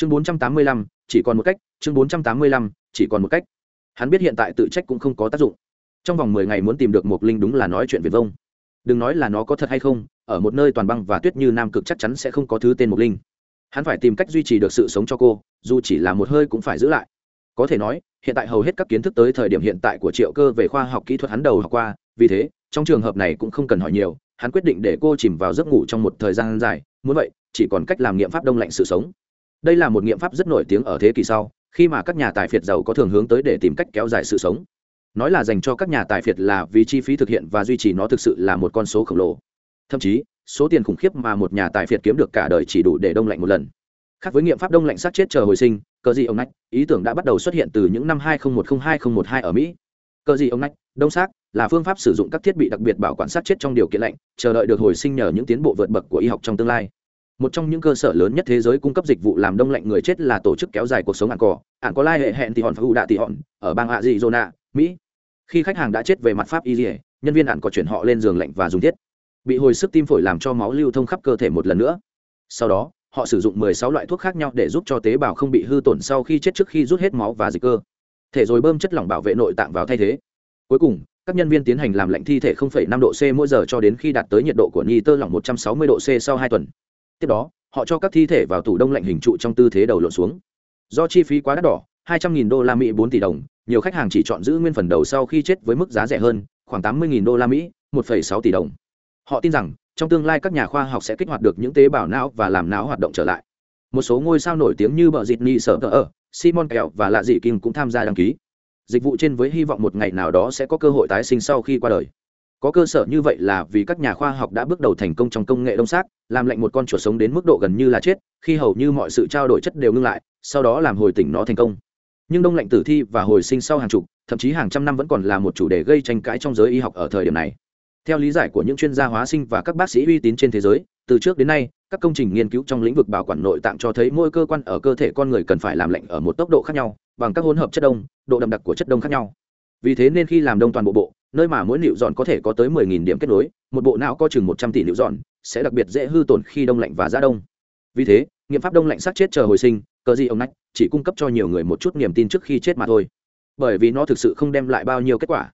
chương bốn trăm tám mươi lăm, chỉ còn một cách, chương bốn trăm tám mươi lăm, chỉ còn một cách. Hắn biết hiện tại tự trách cũng không có tác dụng. Trong vòng mười ngày muốn tìm được một linh đúng là nói chuyện việt vông. Đừng nói là nó có thật hay không, ở một nơi toàn băng và tuyết như nam cực chắc chắn sẽ không có thứ tên một linh. Hắn phải tìm cách duy trì được sự sống cho cô, dù chỉ là một hơi cũng phải giữ lại. Có thể nói, hiện tại hầu hết các kiến thức tới thời điểm hiện tại của triệu cơ về khoa học kỹ thuật hắn đầu học qua, vì thế, trong trường hợp này cũng không cần hỏi nhiều, hắn quyết định để cô chìm vào giấc ngủ trong một thời gian dài, muốn vậy, chỉ còn cách làm nghiệm pháp đông lạnh sự sống đây là một nghiệm pháp rất nổi tiếng ở thế kỷ sau, khi mà các nhà tài phiệt giàu có thường hướng tới để tìm cách kéo dài sự sống. Nói là dành cho các nhà tài phiệt là vì chi phí thực hiện và duy trì nó thực sự là một con số khổng lồ. Thậm chí, số tiền khủng khiếp mà một nhà tài phiệt kiếm được cả đời chỉ đủ để đông lạnh một lần. Khác với nghiệm pháp đông lạnh sát chết chờ hồi sinh, cờ gì ông nách, ý tưởng đã bắt đầu xuất hiện từ những năm 2010-2012 ở mỹ. Cờ gì ông nách, đông xác, là phương pháp sử dụng các thiết bị đặc biệt bảo quản sát chết trong điều kiện lạnh, chờ đợi được hồi sinh nhờ những tiến bộ vượt bậc của y học trong tương lai một trong những cơ sở lớn nhất thế giới cung cấp dịch vụ làm đông lạnh người chết là tổ chức kéo dài cuộc sống ạn cỏ ạn có lai hệ hẹn thì hòn phu đạ thì hòn ở bang hạ dị zona mỹ. Khi khách hàng đã chết về mặt pháp y dỉa nhân viên ạn có chuyển họ lên giường lạnh và dùng thiết. Bị hồi sức tim phổi làm cho máu lưu thông khắp cơ thể một lần nữa. Sau đó họ sử dụng 16 loại thuốc khác nhau để giúp cho tế bào không bị hư tổn sau khi chết trước khi rút hết máu và dịch cơ. Thể rồi bơm chất lỏng bảo vệ nội tạng vào thay thế. Cuối cùng các nhân viên tiến hành làm lạnh thi thể 0,5 độ C mỗi giờ cho đến khi đạt tới nhiệt độ của nitơ lỏng 160 độ C sau 2 tuần. Tiếp đó, họ cho các thi thể vào tủ đông lạnh hình trụ trong tư thế đầu lộn xuống. Do chi phí quá đắt đỏ, 200.000 đô la Mỹ 4 tỷ đồng, nhiều khách hàng chỉ chọn giữ nguyên phần đầu sau khi chết với mức giá rẻ hơn, khoảng 80.000 đô la Mỹ, 1,6 tỷ đồng. Họ tin rằng, trong tương lai các nhà khoa học sẽ kích hoạt được những tế bào não và làm não hoạt động trở lại. Một số ngôi sao nổi tiếng như bờ dịt ni sở ở, Simon Kẹo và Lạ Dị Kim cũng tham gia đăng ký dịch vụ trên với hy vọng một ngày nào đó sẽ có cơ hội tái sinh sau khi qua đời có cơ sở như vậy là vì các nhà khoa học đã bước đầu thành công trong công nghệ đông xác, làm lạnh một con chuột sống đến mức độ gần như là chết, khi hầu như mọi sự trao đổi chất đều ngưng lại, sau đó làm hồi tỉnh nó thành công. Nhưng đông lạnh tử thi và hồi sinh sau hàng chục, thậm chí hàng trăm năm vẫn còn là một chủ đề gây tranh cãi trong giới y học ở thời điểm này. Theo lý giải của những chuyên gia hóa sinh và các bác sĩ uy tín trên thế giới, từ trước đến nay, các công trình nghiên cứu trong lĩnh vực bảo quản nội tạng cho thấy mỗi cơ quan ở cơ thể con người cần phải làm lạnh ở một tốc độ khác nhau, bằng các hỗn hợp chất đông, độ đậm đặc của chất đông khác nhau. Vì thế nên khi làm đông toàn bộ bộ nơi mà mỗi nịu dọn có thể có tới 10.000 điểm kết nối một bộ não có chừng 100 tỷ nịu dọn sẽ đặc biệt dễ hư tổn khi đông lạnh và giá đông. Vì thế nghiệm pháp đông lạnh sát chết chờ hồi sinh cờ gì ông nách chỉ cung cấp cho nhiều người một chút niềm tin trước khi chết mà thôi. Bởi vì nó thực sự không đem lại bao nhiêu kết quả.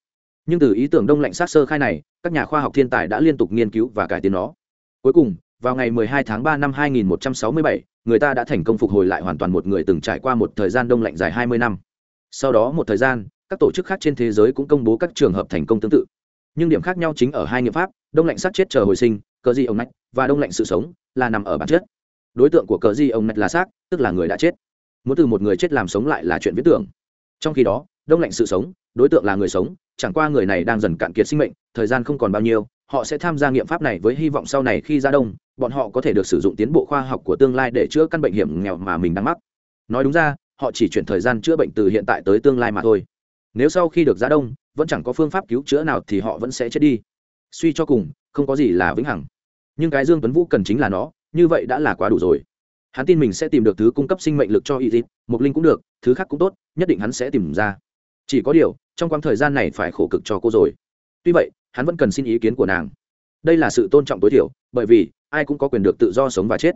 Nhưng từ ý tưởng đông lạnh sát sơ khai này các nhà khoa học thiên tài đã liên tục nghiên cứu và cải tiến nó. Cuối cùng vào ngày 12 tháng 3 năm 2167, người ta đã thành công phục hồi lại hoàn toàn một người từng trải qua một thời gian đông lạnh dài 20 năm. Sau đó một thời gian, các tổ chức khác trên thế giới cũng công bố các trường hợp thành công tương tự. Nhưng điểm khác nhau chính ở hai nghiệm pháp, đông lạnh sát chết chờ hồi sinh, cờ di ông nách và đông lạnh sự sống là nằm ở bản chất. Đối tượng của cờ di ông nách là xác, tức là người đã chết. Muốn từ một người chết làm sống lại là chuyện viễn tưởng. Trong khi đó, đông lạnh sự sống, đối tượng là người sống, chẳng qua người này đang dần cạn kiệt sinh mệnh, thời gian không còn bao nhiêu, họ sẽ tham gia nghiệm pháp này với hy vọng sau này khi ra đông bọn họ có thể được sử dụng tiến bộ khoa học của tương lai để chữa căn bệnh hiểm nghèo mà mình đang mắc nói đúng ra họ chỉ chuyển thời gian chữa bệnh từ hiện tại tới tương lai mà thôi nếu sau khi được giá đông, vẫn chẳng có phương pháp cứu chữa nào thì họ vẫn sẽ chết đi. Suy cho cùng, không có gì là vĩnh hằng. Nhưng cái dương tuấn vũ cần chính là nó, như vậy đã là quá đủ rồi. Hắn tin mình sẽ tìm được thứ cung cấp sinh mệnh lực cho y dịp mục linh cũng được, thứ khác cũng tốt, nhất định hắn sẽ tìm ra. Chỉ có điều, trong quãng thời gian này phải khổ cực cho cô rồi. Tuy vậy, hắn vẫn cần xin ý kiến của nàng. Đây là sự tôn trọng tối thiểu, bởi vì, ai cũng có quyền được tự do sống và chết.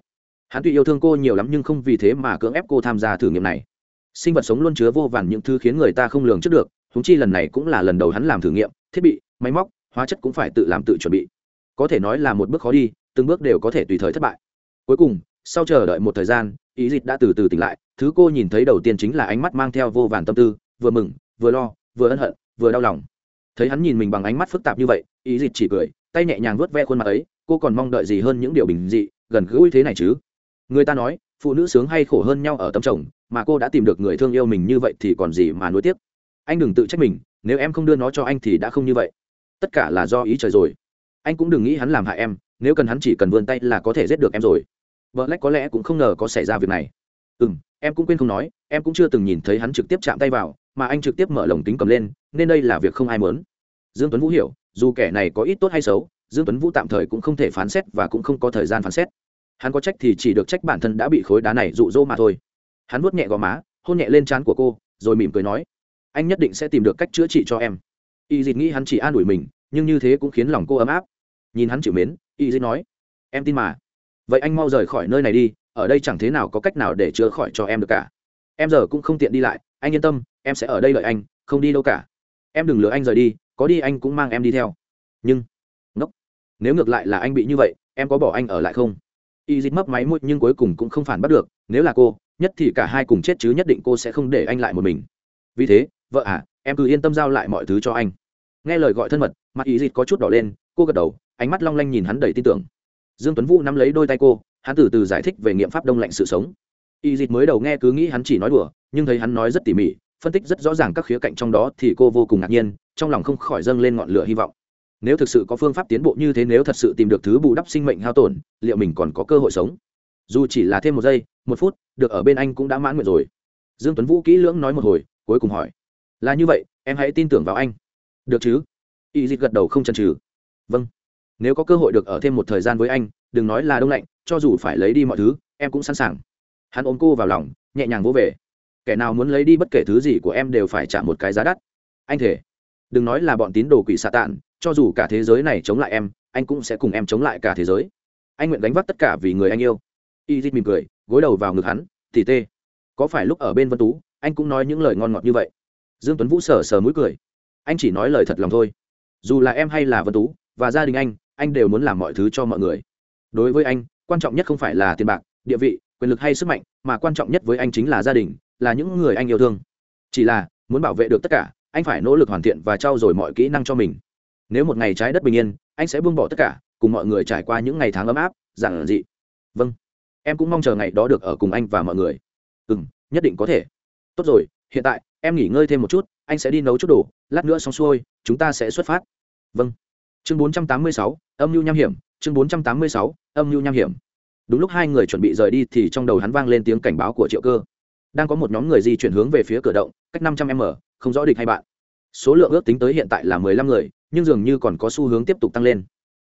Hắn tuy yêu thương cô nhiều lắm nhưng không vì thế mà cưỡng ép cô tham gia thử nghiệm này sinh vật sống luôn chứa vô vàn những thứ khiến người ta không lường trước được húng chi lần này cũng là lần đầu hắn làm thử nghiệm, thiết bị, máy móc, hóa chất cũng phải tự làm tự chuẩn bị. Có thể nói là một bước khó đi, từng bước đều có thể tùy thời thất bại. Cuối cùng, sau chờ đợi một thời gian, ý dịch đã từ từ tỉnh lại, thứ cô nhìn thấy đầu tiên chính là ánh mắt mang theo vô vàn tâm tư, vừa mừng, vừa lo, vừa ân hận, vừa đau lòng. Thấy hắn nhìn mình bằng ánh mắt phức tạp như vậy, ý dịch chỉ cười, tay nhẹ nhàng vuốt ve khuôn mặt ấy, cô còn mong đợi gì hơn những điều bình dị, gần gũi thế này chứ? Người ta nói phụ nữ sướng hay khổ hơn nhau ở tâm chồng, mà cô đã tìm được người thương yêu mình như vậy thì còn gì mà nuối tiếc. Anh đừng tự trách mình, nếu em không đưa nó cho anh thì đã không như vậy. Tất cả là do ý trời rồi. Anh cũng đừng nghĩ hắn làm hại em, nếu cần hắn chỉ cần vươn tay là có thể giết được em rồi. Vợ lách có lẽ cũng không ngờ có xảy ra việc này. Ừ m em cũng quên không nói, em cũng chưa từng nhìn thấy hắn trực tiếp chạm tay vào, mà anh trực tiếp mở lồng tính cầm lên, nên đây là việc không ai muốn. Dương tuấn vũ hiểu, dù kẻ này có ít tốt hay xấu, dương tuấn vũ tạm thời cũng không thể phán xét và cũng không có thời gian phán xét hắn có trách thì chỉ được trách bản thân đã bị khối đá này rụ rỗ mà thôi. Hắn vuốt nhẹ gò má, hôn nhẹ lên trán của cô, rồi mỉm cười nói, anh nhất định sẽ tìm được cách chữa trị cho em. Y dịt nghĩ hắn chỉ an ủi mình, nhưng như thế cũng khiến lòng cô ấm áp. Nhìn hắn chịu mến, y dịt nói, em tin mà. Vậy anh mau rời khỏi nơi này đi, ở đây chẳng thế nào có cách nào để chữa khỏi cho em được cả. Em giờ cũng không tiện đi lại, anh yên tâm, em sẽ ở đây đợi anh, không đi đâu cả. Em đừng lừa anh rời đi, có đi anh cũng mang em đi theo. Nhưng, ngốc, nếu ngược lại là anh bị như vậy, em có bỏ anh ở lại không? Y dịt mấp máy mũi nhưng cuối cùng cũng không phản bắt được, nếu là cô, nhất thì cả hai cùng chết chứ nhất định cô sẽ không để anh lại một mình. Vì thế, vợ à em cứ yên tâm giao lại mọi thứ cho anh. Nghe lời gọi thân mật, mặt y dịt có chút đỏ lên, cô gật đầu, ánh mắt long lanh nhìn hắn đầy tin tưởng. Dương tuấn vũ nắm lấy đôi tay cô, hắn từ từ giải thích về nghiệm pháp đông lạnh sự sống. Y dịt mới đầu nghe cứ nghĩ hắn chỉ nói đùa, nhưng thấy hắn nói rất tỉ mỉ, phân tích rất rõ ràng các khía cạnh trong đó thì cô vô cùng ngạc nhiên, trong lòng không khỏi dâng lên ngọn lửa hy vọng nếu thực sự có phương pháp tiến bộ như thế nếu thật sự tìm được thứ bù đắp sinh mệnh hao tổn, liệu mình còn có cơ hội sống? Dù chỉ là thêm một giây, một phút, được ở bên anh cũng đã mãn nguyện rồi. Dương tuấn vũ kỹ lưỡng nói một hồi, cuối cùng hỏi, là như vậy, em hãy tin tưởng vào anh. Được chứ. Y dịch gật đầu không chần chừ. Vâng. Nếu có cơ hội được ở thêm một thời gian với anh, đừng nói là đông lạnh, cho dù phải lấy đi mọi thứ, em cũng sẵn sàng. Hắn ôm cô vào lòng, nhẹ nhàng vỗ về. Kẻ nào muốn lấy đi bất kể thứ gì của em đều phải trả một cái giá đắt. Anh thể đừng nói là bọn tín đồ quỷ xạ tạn cho dù cả thế giới này chống lại em, anh cũng sẽ cùng em chống lại cả thế giới. Anh nguyện gánh vác tất cả vì người anh yêu. Y dít mỉm cười, gối đầu vào ngực hắn tỉ tê, có phải lúc ở bên vân tú, anh cũng nói những lời ngon ngọt như vậy? Dương tuấn vũ sờ sờ mũi cười, anh chỉ nói lời thật lòng thôi. Dù là em hay là vân tú, và gia đình anh anh đều muốn làm mọi thứ cho mọi người. Đối với anh, quan trọng nhất không phải là tiền bạc, địa vị, quyền lực hay sức mạnh, mà quan trọng nhất với anh chính là gia đình, là những người anh yêu thương. Chỉ là, muốn bảo vệ được tất cả, anh phải nỗ lực hoàn thiện và trau dồi mọi kỹ năng cho mình nếu một ngày trái đất bình yên, anh sẽ buông bỏ tất cả, cùng mọi người trải qua những ngày tháng ấm áp, giản dị. Vâng. Em cũng mong chờ ngày đó được ở cùng anh và mọi người. Ừ m nhất định có thể. Tốt rồi, hiện tại, em nghỉ ngơi thêm một chút, anh sẽ đi nấu chút đồ, lát nữa xong xuôi, chúng ta sẽ xuất phát. Vâng. Chương bốn trăm tám mươi sáu, âm mưu nham hiểm. Chương bốn trăm tám mươi sáu, âm mưu nham hiểm. Đúng lúc hai người chuẩn bị rời đi thì trong đầu hắn vang lên tiếng cảnh báo của triệu cơ. Đang có một nhóm người di chuyển hướng về phía cửa động, cách năm trăm m, không rõ địch hay bạn. Số lượng ước tính tới hiện tại là mười lăm người nhưng dường như còn có xu hướng tiếp tục tăng lên.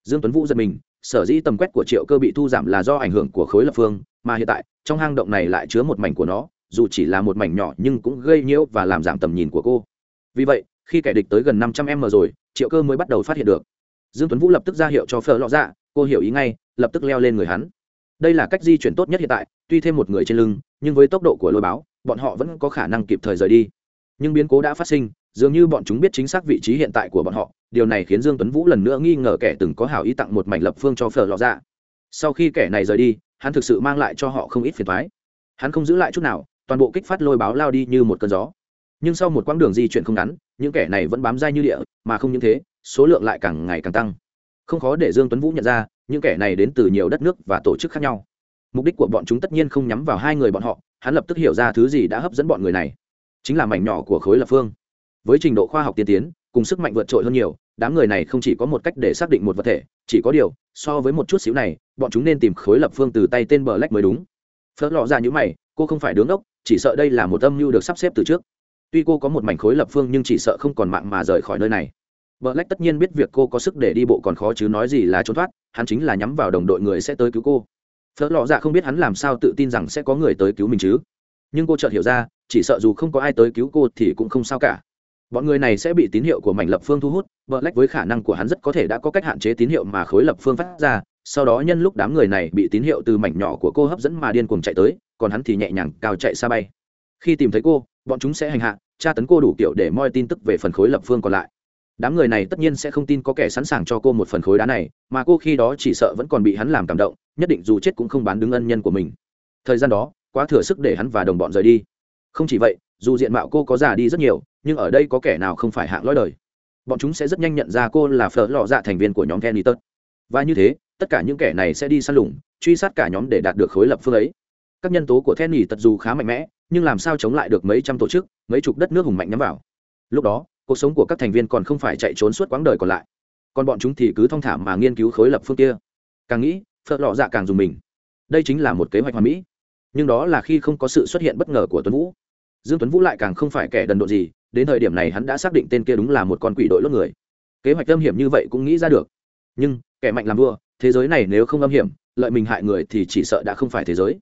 Dương tuấn vũ giật mình, sở dĩ tầm quét của triệu cơ bị thu giảm là do ảnh hưởng của khối lập phương, mà hiện tại, trong hang động này lại chứa một mảnh của nó, dù chỉ là một mảnh nhỏ nhưng cũng gây nhiễu và làm giảm tầm nhìn của cô. Vì vậy, khi kẻ địch tới gần năm trăm m rồi, triệu cơ mới bắt đầu phát hiện được. Dương tuấn vũ lập tức ra hiệu cho phở lọ dạ cô hiểu ý ngay, lập tức leo lên người hắn. Đây là cách di chuyển tốt nhất hiện tại, tuy thêm một người trên lưng, nhưng với tốc độ của lôi báo, bọn họ vẫn có khả năng kịp thời rời đi. Nhưng biến cố đã phát sinh dường như bọn chúng biết chính xác vị trí hiện tại của bọn họ, điều này khiến dương tuấn vũ lần nữa nghi ngờ kẻ từng có hảo ý tặng một mảnh lập phương cho phở lọ ra. sau khi kẻ này rời đi, hắn thực sự mang lại cho họ không ít phiền toái. hắn không giữ lại chút nào, toàn bộ kích phát lôi báo lao đi như một cơn gió. Nhưng sau một quãng đường di chuyển không ngắn, những kẻ này vẫn bám dai như địa, mà không những thế, số lượng lại càng ngày càng tăng. Không khó để dương tuấn vũ nhận ra, những kẻ này đến từ nhiều đất nước và tổ chức khác nhau. Mục đích của bọn chúng tất nhiên không nhắm vào hai người bọn họ, hắn lập tức hiểu ra thứ gì đã hấp dẫn bọn người này. Chính là mảnh nhỏ của khối lập phương với trình độ khoa học tiên tiến, cùng sức mạnh vượt trội hơn nhiều, đám người này không chỉ có một cách để xác định một vật thể, chỉ có điều, so với một chút xíu này, bọn chúng nên tìm khối lập phương từ tay tên bờ lách mới đúng. Phớt lọ ra những mày, cô không phải đứng ốc chỉ sợ đây là một âm mưu được sắp xếp từ trước. Tuy cô có một mảnh khối lập phương nhưng chỉ sợ không còn mạng mà rời khỏi nơi này. Bờ lách tất nhiên biết việc cô có sức để đi bộ còn khó chứ nói gì là trốn thoát, hắn chính là nhắm vào đồng đội người sẽ tới cứu cô. Phớt lọ dạ không biết hắn làm sao tự tin rằng sẽ có người tới cứu mình chứ. Nhưng cô chợt hiểu ra, chỉ sợ dù không có ai tới cứu cô thì cũng không sao cả bọn người này sẽ bị tín hiệu của mảnh lập phương thu hút vợ lách với khả năng của hắn rất có thể đã có cách hạn chế tín hiệu mà khối lập phương phát ra, sau đó nhân lúc đám người này bị tín hiệu từ mảnh nhỏ của cô hấp dẫn mà điên cuồng chạy tới, còn hắn thì nhẹ nhàng cao chạy xa bay. Khi tìm thấy cô, bọn chúng sẽ hành hạ, tra tấn cô đủ kiểu để moi tin tức về phần khối lập phương còn lại. Đám người này tất nhiên sẽ không tin có kẻ sẵn sàng cho cô một phần khối đá này, mà cô khi đó chỉ sợ vẫn còn bị hắn làm cảm động, nhất định dù chết cũng không bán đứng ân nhân của mình. Thời gian đó, quá thừa sức để hắn và đồng bọn rời đi. Không chỉ vậy, dù diện mạo cô có già đi rất nhiều nhưng ở đây có kẻ nào không phải hạng lõi đời? Bọn chúng sẽ rất nhanh nhận ra cô là phở lọ dạ thành viên của nhóm kenny tớt và như thế, tất cả những kẻ này sẽ đi săn lùng, truy sát cả nhóm để đạt được khối lập phương ấy. Các nhân tố của kenny tật dù khá mạnh mẽ, nhưng làm sao chống lại được mấy trăm tổ chức, mấy chục đất nước hùng mạnh nhắm vào? Lúc đó, cuộc sống của các thành viên còn không phải chạy trốn suốt quãng đời còn lại. Còn bọn chúng thì cứ thong thả mà nghiên cứu khối lập phương kia. Càng nghĩ phật lọ dạ càng dùng mình. Đây chính là một kế hoạch hoàn mỹ. Nhưng đó là khi không có sự xuất hiện bất ngờ của tuấn vũ dương tuấn vũ lại càng không phải kẻ đần độ gì, đến thời điểm này hắn đã xác định tên kia đúng là một con quỷ đội lốt người. Kế hoạch âm hiểm như vậy cũng nghĩ ra được. Nhưng, kẻ mạnh làm vua, thế giới này nếu không âm hiểm, lợi mình hại người thì chỉ sợ đã không phải thế giới.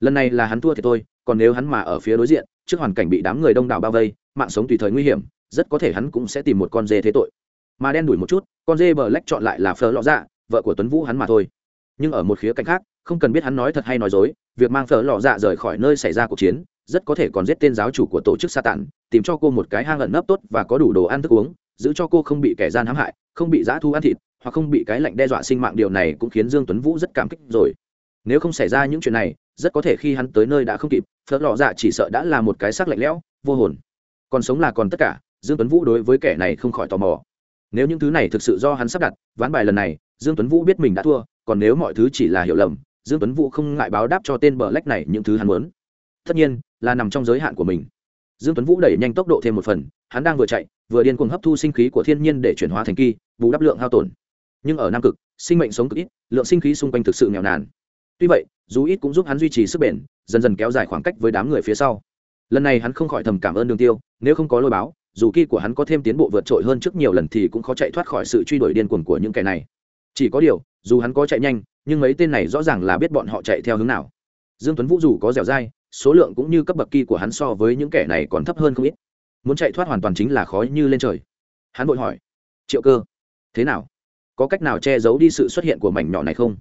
Lần này là hắn thua thì thôi, còn nếu hắn mà ở phía đối diện, trước hoàn cảnh bị đám người đông đảo bao vây, mạng sống tùy thời nguy hiểm, rất có thể hắn cũng sẽ tìm một con dê thế tội. Mà đen đuổi một chút, con dê bờ lách chọn lại là phở lọ dạ vợ của tuấn vũ hắn mà thôi. Nhưng ở một khía cạnh khác, không cần biết hắn nói thật hay nói dối, việc mang phở lọ dạ rời khỏi nơi xảy ra cuộc chiến rất có thể còn giết tên giáo chủ của tổ chức sa tản tìm cho cô một cái hang ẩn nấp tốt và có đủ đồ ăn thức uống, giữ cho cô không bị kẻ gian hãm hại, không bị giã thu ăn thịt, hoặc không bị cái lạnh đe dọa sinh mạng. Điều này cũng khiến dương tuấn vũ rất cảm kích rồi. Nếu không xảy ra những chuyện này, rất có thể khi hắn tới nơi đã không kịp, phớt lọ dạ chỉ sợ đã là một cái xác lạnh lẽo, vô hồn. Còn sống là còn tất cả, dương tuấn vũ đối với kẻ này không khỏi tò mò. Nếu những thứ này thực sự do hắn sắp đặt, ván bài lần này, dương tuấn vũ biết mình đã thua, còn nếu mọi thứ chỉ là hiểu lầm, dương tuấn vũ không ngại báo đáp cho tên bờ lách này những thứ hắn muốn. Tất nhiên là nằm trong giới hạn của mình. Dương tuấn vũ đẩy nhanh tốc độ thêm một phần, hắn đang vừa chạy, vừa điên cuồng hấp thu sinh khí của thiên nhiên để chuyển hóa thành kỳ bù đắp lượng hao tổn. Nhưng ở nam cực, sinh mệnh sống cực ít, lượng sinh khí xung quanh thực sự nghèo nàn. Tuy vậy, dù ít cũng giúp hắn duy trì sức bền, dần dần kéo dài khoảng cách với đám người phía sau. Lần này hắn không khỏi thầm cảm ơn đường tiêu, nếu không có lôi báo, dù kỳ của hắn có thêm tiến bộ vượt trội hơn trước nhiều lần thì cũng khó chạy thoát khỏi sự truy đuổi điên cuồng của những kẻ này. Chỉ có điều, dù hắn có chạy nhanh, nhưng mấy tên này rõ ràng là biết bọn họ chạy theo hướng nào. Dương tuấn vũ dù có dẻo dai số lượng cũng như cấp bậc kỳ của hắn so với những kẻ này còn thấp hơn không ít. Muốn chạy thoát hoàn toàn chính là khó như lên trời. Hắn vội hỏi, triệu cơ, thế nào? Có cách nào che giấu đi sự xuất hiện của mảnh nhỏ này không?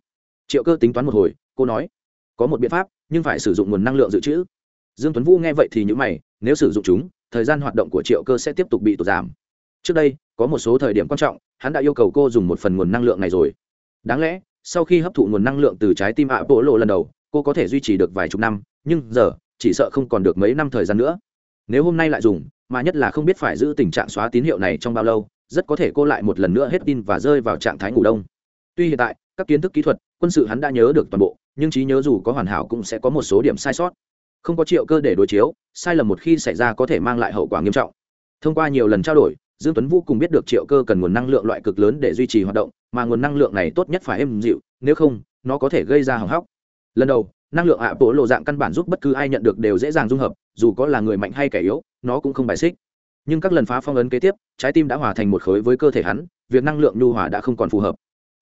Triệu cơ tính toán một hồi, cô nói, có một biện pháp, nhưng phải sử dụng nguồn năng lượng dự trữ. Dương tuấn vũ nghe vậy thì những mày, nếu sử dụng chúng, thời gian hoạt động của triệu cơ sẽ tiếp tục bị tụt giảm. Trước đây, có một số thời điểm quan trọng, hắn đã yêu cầu cô dùng một phần nguồn năng lượng này rồi. Đáng lẽ, sau khi hấp thụ nguồn năng lượng từ trái tim ạ bộ lộ lần đầu cô có thể duy trì được vài chục năm, nhưng giờ, chỉ sợ không còn được mấy năm thời gian nữa. Nếu hôm nay lại dùng, mà nhất là không biết phải giữ tình trạng xóa tín hiệu này trong bao lâu, rất có thể cô lại một lần nữa hết tin và rơi vào trạng thái ngủ đông. Tuy hiện tại, các kiến thức kỹ thuật, quân sự hắn đã nhớ được toàn bộ, nhưng trí nhớ dù có hoàn hảo cũng sẽ có một số điểm sai sót. Không có triệu cơ để đối chiếu, sai lầm một khi xảy ra có thể mang lại hậu quả nghiêm trọng. Thông qua nhiều lần trao đổi, dương tuấn vũ cùng biết được triệu cơ cần nguồn năng lượng loại cực lớn để duy trì hoạt động, mà nguồn năng lượng này tốt nhất phải êm dịu, nếu không, nó có thể gây ra hỏng hóc lần đầu, năng lượng ạ bộ lộ dạng căn bản giúp bất cứ ai nhận được đều dễ dàng dung hợp, dù có là người mạnh hay kẻ yếu, nó cũng không bài xích. Nhưng các lần phá phong ấn kế tiếp, trái tim đã hòa thành một khối với cơ thể hắn, việc năng lượng nhu hòa đã không còn phù hợp.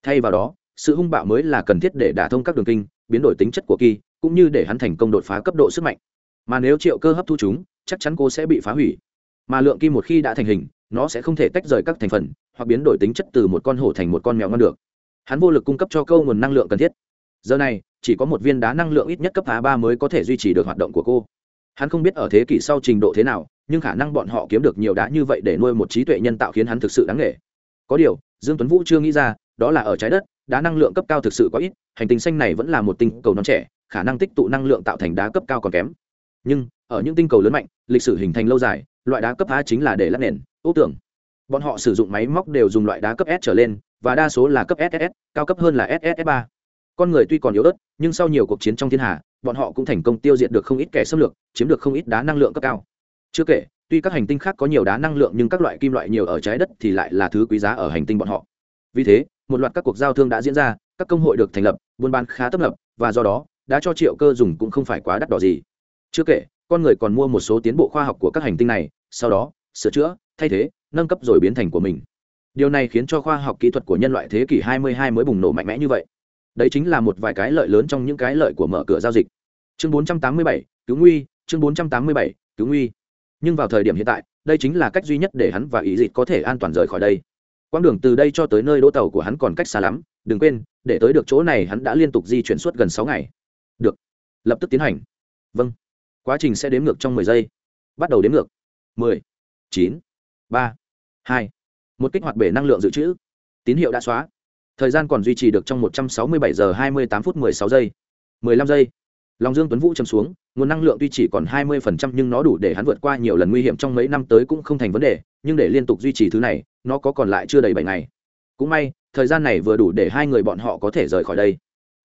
Thay vào đó, sự hung bạo mới là cần thiết để đả thông các đường kinh, biến đổi tính chất của kỳ, cũng như để hắn thành công đột phá cấp độ sức mạnh. Mà nếu triệu cơ hấp thu chúng, chắc chắn cô sẽ bị phá hủy. Mà lượng kim một khi đã thành hình, nó sẽ không thể tách rời các thành phần, hoặc biến đổi tính chất từ một con hổ thành một con mèo ngon được. Hắn vô lực cung cấp cho câu nguồn năng lượng cần thiết giờ này, chỉ có một viên đá năng lượng ít nhất cấp phá ba mới có thể duy trì được hoạt động của cô. Hắn không biết ở thế kỷ sau trình độ thế nào, nhưng khả năng bọn họ kiếm được nhiều đá như vậy để nuôi một trí tuệ nhân tạo khiến hắn thực sự đáng nghề có điều, dương tuấn vũ chưa nghĩ ra, đó là ở trái đất, đá năng lượng cấp cao thực sự có ít, hành tinh xanh này vẫn là một tinh cầu non trẻ, khả năng tích tụ năng lượng tạo thành đá cấp cao còn kém. Nhưng, ở những tinh cầu lớn mạnh, lịch sử hình thành lâu dài, loại đá cấp a chính là để lắp nền ố tưởng. Bọn họ sử dụng máy móc đều dùng loại đá cấp s trở lên, và đa số là cấp ss cao cấp hơn là ss 3 con người tuy còn yếu ớt, nhưng sau nhiều cuộc chiến trong thiên hạ bọn họ cũng thành công tiêu diệt được không ít kẻ xâm lược, chiếm được không ít đá năng lượng cấp cao. Chưa kể, tuy các hành tinh khác có nhiều đá năng lượng nhưng các loại kim loại nhiều ở trái đất thì lại là thứ quý giá ở hành tinh bọn họ. Vì thế, một loạt các cuộc giao thương đã diễn ra, các công hội được thành lập, buôn bán khá tấp nập, và do đó đã cho triệu cơ dùng cũng không phải quá đắt đỏ gì. Chưa kể, con người còn mua một số tiến bộ khoa học của các hành tinh này, sau đó, sửa chữa, thay thế, nâng cấp rồi biến thành của mình. Điều này khiến cho khoa học kỹ thuật của nhân loại thế kỷ 22 mới bùng nổ mạnh mẽ như vậy đấy chính là một vài cái lợi lớn trong những cái lợi của mở cửa giao dịch. Chương 487, cứu nguy chương 487, cứu nguy. Nhưng vào thời điểm hiện tại đây chính là cách duy nhất để hắn và ý dịch có thể an toàn rời khỏi đây. Quãng đường từ đây cho tới nơi đỗ tàu của hắn còn cách xa lắm đừng quên để tới được chỗ này hắn đã liên tục di chuyển suốt gần sáu ngày. Được. Lập tức tiến hành. Vâng. Quá trình sẽ đếm ngược trong mười giây. Bắt đầu đếm ngược. Mười chín ba hai. Một kích hoạt bể năng lượng dự trữ. Tín hiệu đã xóa thời gian còn duy trì được trong một trăm sáu mươi bảy giờ hai mươi tám phút mười sáu giây. Mười lăm giây. Lòng dương tuấn vũ châm xuống, nguồn năng lượng tuy chỉ còn hai mươi phần trăm nhưng nó đủ để hắn vượt qua nhiều lần nguy hiểm trong mấy năm tới cũng không thành vấn đề, nhưng để liên tục duy trì thứ này, nó có còn lại chưa đầy bảy ngày. Cũng may, thời gian này vừa đủ để hai người bọn họ có thể rời khỏi đây.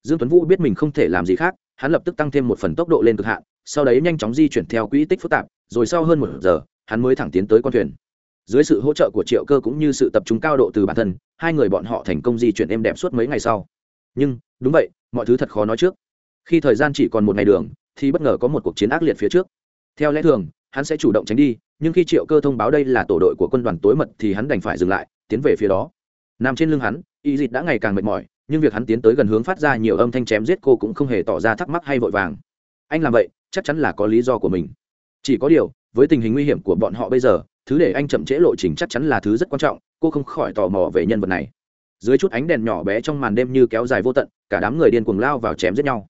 Dương tuấn vũ biết mình không thể làm gì khác, hắn lập tức tăng thêm một phần tốc độ lên cực hạn, sau đấy nhanh chóng di chuyển theo quỹ tích phức tạp, rồi sau hơn một giờ, hắn mới thẳng tiến tới con thuyền dưới sự hỗ trợ của triệu cơ cũng như sự tập trung cao độ từ bản thân, hai người bọn họ thành công di chuyển êm đẹp suốt mấy ngày sau. Nhưng, đúng vậy, mọi thứ thật khó nói trước. Khi thời gian chỉ còn một ngày đường, thì bất ngờ có một cuộc chiến ác liệt phía trước. Theo lẽ thường, hắn sẽ chủ động tránh đi, nhưng khi triệu cơ thông báo đây là tổ đội của quân đoàn tối mật thì hắn đành phải dừng lại, tiến về phía đó. Nằm trên lưng hắn, y dịt đã ngày càng mệt mỏi, nhưng việc hắn tiến tới gần hướng phát ra nhiều âm thanh chém giết cô cũng không hề tỏ ra thắc mắc hay vội vàng. Anh làm vậy, chắc chắn là có lý do của mình. Chỉ có điều, với tình hình nguy hiểm của bọn họ bây giờ thứ để anh chậm trễ lộ trình chắc chắn là thứ rất quan trọng, cô không khỏi tò mò về nhân vật này. Dưới chút ánh đèn nhỏ bé trong màn đêm như kéo dài vô tận, cả đám người điên cuồng lao vào chém giết nhau.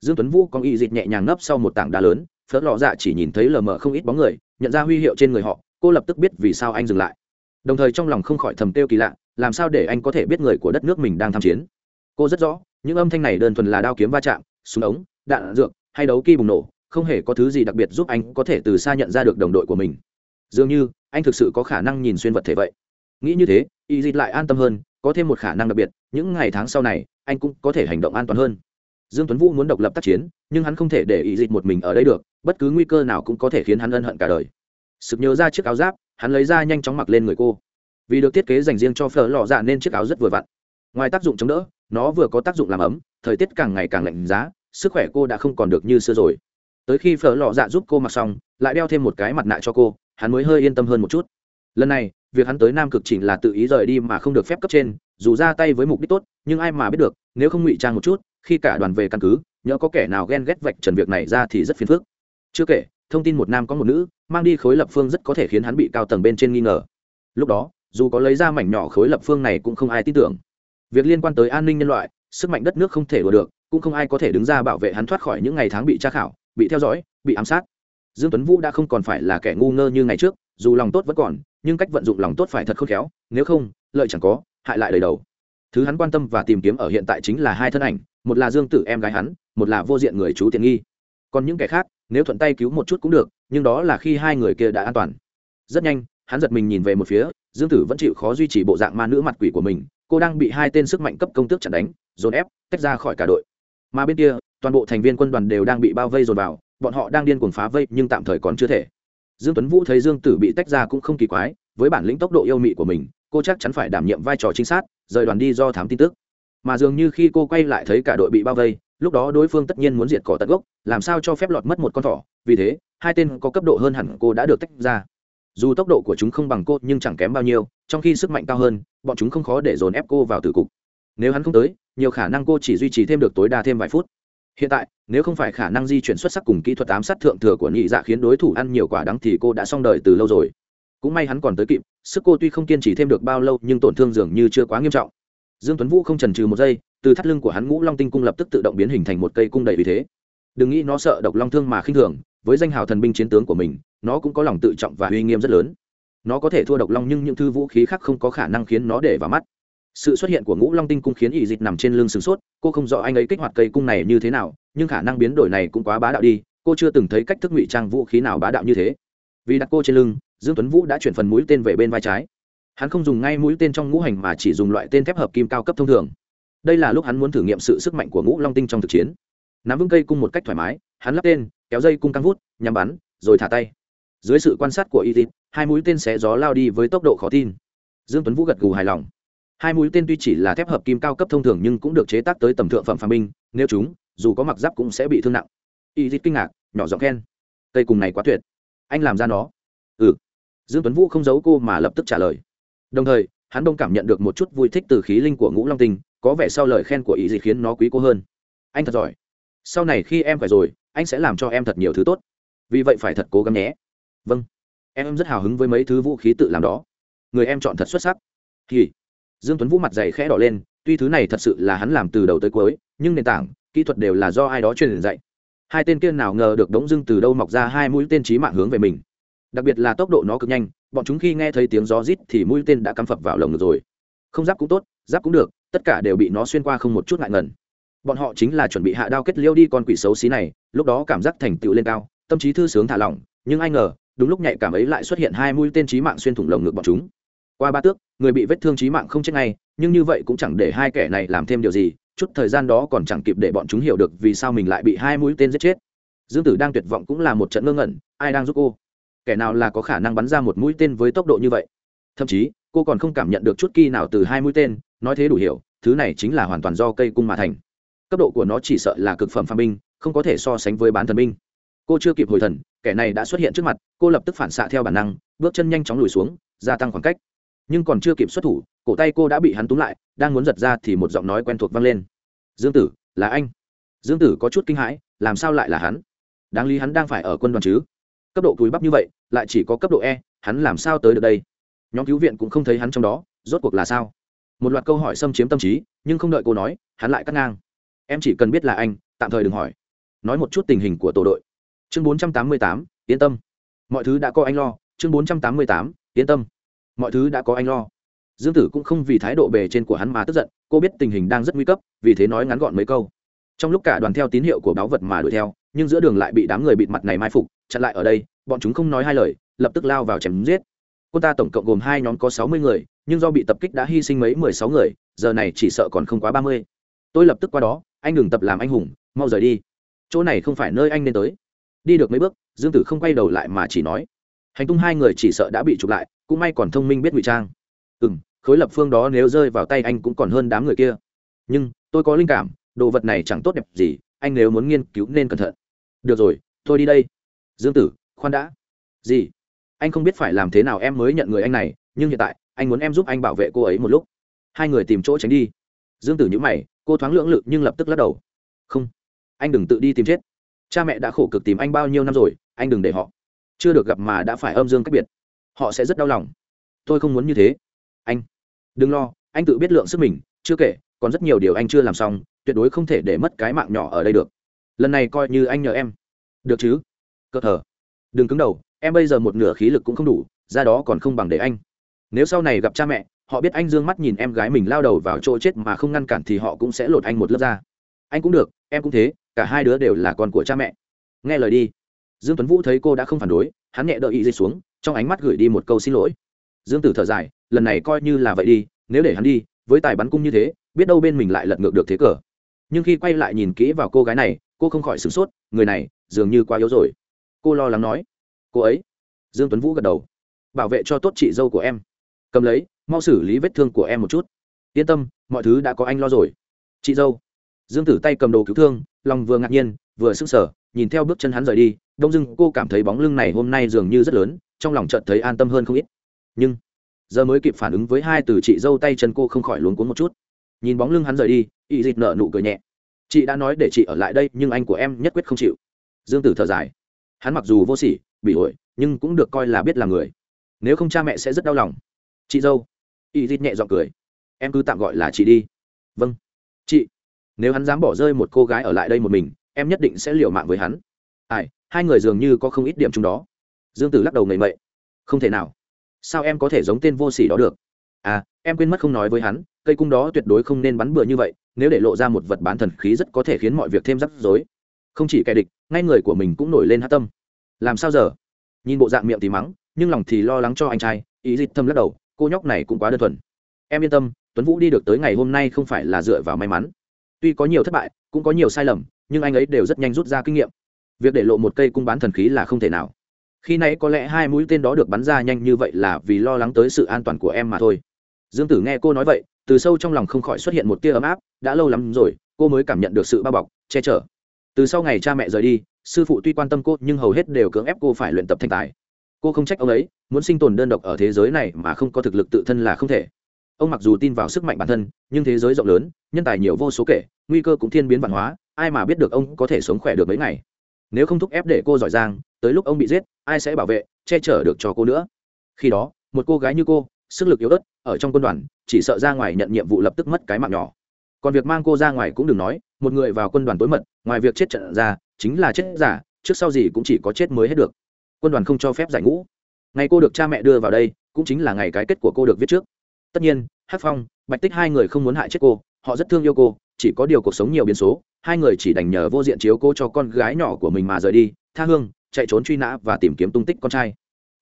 Dương tuấn vũ có y dịch nhẹ nhàng nấp sau một tảng đá lớn, phớt lọ dạ chỉ nhìn thấy lờ mờ không ít bóng người, nhận ra huy hiệu trên người họ, cô lập tức biết vì sao anh dừng lại. Đồng thời trong lòng không khỏi thầm tiêu kỳ lạ, làm sao để anh có thể biết người của đất nước mình đang tham chiến? Cô rất rõ, những âm thanh này đơn thuần là đao kiếm va chạm, súng ống, đạn, dược, hay đấu kỳ bùng nổ, không hề có thứ gì đặc biệt giúp anh có thể từ xa nhận ra được đồng đội của mình dường như anh thực sự có khả năng nhìn xuyên vật thể vậy. Nghĩ như thế, y dịt lại an tâm hơn, có thêm một khả năng đặc biệt, những ngày tháng sau này, anh cũng có thể hành động an toàn hơn. Dương tuấn vũ muốn độc lập tác chiến, nhưng hắn không thể để y dịt một mình ở đây được, bất cứ nguy cơ nào cũng có thể khiến hắn ân hận cả đời. Sực nhớ ra chiếc áo giáp, hắn lấy ra nhanh chóng mặc lên người cô. Vì được thiết kế dành riêng cho phở lò dạ nên chiếc áo rất vừa vặn. Ngoài tác dụng chống đỡ, nó vừa có tác dụng làm ấm, thời tiết càng ngày càng lạnh giá, sức khỏe cô đã không còn được như xưa rồi. Tới khi phở lò dạ giúp cô mặc xong, lại đeo thêm một cái mặt nạ cho cô hắn mới hơi yên tâm hơn một chút. Lần này, việc hắn tới nam cực chỉnh là tự ý rời đi mà không được phép cấp trên, dù ra tay với mục đích tốt, nhưng ai mà biết được, nếu không ngụy trang một chút, khi cả đoàn về căn cứ, nhỡ có kẻ nào ghen ghét vạch trần việc này ra thì rất phiền phức. Chưa kể, thông tin một nam có một nữ, mang đi khối lập phương rất có thể khiến hắn bị cao tầng bên trên nghi ngờ. Lúc đó, dù có lấy ra mảnh nhỏ khối lập phương này cũng không ai tin tưởng. Việc liên quan tới an ninh nhân loại, sức mạnh đất nước không thể đùa được, cũng không ai có thể đứng ra bảo vệ hắn thoát khỏi những ngày tháng bị tra khảo, bị theo dõi, bị ám sát dương tuấn vũ đã không còn phải là kẻ ngu ngơ như ngày trước, dù lòng tốt vẫn còn, nhưng cách vận dụng lòng tốt phải thật khôn khéo, nếu không, lợi chẳng có, hại lại đầy đầu. Thứ hắn quan tâm và tìm kiếm ở hiện tại chính là hai thân ảnh, một là dương tử em gái hắn, một là vô diện người chú tiện nghi. Còn những kẻ khác, nếu thuận tay cứu một chút cũng được, nhưng đó là khi hai người kia đã an toàn. Rất nhanh, hắn giật mình nhìn về một phía, dương tử vẫn chịu khó duy trì bộ dạng ma nữ mặt quỷ của mình, cô đang bị hai tên sức mạnh cấp công tước chặn đánh, dồn ép, tách ra khỏi cả đội. Mà bên kia, toàn bộ thành viên quân đoàn đều đang bị bao vây dồn vào bọn họ đang điên cuồng phá vây nhưng tạm thời còn chưa thể. Dương tuấn vũ thấy dương tử bị tách ra cũng không kỳ quái, với bản lĩnh tốc độ yêu mị của mình, cô chắc chắn phải đảm nhiệm vai trò trinh sát, rời đoàn đi do thám tin tức. Mà dường như khi cô quay lại thấy cả đội bị bao vây, lúc đó đối phương tất nhiên muốn diệt cỏ tận gốc, làm sao cho phép lọt mất một con thỏ. Vì thế, hai tên có cấp độ hơn hẳn cô đã được tách ra. Dù tốc độ của chúng không bằng cô nhưng chẳng kém bao nhiêu, trong khi sức mạnh cao hơn, bọn chúng không khó để dồn ép cô vào tử cục. Nếu hắn không tới, nhiều khả năng cô chỉ duy trì thêm được tối đa thêm vài phút hiện tại, nếu không phải khả năng di chuyển xuất sắc cùng kỹ thuật ám sát thượng thừa của nhị dạ khiến đối thủ ăn nhiều quả đắng thì cô đã xong đời từ lâu rồi. Cũng may hắn còn tới kịp, sức cô tuy không kiên trì thêm được bao lâu nhưng tổn thương dường như chưa quá nghiêm trọng. Dương tuấn vũ không chần chừ một giây, từ thắt lưng của hắn ngũ long tinh cung lập tức tự động biến hình thành một cây cung đầy vì thế. Đừng nghĩ nó sợ độc long thương mà khinh thường, với danh hào thần binh chiến tướng của mình, nó cũng có lòng tự trọng và uy nghiêm rất lớn. Nó có thể thua độc long nhưng những thứ vũ khí khác không có khả năng khiến nó để vào mắt sự xuất hiện của ngũ long tinh cung khiến ỷ dịch nằm trên lưng sửng sốt, cô không rõ anh ấy kích hoạt cây cung này như thế nào, nhưng khả năng biến đổi này cũng quá bá đạo đi, cô chưa từng thấy cách thức ngụy trang vũ khí nào bá đạo như thế. Vì đặt cô trên lưng, dương tuấn vũ đã chuyển phần mũi tên về bên vai trái. Hắn không dùng ngay mũi tên trong ngũ hành mà chỉ dùng loại tên thép hợp kim cao cấp thông thường. Đây là lúc hắn muốn thử nghiệm sự sức mạnh của ngũ long tinh trong thực chiến. Nắm vững cây cung một cách thoải mái, hắn lắp tên, kéo dây cung căng vút, nhắm bắn, rồi thả tay. Dưới sự quan sát của y tít hai mũi tên xé gió lao đi với tốc độ khó tin. Dương tuấn vũ gật gù hài lòng hai mũi tên tuy chỉ là thép hợp kim cao cấp thông thường nhưng cũng được chế tác tới tầm thượng phẩm phàm binh, nếu chúng, dù có mặc giáp cũng sẽ bị thương nặng. Y dít kinh ngạc, nhỏ giọng khen. Cây cùng này quá tuyệt. Anh làm ra nó. Ừ. Dương tuấn vũ không giấu cô mà lập tức trả lời. Đồng thời, hắn đông cảm nhận được một chút vui thích từ khí linh của ngũ long tinh, có vẻ sau lời khen của ý gì khiến nó quý cô hơn. Anh thật giỏi. Sau này khi em khỏe rồi, anh sẽ làm cho em thật nhiều thứ tốt. Vì vậy phải thật cố gắng nhé. Vâng. Em rất hào hứng với mấy thứ vũ khí tự làm đó. Người em chọn thật xuất sắc. Thì dương tuấn vũ mặt dày khẽ đỏ lên, tuy thứ này thật sự là hắn làm từ đầu tới cuối, nhưng nền tảng, kỹ thuật đều là do ai đó truyền dạy. Hai tên kia nào ngờ được đống dưng từ đâu mọc ra hai mũi tên chí mạng hướng về mình. Đặc biệt là tốc độ nó cực nhanh, bọn chúng khi nghe thấy tiếng gió rít thì mũi tên đã cắm phập vào lồng ngực rồi. Không giáp cũng tốt, giáp cũng được, tất cả đều bị nó xuyên qua không một chút ngại ngần. Bọn họ chính là chuẩn bị hạ đao kết liêu đi con quỷ xấu xí này, lúc đó cảm giác thành tựu lên cao, tâm trí thư sướng thả lỏng, nhưng ai ngờ, đúng lúc nhạy cảm ấy lại xuất hiện hai mũi tên chí mạng xuyên thủng lồng ngực bọn chúng qua ba tước, người bị vết thương trí mạng không chết ngay, nhưng như vậy cũng chẳng để hai kẻ này làm thêm điều gì, chút thời gian đó còn chẳng kịp để bọn chúng hiểu được vì sao mình lại bị hai mũi tên giết chết. Dương tử đang tuyệt vọng cũng là một trận ngơ ngẩn, ai đang giúp cô? Kẻ nào là có khả năng bắn ra một mũi tên với tốc độ như vậy? Thậm chí, cô còn không cảm nhận được chút kỳ nào từ hai mũi tên, nói thế đủ hiểu, thứ này chính là hoàn toàn do cây cung mà thành. Cấp độ của nó chỉ sợ là cực phẩm phàm binh, không có thể so sánh với bán thần binh. Cô chưa kịp hồi thần, kẻ này đã xuất hiện trước mặt, cô lập tức phản xạ theo bản năng, bước chân nhanh chóng lùi xuống, gia tăng khoảng cách nhưng còn chưa kịp xuất thủ, cổ tay cô đã bị hắn túm lại, đang muốn giật ra thì một giọng nói quen thuộc vang lên. Dương tử, là anh. Dương tử có chút kinh hãi, làm sao lại là hắn? Đáng lý hắn đang phải ở quân đoàn chứ? Cấp độ cúi bắp như vậy, lại chỉ có cấp độ e hắn làm sao tới được đây? Nhóm cứu viện cũng không thấy hắn trong đó, rốt cuộc là sao? Một loạt câu hỏi xâm chiếm tâm trí, nhưng không đợi cô nói, hắn lại cắt ngang. Em chỉ cần biết là anh, tạm thời đừng hỏi. Nói một chút tình hình của tổ đội. Chương bốn trăm tám mươi tám, yên tâm. Mọi thứ đã có anh lo, chương bốn trăm tám mươi tám, yên tâm mọi thứ đã có anh lo. Dương tử cũng không vì thái độ bề trên của hắn mà tức giận, cô biết tình hình đang rất nguy cấp, vì thế nói ngắn gọn mấy câu. Trong lúc cả đoàn theo tín hiệu của báo vật mà đuổi theo, nhưng giữa đường lại bị đám người bịt mặt này mai phục, chặn lại ở đây, bọn chúng không nói hai lời, lập tức lao vào chém giết. Quân ta tổng cộng gồm hai nhóm có sáu mươi người, nhưng do bị tập kích đã hy sinh mấy mười sáu người, giờ này chỉ sợ còn không quá ba mươi. Tôi lập tức qua đó, anh đừng tập làm anh hùng, mau rời đi. Chỗ này không phải nơi anh nên tới. Đi được mấy bước, dương tử không quay đầu lại mà chỉ nói. Hành tung hai người chỉ sợ đã bị chụp lại cũng may còn thông minh biết ngụy trang. Ừ m khối lập phương đó nếu rơi vào tay anh cũng còn hơn đám người kia. Nhưng, tôi có linh cảm, đồ vật này chẳng tốt đẹp gì, anh nếu muốn nghiên cứu nên cẩn thận. Được rồi tôi đi đây. Dương tử, khoan đã. Gì? Anh không biết phải làm thế nào em mới nhận người anh này, nhưng hiện tại, anh muốn em giúp anh bảo vệ cô ấy một lúc. Hai người tìm chỗ tránh đi. Dương tử nhữ mày, cô thoáng lưỡng lự nhưng lập tức lắc đầu. Không. Anh đừng tự đi tìm chết. Cha mẹ đã khổ cực tìm anh bao nhiêu năm rồi, anh đừng để họ. Chưa được gặp mà đã phải âm dương cách biệt họ sẽ rất đau lòng. Tôi không muốn như thế. Anh, đừng lo, anh tự biết lượng sức mình, chưa kể, còn rất nhiều điều anh chưa làm xong, tuyệt đối không thể để mất cái mạng nhỏ ở đây được. Lần này coi như anh nhờ em. Được chứ? Cơ thờ. Đừng cứng đầu, em bây giờ một nửa khí lực cũng không đủ, ra đó còn không bằng để anh. Nếu sau này gặp cha mẹ, họ biết anh d ư ơ n g mắt nhìn em gái mình lao đầu vào chỗ chết mà không ngăn cản thì họ cũng sẽ lột anh một lớp ra anh cũng được, em cũng thế, cả hai đứa đều là con của cha mẹ. Nghe lời đi dương tuấn vũ thấy cô đã không phản đối, hắn nhẹ đợi ý dịch xuống, trong ánh mắt gửi đi một câu xin lỗi. Dương tử thở dài, lần này coi như là vậy đi, nếu để hắn đi, với tài bắn cung như thế, biết đâu bên mình lại lật ngược được thế cờ. Nhưng khi quay lại nhìn kỹ vào cô gái này, cô không khỏi sửng sốt, người này, dường như quá yếu rồi. Cô lo lắng nói, cô ấy? Dương tuấn vũ gật đầu, bảo vệ cho tốt chị dâu của em. Cầm lấy, mau xử lý vết thương của em một chút. Yên tâm, mọi thứ đã có anh lo rồi. Chị dâu. Dương tử tay cầm đồ cứu thương, lòng vừa ngạc nhiên, vừa sững sờ, nhìn theo bước chân hắn rời đi đông dưng cô cảm thấy bóng lưng này hôm nay dường như rất lớn, trong lòng chợt thấy an tâm hơn không ít. Nhưng, giờ mới kịp phản ứng với hai từ chị dâu tay chân cô không khỏi luống cuống một chút. Nhìn bóng lưng hắn rời đi, Y dịch nợ nụ cười nhẹ. Chị đã nói để chị ở lại đây, nhưng anh của em nhất quyết không chịu. Dương tử thở dài. Hắn mặc dù vô sỉ, bị ổi, nhưng cũng được coi là biết là người. Nếu không cha mẹ sẽ rất đau lòng. Chị dâu. Y dít nhẹ g i ọ n g cười. Em cứ tạm gọi là chị đi. Vâng. Chị, nếu hắn dám bỏ rơi một cô gái ở lại đây một mình, em nhất định sẽ liều mạng với hắn. Ai hai người dường như có không ít điểm chung đó. Dương tử lắc đầu ngậy. Mậy không thể nào. Sao em có thể giống tên vô s ỉ đó được? À em quên mất không nói với hắn, cây cung đó tuyệt đối không nên bắn bừa như vậy, nếu để lộ ra một vật bán thần khí rất có thể khiến mọi việc thêm rắc rối. Không chỉ kẻ địch, ngay người của mình cũng nổi lên hát tâm. Làm sao giờ? Nhìn bộ dạng miệng thì mắng, nhưng lòng thì lo lắng cho anh trai, ý Dịt thâm lắc đầu, cô nhóc này cũng quá đơn thuần. Em yên tâm, tuấn vũ đi được tới ngày hôm nay không phải là dựa vào may mắn. Tuy có nhiều thất bại, cũng có nhiều sai lầm, nhưng anh ấy đều rất nhanh rút ra kinh nghiệm việc để lộ một cây cung bán thần khí là không thể nào. Khi nãy có lẽ hai mũi tên đó được bắn ra nhanh như vậy là vì lo lắng tới sự an toàn của em mà thôi. Dương tử nghe cô nói vậy, từ sâu trong lòng không khỏi xuất hiện một tia ấm áp, đã lâu lắm rồi, cô mới cảm nhận được sự bao bọc, che chở. Từ sau ngày cha mẹ rời đi, sư phụ tuy quan tâm cô, nhưng hầu hết đều cưỡng ép cô phải luyện tập thanh tài. Cô không trách ông ấy, muốn sinh tồn đơn độc ở thế giới này mà không có thực lực tự thân là không thể. Ông mặc dù tin vào sức mạnh bản thân, nhưng thế giới rộng lớn, nhân tài nhiều vô số kể, nguy cơ cũng thiên biến văn hóa, ai mà biết được ông có thể sống khỏe được mấy ngày nếu không thúc ép để cô giỏi giang, tới lúc ông bị giết, ai sẽ bảo vệ, che chở được cho cô nữa? Khi đó, một cô gái như cô, sức lực yếu ớt, ở trong quân đoàn, chỉ sợ ra ngoài nhận nhiệm vụ lập tức mất cái mạng nhỏ. Còn việc mang cô ra ngoài cũng đừng nói, một người vào quân đoàn tối mật, ngoài việc chết trận ra, chính là chết giả, trước sau gì cũng chỉ có chết mới hết được. Quân đoàn không cho phép giải ngũ. Ngày cô được cha mẹ đưa vào đây, cũng chính là ngày cái kết của cô được viết trước. Tất nhiên hát phong, bạch tích hai người không muốn hại chết cô, họ rất thương yêu cô, chỉ có điều cuộc sống nhiều biến số hai người chỉ đành nhờ vô diện chiếu cô cho con gái nhỏ của mình mà rời đi, tha hương, chạy trốn truy nã và tìm kiếm tung tích con trai.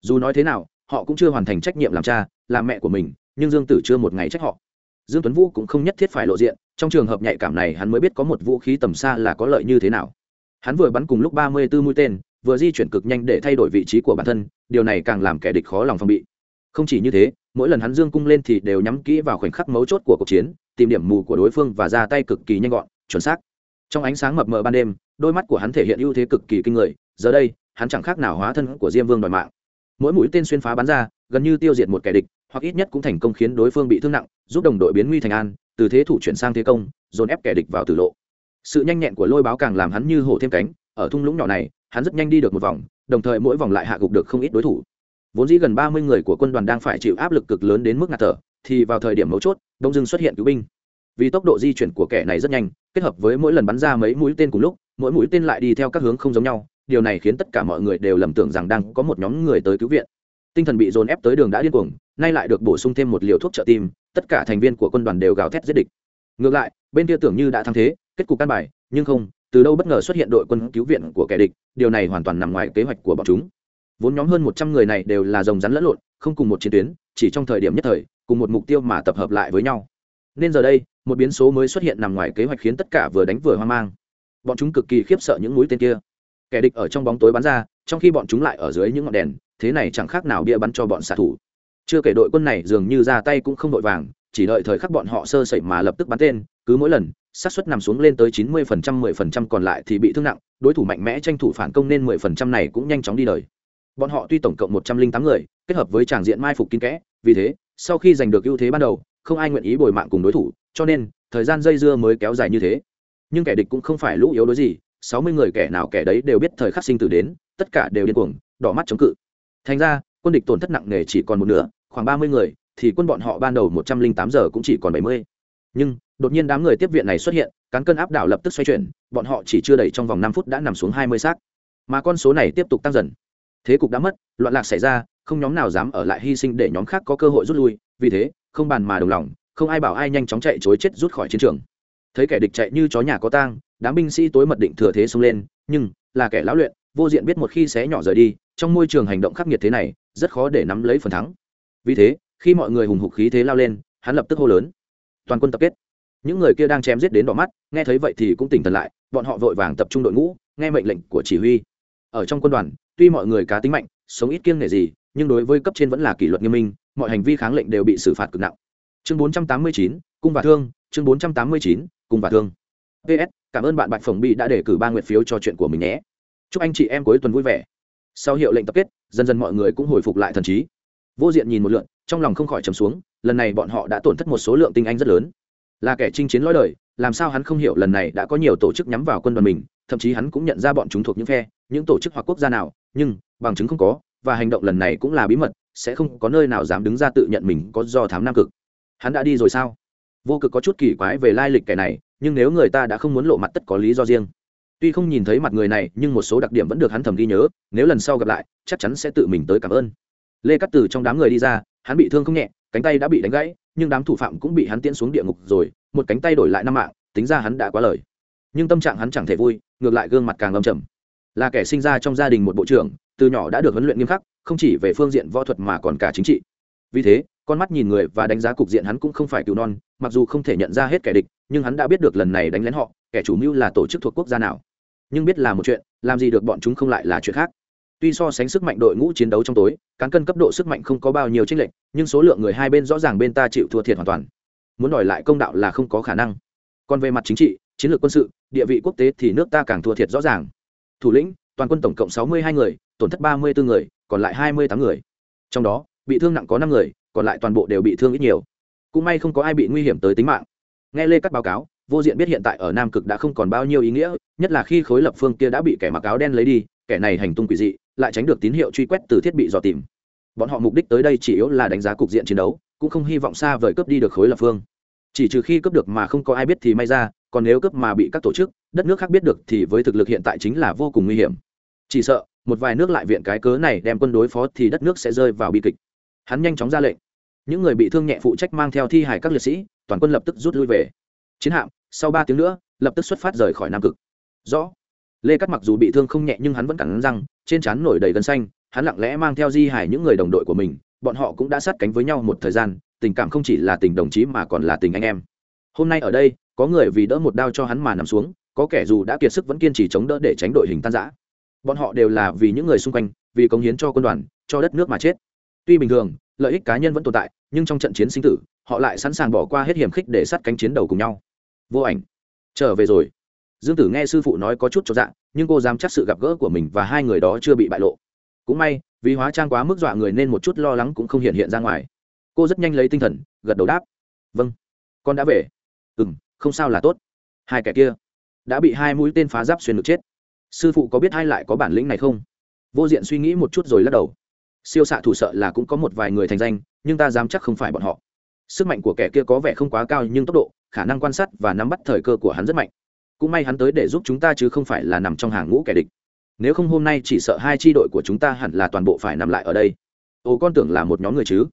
Dù nói thế nào, họ cũng chưa hoàn thành trách nhiệm làm cha làm mẹ của mình, nhưng dương tử chưa một ngày trách họ. Dương tuấn vũ cũng không nhất thiết phải lộ diện, trong trường hợp nhạy cảm này hắn mới biết có một vũ khí tầm xa là có lợi như thế nào. Hắn vừa bắn cùng lúc ba mươi 34 mũi tên, vừa di chuyển cực nhanh để thay đổi vị trí của bản thân, điều này càng làm kẻ địch khó lòng phòng bị. Không chỉ như thế, mỗi lần hắn dương cung lên thì đều nhắm kỹ vào khoảnh khắc mấu chốt của cuộc chiến, tìm điểm mù của đối phương và ra tay cực kỳ nhanh gọn, chuẩn xác trong ánh sáng mập mờ ban đêm, đôi mắt của hắn thể hiện ưu thế cực kỳ kinh người, giờ đây, hắn chẳng khác nào hóa thân của diêm vương đòi mạng. Mỗi mũi tên xuyên phá bắn ra, gần như tiêu diệt một kẻ địch, hoặc ít nhất cũng thành công khiến đối phương bị thương nặng, giúp đồng đội biến nguy thành an, từ thế thủ chuyển sang thế công, dồn ép kẻ địch vào tử lộ. Sự nhanh nhẹn của lôi báo càng làm hắn như hổ thêm cánh, ở thung lũng nhỏ này, hắn rất nhanh đi được một vòng, đồng thời mỗi vòng lại hạ gục được không ít đối thủ. Vốn dĩ gần ba mươi người của quân đoàn đang phải chịu áp lực cực lớn đến mức ngạt thở, thì vào thời điểm mấu chốt đông dưng xuất hiện cứu binh vì tốc độ di chuyển của kẻ này rất nhanh, kết hợp với mỗi lần bắn ra mấy mũi tên cùng lúc, mỗi mũi tên lại đi theo các hướng không giống nhau. Điều này khiến tất cả mọi người đều lầm tưởng rằng đang có một nhóm người tới cứu viện. Tinh thần bị dồn ép tới đường đã điên cuồng, nay lại được bổ sung thêm một liều thuốc trợ tim, tất cả thành viên của quân đoàn đều gào thét giết địch. Ngược lại, bên kia tưởng như đã thắng thế, kết cục căn bài, nhưng không, từ đâu bất ngờ xuất hiện đội quân cứu viện của kẻ địch, điều này hoàn toàn nằm ngoài kế hoạch của bọn chúng. Vốn nhóm hơn một trăm người này đều là rồng rắn lẫn lộn, không cùng một chiến tuyến, chỉ trong thời điểm nhất thời, cùng một mục tiêu mà tập hợp lại với nhau nên giờ đây, một biến số mới xuất hiện nằm ngoài kế hoạch khiến tất cả vừa đánh vừa hoang mang. Bọn chúng cực kỳ khiếp sợ những mũi tên kia. Kẻ địch ở trong bóng tối bắn ra, trong khi bọn chúng lại ở dưới những ngọn đèn, thế này chẳng khác nào bia bắn cho bọn xạ thủ. Chưa kể đội quân này dường như ra tay cũng không vội vàng, chỉ đợi thời khắc bọn họ sơ sẩy mà lập tức bắn tên, cứ mỗi lần, xác suất nằm xuống lên tới chín mươi phần trăm, mười phần trăm còn lại thì bị thương nặng, đối thủ mạnh mẽ tranh thủ phản công nên mười phần trăm này cũng nhanh chóng đi đời. Bọn họ tuy tổng cộng một trăm linh tám người, kết hợp với tràng diện mai phục kín kẽ, vì thế, sau khi giành được ưu thế ban đầu không ai nguyện ý bồi mạng cùng đối thủ, cho nên, thời gian dây dưa mới kéo dài như thế. Nhưng kẻ địch cũng không phải lũ yếu đối gì, sáu mươi người kẻ nào kẻ đấy đều biết thời khắc sinh tử đến, tất cả đều điên cuồng, đỏ mắt chống cự. Thành ra, quân địch tổn thất nặng nề chỉ còn một nửa, khoảng ba mươi người, thì quân bọn họ ban đầu một trăm linh tám giờ cũng chỉ còn bảy mươi. Nhưng, đột nhiên đám người tiếp viện này xuất hiện, cán cân áp đảo lập tức xoay chuyển, bọn họ chỉ chưa đầy trong vòng năm phút đã nằm xuống hai mươi xác. Mà con số này tiếp tục tăng dần. Thế cục đã mất, loạn lạc xảy ra, không nhóm nào dám ở lại hy sinh để nhóm khác có cơ hội rút lui, vì thế không bàn mà đồng lòng, không ai bảo ai nhanh chóng chạy chối chết rút khỏi chiến trường. Thấy kẻ địch chạy như chó nhà có tang, đám binh sĩ tối mật định thừa thế xông lên, nhưng là kẻ lão luyện, vô diện biết một khi xé nhỏ rời đi, trong môi trường hành động khắc nghiệt thế này, rất khó để nắm lấy phần thắng. Vì thế, khi mọi người hùng hục khí thế lao lên, hắn lập tức hô lớn, toàn quân tập kết. Những người kia đang chém giết đến đỏ mắt, nghe thấy vậy thì cũng tỉnh thần lại, bọn họ vội vàng tập trung đội ngũ, nghe mệnh lệnh của chỉ huy. Ở trong quân đoàn, tuy mọi người cá tính mạnh, sống ít kiêng nể gì, nhưng đối với cấp trên vẫn là kỷ luật nghiêm minh mọi hành vi kháng lệnh đều bị xử phạt cực nặng. Chương 489, cung và thương chương 489, cung và thương. Ps cảm ơn bạn bạch phồng bị đã đề cử ba nguyện phiếu cho chuyện của mình nhé. Chúc anh chị em cuối tuần vui vẻ. Sau hiệu lệnh tập kết dần dần mọi người cũng hồi phục lại thần trí. Vô diện nhìn một lượn trong lòng không khỏi trầm xuống lần này bọn họ đã tổn thất một số lượng tinh anh rất lớn. Là kẻ chinh chiến lõi đời làm sao hắn không hiểu lần này đã có nhiều tổ chức nhắm vào quân đoàn mình thậm chí hắn cũng nhận ra bọn chúng thuộc những phe những tổ chức hoặc quốc gia nào nhưng bằng chứng không có và hành động lần này cũng là bí mật sẽ không có nơi nào dám đứng ra tự nhận mình có do thám nam cực. Hắn đã đi rồi sao? Vô cực có chút kỳ quái về lai lịch kẻ này, nhưng nếu người ta đã không muốn lộ mặt tất có lý do riêng. Tuy không nhìn thấy mặt người này, nhưng một số đặc điểm vẫn được hắn thầm ghi nhớ, nếu lần sau gặp lại, chắc chắn sẽ tự mình tới cảm ơn. Lê cắt từ trong đám người đi ra, hắn bị thương không nhẹ, cánh tay đã bị đánh gãy, nhưng đám thủ phạm cũng bị hắn tiễn xuống địa ngục rồi, một cánh tay đổi lại năm mạng, tính ra hắn đã quá lời. Nhưng tâm trạng hắn chẳng thể vui, ngược lại gương mặt càng âm trầm. Là kẻ sinh ra trong gia đình một bộ trưởng từ nhỏ đã được huấn luyện nghiêm khắc, không chỉ về phương diện võ thuật mà còn cả chính trị. Vì thế, con mắt nhìn người và đánh giá cục diện hắn cũng không phải cứu non, mặc dù không thể nhận ra hết kẻ địch, nhưng hắn đã biết được lần này đánh lén họ, kẻ chủ mưu là tổ chức thuộc quốc gia nào. Nhưng biết là một chuyện, làm gì được bọn chúng không lại là chuyện khác. Tuy so sánh sức mạnh đội ngũ chiến đấu trong tối, cán cân cấp độ sức mạnh không có bao nhiêu tranh lệch, nhưng số lượng người hai bên rõ ràng bên ta chịu thua thiệt hoàn toàn. Muốn đòi lại công đạo là không có khả năng. Còn về mặt chính trị, chiến lược quân sự, địa vị quốc tế thì nước ta càng thua thiệt rõ ràng. Thủ lĩnh, toàn quân tổng cộng sáu mươi hai người tổn thất ba mươi bốn người, còn lại hai mươi tám người. Trong đó, bị thương nặng có năm người, còn lại toàn bộ đều bị thương ít nhiều. Cũng may không có ai bị nguy hiểm tới tính mạng. Nghe lê cắt báo cáo, vô diện biết hiện tại ở nam cực đã không còn bao nhiêu ý nghĩa, nhất là khi khối lập phương kia đã bị kẻ mặc áo đen lấy đi, kẻ này hành tung quỷ dị, lại tránh được tín hiệu truy quét từ thiết bị dò tìm. Bọn họ mục đích tới đây chỉ yếu là đánh giá cục diện chiến đấu, cũng không hy vọng xa vời cướp đi được khối lập phương. Chỉ trừ khi cướp được mà không có ai biết thì may ra, còn nếu cướp mà bị các tổ chức, đất nước khác biết được thì với thực lực hiện tại chính là vô cùng nguy hiểm. Chỉ sợ một vài nước lại viện cái cớ này đem quân đối phó thì đất nước sẽ rơi vào bi kịch. Hắn nhanh chóng ra lệnh. Những người bị thương nhẹ phụ trách mang theo thi hài các liệt sĩ, toàn quân lập tức rút lui về. Chiến hạm, sau ba tiếng nữa, lập tức xuất phát rời khỏi nam cực. Rõ. Lê cắt mặc dù bị thương không nhẹ nhưng hắn vẫn cắn răng, trên trán nổi đầy gân xanh, hắn lặng lẽ mang theo di hải những người đồng đội của mình, bọn họ cũng đã sát cánh với nhau một thời gian, tình cảm không chỉ là tình đồng chí mà còn là tình anh em. Hôm nay ở đây, có người vì đỡ một đao cho hắn mà nằm xuống, có kẻ dù đã kiệt sức vẫn kiên trì chống đỡ để tránh đội hình tan giã bọn họ đều là vì những người xung quanh, vì cống hiến cho quân đoàn, cho đất nước mà chết. Tuy bình thường, lợi ích cá nhân vẫn tồn tại, nhưng trong trận chiến sinh tử, họ lại sẵn sàng bỏ qua hết hiểm khích để sát cánh chiến đầu cùng nhau. Vô ảnh. Trở về rồi. Dương tử nghe sư phụ nói có chút cho dạng nhưng cô dám chắc sự gặp gỡ của mình và hai người đó chưa bị bại lộ. Cũng may, vì hóa trang quá mức dọa người nên một chút lo lắng cũng không hiện hiện ra ngoài. Cô rất nhanh lấy tinh thần, gật đầu đáp. Vâng. Con đã về. Ừ m không sao là tốt. Hai kẻ kia đã bị hai mũi tên phá giáp xuyên được chết sư phụ có biết ai lại có bản lĩnh này không? Vô diện suy nghĩ một chút rồi lắc đầu. Siêu xạ thủ sợ là cũng có một vài người thành danh, nhưng ta dám chắc không phải bọn họ. Sức mạnh của kẻ kia có vẻ không quá cao nhưng tốc độ, khả năng quan sát và nắm bắt thời cơ của hắn rất mạnh. Cũng may hắn tới để giúp chúng ta chứ không phải là nằm trong hàng ngũ kẻ địch. Nếu không hôm nay chỉ sợ hai tri đội của chúng ta hẳn là toàn bộ phải nằm lại ở đây. Ồ, con tưởng là một nhóm người chứ?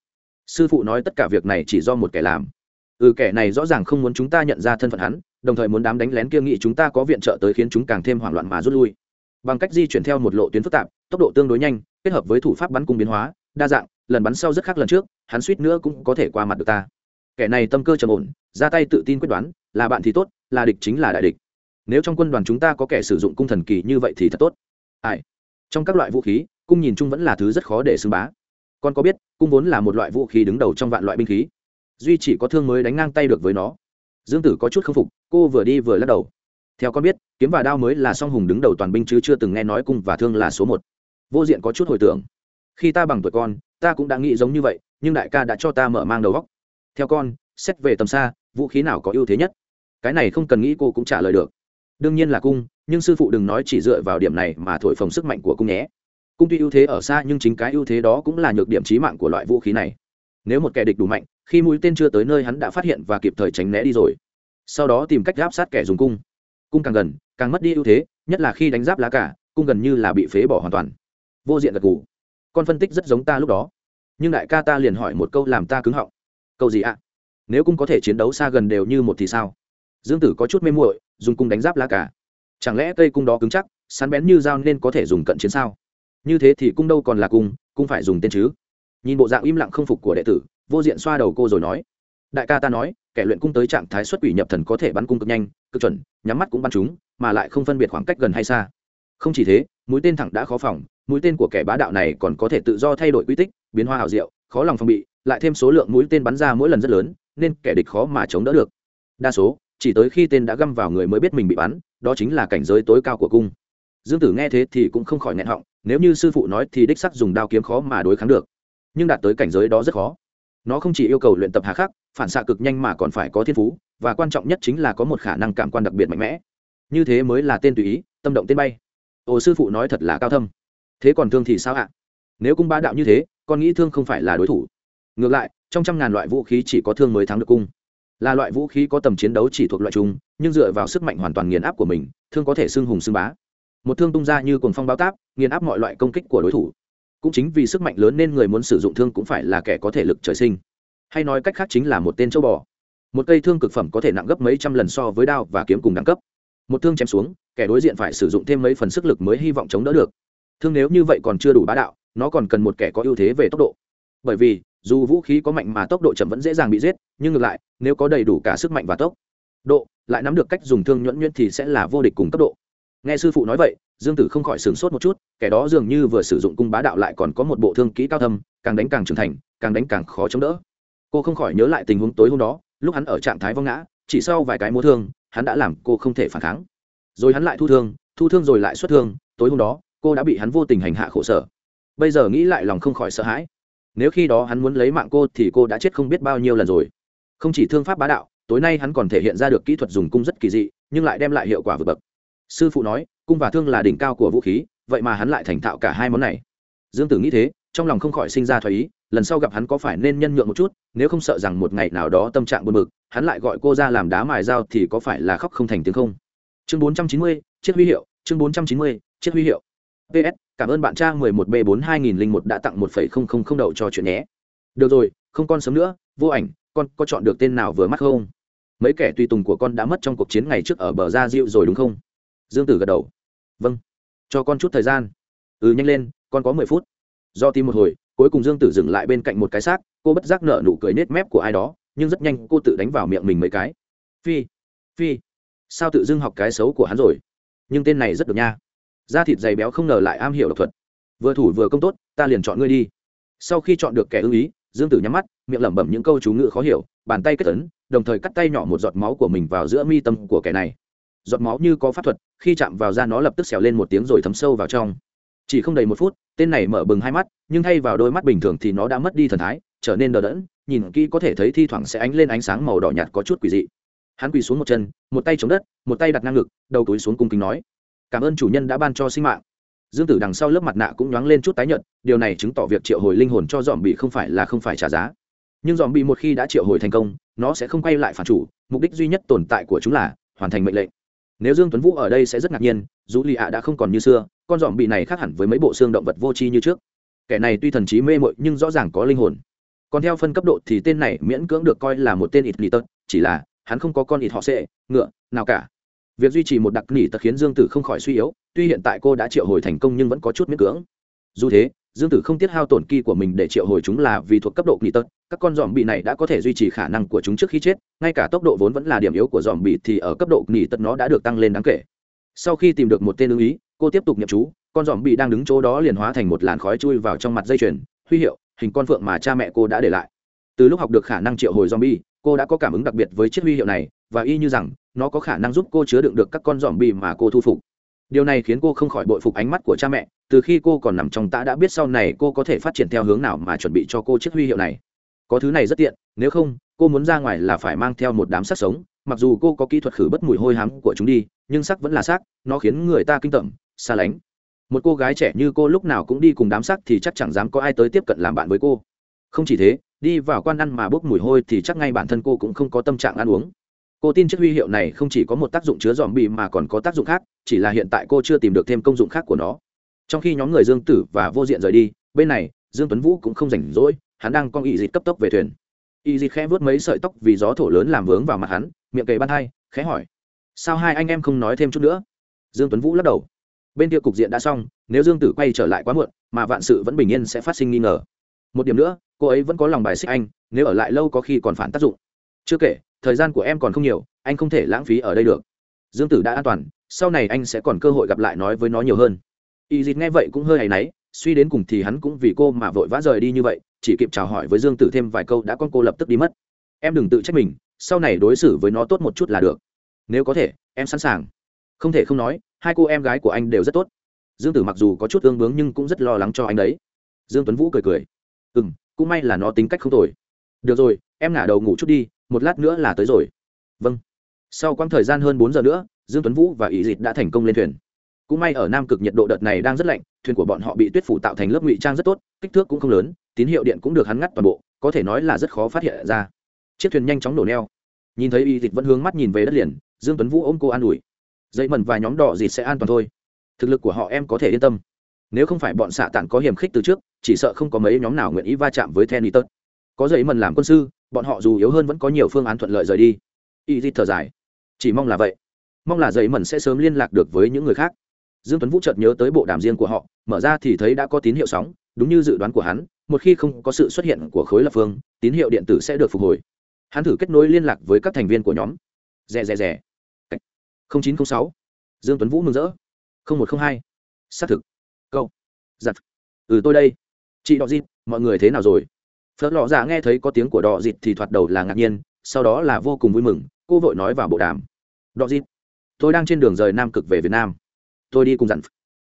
Sư phụ nói tất cả việc này chỉ do một kẻ làm. Ừ kẻ này rõ ràng không muốn chúng ta nhận ra thân phận hắn đồng thời muốn đám đánh lén kia nghĩ chúng ta có viện trợ tới khiến chúng càng thêm hoảng loạn mà rút lui. Bằng cách di chuyển theo một lộ tuyến phức tạp, tốc độ tương đối nhanh, kết hợp với thủ pháp bắn cung biến hóa, đa dạng, lần bắn sau rất khác lần trước, hắn suýt nữa cũng có thể qua mặt được ta. Kẻ này tâm cơ trầm ổn, ra tay tự tin quyết đoán, là bạn thì tốt, là địch chính là đại địch. Nếu trong quân đoàn chúng ta có kẻ sử dụng cung thần kỳ như vậy thì thật tốt. Ai? Trong các loại vũ khí, cung nhìn chung vẫn là thứ rất khó để xưng bá. Con có biết, cung vốn là một loại vũ khí đứng đầu trong vạn loại binh khí. Duy chỉ có thương mới đánh ngang tay được với nó dương tử có chút k phục, cô vừa đi vừa lắc đầu. Theo con biết, kiếm và đao mới là song hùng đứng đầu toàn binh chứ chưa từng nghe nói cung và thương là số một. Vô diện có chút hồi tưởng. Khi ta bằng tuổi con, ta cũng đã nghĩ giống như vậy, nhưng đại ca đã cho ta mở mang đầu góc theo con, xét về tầm xa, vũ khí nào có ưu thế nhất? Cái này không cần nghĩ cô cũng trả lời được. Đương nhiên là cung, nhưng sư phụ đừng nói chỉ dựa vào điểm này mà thổi phồng sức mạnh của cung nhé. Cung tuy ưu thế ở xa nhưng chính cái ưu thế đó cũng là nhược điểm trí mạng của loại vũ khí này. Nếu một kẻ địch đủ mạnh khi mũi tên chưa tới nơi hắn đã phát hiện và kịp thời tránh né đi rồi. Sau đó tìm cách giáp sát kẻ dùng cung. Cung càng gần, càng mất đi ưu thế, nhất là khi đánh giáp lá cả, cung gần như là bị phế bỏ hoàn toàn. Vô diện gật gù. Con phân tích rất giống ta lúc đó. Nhưng đại ca ta liền hỏi một câu làm ta cứng họng. Câu gì ạ? Nếu cung có thể chiến đấu xa gần đều như một thì sao? Dương tử có chút mê muội, dùng cung đánh giáp lá cả. Chẳng lẽ cây cung đó cứng chắc sắn bén như dao nên có thể dùng cận chiến sao? Như thế thì cung đâu còn là cung cung phải dùng tên chứ? Nhìn bộ dạng im lặng không phục của đệ tử vô diện xoa đầu cô rồi nói, đại ca ta nói, kẻ luyện cung tới trạng thái xuất quỷ nhập thần có thể bắn cung cực nhanh, cực chuẩn, nhắm mắt cũng bắn chúng, mà lại không phân biệt khoảng cách gần hay xa. Không chỉ thế, mũi tên thẳng đã khó phòng, mũi tên của kẻ bá đạo này còn có thể tự do thay đổi quy tích, biến hoa hảo diệu, khó lòng phòng bị, lại thêm số lượng mũi tên bắn ra mỗi lần rất lớn, nên kẻ địch khó mà chống đỡ được. Đa số, chỉ tới khi tên đã găm vào người mới biết mình bị bắn, đó chính là cảnh giới tối cao của cung. Dương tử nghe thế thì cũng không khỏi nghẹn họng, nếu như sư phụ nói thì đích sắc dùng đao kiếm khó mà đối kháng được, nhưng đạt tới cảnh giới đó rất khó nó không chỉ yêu cầu luyện tập hà khắc, phản xạ cực nhanh mà còn phải có thiên phú, và quan trọng nhất chính là có một khả năng cảm quan đặc biệt mạnh mẽ. Như thế mới là tên tùy ý, tâm động tên bay. Ồ sư phụ nói thật là cao thâm. Thế còn thương thì sao ạ? Nếu cung bá đạo như thế, con nghĩ thương không phải là đối thủ. Ngược lại, trong trăm ngàn loại vũ khí chỉ có thương mới thắng được cung. Là loại vũ khí có tầm chiến đấu chỉ thuộc loại chung, nhưng dựa vào sức mạnh hoàn toàn nghiền áp của mình, thương có thể xưng hùng xưng bá. Một thương tung ra như cồn phong báo táp, nghiền áp mọi loại công kích của đối thủ cũng chính vì sức mạnh lớn nên người muốn sử dụng thương cũng phải là kẻ có thể lực trời sinh. Hay nói cách khác chính là một tên châu bò. Một cây thương cực phẩm có thể nặng gấp mấy trăm lần so với đao và kiếm cùng đẳng cấp. Một thương chém xuống, kẻ đối diện phải sử dụng thêm mấy phần sức lực mới hy vọng chống đỡ được. Thương nếu như vậy còn chưa đủ bá đạo, nó còn cần một kẻ có ưu thế về tốc độ. Bởi vì, dù vũ khí có mạnh mà tốc độ chậm vẫn dễ dàng bị giết, nhưng ngược lại, nếu có đầy đủ cả sức mạnh và tốc độ, lại nắm được cách dùng thương nhuẫn nhuyễn thì sẽ là vô địch cùng tốc độ nghe sư phụ nói vậy, dương tử không khỏi sửng sốt một chút, kẻ đó dường như vừa sử dụng cung bá đạo lại còn có một bộ thương kỹ cao thâm, càng đánh càng trưởng thành, càng đánh càng khó chống đỡ. Cô không khỏi nhớ lại tình huống tối hôm đó, lúc hắn ở trạng thái vong ngã, chỉ sau vài cái múa thương, hắn đã làm cô không thể phản kháng. Rồi hắn lại thu thương thu thương rồi lại xuất thương, tối hôm đó, cô đã bị hắn vô tình hành hạ khổ sở. Bây giờ nghĩ lại lòng không khỏi sợ hãi. Nếu khi đó hắn muốn lấy mạng cô thì cô đã chết không biết bao nhiêu lần rồi. Không chỉ thương pháp bá đạo, tối nay hắn còn thể hiện ra được kỹ thuật dùng cung rất kỳ dị, nhưng lại đem lại hiệu quả vượt bậc sư phụ nói, cung và thương là đỉnh cao của vũ khí, vậy mà hắn lại thành thạo cả hai món này. Dương tử nghĩ thế, trong lòng không khỏi sinh ra thoái ý, lần sau gặp hắn có phải nên nhân nhượng một chút, nếu không sợ rằng một ngày nào đó tâm trạng buồn bực, hắn lại gọi cô ra làm đá mài dao thì có phải là khóc không thành tiếng không? Chương bốn trăm chín mươi, chiếc huy hiệu, chương bốn trăm chín mươi, chiếc huy hiệu. Ps cảm ơn bạn trang mười một b bốn hai nghìn linh một đã tặng một phẩy không không không đậu cho chuyện nhé. Được rồi, không con sớm nữa, vô ảnh, con có chọn được tên nào vừa mắt không? Mấy kẻ tùy tùng của con đã mất trong cuộc chiến ngày trước ở bờ gia diệu rồi đúng không? Dương tử gật đầu. Vâng. Cho con chút thời gian. Ừ nhanh lên, con có mười phút. Do tìm một hồi, cuối cùng dương tử dừng lại bên cạnh một cái xác, cô bất giác nợ nụ cười nết mép của ai đó, nhưng rất nhanh cô tự đánh vào miệng mình mấy cái. Phi phi, sao tự dưng học cái xấu của hắn rồi? Nhưng tên này rất được nha. Da thịt dày béo không ngờ lại am hiểu độc thuật. Vừa thủ vừa công tốt, ta liền chọn ngươi đi. Sau khi chọn được kẻ ưng ý, dương tử nhắm mắt, miệng lẩm bẩm những câu chú ngữ khó hiểu, bàn tay kết tấn đồng thời cắt tay nhỏ một giọt máu của mình vào giữa mi tâm của kẻ này giọt máu như có pháp thuật, khi chạm vào da nó lập tức xèo lên một tiếng rồi thấm sâu vào trong. Chỉ không đầy một phút, tên này mở bừng hai mắt, nhưng thay vào đôi mắt bình thường thì nó đã mất đi thần thái, trở nên đờ đẫn, nhìn kỹ có thể thấy thi thoảng sẽ ánh lên ánh sáng màu đỏ nhạt có chút quỷ dị. Hắn quỳ xuống một chân, một tay chống đất, một tay đặt ngang ngực, đầu túi xuống cung kính nói, cảm ơn chủ nhân đã ban cho sinh mạng. Dương tử đằng sau lớp mặt nạ cũng nhoáng lên chút tái nhợt, điều này chứng tỏ việc triệu hồi linh hồn cho dòm bị không phải là không phải trả giá. Nhưng dòm bị một khi đã triệu hồi thành công, nó sẽ không quay lại phản chủ, mục đích duy nhất tồn tại của chúng là hoàn thành mệnh lệnh nếu dương tuấn vũ ở đây sẽ rất ngạc nhiên, dù lì ạ đã không còn như xưa, con dòm bị này khác hẳn với mấy bộ xương động vật vô tri như trước. Kẻ này tuy thần trí mê mội nhưng rõ ràng có linh hồn. Còn theo phân cấp độ thì tên này miễn cưỡng được coi là một tên ít lì tật, chỉ là hắn không có con ít họ sệ, ngựa, nào cả. Việc duy trì một đặc nỉ tật khiến dương tử không khỏi suy yếu, tuy hiện tại cô đã triệu hồi thành công nhưng vẫn có chút miễn cưỡng. Dù thế dương tử không tiết hao tổn kỳ của mình để triệu hồi chúng là vì thuộc cấp độ nghỉ tật, các con dòm bị này đã có thể duy trì khả năng của chúng trước khi chết, ngay cả tốc độ vốn vẫn là điểm yếu của dòm bị thì ở cấp độ nghỉ tật nó đã được tăng lên đáng kể. Sau khi tìm được một tên ưng ý, cô tiếp tục nhập chú, con dòm bị đang đứng chỗ đó liền hóa thành một làn khói chui vào trong mặt dây chuyền, huy hiệu, hình con phượng mà cha mẹ cô đã để lại. Từ lúc học được khả năng triệu hồi dòm zombie, cô đã có cảm ứng đặc biệt với chiếc huy hiệu này, và y như rằng, nó có khả năng giúp cô chứa đựng được các con dòm zombie mà cô thu phục. Điều này khiến cô không khỏi bội phục ánh mắt của cha mẹ từ khi cô còn nằm trong tã đã biết sau này cô có thể phát triển theo hướng nào mà chuẩn bị cho cô chiếc huy hiệu này. Có thứ này rất tiện, nếu không, cô muốn ra ngoài là phải mang theo một đám sắc sống, mặc dù cô có kỹ thuật khử bất mùi hôi hám của chúng đi, nhưng sắc vẫn là sắc nó khiến người ta kinh tởm, xa lánh. Một cô gái trẻ như cô lúc nào cũng đi cùng đám sắc thì chắc chẳng dám có ai tới tiếp cận làm bạn với cô. Không chỉ thế, đi vào quan ăn mà bốc mùi hôi thì chắc ngay bản thân cô cũng không có tâm trạng ăn uống. Cô tin chiếc huy hiệu này không chỉ có một tác dụng chứa dòm bì mà còn có tác dụng khác, chỉ là hiện tại cô chưa tìm được thêm công dụng khác của nó trong khi nhóm người dương tử và vô diện rời đi, bên này, dương tuấn vũ cũng không rảnh rỗi, hắn đang con ỵ dịt cấp tốc về thuyền. Ỵ dịt khẽ vớt mấy sợi tóc vì gió thổ lớn làm vướng vào mặt hắn, miệng cầy ban hai khẽ hỏi, sao hai anh em không nói thêm chút nữa? Dương tuấn vũ lắc đầu. Bên kia cục diện đã xong, nếu dương tử quay trở lại quá muộn, mà vạn sự vẫn bình yên sẽ phát sinh nghi ngờ. Một điểm nữa, cô ấy vẫn có lòng bài xích anh, nếu ở lại lâu có khi còn phản tác dụng. Chưa kể, thời gian của em còn không nhiều, anh không thể lãng phí ở đây được. Dương tử đã an toàn, sau này anh sẽ còn cơ hội gặp lại nói với nó nhiều hơn y dịt nghe vậy cũng hơi hay náy, suy đến cùng thì hắn cũng vì cô mà vội vã rời đi như vậy, chỉ kịp chào hỏi với dương tử thêm vài câu đã con cô lập tức đi mất. Em đừng tự trách mình, sau này đối xử với nó tốt một chút là được. Nếu có thể, em sẵn sàng. Không thể không nói, hai cô em gái của anh đều rất tốt. Dương tử mặc dù có chút ương bướng nhưng cũng rất lo lắng cho anh đấy. Dương tuấn vũ cười cười. Ừ m cũng may là nó tính cách không tồi. Được rồi, em ngả đầu ngủ chút đi, một lát nữa là tới rồi. Vâng. Sau quãng thời gian hơn bốn giờ nữa, dương tuấn vũ và ý dịt đã thành công lên thuyền cũng may ở nam cực nhiệt độ đợt này đang rất lạnh, thuyền của bọn họ bị tuyết phủ tạo thành lớp ngụy trang rất tốt, kích thước cũng không lớn, tín hiệu điện cũng được hắn ngắt toàn bộ, có thể nói là rất khó phát hiện ra. Chiếc thuyền nhanh chóng nổ neo. Nhìn thấy y dịt vẫn hướng mắt nhìn về đất liền, dương tuấn vũ ôm cô an ủi. Dây mần và nhóm đỏ dịt sẽ an toàn thôi. Thực lực của họ em có thể yên tâm. Nếu không phải bọn xạ tản có hiểm khích từ trước, chỉ sợ không có mấy nhóm nào nguyện ý va chạm với then y tớt có dây mần làm quân sư, bọn họ dù yếu hơn vẫn có nhiều phương án thuận lợi rời đi. Y dịt thở dài. Chỉ mong là vậy. Mong là dây mần sẽ sớm liên lạc được với những người khác dương tuấn vũ chợt nhớ tới bộ đàm riêng của họ, mở ra thì thấy đã có tín hiệu sóng, đúng như dự đoán của hắn, một khi không có sự xuất hiện của khối lập phương, tín hiệu điện tử sẽ được phục hồi. Hắn thử kết nối liên lạc với các thành viên của nhóm. Rè rè rè. Chín trăm sáu. Dương tuấn vũ mừng rỡ. Một trăm hai. Xác thực. Câu. Giặt ừ tôi đây. Chị đọ dịt, mọi người thế nào rồi? Phớt lọ dạ nghe thấy có tiếng của đọ dịt thì thoạt đầu là ngạc nhiên, sau đó là vô cùng vui mừng, cô vội nói vào bộ đàm. Đọ dịt, tôi đang trên đường rời nam cực về việt nam tôi đi cùng dặn.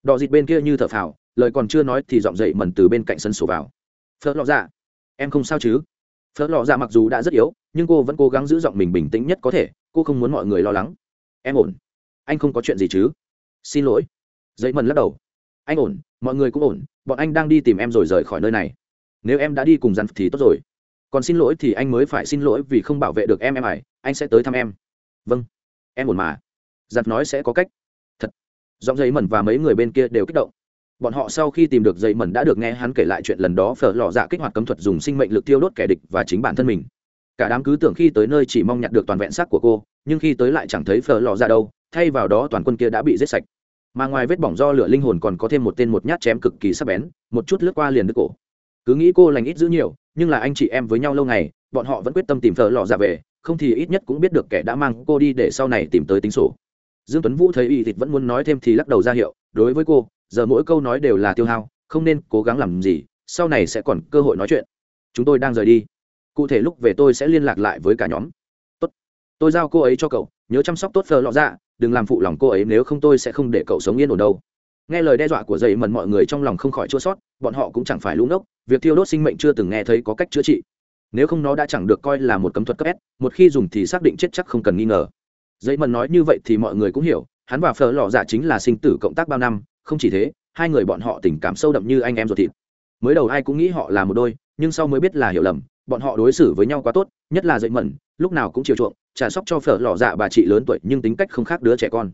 Đọ dịt bên kia như thở phào, lời còn chưa nói thì giọng dậy mẩn từ bên cạnh sân sổ vào. Phớt lọ dạ. Em không sao chứ? Phớt lọ dạ mặc dù đã rất yếu, nhưng cô vẫn cố gắng giữ giọng mình bình tĩnh nhất có thể, cô không muốn mọi người lo lắng. Em ổn. Anh không có chuyện gì chứ? Xin lỗi. Dậy mần lắc đầu. Anh ổn, mọi người cũng ổn, bọn anh đang đi tìm em rồi rời khỏi nơi này. Nếu em đã đi cùng dặn thì tốt rồi. Còn xin lỗi thì anh mới phải xin lỗi vì không bảo vệ được em em ải, anh sẽ tới thăm em. Vâng. Em ổn mà. Giặt nói sẽ có cách giọng dây mẩn và mấy người bên kia đều kích động. Bọn họ sau khi tìm được dây mẩn đã được nghe hắn kể lại chuyện lần đó phở lò dạ kích hoạt cấm thuật dùng sinh mệnh lực tiêu đốt kẻ địch và chính bản thân mình. Cả đám cứ tưởng khi tới nơi chỉ mong nhặt được toàn vẹn xác của cô, nhưng khi tới lại chẳng thấy phở lò dạ đâu, thay vào đó toàn quân kia đã bị giết sạch. Mà ngoài vết bỏng do lửa linh hồn còn có thêm một tên một nhát chém cực kỳ sắc bén, một chút lướt qua liền đứt cổ. Cứ nghĩ cô lành ít giữ nhiều, nhưng là anh chị em với nhau lâu ngày, bọn họ vẫn quyết tâm tìm phở lò dạ về, không thì ít nhất cũng biết được kẻ đã mang cô đi để sau này tìm tới tính sổ dương tuấn vũ thấy y thịt vẫn muốn nói thêm thì lắc đầu ra hiệu, đối với cô, giờ mỗi câu nói đều là tiêu hao, không nên cố gắng làm gì, sau này sẽ còn cơ hội nói chuyện. Chúng tôi đang rời đi. Cụ thể lúc về tôi sẽ liên lạc lại với cả nhóm. Tốt. Tôi giao cô ấy cho cậu, nhớ chăm sóc tốt phờ lọ dạ đừng làm phụ lòng cô ấy, nếu không tôi sẽ không để cậu sống yên ổn đâu. Nghe lời đe dọa của dậy mần mọi người trong lòng không khỏi chua sót bọn họ cũng chẳng phải lũ ngốc, việc thiêu đốt sinh mệnh chưa từng nghe thấy có cách chữa trị. Nếu không nó đã chẳng được coi là một cấm thuật cấp s, một khi dùng thì xác định chết chắc không cần nghi ngờ dậy mần nói như vậy thì mọi người cũng hiểu, hắn và phở lò dạ chính là sinh tử cộng tác bao năm, không chỉ thế, hai người bọn họ tình cảm sâu đậm như anh em ruột thịt. Mới đầu ai cũng nghĩ họ là một đôi, nhưng sau mới biết là hiểu lầm, bọn họ đối xử với nhau quá tốt, nhất là dậy mẩn lúc nào cũng chiều chuộng trả sóc cho phở lò dạ bà chị lớn tuổi nhưng tính cách không khác đứa trẻ con.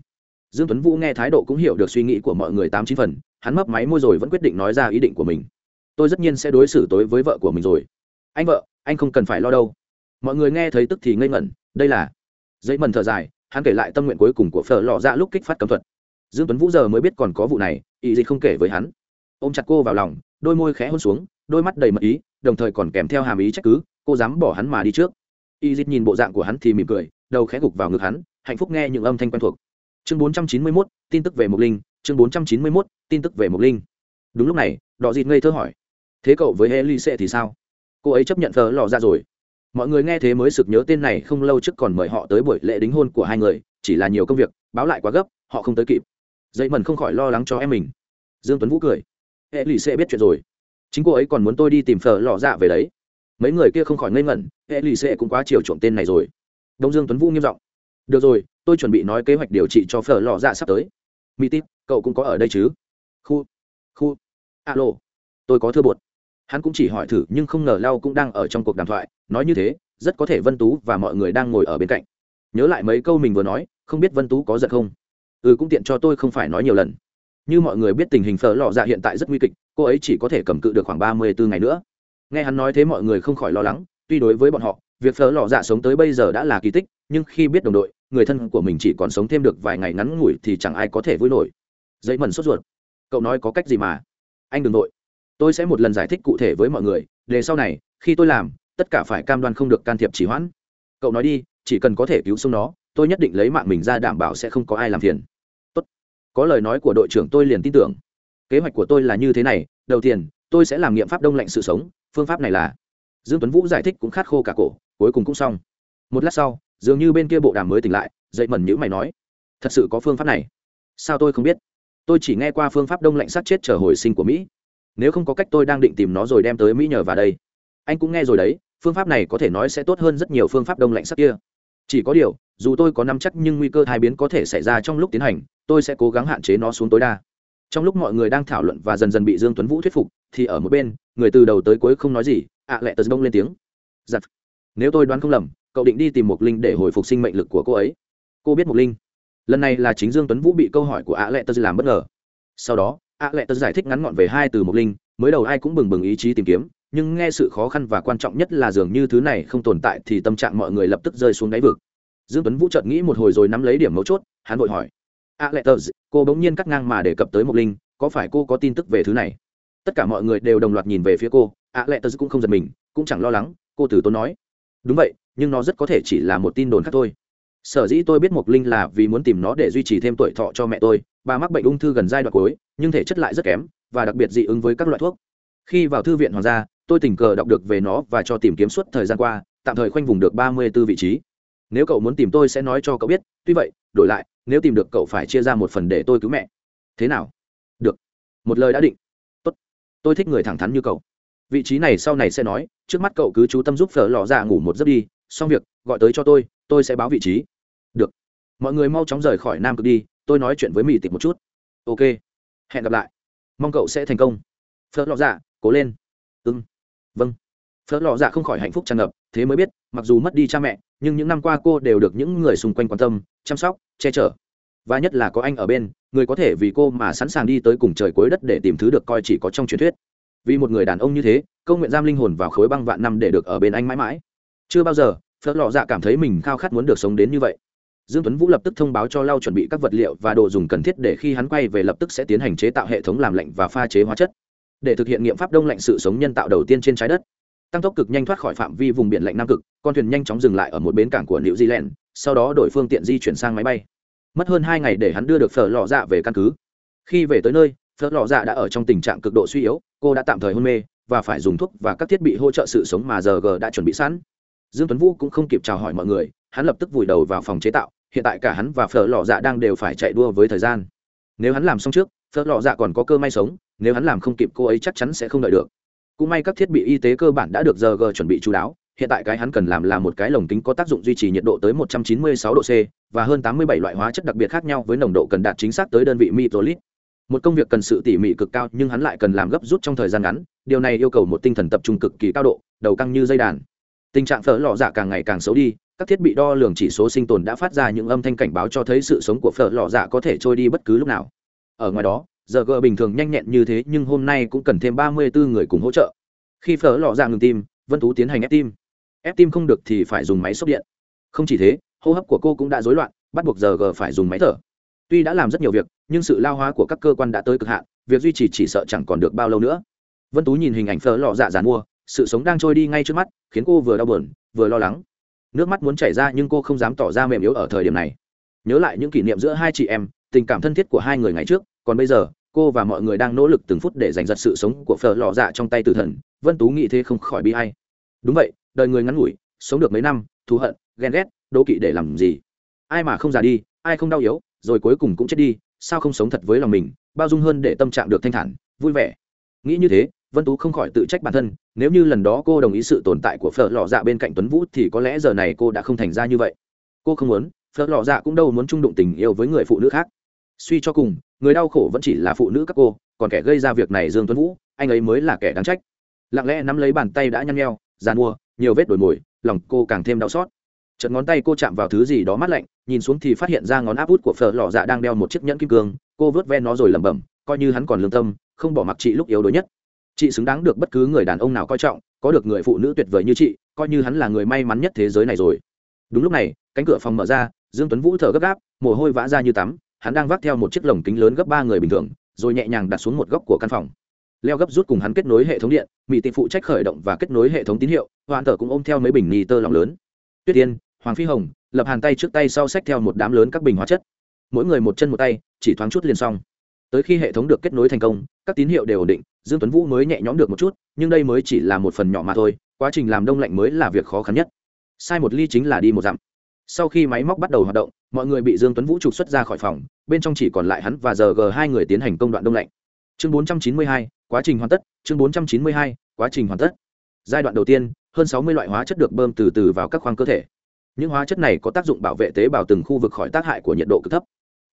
Dương tuấn vũ nghe thái độ cũng hiểu được suy nghĩ của mọi người tám chín phần, hắn mấp máy môi rồi vẫn quyết định nói ra ý định của mình. Tôi rất nhiên sẽ đối xử tối với vợ của mình rồi. Anh vợ, anh không cần phải lo đâu. Mọi người nghe thấy tức thì ngây ngẩn, đây là. Dây mần thở dài hắn kể lại tâm nguyện cuối cùng của phở lò dạ lúc kích phát cấm thuật. Dương tuấn vũ giờ mới biết còn có vụ này ý gì không kể với hắn. Ôm chặt cô vào lòng đôi môi khẽ hôn xuống đôi mắt đầy mật ý đồng thời còn kèm theo hàm ý trách cứ cô dám bỏ hắn mà đi trước. Y dít nhìn bộ dạng của hắn thì mỉm cười đầu khẽ gục vào ngực hắn hạnh phúc nghe những âm thanh quen thuộc. Chương 491, tin tức về mục linh chương 491, tin tức về mục linh. Đúng lúc này đọ dịt ngây thơ hỏi thế cậu với elise thì sao? Cô ấy chấp nhận thờ lò ra rồi mọi người nghe thế mới sực nhớ tên này không lâu trước còn mời họ tới buổi lễ đính hôn của hai người, chỉ là nhiều công việc, báo lại quá gấp, họ không tới kịp. Dây mần không khỏi lo lắng cho em mình. Dương tuấn vũ cười. Hệ lì sẽ biết chuyện rồi. Chính cô ấy còn muốn tôi đi tìm phở lò dạ về đấy. Mấy người kia không khỏi ngây ngẩn, hệ lì sẽ cũng quá chiều chuộng tên này rồi. Đông dương tuấn vũ nghiêm giọng. Được rồi, tôi chuẩn bị nói kế hoạch điều trị cho phở lò dạ sắp tới. Mỹ tít, cậu cũng có ở đây chứ? Khu khu. Alo. Tôi có thưa bột hắn cũng chỉ hỏi thử, nhưng không ngờ lau cũng đang ở trong cuộc đàm thoại, nói như thế, rất có thể vân tú và mọi người đang ngồi ở bên cạnh. Nhớ lại mấy câu mình vừa nói, không biết vân tú có giận không? Ừ cũng tiện cho tôi không phải nói nhiều lần. Như mọi người biết tình hình phở lò dạ hiện tại rất nguy kịch, cô ấy chỉ có thể cầm cự được khoảng ba mươi bốn ngày nữa. Nghe hắn nói thế mọi người không khỏi lo lắng, tuy đối với bọn họ, việc phở lò dạ sống tới bây giờ đã là kỳ tích, nhưng khi biết đồng đội, người thân của mình chỉ còn sống thêm được vài ngày ngắn ngủi thì chẳng ai có thể vui nổi. Dậy mẩn sốt ruột. Cậu nói có cách gì mà? Anh đừng nội tôi sẽ một lần giải thích cụ thể với mọi người, để sau này, khi tôi làm, tất cả phải cam đoan không được can thiệp chỉ hoãn. Cậu nói đi, chỉ cần có thể cứu sống nó, tôi nhất định lấy mạng mình ra đảm bảo sẽ không có ai làm phiền. Tốt. Có lời nói của đội trưởng tôi liền tin tưởng. Kế hoạch của tôi là như thế này, đầu tiên, tôi sẽ làm nghiệm pháp đông lạnh sự sống, phương pháp này là dương tuấn vũ giải thích cũng khát khô cả cổ, cuối cùng cũng xong. Một lát sau, dường như bên kia bộ đàm mới tỉnh lại, dậy mẩn nhữ mày nói, thật sự có phương pháp này? Sao tôi không biết? Tôi chỉ nghe qua phương pháp đông lạnh sát chết trở hồi sinh của mỹ nếu không có cách tôi đang định tìm nó rồi đem tới mỹ nhờ vào đây anh cũng nghe rồi đấy phương pháp này có thể nói sẽ tốt hơn rất nhiều phương pháp đông lạnh sắc kia chỉ có điều dù tôi có nắm chắc nhưng nguy cơ thai biến có thể xảy ra trong lúc tiến hành tôi sẽ cố gắng hạn chế nó xuống tối đa trong lúc mọi người đang thảo luận và dần dần bị dương tuấn vũ thuyết phục thì ở một bên người từ đầu tới cuối không nói gì ạ à lẹ tờ bông lên tiếng giặt nếu tôi đoán không lầm cậu định đi tìm một linh để hồi phục sinh mệnh lực của cô ấy cô biết một linh lần này là chính dương tuấn vũ bị câu hỏi của ạ à lẹ tờ làm bất ngờ sau đó ạ lệ tật giải thích ngắn gọn về hai từ một linh, mới đầu ai cũng bừng bừng ý chí tìm kiếm, nhưng nghe sự khó khăn và quan trọng nhất là dường như thứ này không tồn tại thì tâm trạng mọi người lập tức rơi xuống đáy vực. Dương tuấn vũ chợt nghĩ một hồi rồi nắm lấy điểm mấu chốt, hắn vội hỏi. Ạ lệ tật cô bỗng nhiên cắt ngang mà đề cập tới một linh, có phải cô có tin tức về thứ này? Tất cả mọi người đều đồng loạt nhìn về phía cô ạ lệ tật cũng không giật mình, cũng chẳng lo lắng, cô từ tốn nói. Đúng vậy, nhưng nó rất có thể chỉ là một tin đồn khác thôi. Sở dĩ tôi biết mộc linh là vì muốn tìm nó để duy trì thêm tuổi thọ cho mẹ tôi bà mắc bệnh ung thư gần giai đoạn cuối, nhưng thể chất lại rất kém, và đặc biệt dị ứng với các loại thuốc. Khi vào thư viện hoàng gia, tôi tình cờ đọc được về nó và cho tìm kiếm suốt thời gian qua, tạm thời khoanh vùng được ba mươi b ố vị trí. Nếu cậu muốn tìm tôi sẽ nói cho cậu biết, tuy vậy, đổi lại, nếu tìm được cậu phải chia ra một phần để tôi cứu mẹ. Thế nào? Được. Một lời đã định. Tốt. Tôi thích người thẳng thắn như cậu. Vị trí này sau này sẽ nói, trước mắt cậu cứ chú tâm giúp phở lò ra ngủ một giấc đi, xong việc, gọi tới cho tôi tôi sẽ báo vị trí. Được. Mọi người mau chóng rời khỏi nam cực đi tôi nói chuyện với mỹ tịch một chút. Ok. Hẹn gặp lại. Mong cậu sẽ thành công. Phớt lọ dạ cố lên. Ưng ừ. vâng. Phớt lọ dạ không khỏi hạnh phúc tràn ngập, thế mới biết, mặc dù mất đi cha mẹ, nhưng những năm qua cô đều được những người xung quanh quan tâm, chăm sóc, che chở. Và nhất là có anh ở bên, người có thể vì cô mà sẵn sàng đi tới cùng trời cuối đất để tìm thứ được coi chỉ có trong truyền thuyết. Vì một người đàn ông như thế, câu nguyện giam linh hồn vào khối băng vạn năm để được ở bên anh mãi mãi. Chưa bao giờ, phớt lọ dạ cảm thấy mình khao khát muốn được sống đến như vậy dương tuấn vũ lập tức thông báo cho lau chuẩn bị các vật liệu và đồ dùng cần thiết để khi hắn quay về lập tức sẽ tiến hành chế tạo hệ thống làm lạnh và pha chế hóa chất. Để thực hiện nghiệm pháp đông lạnh sự sống nhân tạo đầu tiên trên trái đất. Tăng tốc cực nhanh thoát khỏi phạm vi vùng biển lạnh nam cực, con thuyền nhanh chóng dừng lại ở một bến cảng của new zealand, sau đó đổi phương tiện di chuyển sang máy bay. Mất hơn hai ngày để hắn đưa được phở lò dạ về căn cứ. Khi về tới nơi, phở lò dạ đã ở trong tình trạng cực độ suy yếu, cô đã tạm thời hôn mê và phải dùng thuốc và các thiết bị hỗ trợ sự sống mà giờ g đã chuẩn bị sẵn. Dương tuấn vũ cũng không kịp chào hỏi mọi người, hắn lập tức vùi đầu vào phòng chế tạo hiện tại cả hắn và phở lò dạ đang đều phải chạy đua với thời gian nếu hắn làm xong trước phở lò dạ còn có cơ may sống nếu hắn làm không kịp cô ấy chắc chắn sẽ không đợi được cũng may các thiết bị y tế cơ bản đã được giờ g chuẩn bị chú đáo hiện tại cái hắn cần làm là một cái lồng kính có tác dụng duy trì nhiệt độ tới 196 độ C và hơn 87 loại hóa chất đặc biệt khác nhau với nồng độ cần đạt chính xác tới đơn vị microlit. Một công việc cần sự tỉ mỉ cực cao nhưng hắn lại cần làm gấp rút trong thời gian ngắn, điều này yêu cầu một tinh thần tập trung cực kỳ cao độ, đầu căng như dây đàn. Tình trạng phở lọ dạ càng ngày càng xấu đi, các thiết bị đo lường chỉ số sinh tồn đã phát ra những âm thanh cảnh báo cho thấy sự sống của phở lò dạ có thể trôi đi bất cứ lúc nào. Ở ngoài đó, giờ gờ bình thường nhanh nhẹn như thế nhưng hôm nay cũng cần thêm ba mươi bốn người cùng hỗ trợ. Khi phở lò dạ ngừng tim, vân tú tiến hành ép tim. Ép tim không được thì phải dùng máy sốc điện. Không chỉ thế, hô hấp của cô cũng đã rối loạn, bắt buộc giờ g phải dùng máy thở. Tuy đã làm rất nhiều việc, nhưng sự lao hóa của các cơ quan đã tới cực hạn, việc duy trì chỉ sợ chẳng còn được bao lâu nữa. Vân tú nhìn hình ảnh phở lò dạ dàn mua, sự sống đang trôi đi ngay trước mắt, khiến cô vừa đau buồn, vừa lo lắng nước mắt muốn chảy ra nhưng cô không dám tỏ ra mềm yếu ở thời điểm này. Nhớ lại những kỷ niệm giữa hai chị em, tình cảm thân thiết của hai người ngày trước, còn bây giờ, cô và mọi người đang nỗ lực từng phút để giành giật sự sống của phở lò dạ trong tay tử thần, vân tú nghĩ thế không khỏi bi hay đúng vậy, đời người ngắn ngủi, sống được mấy năm, thù hận, ghen ghét, đố kỵ để làm gì? Ai mà không già đi, ai không đau yếu, rồi cuối cùng cũng chết đi, sao không sống thật với lòng mình, bao dung hơn để tâm trạng được thanh thản, vui vẻ. Nghĩ như thế vân tú không khỏi tự trách bản thân, nếu như lần đó cô đồng ý sự tồn tại của phở lò dạ bên cạnh tuấn vũ thì có lẽ giờ này cô đã không thành ra như vậy. Cô không muốn, phở lò dạ cũng đâu muốn trung đụng tình yêu với người phụ nữ khác. Suy cho cùng, người đau khổ vẫn chỉ là phụ nữ các cô, còn kẻ gây ra việc này dương tuấn vũ, anh ấy mới là kẻ đáng trách. Lặng lẽ nắm lấy bàn tay đã nhăn nheo dàn mua, nhiều vết đổi mồi, lòng cô càng thêm đau xót. Chợt ngón tay cô chạm vào thứ gì đó mát lạnh, nhìn xuống thì phát hiện ra ngón áp út của phở lò dạ đang đeo một chiếc nhẫn kim cương, cô vớt ven nó rồi lẩm bẩm, coi như hắn còn lương tâm, không bỏ mặc chị lúc yếu đuối nhất chị xứng đáng được bất cứ người đàn ông nào coi trọng, có được người phụ nữ tuyệt vời như chị, coi như hắn là người may mắn nhất thế giới này rồi. Đúng lúc này, cánh cửa phòng mở ra, dương tuấn vũ thở gấp gáp, mồ hôi vã ra như tắm, hắn đang vác theo một chiếc lồng kính lớn gấp ba người bình thường, rồi nhẹ nhàng đặt xuống một góc của căn phòng. Leo gấp rút cùng hắn kết nối hệ thống điện, mỹ tị phụ trách khởi động và kết nối hệ thống tín hiệu hoàn tờ cũng ôm theo mấy bình ni tơ lòng lớn. Tuyết tiên hoàng phi hồng, lập hàn tay trước tay sau xách theo một đám lớn các bình hóa chất. Mỗi người một chân một tay, chỉ thoáng chút liền xong. Tới khi hệ thống được kết nối thành công, các tín hiệu đều ổn định dương tuấn vũ mới nhẹ nhõm được một chút nhưng đây mới chỉ là một phần nhỏ mà thôi quá trình làm đông lạnh mới là việc khó khăn nhất. Sai một ly chính là đi một dặm. Sau khi máy móc bắt đầu hoạt động mọi người bị dương tuấn vũ trục xuất ra khỏi phòng bên trong chỉ còn lại hắn và giờ g hai người tiến hành công đoạn đông lạnh. Chương 492, quá trình hoàn tất chương 492, quá trình hoàn tất. Giai đoạn đầu tiên hơn 60 loại hóa chất được bơm từ từ vào các khoang cơ thể. Những hóa chất này có tác dụng bảo vệ tế bào từng khu vực khỏi tác hại của nhiệt độ cực thấp.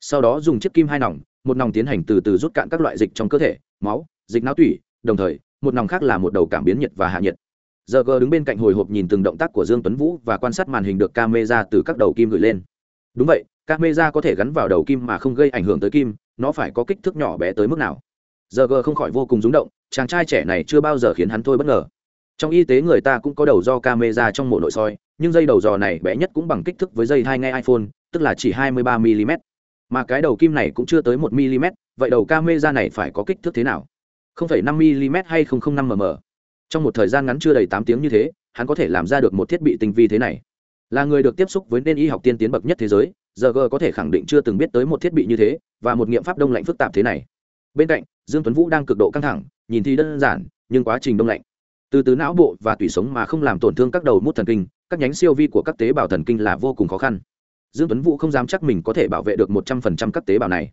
Sau đó dùng chiếc kim hai nòng một nòng tiến hành từ từ rút cạn các loại dịch trong cơ thể máu dịch não tủy, đồng thời, một nòng khác là một đầu cảm biến nhiệt và hạ nhiệt. Giờ g đứng bên cạnh hồi hộp nhìn từng động tác của dương tuấn vũ và quan sát màn hình được camera từ các đầu kim gửi lên. Đúng vậy, camera có thể gắn vào đầu kim mà không gây ảnh hưởng tới kim, nó phải có kích thước nhỏ bé tới mức nào. Giờ g không khỏi vô cùng rúng động, chàng trai trẻ này chưa bao giờ khiến hắn thôi bất ngờ. Trong y tế người ta cũng có đầu do camera trong mổ nội soi, nhưng dây đầu dò này bé nhất cũng bằng kích thước với dây hai ngay iphone, tức là chỉ 23 mm mà cái đầu kim này cũng chưa tới 1 mm vậy đầu camera này phải có kích thước thế nào? 5 mm hay 005 mm trong một thời gian ngắn chưa đầy tám tiếng như thế, hắn có thể làm ra được một thiết bị tinh vi thế này. Là người được tiếp xúc với nền y học tiên tiến bậc nhất thế giới, giờ g có thể khẳng định chưa từng biết tới một thiết bị như thế, và một nghiệm pháp đông lạnh phức tạp thế này. Bên cạnh, dương tuấn vũ đang cực độ căng thẳng, nhìn thì đơn giản, nhưng quá trình đông lạnh. Từ từ não bộ và tủy sống mà không làm tổn thương các đầu mút thần kinh, các nhánh siêu vi của các tế bào thần kinh là vô cùng khó khăn. Dương tuấn vũ không dám chắc mình có thể bảo vệ được một trăm phần trăm các tế bào này.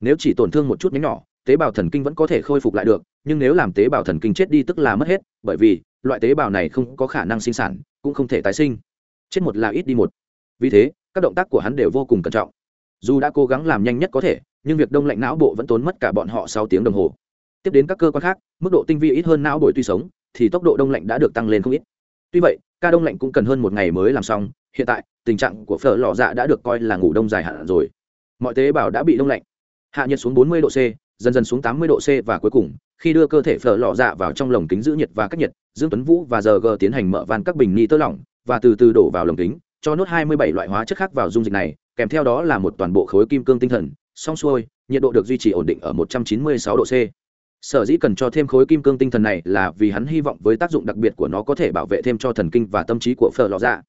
Nếu chỉ tổn thương một chút nhánh nhỏ tế bào thần kinh vẫn có thể khôi phục lại được, nhưng nếu làm tế bào thần kinh chết đi tức là mất hết, bởi vì loại tế bào này không có khả năng sinh sản, cũng không thể tái sinh. Chết một là ít đi một. Vì thế, các động tác của hắn đều vô cùng cẩn trọng. Dù đã cố gắng làm nhanh nhất có thể, nhưng việc đông lạnh não bộ vẫn tốn mất cả bọn họ sáu tiếng đồng hồ. Tiếp đến các cơ quan khác, mức độ tinh vi ít hơn não bội tuy sống, thì tốc độ đông lạnh đã được tăng lên không ít. Tuy vậy, ca đông lạnh cũng cần hơn một ngày mới làm xong, hiện tại, tình trạng của phở lò dạ đã được coi là ngủ đông dài hạn rồi. Mọi tế bào đã bị đông lạnh. Hạ nhiệt xuống 40 độ c dần dần xuống 80 độ c và cuối cùng khi đưa cơ thể phở Lọ dạ vào trong lồng kính giữ nhiệt và cách nhiệt dương tuấn vũ và giờ g tiến hành mở van các bình ni tơ lỏng và từ từ đổ vào lồng kính cho nốt 27 loại hóa chất khác vào dung dịch này kèm theo đó là một toàn bộ khối kim cương tinh thần song xuôi nhiệt độ được duy trì ổn định ở 196 độ c. Sở dĩ cần cho thêm khối kim cương tinh thần này là vì hắn hy vọng với tác dụng đặc biệt của nó có thể bảo vệ thêm cho thần kinh và tâm trí của phở Lọ dạ.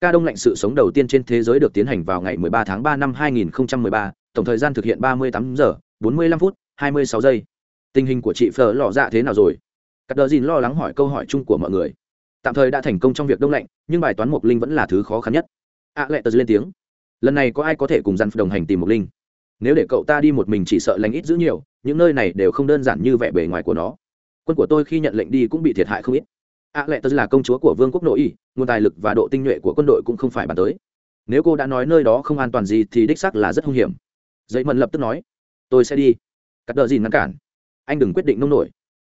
Ca đông lạnh sự sống đầu tiên trên thế giới được tiến hành vào ngày 13 tháng 3 năm 2013, tổng thời gian thực hiện 38 giờ 45 phút 26 giây. Tình hình của chị phở lò dạ thế nào rồi? Cắt đờ dìn lo lắng hỏi câu hỏi chung của mọi người. Tạm thời đã thành công trong việc đông lạnh nhưng bài toán mộc linh vẫn là thứ khó khăn nhất. A à, lệ tờ lên tiếng. Lần này có ai có thể cùng dàn đồng hành tìm mộc linh? Nếu để cậu ta đi một mình chỉ sợ lành ít giữ nhiều những nơi này đều không đơn giản như vẻ bề ngoài của nó. Quân của tôi khi nhận lệnh đi cũng bị thiệt hại không ít. A à, lệ tờ là công chúa của vương quốc nội y nguồn tài lực và độ tinh nhuệ của quân đội cũng không phải bàn tới. Nếu cô đã nói nơi đó không an toàn gì thì đích xác là rất hung hiểm. Giấy mần lập tức nói tôi sẽ đi cắt đờ gì ngăn cản. Anh đừng quyết định nông nổi.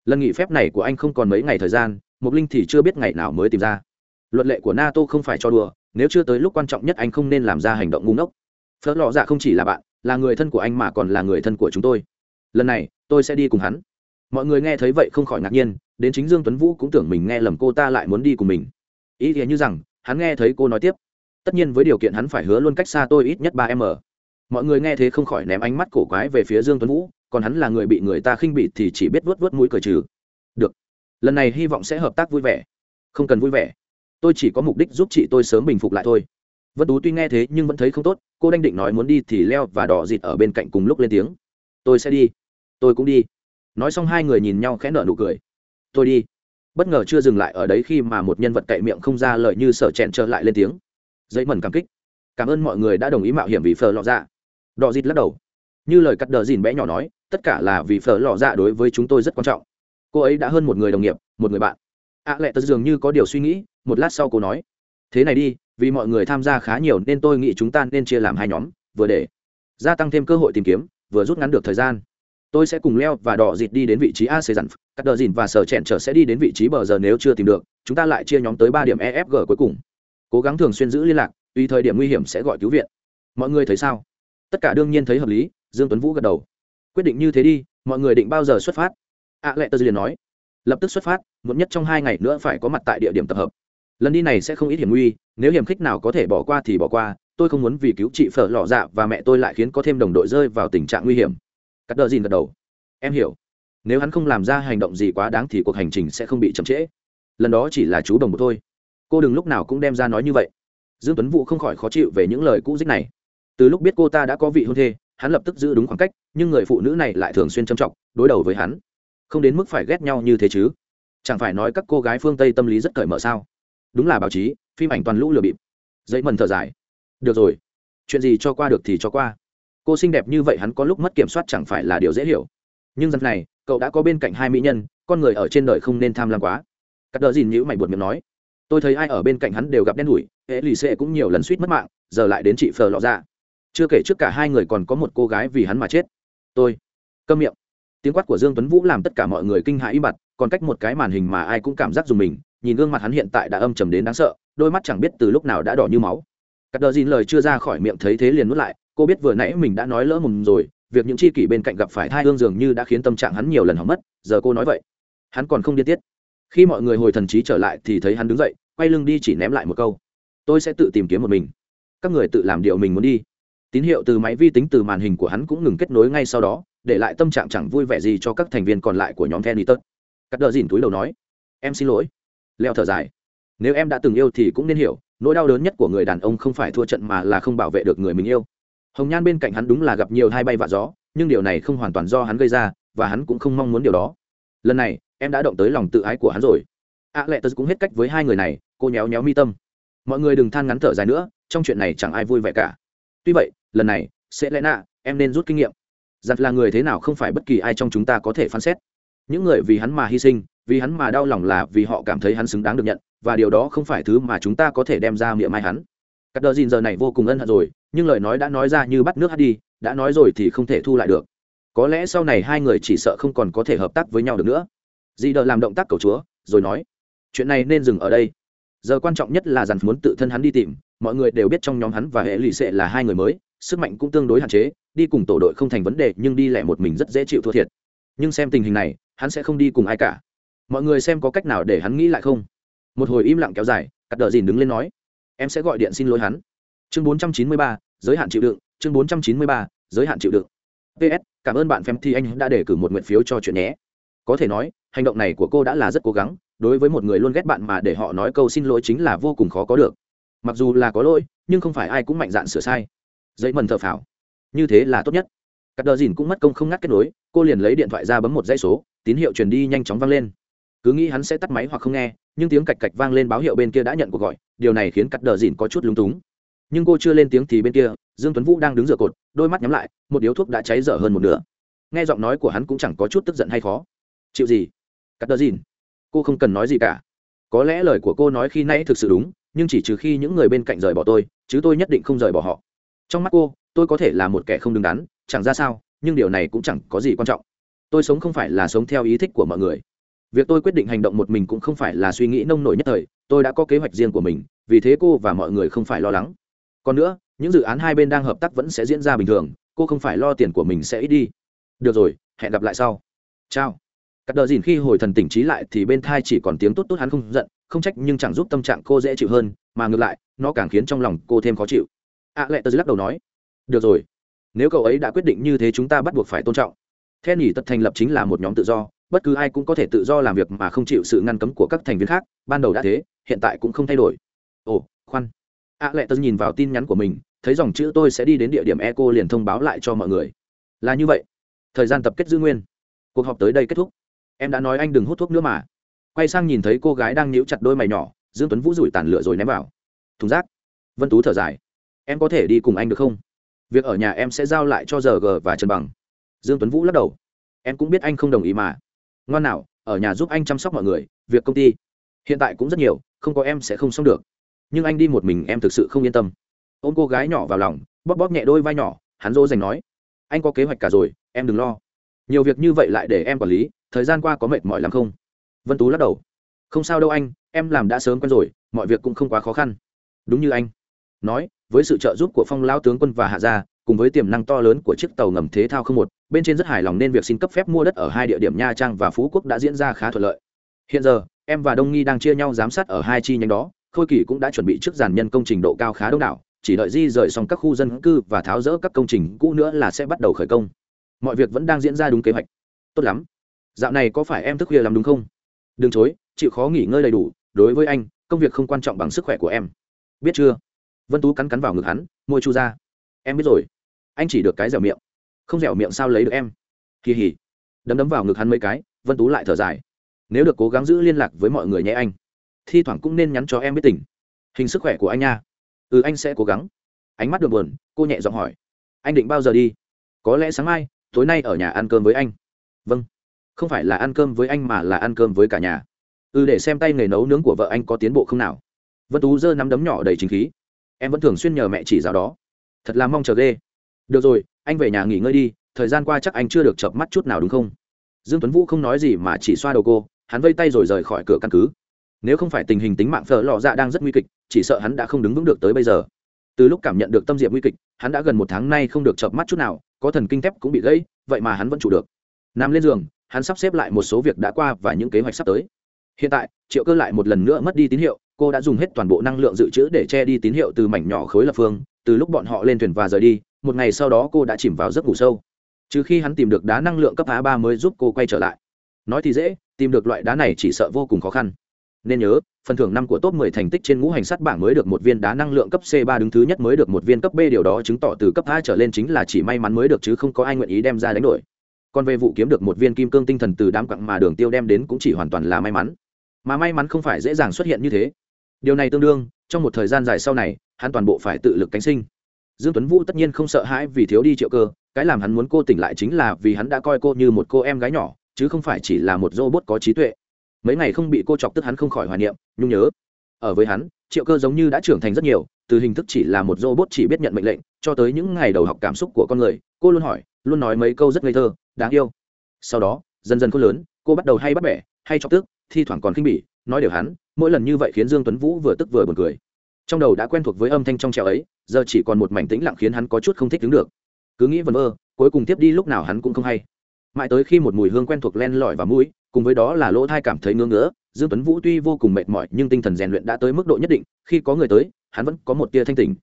Lần nghỉ phép này của anh không còn mấy ngày thời gian mục linh thì chưa biết ngày nào mới tìm ra. Luật lệ của nato không phải cho đùa, nếu chưa tới lúc quan trọng nhất anh không nên làm ra hành động ngu ngốc. Phớt lọ dạ không chỉ là bạn, là người thân của anh mà còn là người thân của chúng tôi. Lần này, tôi sẽ đi cùng hắn. Mọi người nghe thấy vậy không khỏi ngạc nhiên, đến chính dương tuấn vũ cũng tưởng mình nghe lầm cô ta lại muốn đi cùng mình. Ý thì như rằng, hắn nghe thấy cô nói tiếp. Tất nhiên với điều kiện hắn phải hứa luôn cách xa tôi ít nhất ba m mọi người nghe thế không khỏi ném ánh mắt cổ quái về phía dương tuấn vũ còn hắn là người bị người ta khinh bị thì chỉ biết vuốt vuốt mũi cười trừ. Được. Lần này hy vọng sẽ hợp tác vui vẻ. Không cần vui vẻ. Tôi chỉ có mục đích giúp chị tôi sớm bình phục lại thôi. Vân tú tuy nghe thế nhưng vẫn thấy không tốt. Cô đanh định nói muốn đi thì leo và đỏ dịt ở bên cạnh cùng lúc lên tiếng. Tôi sẽ đi. Tôi cũng đi. Nói xong hai người nhìn nhau khẽ nở nụ cười. Tôi đi. Bất ngờ chưa dừng lại ở đấy khi mà một nhân vật cậy miệng không ra lời như sở chẹn trở lại lên tiếng. Dây mẩn cảm kích. Cảm ơn mọi người đã đồng ý mạo hiểm vì phờ lọ dạ. Đỏ dịt lắc đầu. Như lời cắt đờ dìn bé nhỏ nói tất cả là vì phở lọ dạ đối với chúng tôi rất quan trọng. Cô ấy đã hơn một người đồng nghiệp một người bạn. Ạ à, lệ tật dường như có điều suy nghĩ một lát sau cô nói thế này đi vì mọi người tham gia khá nhiều nên tôi nghĩ chúng ta nên chia làm hai nhóm vừa để gia tăng thêm cơ hội tìm kiếm vừa rút ngắn được thời gian. Tôi sẽ cùng leo và đỏ dịt đi đến vị trí a xê dặn cắt đờ dìn và sở chẹn trở sẽ đi đến vị trí bờ giờ nếu chưa tìm được chúng ta lại chia nhóm tới ba điểm efg cuối cùng. Cố gắng thường xuyên giữ liên lạc tùy thời điểm nguy hiểm sẽ gọi cứu viện. Mọi người thấy sao? Tất cả đương nhiên thấy hợp lý dương tuấn vũ gật đầu quyết định như thế đi, mọi người định bao giờ xuất phát? A lệ tờ liền nói. Lập tức xuất phát, muộn nhất trong hai ngày nữa phải có mặt tại địa điểm tập hợp. Lần đi này sẽ không ít hiểm nguy, nếu hiểm khích nào có thể bỏ qua thì bỏ qua, tôi không muốn vì cứu chị phở lọ dạ và mẹ tôi lại khiến có thêm đồng đội rơi vào tình trạng nguy hiểm. Cắt đờ dìn gật đầu. Em hiểu. Nếu hắn không làm ra hành động gì quá đáng thì cuộc hành trình sẽ không bị chậm trễ. Lần đó chỉ là chú đồng một thôi. Cô đừng lúc nào cũng đem ra nói như vậy. Dương tuấn vũ không khỏi khó chịu về những lời cũ dích này. Từ lúc biết cô ta đã có vị hôn thê hắn lập tức giữ đúng khoảng cách, nhưng người phụ nữ này lại thường xuyên châm trọng đối đầu với hắn. Không đến mức phải ghét nhau như thế chứ? Chẳng phải nói các cô gái phương tây tâm lý rất cởi mở sao? Đúng là báo chí, phim ảnh toàn lũ lừa bịp. Dậy mần thở dài. Được rồi. Chuyện gì cho qua được thì cho qua. Cô xinh đẹp như vậy hắn có lúc mất kiểm soát chẳng phải là điều dễ hiểu. Nhưng dần này, cậu đã có bên cạnh hai mỹ nhân, con người ở trên đời không nên tham lam quá. Cắt đỡ gìn nhữ mày buồn miệng nói, tôi thấy ai ở bên cạnh hắn đều gặp đen đủi hễ lì xệ cũng nhiều lần suýt mất mạng, giờ lại đến chị phờ lọ ra chưa kể trước cả hai người còn có một cô gái vì hắn mà chết. Tôi, câm miệng. Tiếng quát của dương tuấn vũ làm tất cả mọi người kinh hãi im bặt, còn cách một cái màn hình mà ai cũng cảm giác dùng mình, nhìn gương mặt hắn hiện tại đã âm trầm đến đáng sợ, đôi mắt chẳng biết từ lúc nào đã đỏ như máu. Cắt đờ dìn lời chưa ra khỏi miệng thấy thế liền nuốt lại, cô biết vừa nãy mình đã nói lỡ mồm rồi, việc những chi kỷ bên cạnh gặp phải thai hương dường như đã khiến tâm trạng hắn nhiều lần hỏng mất, giờ cô nói vậy. Hắn còn không điên tiết. Khi mọi người hồi thần trí trở lại thì thấy hắn đứng dậy, quay lưng đi chỉ ném lại một câu. Tôi sẽ tự tìm kiếm một mình. Các người tự làm điều mình muốn đi tín hiệu từ máy vi tính từ màn hình của hắn cũng ngừng kết nối ngay sau đó để lại tâm trạng chẳng vui vẻ gì cho các thành viên còn lại của nhóm Kenny tớt Cắt đờ dìn túi đầu nói, em xin lỗi. Leo thở dài. Nếu em đã từng yêu thì cũng nên hiểu, nỗi đau lớn nhất của người đàn ông không phải thua trận mà là không bảo vệ được người mình yêu. Hồng Nhan bên cạnh hắn đúng là gặp nhiều hai bay vạ gió, nhưng điều này không hoàn toàn do hắn gây ra, và hắn cũng không mong muốn điều đó. Lần này, em đã động tới lòng tự ái của hắn rồi. A Lệ tớ cũng hết cách với hai người này, cô nhéo nhéo mi tâm. Mọi người đừng than ngắn thở dài nữa, trong chuyện này chẳng ai vui vẻ cả. Tuy vậy, lần này, sẽ lẽ nạ, em nên rút kinh nghiệm. Giặt là người thế nào không phải bất kỳ ai trong chúng ta có thể phán xét. Những người vì hắn mà hy sinh vì hắn mà đau lòng là vì họ cảm thấy hắn xứng đáng được nhận và điều đó không phải thứ mà chúng ta có thể đem ra miệng mai hắn. Các đờ dìn giờ này vô cùng ân hận rồi nhưng lời nói đã nói ra như bắt nước hát đi đã nói rồi thì không thể thu lại được. Có lẽ sau này hai người chỉ sợ không còn có thể hợp tác với nhau được nữa. Dì đờ làm động tác cầu chúa rồi nói chuyện này nên dừng ở đây. Giờ quan trọng nhất là dàn muốn tự thân hắn đi tìm mọi người đều biết trong nhóm hắn và hệ lụy sệ là hai người mới sức mạnh cũng tương đối hạn chế đi cùng tổ đội không thành vấn đề nhưng đi lẻ một mình rất dễ chịu thua thiệt. Nhưng xem tình hình này hắn sẽ không đi cùng ai cả. Mọi người xem có cách nào để hắn nghĩ lại không? Một hồi im lặng kéo dài cắt đờ dìn đứng lên nói em sẽ gọi điện xin lỗi hắn. Chương 493, giới hạn chịu đựng chương 493, giới hạn chịu đựng. Ps cảm ơn bạn phèm thi anh đã để cử một nguyện phiếu cho chuyện nhé. Có thể nói hành động này của cô đã là rất cố gắng đối với một người luôn ghét bạn mà để họ nói câu xin lỗi chính là vô cùng khó có được. Mặc dù là có lỗi nhưng không phải ai cũng mạnh dạn sửa sai dây mần thờ phào. Như thế là tốt nhất. Cắt đờ dìn cũng mất công không ngắt kết nối, cô liền lấy điện thoại ra bấm một dãy số, tín hiệu truyền đi nhanh chóng vang lên. Cứ nghĩ hắn sẽ tắt máy hoặc không nghe, nhưng tiếng cạch cạch vang lên báo hiệu bên kia đã nhận cuộc gọi, điều này khiến cắt đờ dìn có chút lúng túng. Nhưng cô chưa lên tiếng thì bên kia, dương tuấn vũ đang đứng dựa cột, đôi mắt nhắm lại, một điếu thuốc đã cháy dở hơn một nửa. Nghe giọng nói của hắn cũng chẳng có chút tức giận hay khó. Chịu gì? Cắt đờ dìn. Cô không cần nói gì cả. Có lẽ lời của cô nói khi nãy thực sự đúng, nhưng chỉ trừ khi những người bên cạnh rời bỏ tôi, chứ tôi nhất định không rời bỏ họ trong mắt cô, tôi có thể là một kẻ không đứng đắn, chẳng ra sao, nhưng điều này cũng chẳng có gì quan trọng. Tôi sống không phải là sống theo ý thích của mọi người. Việc tôi quyết định hành động một mình cũng không phải là suy nghĩ nông nổi nhất thời, tôi đã có kế hoạch riêng của mình, vì thế cô và mọi người không phải lo lắng. Còn nữa, những dự án hai bên đang hợp tác vẫn sẽ diễn ra bình thường, cô không phải lo tiền của mình sẽ ít đi. Được rồi, hẹn gặp lại sau. Chào. Cắt đờ dìn khi hồi thần tỉnh trí lại thì bên thai chỉ còn tiếng tốt tốt hắn không giận, không trách nhưng chẳng giúp tâm trạng cô dễ chịu hơn, mà ngược lại, nó càng khiến trong lòng cô thêm khó chịu ạ à, lệ tớ lắc đầu nói được rồi nếu cậu ấy đã quyết định như thế chúng ta bắt buộc phải tôn trọng. Theo nhỉ tật thành lập chính là một nhóm tự do bất cứ ai cũng có thể tự do làm việc mà không chịu sự ngăn cấm của các thành viên khác ban đầu đã thế hiện tại cũng không thay đổi. Ồ khoan. ạ à, lệ tớ nhìn vào tin nhắn của mình thấy dòng chữ tôi sẽ đi đến địa điểm eco liền thông báo lại cho mọi người. Là như vậy. Thời gian tập kết giữ nguyên. Cuộc họp tới đây kết thúc. Em đã nói anh đừng hút thuốc nữa mà. Quay sang nhìn thấy cô gái đang níu chặt đôi mày nhỏ dương tuấn vũ rủi tàn lửa rồi ném vào. Thùng rác. Vân tú thở dài em có thể đi cùng anh được không? Việc ở nhà em sẽ giao lại cho giờ g và trần bằng. Dương tuấn vũ lắc đầu. Em cũng biết anh không đồng ý mà. Ngoan nào, ở nhà giúp anh chăm sóc mọi người, việc công ty. Hiện tại cũng rất nhiều, không có em sẽ không xong được. Nhưng anh đi một mình em thực sự không yên tâm. Ôm cô gái nhỏ vào lòng, bóp bóp nhẹ đôi vai nhỏ, hắn dỗ dành nói. Anh có kế hoạch cả rồi, em đừng lo. Nhiều việc như vậy lại để em quản lý, thời gian qua có mệt mỏi lắm không? Vân tú lắc đầu. Không sao đâu anh, em làm đã sớm quen rồi, mọi việc cũng không quá khó khăn. Đúng như anh. Nói với sự trợ giúp của phong lao tướng quân và hạ gia, cùng với tiềm năng to lớn của chiếc tàu ngầm thế thao không một, bên trên rất hài lòng nên việc xin cấp phép mua đất ở hai địa điểm nha trang và phú quốc đã diễn ra khá thuận lợi. Hiện giờ, em và đông nghi đang chia nhau giám sát ở hai chi nhánh đó, khôi kỳ cũng đã chuẩn bị trước giàn nhân công trình độ cao khá đông đảo, chỉ đợi di rời xong các khu dân cư và tháo rỡ các công trình cũ nữa là sẽ bắt đầu khởi công. Mọi việc vẫn đang diễn ra đúng kế hoạch. Tốt lắm. Dạo này có phải em thức khuya lắm đúng không? Đừng chối, chịu khó nghỉ ngơi đầy đủ, đối với anh, công việc không quan trọng bằng sức khỏe của em. Biết chưa? Vân tú cắn cắn vào ngực hắn, môi chu ra, em biết rồi. Anh chỉ được cái dẻo miệng, không dẻo miệng sao lấy được em? Kỳ hỉ. Đấm đấm vào ngực hắn mấy cái, vân tú lại thở dài. Nếu được cố gắng giữ liên lạc với mọi người nhé anh. Thi thoảng cũng nên nhắn cho em biết tỉnh hình sức khỏe của anh nha. Ừ anh sẽ cố gắng. Ánh mắt được buồn, cô nhẹ giọng hỏi. Anh định bao giờ đi? Có lẽ sáng mai, tối nay ở nhà ăn cơm với anh. Vâng. Không phải là ăn cơm với anh mà là ăn cơm với cả nhà. Ừ để xem tay nghề nấu nướng của vợ anh có tiến bộ không nào. Vân tú giơ nắm đấm nhỏ đầy chính khí em vẫn thường xuyên nhờ mẹ chỉ giáo đó. Thật là mong chờ ghê. Được rồi, anh về nhà nghỉ ngơi đi, thời gian qua chắc anh chưa được chợp mắt chút nào đúng không? Dương tuấn vũ không nói gì mà chỉ xoa đầu cô, hắn vây tay rồi rời khỏi cửa căn cứ. Nếu không phải tình hình tính mạng phở lò dạ đang rất nguy kịch, chỉ sợ hắn đã không đứng vững được tới bây giờ. Từ lúc cảm nhận được tâm diệp nguy kịch, hắn đã gần một tháng nay không được chợp mắt chút nào, có thần kinh thép cũng bị gãy, vậy mà hắn vẫn chủ được. Nằm lên giường, hắn sắp xếp lại một số việc đã qua và những kế hoạch sắp tới. Hiện tại, triệu cơ lại một lần nữa mất đi tín hiệu cô đã dùng hết toàn bộ năng lượng dự trữ để che đi tín hiệu từ mảnh nhỏ khối lập phương, từ lúc bọn họ lên thuyền và rời đi, một ngày sau đó cô đã chìm vào giấc ngủ sâu trừ khi hắn tìm được đá năng lượng cấp a ba mới giúp cô quay trở lại nói thì dễ, tìm được loại đá này chỉ sợ vô cùng khó khăn nên nhớ, phần thưởng năm của top 10 thành tích trên ngũ hành sắt bảng mới được một viên đá năng lượng cấp C3 đứng thứ nhất mới được một viên cấp B, điều đó chứng tỏ từ cấp A trở lên chính là chỉ may mắn mới được chứ không có ai nguyện ý đem ra đánh đổi. Còn về vụ kiếm được một viên kim cương tinh thần từ đám quặng mà Đường Tiêu đem đến cũng chỉ hoàn toàn là may mắn. Mà may mắn không phải dễ dàng xuất hiện như thế. Điều này tương đương, trong một thời gian dài sau này, hắn toàn bộ phải tự lực cánh sinh. Dương Tuấn Vũ tất nhiên không sợ hãi vì thiếu đi triệu cơ, cái làm hắn muốn cô tỉnh lại chính là vì hắn đã coi cô như một cô em gái nhỏ, chứ không phải chỉ là một robot có trí tuệ. Mấy ngày không bị cô chọc tức hắn không khỏi hoài niệm nhung nhớ. Ở với hắn triệu cơ giống như đã trưởng thành rất nhiều từ hình thức chỉ là một robot chỉ biết nhận mệnh lệnh cho tới những ngày đầu học cảm xúc của con người cô luôn hỏi luôn nói mấy câu rất ngây thơ đáng yêu. Sau đó dần dần cô lớn cô bắt đầu hay bắt bẻ hay chọc tức thi thoảng còn khinh bỉ nói điều hắn mỗi lần như vậy khiến dương tuấn vũ vừa tức vừa buồn cười. Trong đầu đã quen thuộc với âm thanh trong trèo ấy, giờ chỉ còn một mảnh tĩnh lặng khiến hắn có chút không thích đứng được. Cứ nghĩ vần vơ, cuối cùng tiếp đi lúc nào hắn cũng không hay. Mãi tới khi một mùi hương quen thuộc len lỏi vào mũi, cùng với đó là lỗ thai cảm thấy ngứa ngứa, dương tuấn vũ tuy vô cùng mệt mỏi nhưng tinh thần rèn luyện đã tới mức độ nhất định, khi có người tới, hắn vẫn có một tia thanh tỉnh.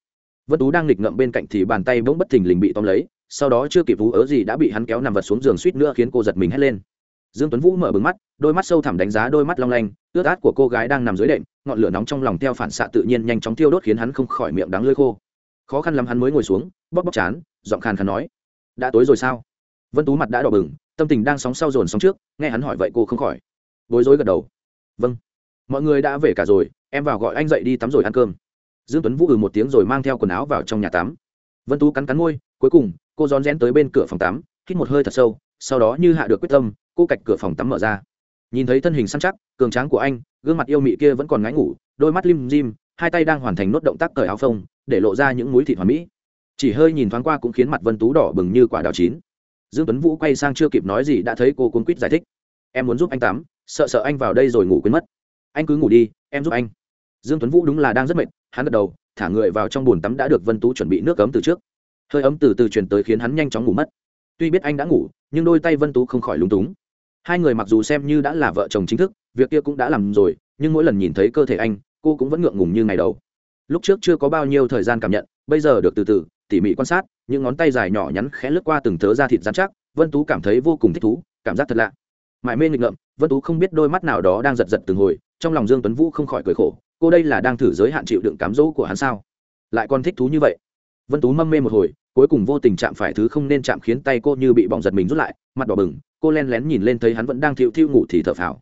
Vân tú đang nghịch ngậm bên cạnh thì bàn tay bỗng bất thình lình bị tóm lấy, sau đó chưa kịp vú ớ gì đã bị hắn kéo nằm vật xuống giường suýt nữa khiến cô giật mình hét lên dương tuấn vũ mở bừng mắt, đôi mắt sâu thẳm đánh giá đôi mắt long lanh, ướt át của cô gái đang nằm dưới đệm, ngọn lửa nóng trong lòng theo phản xạ tự nhiên nhanh chóng thiêu đốt khiến hắn không khỏi miệng đắng lưỡi khô. Khó khăn lắm hắn mới ngồi xuống, bóp bóp chán, giọng khàn khàn nói, đã tối rồi sao? Vân tú mặt đã đỏ bừng, tâm tình đang sóng sau dồn sóng trước, nghe hắn hỏi vậy cô không khỏi bối rối gật đầu. Vâng mọi người đã về cả rồi, em vào gọi anh dậy đi tắm rồi ăn cơm. Dương tuấn vũ ừ một tiếng rồi mang theo quần áo vào trong nhà tắm. Vân tú cắn cắn môi, cuối cùng, cô rón rén tới bên cửa phòng tắm, hít một hơi thật sâu, sau đó như hạ được quyết tâm cô cạch cửa phòng tắm mở ra. Nhìn thấy thân hình săn chắc, cường tráng của anh, gương mặt yêu mị kia vẫn còn ngáy ngủ, đôi mắt lim dim, hai tay đang hoàn thành nốt động tác cởi áo phông, để lộ ra những múi thịt hoàn mỹ. Chỉ hơi nhìn thoáng qua cũng khiến mặt vân tú đỏ bừng như quả đào chín. Dương tuấn vũ quay sang chưa kịp nói gì đã thấy cô cuốn quýt giải thích. Em muốn giúp anh tắm, sợ sợ anh vào đây rồi ngủ quên mất. Anh cứ ngủ đi, em giúp anh. Dương tuấn vũ đúng là đang rất mệt, hắn gật đầu, thả người vào trong bồn tắm đã được vân tú chuẩn bị nước ấm từ trước. Hơi ấm từ từ truyền tới khiến hắn nhanh chóng ngủ mất. Tuy biết anh đã ngủ, nhưng đôi tay vân tú không khỏi lúng túng hai người mặc dù xem như đã là vợ chồng chính thức, việc kia cũng đã làm rồi, nhưng mỗi lần nhìn thấy cơ thể anh, cô cũng vẫn ngượng ngùng như ngày đầu. Lúc trước chưa có bao nhiêu thời gian cảm nhận, bây giờ được từ từ, tỉ mỉ quan sát, những ngón tay dài nhỏ nhắn khẽ lướt qua từng thớ da thịt dán chắc, vân tú cảm thấy vô cùng thích thú, cảm giác thật lạ. Mãi mê nghịch ngợm, vân tú không biết đôi mắt nào đó đang giật giật từng hồi, trong lòng dương tuấn vũ không khỏi cười khổ, cô đây là đang thử giới hạn chịu đựng cám dỗ của hắn sao? Lại còn thích thú như vậy. Vân tú mâm mê một hồi, cuối cùng vô tình chạm phải thứ không nên chạm khiến tay cô như bị bỏng giật mình rút lại, mặt đỏ bừng cô len lén nhìn lên thấy hắn vẫn đang thiệu thiêu ngủ thì thở phào.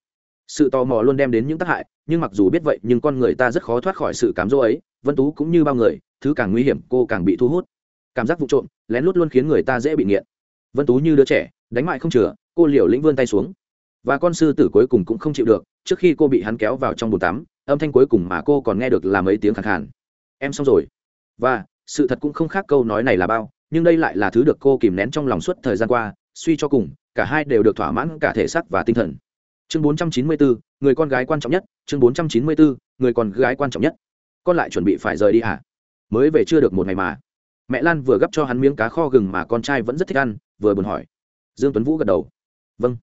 Sự tò mò luôn đem đến những tác hại, nhưng mặc dù biết vậy, nhưng con người ta rất khó thoát khỏi sự cám dỗ ấy, vân tú cũng như bao người, thứ càng nguy hiểm, cô càng bị thu hút. Cảm giác vụ trộm, lén lút luôn khiến người ta dễ bị nghiện. Vân tú như đứa trẻ, đánh mại không chừa, cô liều lĩnh vươn tay xuống. Và con sư tử cuối cùng cũng không chịu được, trước khi cô bị hắn kéo vào trong bồn tắm, âm thanh cuối cùng mà cô còn nghe được là mấy tiếng khẳng khàn. Em xong rồi. Và, sự thật cũng không khác câu nói này là bao, nhưng đây lại là thứ được cô kìm nén trong lòng suốt thời gian qua suy cho cùng cả hai đều được thỏa mãn cả thể xác và tinh thần. Chương 494, người con gái quan trọng nhất. Chương 494, người con gái quan trọng nhất. Con lại chuẩn bị phải rời đi hả mới về chưa được một ngày mà. Mẹ lan vừa gấp cho hắn miếng cá kho gừng mà con trai vẫn rất thích ăn vừa buồn hỏi. Dương tuấn vũ gật đầu. Vâng.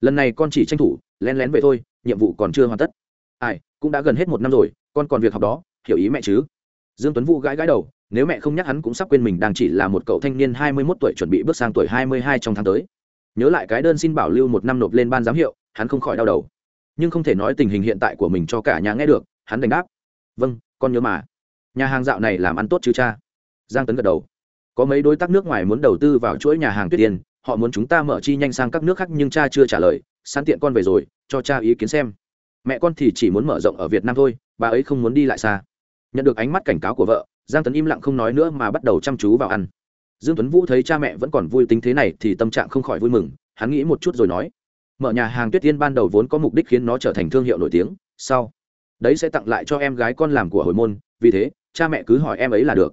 Lần này con chỉ tranh thủ lén lén về thôi nhiệm vụ còn chưa hoàn tất. Ai cũng đã gần hết một năm rồi con còn việc học đó hiểu ý mẹ chứ? Dương tuấn vũ gãi gãi đầu nếu mẹ không nhắc hắn cũng sắp quên mình đang chỉ là một cậu thanh niên hai mươi 21 tuổi chuẩn bị bước sang tuổi hai mươi hai trong tháng tới. Nhớ lại cái đơn xin bảo lưu một năm nộp lên ban giám hiệu, hắn không khỏi đau đầu. Nhưng không thể nói tình hình hiện tại của mình cho cả nhà nghe được, hắn đành đáp. Vâng con nhớ mà. Nhà hàng dạo này làm ăn tốt chứ cha? Giang tấn gật đầu. Có mấy đối tác nước ngoài muốn đầu tư vào chuỗi nhà hàng tuyết tiền họ muốn chúng ta mở chi nhanh sang các nước khác nhưng cha chưa trả lời, sẵn tiện con về rồi, cho cha ý kiến xem. Mẹ con thì chỉ muốn mở rộng ở việt nam thôi, bà ấy không muốn đi lại xa. Nhận được ánh mắt cảnh cáo của vợ giang tấn im lặng không nói nữa mà bắt đầu chăm chú vào ăn. Dương tuấn vũ thấy cha mẹ vẫn còn vui tính thế này thì tâm trạng không khỏi vui mừng, hắn nghĩ một chút rồi nói, mở nhà hàng tuyết tiên ban đầu vốn có mục đích khiến nó trở thành thương hiệu nổi tiếng, sau, đấy sẽ tặng lại cho em gái con làm của hồi môn, vì thế, cha mẹ cứ hỏi em ấy là được.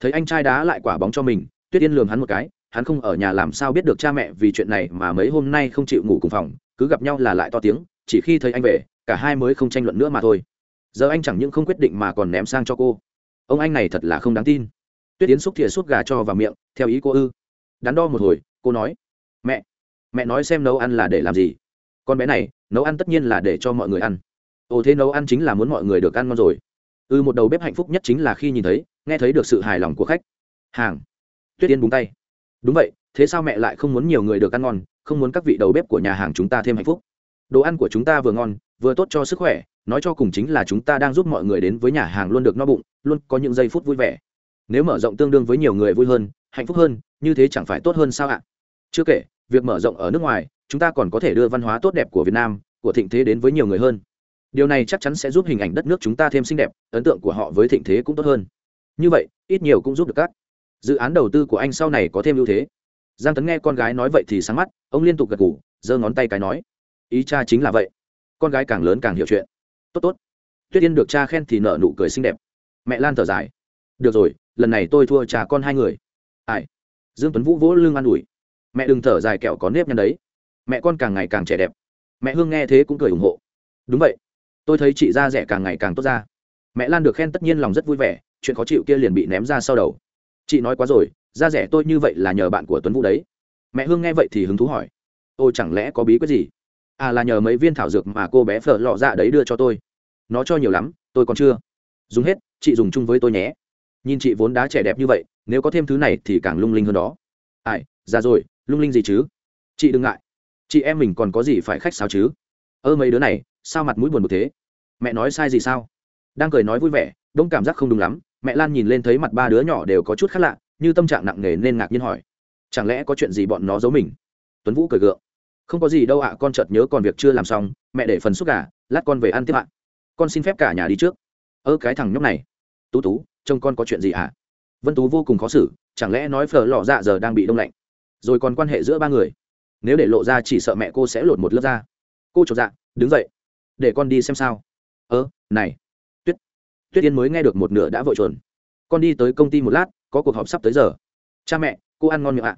Thấy anh trai đá lại quả bóng cho mình, tuyết tiên lường hắn một cái, hắn không ở nhà làm sao biết được cha mẹ vì chuyện này mà mấy hôm nay không chịu ngủ cùng phòng, cứ gặp nhau là lại to tiếng, chỉ khi thấy anh về, cả hai mới không tranh luận nữa mà thôi. Giờ anh chẳng những không quyết định mà còn ném sang cho cô ông anh này thật là không đáng tin. Tuyết yến xúc thìa xúc gà cho vào miệng theo ý cô ư. Đắn đo một hồi cô nói mẹ mẹ nói xem nấu ăn là để làm gì? Con bé này nấu ăn tất nhiên là để cho mọi người ăn. Ồ thế nấu ăn chính là muốn mọi người được ăn ngon rồi. Ư ừ, một đầu bếp hạnh phúc nhất chính là khi nhìn thấy nghe thấy được sự hài lòng của khách. Hàng. Tuyết yên búng tay. Đúng vậy thế sao mẹ lại không muốn nhiều người được ăn ngon không muốn các vị đầu bếp của nhà hàng chúng ta thêm hạnh phúc? Đồ ăn của chúng ta vừa ngon vừa tốt cho sức khỏe nói cho cùng chính là chúng ta đang giúp mọi người đến với nhà hàng luôn được no bụng luôn có những giây phút vui vẻ. Nếu mở rộng tương đương với nhiều người vui hơn hạnh phúc hơn như thế chẳng phải tốt hơn sao ạ? Chưa kể việc mở rộng ở nước ngoài chúng ta còn có thể đưa văn hóa tốt đẹp của việt nam của thịnh thế đến với nhiều người hơn. Điều này chắc chắn sẽ giúp hình ảnh đất nước chúng ta thêm xinh đẹp ấn tượng của họ với thịnh thế cũng tốt hơn. Như vậy ít nhiều cũng giúp được các dự án đầu tư của anh sau này có thêm ưu thế. Giang tấn nghe con gái nói vậy thì sáng mắt ông liên tục gật gù, giơ ngón tay cái nói ý cha chính là vậy. Con gái càng lớn càng hiểu chuyện tốt tốt. Tuyết yên được cha khen thì nợ nụ cười xinh đẹp. Mẹ lan thở dài. Được rồi, lần này tôi thua cha con hai người. Ai? Dương tuấn vũ vỗ lưng an ủi. Mẹ đừng thở dài kẹo có nếp nhăn đấy. Mẹ con càng ngày càng trẻ đẹp. Mẹ hương nghe thế cũng cười ủng hộ. Đúng vậy. Tôi thấy chị da rẻ càng ngày càng tốt ra. Mẹ lan được khen tất nhiên lòng rất vui vẻ, chuyện khó chịu kia liền bị ném ra sau đầu. Chị nói quá rồi, da rẻ tôi như vậy là nhờ bạn của tuấn vũ đấy. Mẹ hương nghe vậy thì hứng thú hỏi. Ôi, chẳng lẽ có bí quyết gì? À là nhờ mấy viên thảo dược mà cô bé phở lọ dạ đấy đưa cho tôi. Nó cho nhiều lắm, tôi còn chưa. Dùng hết, chị dùng chung với tôi nhé. Nhìn chị vốn đá trẻ đẹp như vậy, nếu có thêm thứ này thì càng lung linh hơn đó. Ai ra rồi, lung linh gì chứ? Chị đừng ngại. Chị em mình còn có gì phải khách sao chứ? Ơ mấy đứa này, sao mặt mũi buồn một thế? Mẹ nói sai gì sao? Đang cười nói vui vẻ đông cảm giác không đúng lắm. Mẹ lan nhìn lên thấy mặt ba đứa nhỏ đều có chút khác lạ, như tâm trạng nặng nề nên ngạc nhiên hỏi. Chẳng lẽ có chuyện gì bọn nó giấu mình? Tuấn vũ cười gượng không có gì đâu ạ, con chợt nhớ còn việc chưa làm xong, mẹ để phần xúc gà, lát con về ăn tiếp ạ. Con xin phép cả nhà đi trước. Ơ, cái thằng nhóc này. Tú tú, trông con có chuyện gì ạ? Vân tú vô cùng khó xử, chẳng lẽ nói phở lò dạ giờ đang bị đông lạnh? Rồi còn quan hệ giữa ba người. Nếu để lộ ra chỉ sợ mẹ cô sẽ lột một lớp ra cô chột dạ đứng dậy. Để con đi xem sao. Ơ, này. Tuyết. Tuyết yên mới nghe được một nửa đã vội chuồn con đi tới công ty một lát, có cuộc họp sắp tới giờ. Cha mẹ, cô ăn ngon miệng ạ.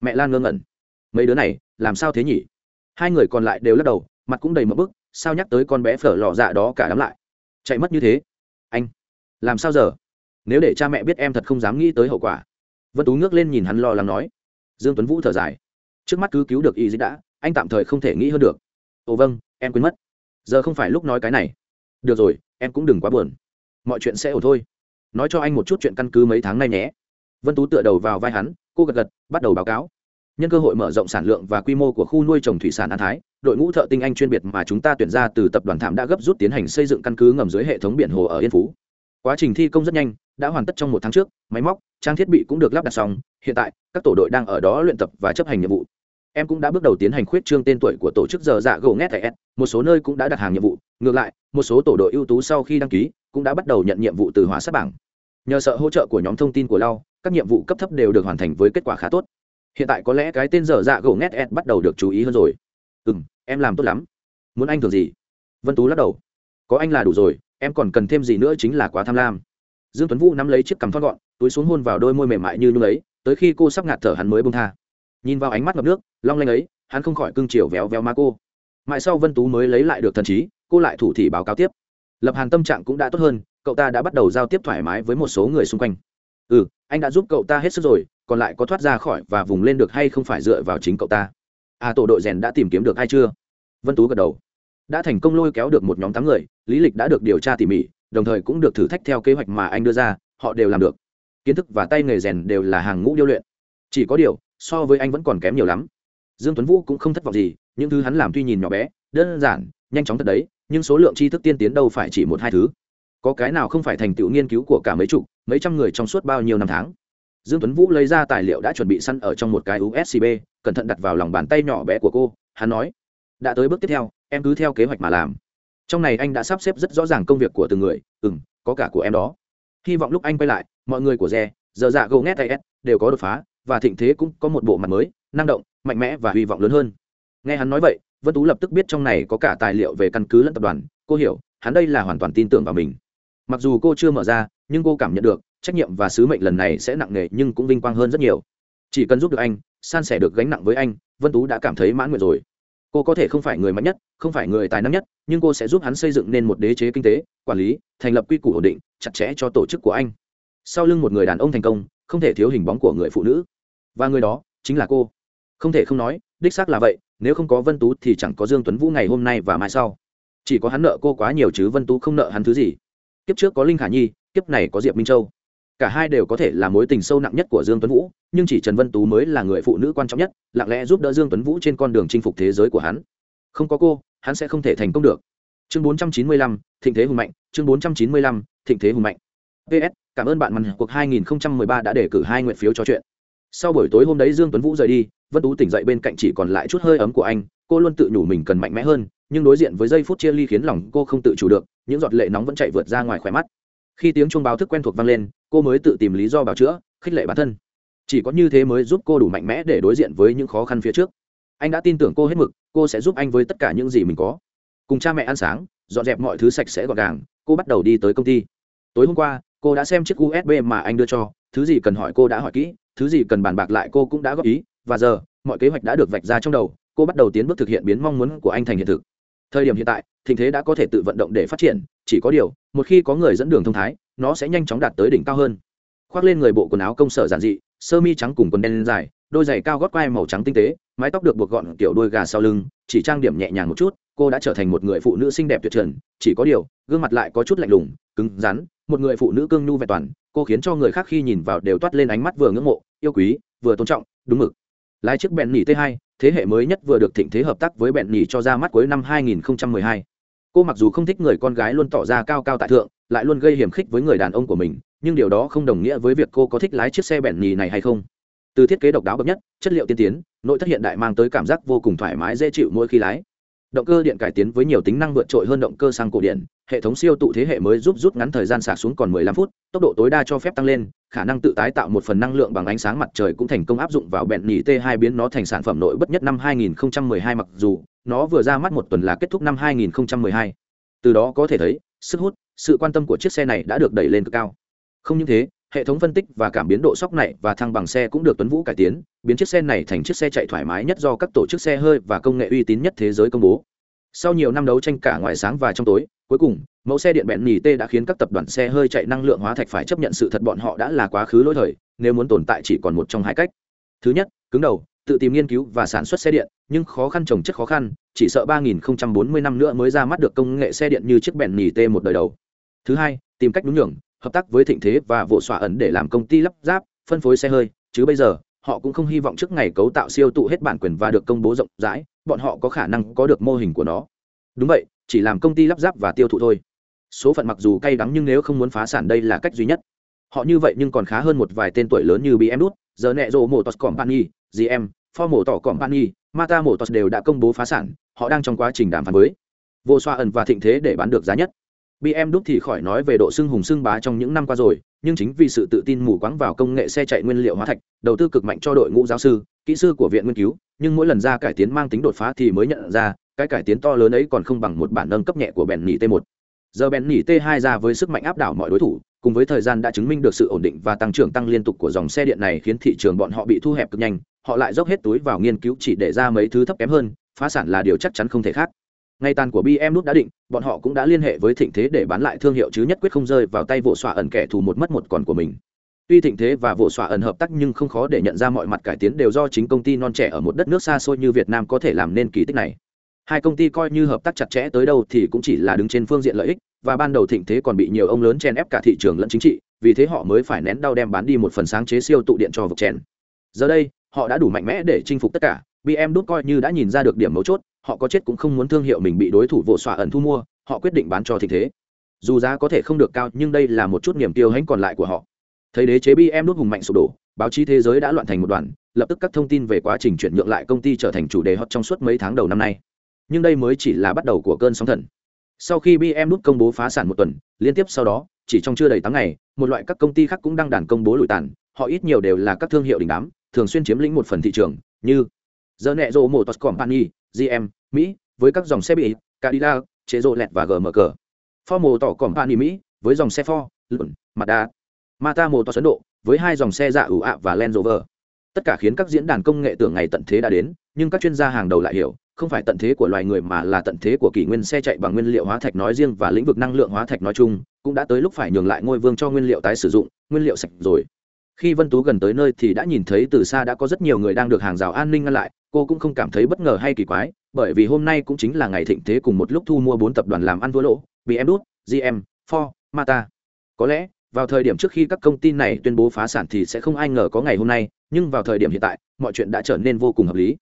Mẹ lan ngơ ngẩn mấy đứa này, làm sao thế nhỉ? Hai người còn lại đều lắc đầu, mặt cũng đầy mỡ bức, sao nhắc tới con bé phở lò dạ đó cả đám lại? Chạy mất như thế. Anh, làm sao giờ? Nếu để cha mẹ biết em thật không dám nghĩ tới hậu quả. Vân tú ngước lên nhìn hắn lo lắng nói. Dương tuấn vũ thở dài. Trước mắt cứ cứu được y dĩ đã, anh tạm thời không thể nghĩ hơn được. Ồ vâng em quên mất. Giờ không phải lúc nói cái này. Được rồi, em cũng đừng quá buồn. Mọi chuyện sẽ ổn thôi. Nói cho anh một chút chuyện căn cứ mấy tháng nay nhé. Vân tú tựa đầu vào vai hắn, cô gật gật, bắt đầu báo cáo nhân cơ hội mở rộng sản lượng và quy mô của khu nuôi trồng thủy sản an thái, đội ngũ thợ tinh anh chuyên biệt mà chúng ta tuyển ra từ tập đoàn thảm đã gấp rút tiến hành xây dựng căn cứ ngầm dưới hệ thống biển hồ ở yên phú. Quá trình thi công rất nhanh, đã hoàn tất trong một tháng trước, máy móc, trang thiết bị cũng được lắp đặt xong, hiện tại, các tổ đội đang ở đó luyện tập và chấp hành nhiệm vụ. Em cũng đã bước đầu tiến hành khuyết trương tên tuổi của tổ chức giờ dạ gỗ ngét tại s, một số nơi cũng đã đặt hàng nhiệm vụ, ngược lại, một số tổ đội ưu tú sau khi đăng ký cũng đã bắt đầu nhận nhiệm vụ từ hóa sát bảng. Nhờ sự hỗ trợ của nhóm thông tin của lau các nhiệm vụ cấp thấp đều được hoàn thành với kết quả khá tốt hiện tại có lẽ cái tên dở dạ gỗ ngét ed bắt đầu được chú ý hơn rồi. Ừ m em làm tốt lắm. Muốn anh thường gì? Vân tú lắc đầu. Có anh là đủ rồi, em còn cần thêm gì nữa chính là quá tham lam. Dương tuấn vũ nắm lấy chiếc cằm thon gọn, túi xuống hôn vào đôi môi mềm mại như nhung ấy, tới khi cô sắp ngạt thở hắn mới bông tha. Nhìn vào ánh mắt ngập nước, long lanh ấy, hắn không khỏi cưng chiều véo véo má cô. Mãi sau vân tú mới lấy lại được thần trí, cô lại thủ thị báo cáo tiếp. Lập hàn tâm trạng cũng đã tốt hơn, cậu ta đã bắt đầu giao tiếp thoải mái với một số người xung quanh. Ừ anh đã giúp cậu ta hết sức rồi còn lại có thoát ra khỏi và vùng lên được hay không phải dựa vào chính cậu ta? À tổ đội rèn đã tìm kiếm được ai chưa? Vân tú gật đầu. Đã thành công lôi kéo được một nhóm tám người, lý lịch đã được điều tra tỉ mỉ, đồng thời cũng được thử thách theo kế hoạch mà anh đưa ra, họ đều làm được. Kiến thức và tay nghề rèn đều là hàng ngũ điêu luyện. Chỉ có điều, so với anh vẫn còn kém nhiều lắm. Dương tuấn vũ cũng không thất vọng gì, những thứ hắn làm tuy nhìn nhỏ bé, đơn giản, nhanh chóng thật đấy, nhưng số lượng tri thức tiên tiến đâu phải chỉ một hai thứ. Có cái nào không phải thành tựu nghiên cứu của cả mấy chục, mấy trăm người trong suốt bao nhiêu năm tháng? Dương tuấn vũ lấy ra tài liệu đã chuẩn bị săn ở trong một cái uscb cẩn thận đặt vào lòng bàn tay nhỏ bé của cô. Hắn nói, đã tới bước tiếp theo, em cứ theo kế hoạch mà làm. Trong này anh đã sắp xếp rất rõ ràng công việc của từng người. Ừ m có cả của em đó. Hy vọng lúc anh quay lại, mọi người của re giờ dạ gầu ngét s đều có đột phá, và thịnh thế cũng có một bộ mặt mới, năng động, mạnh mẽ và hy vọng lớn hơn. Nghe hắn nói vậy, vân tú lập tức biết trong này có cả tài liệu về căn cứ lẫn tập đoàn. Cô hiểu, hắn đây là hoàn toàn tin tưởng vào mình. Mặc dù cô chưa mở ra, nhưng cô cảm nhận được trách nhiệm và sứ mệnh lần này sẽ nặng nề nhưng cũng vinh quang hơn rất nhiều. Chỉ cần giúp được anh, san sẻ được gánh nặng với anh, vân tú đã cảm thấy mãn nguyện rồi. Cô có thể không phải người mạnh nhất, không phải người tài năng nhất, nhưng cô sẽ giúp hắn xây dựng nên một đế chế kinh tế, quản lý, thành lập quy củ ổn định, chặt chẽ cho tổ chức của anh. Sau lưng một người đàn ông thành công, không thể thiếu hình bóng của người phụ nữ. Và người đó chính là cô. Không thể không nói, đích xác là vậy, nếu không có vân tú thì chẳng có dương tuấn vũ ngày hôm nay và mai sau. Chỉ có hắn nợ cô quá nhiều chứ vân tú không nợ hắn thứ gì. Kiếp trước có linh khả nhi, kiếp này có diệp minh châu cả hai đều có thể là mối tình sâu nặng nhất của dương tuấn vũ nhưng chỉ trần vân tú mới là người phụ nữ quan trọng nhất lặng lẽ giúp đỡ dương tuấn vũ trên con đường chinh phục thế giới của hắn. Không có cô hắn sẽ không thể thành công được. Chương 495, thịnh thế hùng mạnh chương 495, thịnh thế hùng mạnh. Ps cảm ơn bạn màn cuộc 2013 đã đề cử hai nguyện phiếu cho chuyện. Sau buổi tối hôm đấy dương tuấn vũ rời đi vân tú tỉnh dậy bên cạnh chỉ còn lại chút hơi ấm của anh cô luôn tự nhủ mình cần mạnh mẽ hơn nhưng đối diện với giây phút chia ly khiến lòng cô không tự chủ được những giọt lệ nóng vẫn chạy vượt ra ngoài khỏe mắt khi tiếng chuông báo thức quen thuộc vang lên, cô mới tự tìm lý do bảo chữa, khích lệ bản thân. Chỉ có như thế mới giúp cô đủ mạnh mẽ để đối diện với những khó khăn phía trước. Anh đã tin tưởng cô hết mực, cô sẽ giúp anh với tất cả những gì mình có. Cùng cha mẹ ăn sáng, dọn dẹp mọi thứ sạch sẽ gọn gàng, cô bắt đầu đi tới công ty. Tối hôm qua, cô đã xem chiếc usb mà anh đưa cho, thứ gì cần hỏi cô đã hỏi kỹ, thứ gì cần bàn bạc lại cô cũng đã góp ý, và giờ, mọi kế hoạch đã được vạch ra trong đầu, cô bắt đầu tiến bước thực hiện biến mong muốn của anh thành hiện thực thời điểm hiện tại, thịnh thế đã có thể tự vận động để phát triển, chỉ có điều, một khi có người dẫn đường thông thái, nó sẽ nhanh chóng đạt tới đỉnh cao hơn. Khoác lên người bộ quần áo công sở giản dị, sơ mi trắng cùng quần đen dài, đôi giày cao gót quai màu trắng tinh tế, mái tóc được buộc gọn kiểu đôi gà sau lưng, chỉ trang điểm nhẹ nhàng một chút, cô đã trở thành một người phụ nữ xinh đẹp tuyệt trần, chỉ có điều, gương mặt lại có chút lạnh lùng, cứng rắn, một người phụ nữ cương nhu vẹn toàn, cô khiến cho người khác khi nhìn vào đều toát lên ánh mắt vừa ngưỡng mộ, yêu quý, vừa tôn trọng, đúng mực. Lái chiếc bèn nỉ t 2 thế hệ mới nhất vừa được thịnh thế hợp tác với bẹn nhì cho ra mắt cuối năm 2012. cô mặc dù không thích người con gái luôn tỏ ra cao cao tại thượng, lại luôn gây hiểm khích với người đàn ông của mình, nhưng điều đó không đồng nghĩa với việc cô có thích lái chiếc xe bẹn nhì này hay không từ thiết kế độc đáo bậc nhất, chất liệu tiên tiến, nội thất hiện đại mang tới cảm giác vô cùng thoải mái, dễ chịu mỗi khi lái động cơ điện cải tiến với nhiều tính năng vượt trội hơn động cơ xăng cổ điện, hệ thống siêu tụ thế hệ mới giúp rút ngắn thời gian sạc xuống còn 15 phút, tốc độ tối đa cho phép tăng lên khả năng tự tái tạo một phần năng lượng bằng ánh sáng mặt trời cũng thành công áp dụng vào bẹn nhì t 2 biến nó thành sản phẩm nội bất nhất năm 2012 mặc dù nó vừa ra mắt một tuần là kết thúc năm 2012 từ đó có thể thấy, sức hút, sự quan tâm của chiếc xe này đã được đẩy lên cực cao. Không những thế, hệ thống phân tích và cảm biến độ sóc này và thăng bằng xe cũng được tuấn vũ cải tiến, biến chiếc xe này thành chiếc xe chạy thoải mái nhất do các tổ chức xe hơi và công nghệ uy tín nhất thế giới công bố. Sau nhiều năm đấu tranh cả ngoài sáng và trong tối cuối cùng, mẫu xe điện bẹn nỉ t đã khiến các tập đoàn xe hơi chạy năng lượng hóa thạch phải chấp nhận sự thật bọn họ đã là quá khứ lỗi thời, nếu muốn tồn tại chỉ còn một trong hai cách. Thứ nhất, cứng đầu, tự tìm nghiên cứu và sản xuất xe điện, nhưng khó khăn trồng chất khó khăn, chỉ sợ 3040 năm nữa mới ra mắt được công nghệ xe điện như chiếc bẹn nỉ t một đời đầu. Thứ hai, tìm cách đúng nhường, hợp tác với thịnh thế và vụ xóa ẩn để làm công ty lắp ráp, phân phối xe hơi, chứ bây giờ, họ cũng không hy vọng trước ngày cấu tạo siêu tụ hết bản quyền và được công bố rộng rãi, bọn họ có khả năng có được mô hình của nó đúng vậy, chỉ làm công ty lắp ráp và tiêu thụ thôi. Số phận mặc dù cay đắng nhưng nếu không muốn phá sản đây là cách duy nhất. Họ như vậy nhưng còn khá hơn một vài tên tuổi lớn như bm đút giờ nẹ rộ motors company gm for mổ tỏ company, mata motors đều đã công bố phá sản, họ đang trong quá trình đàm phán với vô xoa ẩn và thịnh thế để bán được giá nhất. Bm đúc thì khỏi nói về độ xưng hùng xưng bá trong những năm qua rồi nhưng chính vì sự tự tin mù quáng vào công nghệ xe chạy nguyên liệu hóa thạch, đầu tư cực mạnh cho đội ngũ giáo sư, kỹ sư của viện nghiên cứu, nhưng mỗi lần ra cải tiến mang tính đột phá thì mới nhận ra, cái cải tiến to lớn ấy còn không bằng một bản nâng cấp nhẹ của bèn nỉ t 1 giờ bèn nỉ t 2 ra với sức mạnh áp đảo mọi đối thủ, cùng với thời gian đã chứng minh được sự ổn định và tăng trưởng tăng liên tục của dòng xe điện này khiến thị trường bọn họ bị thu hẹp cực nhanh, họ lại dốc hết túi vào nghiên cứu chỉ để ra mấy thứ thấp kém hơn, phá sản là điều chắc chắn không thể khác ngày tàn của bm nút đã định, bọn họ cũng đã liên hệ với thịnh thế để bán lại thương hiệu chứ nhất quyết không rơi vào tay vỗ xóa ẩn kẻ thù một mất một còn của mình. Tuy thịnh thế và vỗ xóa ẩn hợp tác nhưng không khó để nhận ra mọi mặt cải tiến đều do chính công ty non trẻ ở một đất nước xa xôi như việt nam có thể làm nên kỳ tích này. Hai công ty coi như hợp tác chặt chẽ tới đâu thì cũng chỉ là đứng trên phương diện lợi ích, và ban đầu thịnh thế còn bị nhiều ông lớn chen ép cả thị trường lẫn chính trị, vì thế họ mới phải nén đau đem bán đi một phần sáng chế siêu tụ điện cho vực chèn giờ đây, họ đã đủ mạnh mẽ để chinh phục tất cả bm đút coi như đã nhìn ra được điểm mấu chốt họ có chết cũng không muốn thương hiệu mình bị đối thủ vỗ xọa ẩn thu mua họ quyết định bán cho thịnh thế. Dù giá có thể không được cao nhưng đây là một chút niềm tiêu hãnh còn lại của họ. Thấy đế chế bm đốt hùng mạnh sụp đổ báo chí thế giới đã loạn thành một đoàn lập tức các thông tin về quá trình chuyển nhượng lại công ty trở thành chủ đề hot trong suốt mấy tháng đầu năm nay. Nhưng đây mới chỉ là bắt đầu của cơn sóng thần. Sau khi bm đốt công bố phá sản một tuần liên tiếp sau đó chỉ trong chưa đầy tám ngày một loại các công ty khác cũng đang đàn công bố lụi tàn họ ít nhiều đều là các thương hiệu đình đám thường xuyên chiếm lĩnh một phần thị trường như The Nero Motors Company, GM, Mỹ, với các dòng xe bị Cadillac, chế rộ lẹt và GMC. Ford cỏm Company Mỹ, với dòng xe Ford, Lưỡng, Mazda. Mata tỏ Ấn Độ, với hai dòng xe dạ ủ ạ và Land Rover. Tất cả khiến các diễn đàn công nghệ tưởng ngày tận thế đã đến, nhưng các chuyên gia hàng đầu lại hiểu, không phải tận thế của loài người mà là tận thế của kỷ nguyên xe chạy bằng nguyên liệu hóa thạch nói riêng và lĩnh vực năng lượng hóa thạch nói chung, cũng đã tới lúc phải nhường lại ngôi vương cho nguyên liệu tái sử dụng, nguyên liệu sạch rồi khi vân tú gần tới nơi thì đã nhìn thấy từ xa đã có rất nhiều người đang được hàng rào an ninh ngăn lại, cô cũng không cảm thấy bất ngờ hay kỳ quái, bởi vì hôm nay cũng chính là ngày thịnh thế cùng một lúc thu mua bốn tập đoàn làm ăn thua lỗ bm đút gm for mata. Có lẽ, vào thời điểm trước khi các công ty này tuyên bố phá sản thì sẽ không ai ngờ có ngày hôm nay, nhưng vào thời điểm hiện tại, mọi chuyện đã trở nên vô cùng hợp lý.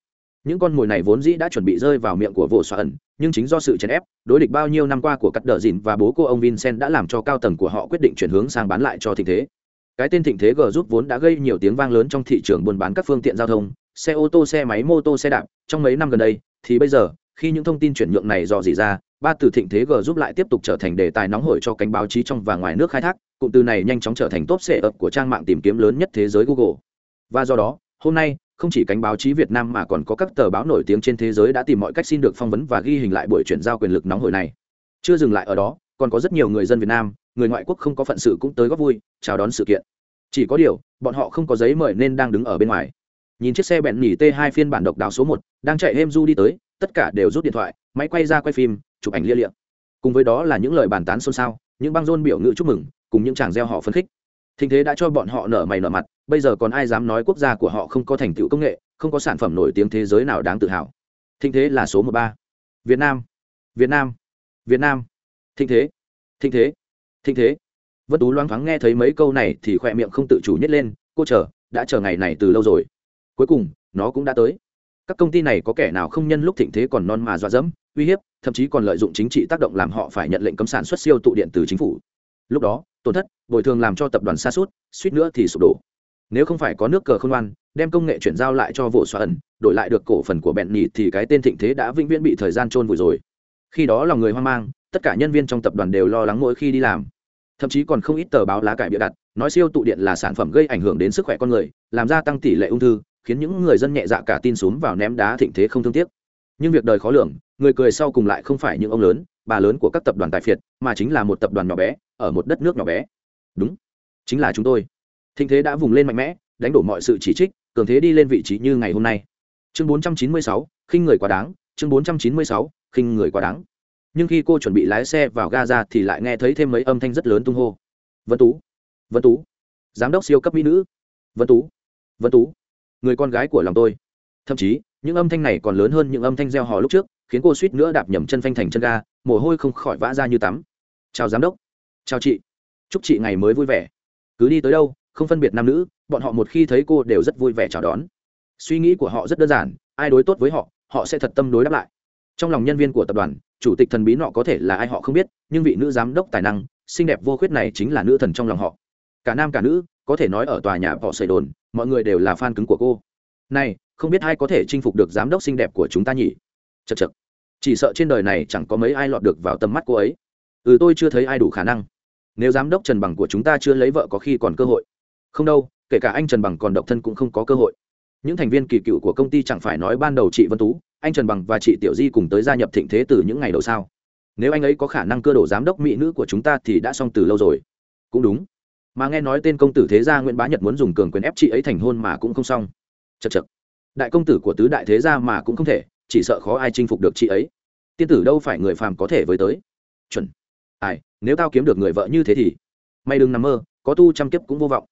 Những con mồi này vốn dĩ đã chuẩn bị rơi vào miệng của vô xoa ẩn, nhưng chính do sự chèn ép, đối địch bao nhiêu năm qua của cắt đờ dìn và bố cô ông vincent đã làm cho cao tầng của họ quyết định chuyển hướng sang bán lại cho thịnh thế cái tên thịnh thế g giúp vốn đã gây nhiều tiếng vang lớn trong thị trường buôn bán các phương tiện giao thông, xe ô tô, xe máy, mô tô, xe đạp. Trong mấy năm gần đây, thì bây giờ, khi những thông tin chuyển nhượng này dò dỉ ra, ba từ thịnh thế g giúp lại tiếp tục trở thành đề tài nóng hổi cho cánh báo chí trong và ngoài nước khai thác, cụm từ này nhanh chóng trở thành top xe ập của trang mạng tìm kiếm lớn nhất thế giới google. Và do đó, hôm nay, không chỉ cánh báo chí việt nam mà còn có các tờ báo nổi tiếng trên thế giới đã tìm mọi cách xin được phỏng vấn và ghi hình lại buổi chuyển giao quyền lực nóng hổi này. Chưa dừng lại ở đó, còn có rất nhiều người dân việt nam người ngoại quốc không có phận sự cũng tới góp vui, chào đón sự kiện. Chỉ có điều, bọn họ không có giấy mời nên đang đứng ở bên ngoài. Nhìn chiếc xe bẹn nhỉ t 2 phiên bản độc đáo số một, đang chạy êm du đi tới, tất cả đều rút điện thoại, máy quay ra quay phim, chụp ảnh lia liệm cùng với đó là những lời bàn tán xôn xao, những băng rôn biểu ngữ chúc mừng, cùng những chàng gieo họ phấn khích. Thình thế đã cho bọn họ nở mày nở mặt, bây giờ còn ai dám nói quốc gia của họ không có thành tựu công nghệ, không có sản phẩm nổi tiếng thế giới nào đáng tự hào. Thình thế là số một ba. Việt nam. Việt nam. Việt nam. Thịnh thế. Thịnh thế thịnh thế. Vân tú loáng thoáng nghe thấy mấy câu này thì khoe miệng không tự chủ nhét lên, cô chờ, đã chờ ngày này từ lâu rồi. Cuối cùng, nó cũng đã tới. Các công ty này có kẻ nào không nhân lúc thịnh thế còn non mà dọa dẫm, uy hiếp, thậm chí còn lợi dụng chính trị tác động làm họ phải nhận lệnh cấm sản xuất siêu tụ điện từ chính phủ. Lúc đó, tổn thất, bồi thường làm cho tập đoàn xa suốt suýt nữa thì sụp đổ. Nếu không phải có nước cờ không oan đem công nghệ chuyển giao lại cho vụ xoa ẩn đổi lại được cổ phần của bẹn nhì thì cái tên thịnh thế đã vĩnh viễn bị thời gian trôn vùi rồi. Khi đó lòng người hoang mang, tất cả nhân viên trong tập đoàn đều lo lắng mỗi khi đi làm thậm chí còn không ít tờ báo lá cải bịa đặt nói siêu tụ điện là sản phẩm gây ảnh hưởng đến sức khỏe con người làm gia tăng tỷ lệ ung thư khiến những người dân nhẹ dạ cả tin xuống vào ném đá thịnh thế không thương tiếc. Nhưng việc đời khó lường người cười sau cùng lại không phải những ông lớn bà lớn của các tập đoàn tài phiệt mà chính là một tập đoàn nhỏ bé ở một đất nước nhỏ bé. Đúng chính là chúng tôi. Thịnh thế đã vùng lên mạnh mẽ đánh đổ mọi sự chỉ trích cường thế đi lên vị trí như ngày hôm nay. Chương 496, khinh người quá đáng chương 496, khinh người quá đáng nhưng khi cô chuẩn bị lái xe vào ga ra thì lại nghe thấy thêm mấy âm thanh rất lớn tung hô. Vân tú vân tú, giám đốc siêu cấp mỹ nữ. Vân tú vân tú, người con gái của lòng tôi. Thậm chí, những âm thanh này còn lớn hơn những âm thanh gieo hò lúc trước, khiến cô suýt nữa đạp nhầm chân phanh thành chân ga, mồ hôi không khỏi vã ra như tắm. Chào giám đốc. Chào chị. Chúc chị ngày mới vui vẻ. Cứ đi tới đâu, không phân biệt nam nữ, bọn họ một khi thấy cô đều rất vui vẻ chào đón. Suy nghĩ của họ rất đơn giản, ai đối tốt với họ họ sẽ thật tâm đối đáp lại. Trong lòng nhân viên của tập đoàn chủ tịch thần bí nọ có thể là ai họ không biết, nhưng vị nữ giám đốc tài năng, xinh đẹp vô khuyết này chính là nữ thần trong lòng họ. Cả nam cả nữ, có thể nói ở tòa nhà họ xây đồn, mọi người đều là fan cứng của cô. Này, không biết ai có thể chinh phục được giám đốc xinh đẹp của chúng ta nhỉ? Chật chật chỉ sợ trên đời này chẳng có mấy ai lọt được vào tầm mắt cô ấy. Ừ tôi chưa thấy ai đủ khả năng. Nếu giám đốc trần bằng của chúng ta chưa lấy vợ có khi còn cơ hội. Không đâu, kể cả anh trần bằng còn độc thân cũng không có cơ hội. Những thành viên kỳ cựu của công ty chẳng phải nói ban đầu chị vân tú anh trần bằng và chị tiểu di cùng tới gia nhập thịnh thế từ những ngày đầu sao nếu anh ấy có khả năng cơ đổ giám đốc mỹ nữ của chúng ta thì đã xong từ lâu rồi. Cũng đúng. Mà nghe nói tên công tử thế gia nguyễn bá nhật muốn dùng cường quyền ép chị ấy thành hôn mà cũng không xong. Chật chật đại công tử của tứ đại thế gia mà cũng không thể, chỉ sợ khó ai chinh phục được chị ấy. Tiên tử đâu phải người phàm có thể với tới. Chuẩn. Ai, nếu tao kiếm được người vợ như thế thì? Mày đừng nằm mơ, có tu trăm kiếp cũng vô vọng.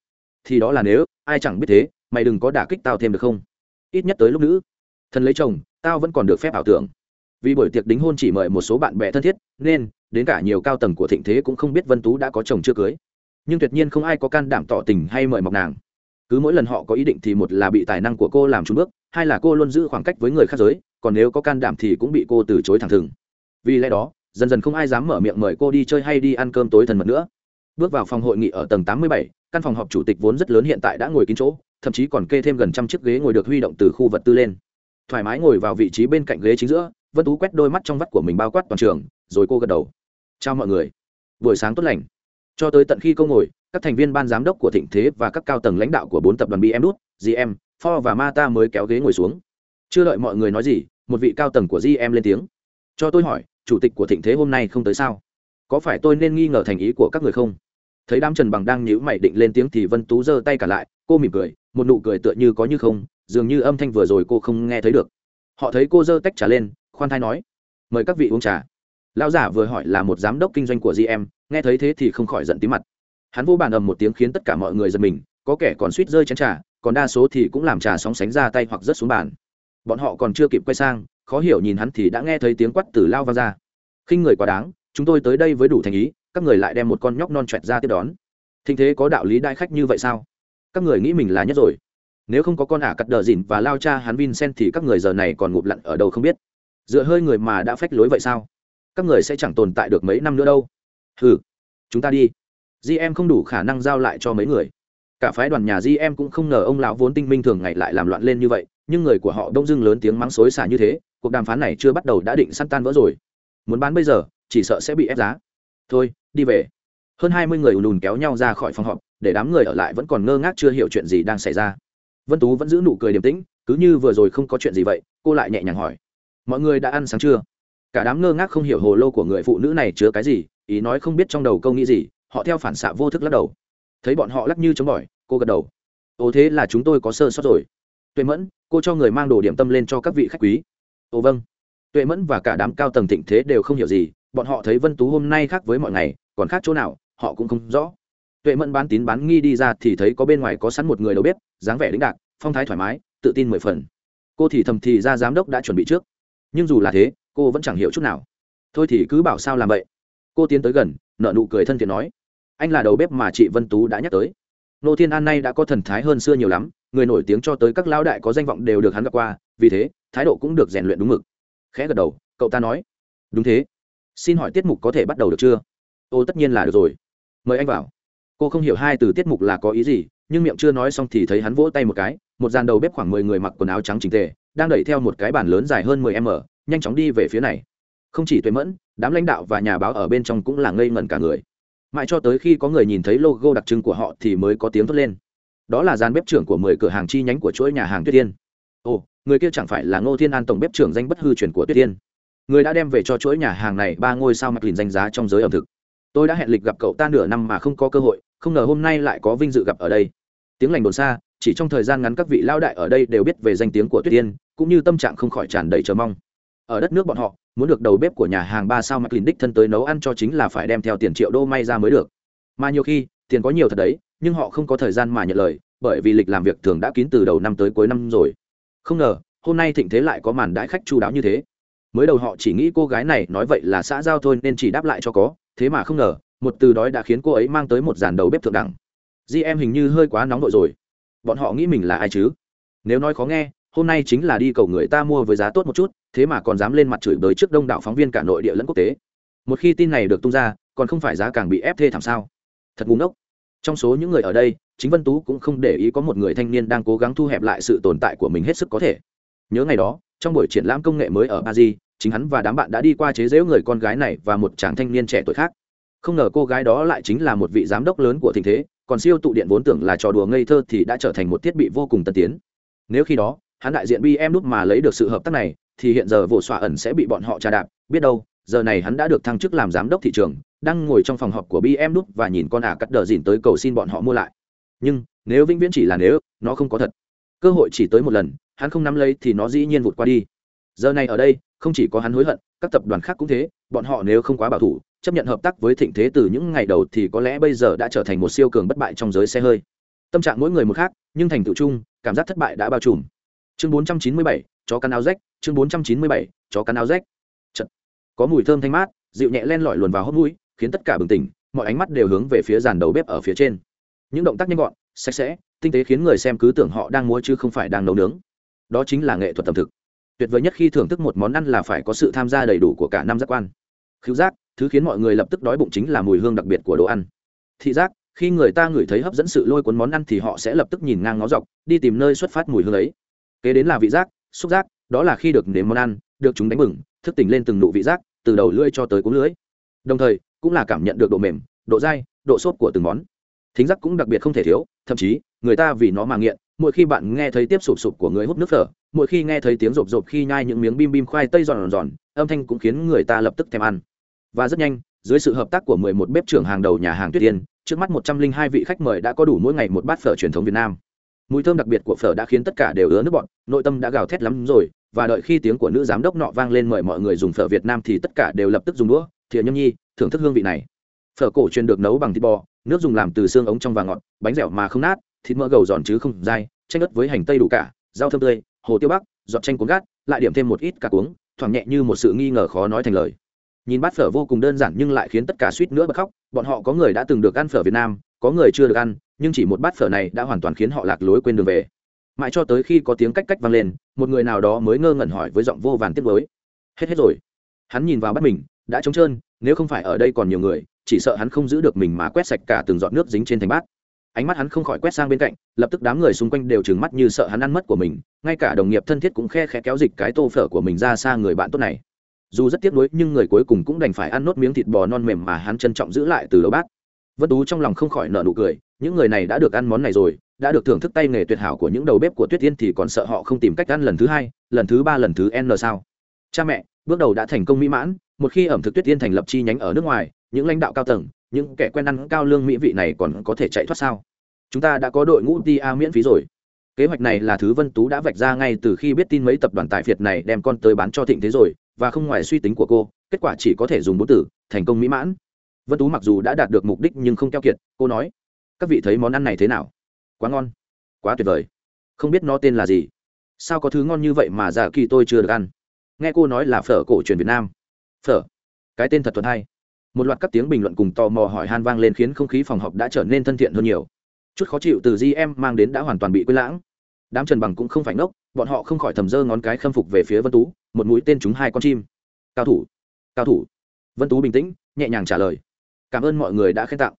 Thì đó là nếu, ai chẳng biết thế, mày đừng có đả kích tao thêm được không? Ít nhất tới lúc nữ thân lấy chồng, tao vẫn còn được phép ảo tưởng. Vì buổi tiệc đính hôn chỉ mời một số bạn bè thân thiết, nên, đến cả nhiều cao tầng của thịnh thế cũng không biết vân tú đã có chồng chưa cưới. Nhưng tuyệt nhiên không ai có can đảm tỏ tình hay mời mọc nàng. Cứ mỗi lần họ có ý định thì một là bị tài năng của cô làm trúng bước, hai là cô luôn giữ khoảng cách với người khác giới, còn nếu có can đảm thì cũng bị cô từ chối thẳng thừng. Vì lẽ đó, dần dần không ai dám mở miệng mời cô đi chơi hay đi ăn cơm tối thần mật nữa. Bước vào phòng hội nghị ở tầng tám mươi bảy, căn phòng họp chủ tịch vốn rất lớn hiện tại đã ngồi kín chỗ, thậm chí còn kê thêm gần trăm chiếc ghế ngồi được huy động từ khu vật tư lên thoải mái ngồi vào vị trí bên cạnh ghế chính giữa, vân tú quét đôi mắt trong vắt của mình bao quát toàn trường, rồi cô gật đầu. Chào mọi người. Buổi sáng tốt lành. Cho tới tận khi cô ngồi, các thành viên ban giám đốc của thịnh thế và các cao tầng lãnh đạo của bốn tập đoàn bm đút gm for và mata mới kéo ghế ngồi xuống. Chưa đợi mọi người nói gì, một vị cao tầng của gm lên tiếng. Cho tôi hỏi, chủ tịch của thịnh thế hôm nay không tới sao? Có phải tôi nên nghi ngờ thành ý của các người không? Thấy đám trần bằng đang nhíu mày định lên tiếng thì vân tú giơ tay cả lại, cô mỉm cười, một nụ cười tựa như có như không dường như âm thanh vừa rồi cô không nghe thấy được. Họ thấy cô giơ tách trà lên, khoan thai nói, mời các vị uống trà. Lão giả vừa hỏi là một giám đốc kinh doanh của gm nghe thấy thế thì không khỏi giận tí mặt. Hắn vô bàn ầm một tiếng khiến tất cả mọi người giật mình, có kẻ còn suýt rơi chén trà, còn đa số thì cũng làm trà sóng sánh ra tay hoặc rớt xuống bàn. Bọn họ còn chưa kịp quay sang, khó hiểu nhìn hắn thì đã nghe thấy tiếng quát từ lao vang ra. Khinh người quá đáng, chúng tôi tới đây với đủ thành ý, các người lại đem một con nhóc non choẹt ra tiếp đón. Thình thế có đạo lý đại khách như vậy sao? Các người nghĩ mình là nhất rồi nếu không có con ả cắt đờ dìn và lao cha hắn vincent thì các người giờ này còn ngụp lặn ở đâu không biết? Dựa hơi người mà đã phách lối vậy sao? Các người sẽ chẳng tồn tại được mấy năm nữa đâu. Ừ chúng ta đi. Gm không đủ khả năng giao lại cho mấy người. Cả phái đoàn nhà gm cũng không ngờ ông lão vốn tinh minh thường ngày lại làm loạn lên như vậy, nhưng người của họ đông dưng lớn tiếng mắng xối xả như thế, cuộc đàm phán này chưa bắt đầu đã định săn tan vỡ rồi. Muốn bán bây giờ, chỉ sợ sẽ bị ép giá. Thôi, đi về. Hơn hai mươi người ùn ùn kéo nhau ra khỏi phòng họp, để đám người ở lại vẫn còn ngơ ngác chưa hiểu chuyện gì đang xảy ra vân tú vẫn giữ nụ cười điềm tĩnh, cứ như vừa rồi không có chuyện gì vậy, cô lại nhẹ nhàng hỏi. Mọi người đã ăn sáng chưa? Cả đám ngơ ngác không hiểu hồ lô của người phụ nữ này chứa cái gì, ý nói không biết trong đầu câu nghĩ gì, họ theo phản xạ vô thức lắc đầu. Thấy bọn họ lắc như chống bỏi, cô gật đầu. Ồ thế là chúng tôi có sơ sót rồi. Tuệ mẫn, cô cho người mang đồ điểm tâm lên cho các vị khách quý. Ồ vâng. Tuệ mẫn và cả đám cao tầng thịnh thế đều không hiểu gì, bọn họ thấy vân tú hôm nay khác với mọi ngày, còn khác chỗ nào, họ cũng không rõ tuệ mẫn bán tín bán nghi đi ra thì thấy có bên ngoài có sẵn một người đầu bếp, dáng vẻ đĩnh đạc, phong thái thoải mái, tự tin mười phần. Cô thì thầm thì ra giám đốc đã chuẩn bị trước. Nhưng dù là thế, cô vẫn chẳng hiểu chút nào. Thôi thì cứ bảo sao làm vậy. Cô tiến tới gần nợ nụ cười thân thiện nói, anh là đầu bếp mà chị vân tú đã nhắc tới. Nô thiên an nay đã có thần thái hơn xưa nhiều lắm, người nổi tiếng cho tới các lão đại có danh vọng đều được hắn gặp qua, vì thế, thái độ cũng được rèn luyện đúng mực. Khẽ gật đầu, cậu ta nói, đúng thế. Xin hỏi tiết mục có thể bắt đầu được chưa? Ô, tất nhiên là được rồi. Mời anh vào cô không hiểu hai từ tiết mục là có ý gì, nhưng miệng chưa nói xong thì thấy hắn vỗ tay một cái, một dàn đầu bếp khoảng mười người mặc quần áo trắng trình tề, đang đẩy theo một cái bàn lớn dài hơn mười m nhanh chóng đi về phía này. Không chỉ tuệ mẫn, đám lãnh đạo và nhà báo ở bên trong cũng là ngây ngẩn cả người. Mãi cho tới khi có người nhìn thấy logo đặc trưng của họ thì mới có tiếng thốt lên. Đó là dàn bếp trưởng của mười cửa hàng chi nhánh của chuỗi nhà hàng tuyết tiên ồ, người kia chẳng phải là ngô thiên an tổng bếp trưởng danh bất hư truyền của tuyết tiên người đã đem về cho chuỗi nhà hàng này ba ngôi sao mặt lìn danh giá trong giới ẩm thực tôi đã hẹn lịch gặp cậu ta nửa năm mà không có cơ hội, không ngờ hôm nay lại có vinh dự gặp ở đây. Tiếng lành đồn xa, chỉ trong thời gian ngắn các vị lao đại ở đây đều biết về danh tiếng của tuyết tiên cũng như tâm trạng không khỏi tràn đầy chờ mong. Ở đất nước bọn họ, muốn được đầu bếp của nhà hàng ba sao mclean đích thân tới nấu ăn cho chính là phải đem theo tiền triệu đô may ra mới được. Mà nhiều khi, tiền có nhiều thật đấy, nhưng họ không có thời gian mà nhận lời, bởi vì lịch làm việc thường đã kín từ đầu năm tới cuối năm rồi. Không ngờ, hôm nay thịnh thế lại có màn đãi khách chu đáo như thế. Mới đầu họ chỉ nghĩ cô gái này nói vậy là xã giao thôi, nên chỉ đáp lại cho có thế mà không ngờ, một từ đói đã khiến cô ấy mang tới một dàn đầu bếp thượng đẳng. Di em hình như hơi quá nóng vội rồi. Bọn họ nghĩ mình là ai chứ? Nếu nói khó nghe, hôm nay chính là đi cầu người ta mua với giá tốt một chút, thế mà còn dám lên mặt chửi bới trước đông đảo phóng viên cả nội địa lẫn quốc tế. Một khi tin này được tung ra, còn không phải giá càng bị ép thê thảm sao? Thật ngu ngốc. Trong số những người ở đây, chính vân tú cũng không để ý có một người thanh niên đang cố gắng thu hẹp lại sự tồn tại của mình hết sức có thể. Nhớ ngày đó, trong buổi triển lãm công nghệ mới ở paris chính hắn và đám bạn đã đi qua chế giễu người con gái này và một chàng thanh niên trẻ tuổi khác. Không ngờ cô gái đó lại chính là một vị giám đốc lớn của thịnh thế, còn siêu tụ điện vốn tưởng là trò đùa ngây thơ thì đã trở thành một thiết bị vô cùng tân tiến. Nếu khi đó, hắn đại diện bm nút mà lấy được sự hợp tác này, thì hiện giờ vụ xóa ẩn sẽ bị bọn họ tra đạp. Biết đâu, giờ này hắn đã được thăng chức làm giám đốc thị trường, đang ngồi trong phòng họp của bm nút và nhìn con ả cắt đờ dìn tới cầu xin bọn họ mua lại. Nhưng, nếu vĩnh viễn chỉ là nếu, nó không có thật. Cơ hội chỉ tới một lần, hắn không nắm lấy thì nó dĩ nhiên vụt qua đi. Giờ này ở đây không chỉ có hắn hối hận các tập đoàn khác cũng thế bọn họ nếu không quá bảo thủ chấp nhận hợp tác với thịnh thế từ những ngày đầu thì có lẽ bây giờ đã trở thành một siêu cường bất bại trong giới xe hơi. Tâm trạng mỗi người một khác nhưng thành tựu chung cảm giác thất bại đã bao trùm. Chương 497, chó cắn áo rách chương 497, chó cắn áo rách. Chật. có mùi thơm thanh mát dịu nhẹ len lỏi luồn vào hốc mũi khiến tất cả bừng tỉnh mọi ánh mắt đều hướng về phía dàn đầu bếp ở phía trên. Những động tác nhanh gọn sạch sẽ tinh tế khiến người xem cứ tưởng họ đang múa chứ không phải đang nấu nướng. Đó chính là nghệ thuật tầm thực tuyệt vời nhất khi thưởng thức một món ăn là phải có sự tham gia đầy đủ của cả năm giác quan. Khiếu giác, thứ khiến mọi người lập tức đói bụng chính là mùi hương đặc biệt của đồ ăn. Thị giác, khi người ta ngửi thấy hấp dẫn sự lôi cuốn món ăn thì họ sẽ lập tức nhìn ngang ngó dọc, đi tìm nơi xuất phát mùi hương ấy. Kế đến là vị giác, xúc giác, đó là khi được nếm món ăn, được chúng đánh bừng, thức tỉnh lên từng nụ vị giác, từ đầu lưỡi cho tới cuống lưỡi. Đồng thời, cũng là cảm nhận được độ mềm, độ dai, độ sốt của từng món. Thính giác cũng đặc biệt không thể thiếu, thậm chí, người ta vì nó mà nghiện mỗi khi bạn nghe thấy tiếp sụp sụp của người hút nước phở mỗi khi nghe thấy tiếng rộp rộp khi nhai những miếng bim bim khoai tây giòn giòn âm thanh cũng khiến người ta lập tức thèm ăn và rất nhanh dưới sự hợp tác của 11 bếp trưởng hàng đầu nhà hàng Tuyết Yên, trước mắt 102 vị khách mời đã có đủ mỗi ngày một bát phở truyền thống Việt Nam. Mùi thơm đặc biệt của phở đã khiến tất cả đều ứa nước bọt, nội tâm đã gào thét lắm rồi, và đợi khi tiếng của nữ giám đốc nọ vang lên mời mọi người dùng phở Việt Nam thì tất cả đều lập tức dùng đũa, thìa nhâm nhi, thưởng thức hương vị này. Phở cổ truyền được nấu bằng thịt bò, nước dùng làm từ xương ống trong và ngọt, bánh dẻo mà không nát, thịt mỡ gầu giòn chứ không dai, chanh ớt với hành tây đủ cả, rau thơm tươi, hồ tiêu bắc, giọt chanh cuốn gát, lại điểm thêm một ít cả cuống, thoảng nhẹ như một sự nghi ngờ khó nói thành lời. Nhìn bát phở vô cùng đơn giản nhưng lại khiến tất cả suýt nữa bật khóc bọn họ có người đã từng được ăn phở việt nam có người chưa được ăn nhưng chỉ một bát phở này đã hoàn toàn khiến họ lạc lối quên đường về. Mãi cho tới khi có tiếng cách cách vang lên một người nào đó mới ngơ ngẩn hỏi với giọng vô vàn tiếc mới hết hết rồi. Hắn nhìn vào bát mình đã trống trơn nếu không phải ở đây còn nhiều người chỉ sợ hắn không giữ được mình mà quét sạch cả từng giọt nước dính trên thành bát ánh mắt hắn không khỏi quét sang bên cạnh, lập tức đám người xung quanh đều trừng mắt như sợ hắn ăn mất của mình, ngay cả đồng nghiệp thân thiết cũng khe khẽ kéo dịch cái tô phở của mình ra xa người bạn tốt này. Dù rất tiếc nuối, nhưng người cuối cùng cũng đành phải ăn nốt miếng thịt bò non mềm mà hắn trân trọng giữ lại từ đầu bát. Vân tú trong lòng không khỏi nợ nụ cười, những người này đã được ăn món này rồi, đã được thưởng thức tay nghề tuyệt hảo của những đầu bếp của tuyết tiên thì còn sợ họ không tìm cách ăn lần thứ hai, lần thứ ba, lần thứ n sao? Cha mẹ, bước đầu đã thành công mỹ mãn, một khi ẩm thực tuyết tiên thành lập chi nhánh ở nước ngoài, những lãnh đạo cao tầng những kẻ quen ăn cao lương mỹ vị này còn có thể chạy thoát sao? Chúng ta đã có đội ngũ tia miễn phí rồi. Kế hoạch này là thứ vân tú đã vạch ra ngay từ khi biết tin mấy tập đoàn tài phiệt này đem con tới bán cho thịnh thế rồi, và không ngoài suy tính của cô, kết quả chỉ có thể dùng bốn từ, thành công mỹ mãn. Vân tú mặc dù đã đạt được mục đích nhưng không keo kiệt, cô nói, các vị thấy món ăn này thế nào? Quá ngon, quá tuyệt vời. Không biết nó tên là gì? Sao có thứ ngon như vậy mà giả kỳ tôi chưa được ăn? Nghe cô nói là phở cổ truyền việt nam. Phở, cái tên thật thuận hay một loạt các tiếng bình luận cùng tò mò hỏi han vang lên khiến không khí phòng họp đã trở nên thân thiện hơn nhiều. Chút khó chịu từ di em mang đến đã hoàn toàn bị quên lãng. Đám trần bằng cũng không phải ngốc, bọn họ không khỏi thầm dơ ngón cái khâm phục về phía vân tú, một mũi tên trúng hai con chim. Cao thủ cao thủ. Vân tú bình tĩnh, nhẹ nhàng trả lời. Cảm ơn mọi người đã khen tặng.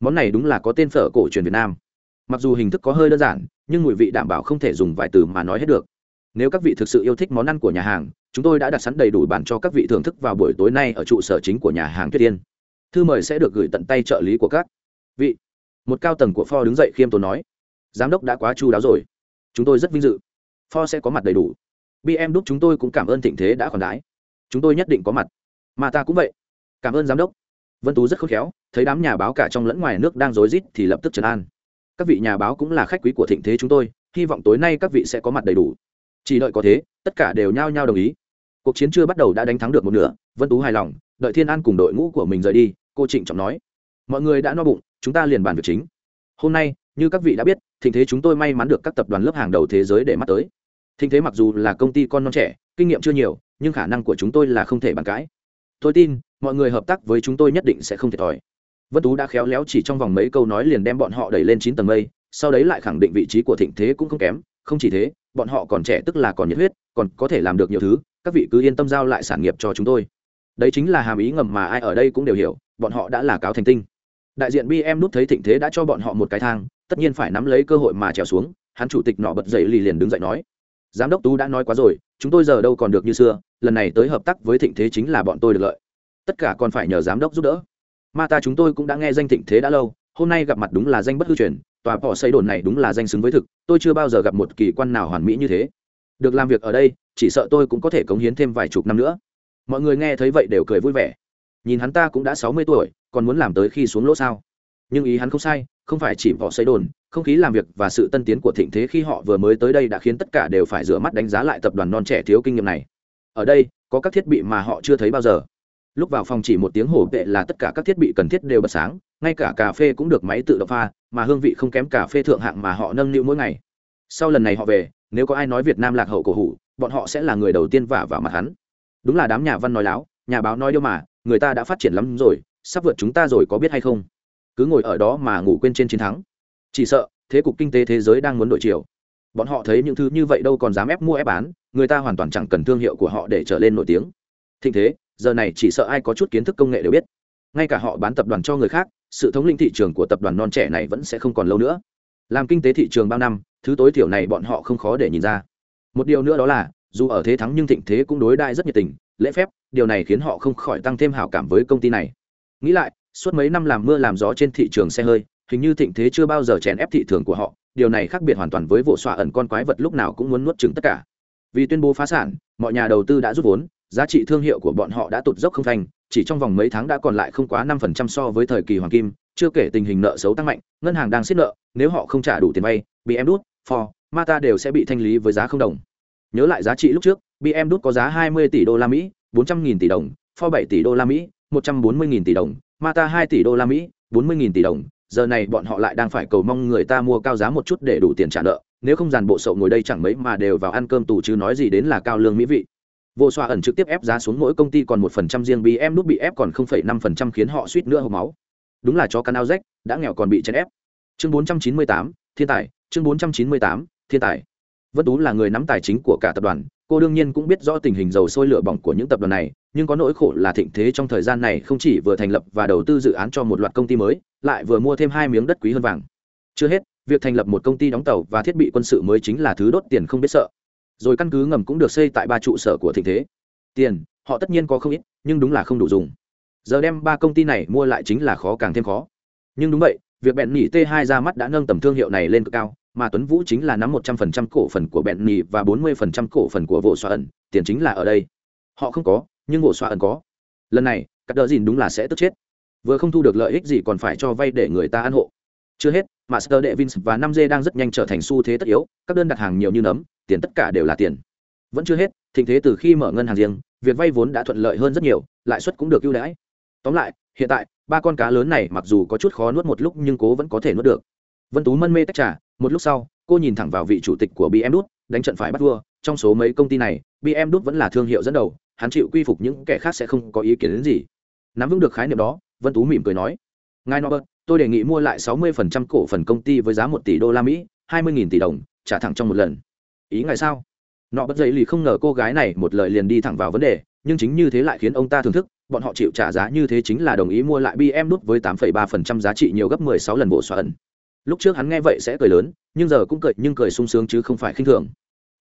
Món này đúng là có tên phở cổ truyền việt nam. Mặc dù hình thức có hơi đơn giản, nhưng mùi vị đảm bảo không thể dùng vài từ mà nói hết được. Nếu các vị thực sự yêu thích món ăn của nhà hàng chúng tôi đã đặt sẵn đầy đủ bản cho các vị thưởng thức vào buổi tối nay ở trụ sở chính của nhà hàng tuyết yên. Thư mời sẽ được gửi tận tay trợ lý của các vị. Một cao tầng của pho đứng dậy khiêm tốn nói, giám đốc đã quá chu đáo rồi. Chúng tôi rất vinh dự. Pho sẽ có mặt đầy đủ. Bm đúc chúng tôi cũng cảm ơn thịnh thế đã khoản đái chúng tôi nhất định có mặt. Mà ta cũng vậy. Cảm ơn giám đốc. Vân tú rất khôn khéo, thấy đám nhà báo cả trong lẫn ngoài nước đang rối rít thì lập tức trấn an. Các vị nhà báo cũng là khách quý của thịnh thế chúng tôi, hy vọng tối nay các vị sẽ có mặt đầy đủ. Chỉ đợi có thế, tất cả đều nhao nhao đồng ý cuộc chiến chưa bắt đầu đã đánh thắng được một nửa, vân tú hài lòng, đợi thiên an cùng đội ngũ của mình rời đi, cô trịnh trọng nói. Mọi người đã no bụng, chúng ta liền bàn việc chính. Hôm nay, như các vị đã biết, thịnh thế chúng tôi may mắn được các tập đoàn lớp hàng đầu thế giới để mắt tới. Thịnh thế mặc dù là công ty con non trẻ, kinh nghiệm chưa nhiều, nhưng khả năng của chúng tôi là không thể bàn cãi. Tôi tin, mọi người hợp tác với chúng tôi nhất định sẽ không thiệt thòi. Vân tú đã khéo léo chỉ trong vòng mấy câu nói liền đem bọn họ đẩy lên chín tầng mây, sau đấy lại khẳng định vị trí của thịnh thế cũng không kém. Không chỉ thế, bọn họ còn trẻ tức là còn nhiệt huyết, còn có thể làm được nhiều thứ các vị cứ yên tâm giao lại sản nghiệp cho chúng tôi. Đấy chính là hàm ý ngầm mà ai ở đây cũng đều hiểu, bọn họ đã là cáo thành tinh. Đại diện bm nút thấy thịnh thế đã cho bọn họ một cái thang, tất nhiên phải nắm lấy cơ hội mà trèo xuống, hắn chủ tịch nọ bật dậy lì liền đứng dậy nói. Giám đốc tú đã nói quá rồi, chúng tôi giờ đâu còn được như xưa, lần này tới hợp tác với thịnh thế chính là bọn tôi được lợi. Tất cả còn phải nhờ giám đốc giúp đỡ. Ma ta chúng tôi cũng đã nghe danh thịnh thế đã lâu, hôm nay gặp mặt đúng là danh bất hư truyền, tòa bỏ xây đồn này đúng là danh xứng với thực, tôi chưa bao giờ gặp một kỳ quan nào hoàn mỹ như thế được làm việc ở đây, chỉ sợ tôi cũng có thể cống hiến thêm vài chục năm nữa. Mọi người nghe thấy vậy đều cười vui vẻ. Nhìn hắn ta cũng đã sáu mươi tuổi, còn muốn làm tới khi xuống lỗ sao? Nhưng ý hắn không sai, không phải chỉ họ xây đồn, không khí làm việc và sự tân tiến của thịnh thế khi họ vừa mới tới đây đã khiến tất cả đều phải rửa mắt đánh giá lại tập đoàn non trẻ thiếu kinh nghiệm này. Ở đây, có các thiết bị mà họ chưa thấy bao giờ. Lúc vào phòng chỉ một tiếng hổ vệ là tất cả các thiết bị cần thiết đều bật sáng, ngay cả cà phê cũng được máy tự động pha, mà hương vị không kém cà phê thượng hạng mà họ nâng niu mỗi ngày. Sau lần này họ về nếu có ai nói việt nam lạc hậu cổ hủ, bọn họ sẽ là người đầu tiên vả vào mặt hắn. Đúng là đám nhà văn nói láo, nhà báo nói điêu mà, người ta đã phát triển lắm rồi, sắp vượt chúng ta rồi có biết hay không? Cứ ngồi ở đó mà ngủ quên trên chiến thắng. Chỉ sợ, thế cục kinh tế thế giới đang muốn đổi chiều. Bọn họ thấy những thứ như vậy đâu còn dám ép mua ép bán, người ta hoàn toàn chẳng cần thương hiệu của họ để trở lên nổi tiếng. Thịnh thế, giờ này chỉ sợ ai có chút kiến thức công nghệ đều biết. Ngay cả họ bán tập đoàn cho người khác, sự thống lĩnh thị trường của tập đoàn non trẻ này vẫn sẽ không còn lâu nữa. Làm kinh tế thị trường bao năm thứ tối thiểu này bọn họ không khó để nhìn ra. Một điều nữa đó là, dù ở thế thắng nhưng thịnh thế cũng đối đại rất nhiệt tình, lễ phép, điều này khiến họ không khỏi tăng thêm hảo cảm với công ty này. Nghĩ lại, suốt mấy năm làm mưa làm gió trên thị trường xe hơi, hình như thịnh thế chưa bao giờ chèn ép thị trường của họ, điều này khác biệt hoàn toàn với vụ xoa ẩn con quái vật lúc nào cũng muốn nuốt chừng tất cả. Vì tuyên bố phá sản, mọi nhà đầu tư đã rút vốn, giá trị thương hiệu của bọn họ đã tụt dốc không thành, chỉ trong vòng mấy tháng đã còn lại không quá năm phần trăm so với thời kỳ hoàng kim, chưa kể tình hình nợ xấu tăng mạnh, ngân hàng đang xiết nợ, nếu họ không trả đủ tiền vay, bị em đút for mata đều sẽ bị thanh lý với giá không đồng. Nhớ lại giá trị lúc trước bm đút có giá 20 tỷ đô la mỹ 400 nghìn tỷ đồng for 7 tỷ đô la mỹ 140 nghìn tỷ đồng, mata 2 tỷ đô la mỹ 40 nghìn tỷ đồng. Giờ này bọn họ lại đang phải cầu mong người ta mua cao giá một chút để đủ tiền trả nợ. Nếu không dàn bộ sậu ngồi đây chẳng mấy mà đều vào ăn cơm tù chứ nói gì đến là cao lương mỹ vị. Vô xoa ẩn trực tiếp ép giá xuống mỗi công ty còn một phần trăm riêng bm nút bị ép còn không phẩy năm phần trăm khiến họ suýt nữa hộp máu. Đúng là chó cắn ao rách, đã nghèo còn bị chèn ép. Chương bốn trăm chín mươi tám, thiên tài chương bốn trăm chín mươi tám, thiên tài. Vân tú là người nắm tài chính của cả tập đoàn, cô đương nhiên cũng biết rõ tình hình dầu sôi lửa bỏng của những tập đoàn này, nhưng có nỗi khổ là thịnh thế trong thời gian này không chỉ vừa thành lập và đầu tư dự án cho một loạt công ty mới, lại vừa mua thêm hai miếng đất quý hơn vàng. Chưa hết, việc thành lập một công ty đóng tàu và thiết bị quân sự mới chính là thứ đốt tiền không biết sợ. Rồi căn cứ ngầm cũng được xây tại ba trụ sở của thịnh thế. Tiền, họ tất nhiên có không ít, nhưng đúng là không đủ dùng. Giờ đem ba công ty này mua lại chính là khó càng thêm khó. Nhưng đúng vậy, việc bẹn nỉ t 2 ra mắt đã nâng tầm thương hiệu này lên cực cao mà tuấn vũ chính là nắm một trăm phần trăm cổ phần của bẹn nỉ và bốn mươi phần trăm cổ phần của vỗ xoa ẩn tiền chính là ở đây. Họ không có, nhưng vỗ xoa ẩn có. Lần này cắt đỡ dìn đúng là sẽ tức chết. Vừa không thu được lợi ích gì còn phải cho vay để người ta ăn hộ. Chưa hết, master đệ vins và năm d đang rất nhanh trở thành xu thế tất yếu, các đơn đặt hàng nhiều như nấm, tiền tất cả đều là tiền. Vẫn chưa hết, thịnh thế từ khi mở ngân hàng riêng, việc vay vốn đã thuận lợi hơn rất nhiều, lãi suất cũng được ưu đãi. Tóm lại, hiện tại, ba con cá lớn này mặc dù có chút khó nuốt một lúc nhưng cố vẫn có thể nuốt được. Vân tú mân mê tách trà một lúc sau cô nhìn thẳng vào vị chủ tịch của bm đút đánh trận phải bắt vua trong số mấy công ty này bm đút vẫn là thương hiệu dẫn đầu hắn chịu quy phục những kẻ khác sẽ không có ý kiến đến gì nắm vững được khái niệm đó vân tú mỉm cười nói ngài Norbert, tôi đề nghị mua lại 60% cổ phần công ty với giá một tỷ đô la Mỹ, 20.000 tỷ đồng, trả thẳng trong một lần. Ý ngài sao? Nọ bất dậy lì không ngờ cô gái này một lời liền đi thẳng vào vấn đề, nhưng chính như thế lại khiến ông ta thưởng thức, bọn họ chịu trả giá như thế chính là đồng ý mua lại BM đút với 8,3% giá trị nhiều gấp 16 lần bộ xóa ẩn. Lúc trước hắn nghe vậy sẽ cười lớn, nhưng giờ cũng cười nhưng cười sung sướng chứ không phải khinh thường.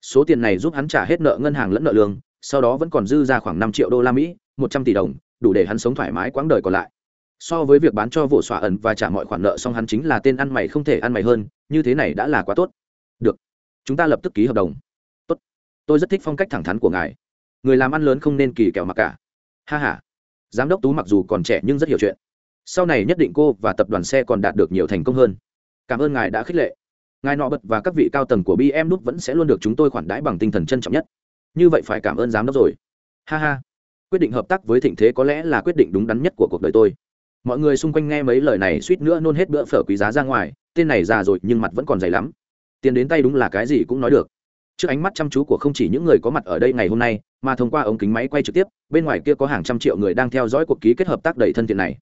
Số tiền này giúp hắn trả hết nợ ngân hàng lẫn nợ lương, sau đó vẫn còn dư ra khoảng năm triệu đô la Mỹ, 100 tỷ đồng, đủ để hắn sống thoải mái quãng đời còn lại. So với việc bán cho vụ xóa ẩn và trả mọi khoản nợ xong hắn chính là tên ăn mày không thể ăn mày hơn như thế này đã là quá tốt. Được chúng ta lập tức ký hợp đồng. Tốt tôi rất thích phong cách thẳng thắn của ngài. Người làm ăn lớn không nên kỳ kẹo mặc cả. Ha h a giám đốc tú mặc dù còn trẻ nhưng rất hiểu chuyện. Sau này nhất định cô và tập đoàn xe còn đạt được nhiều thành công hơn cảm ơn ngài đã khích lệ. Ngài nọ bật và các vị cao tầng của bm nút vẫn sẽ luôn được chúng tôi khoản đãi bằng tinh thần trân trọng nhất. Như vậy phải cảm ơn giám đốc rồi. Ha ha. Quyết định hợp tác với thịnh thế có lẽ là quyết định đúng đắn nhất của cuộc đời tôi. Mọi người xung quanh nghe mấy lời này suýt nữa nôn hết bữa phở quý giá ra ngoài, tên này già rồi nhưng mặt vẫn còn dày lắm. Tiền đến tay đúng là cái gì cũng nói được. Trước ánh mắt chăm chú của không chỉ những người có mặt ở đây ngày hôm nay, mà thông qua ống kính máy quay trực tiếp, bên ngoài kia có hàng trăm triệu người đang theo dõi cuộc ký kết hợp tác đầy thân thiện này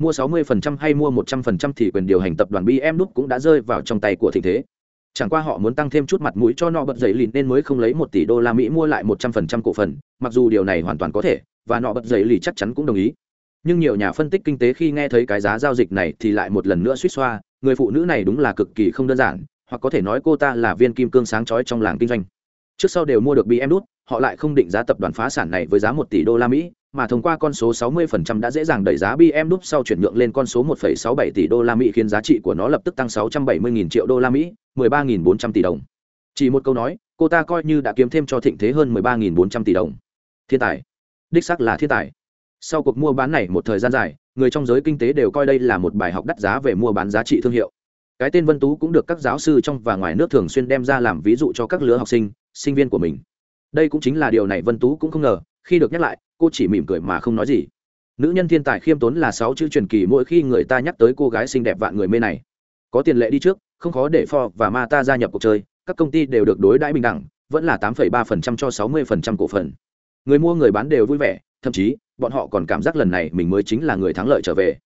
mua 60% hay mua 100% thì quyền điều hành tập đoàn BM cũng đã rơi vào trong tay của thịnh thế. Chẳng qua họ muốn tăng thêm chút mặt mũi cho nọ bật dậy lìn nên mới không lấy 1 tỷ đô la Mỹ mua lại 100% cổ phần, mặc dù điều này hoàn toàn có thể, và nọ bật dậy lì chắc chắn cũng đồng ý. Nhưng nhiều nhà phân tích kinh tế khi nghe thấy cái giá giao dịch này thì lại một lần nữa suýt xoa, người phụ nữ này đúng là cực kỳ không đơn giản, hoặc có thể nói cô ta là viên kim cương sáng chói trong làng kinh doanh. Trước sau đều mua được BMW, họ lại không định giá tập đoàn phá sản này với giá 1 tỷ đô la Mỹ, mà thông qua con số 60% đã dễ dàng đẩy giá BM Núp sau chuyển nhượng lên con số 1,67 tỷ đô la Mỹ khiến giá trị của nó lập tức tăng 670.000 triệu đô la Mỹ, 13.400 tỷ đồng. Chỉ một câu nói, cô ta coi như đã kiếm thêm cho thịnh thế hơn 13.400 tỷ đồng. Thiên tài, đích xác là thiên tài. Sau cuộc mua bán này một thời gian dài, người trong giới kinh tế đều coi đây là một bài học đắt giá về mua bán giá trị thương hiệu. Cái tên Vân Tú cũng được các giáo sư trong và ngoài nước thường xuyên đem ra làm ví dụ cho các lứa học sinh, sinh viên của mình. Đây cũng chính là điều này Vân Tú cũng không ngờ, khi được nhắc lại cô chỉ mỉm cười mà không nói gì. Nữ nhân thiên tài khiêm tốn là sáu chữ truyền kỳ mỗi khi người ta nhắc tới cô gái xinh đẹp vạn người mê này. Có tiền lệ đi trước không khó để for và ma ta gia nhập cuộc chơi các công ty đều được đối đãi bình đẳng vẫn là tám ba cho sáu mươi cổ phần. Người mua người bán đều vui vẻ thậm chí bọn họ còn cảm giác lần này mình mới chính là người thắng lợi trở về.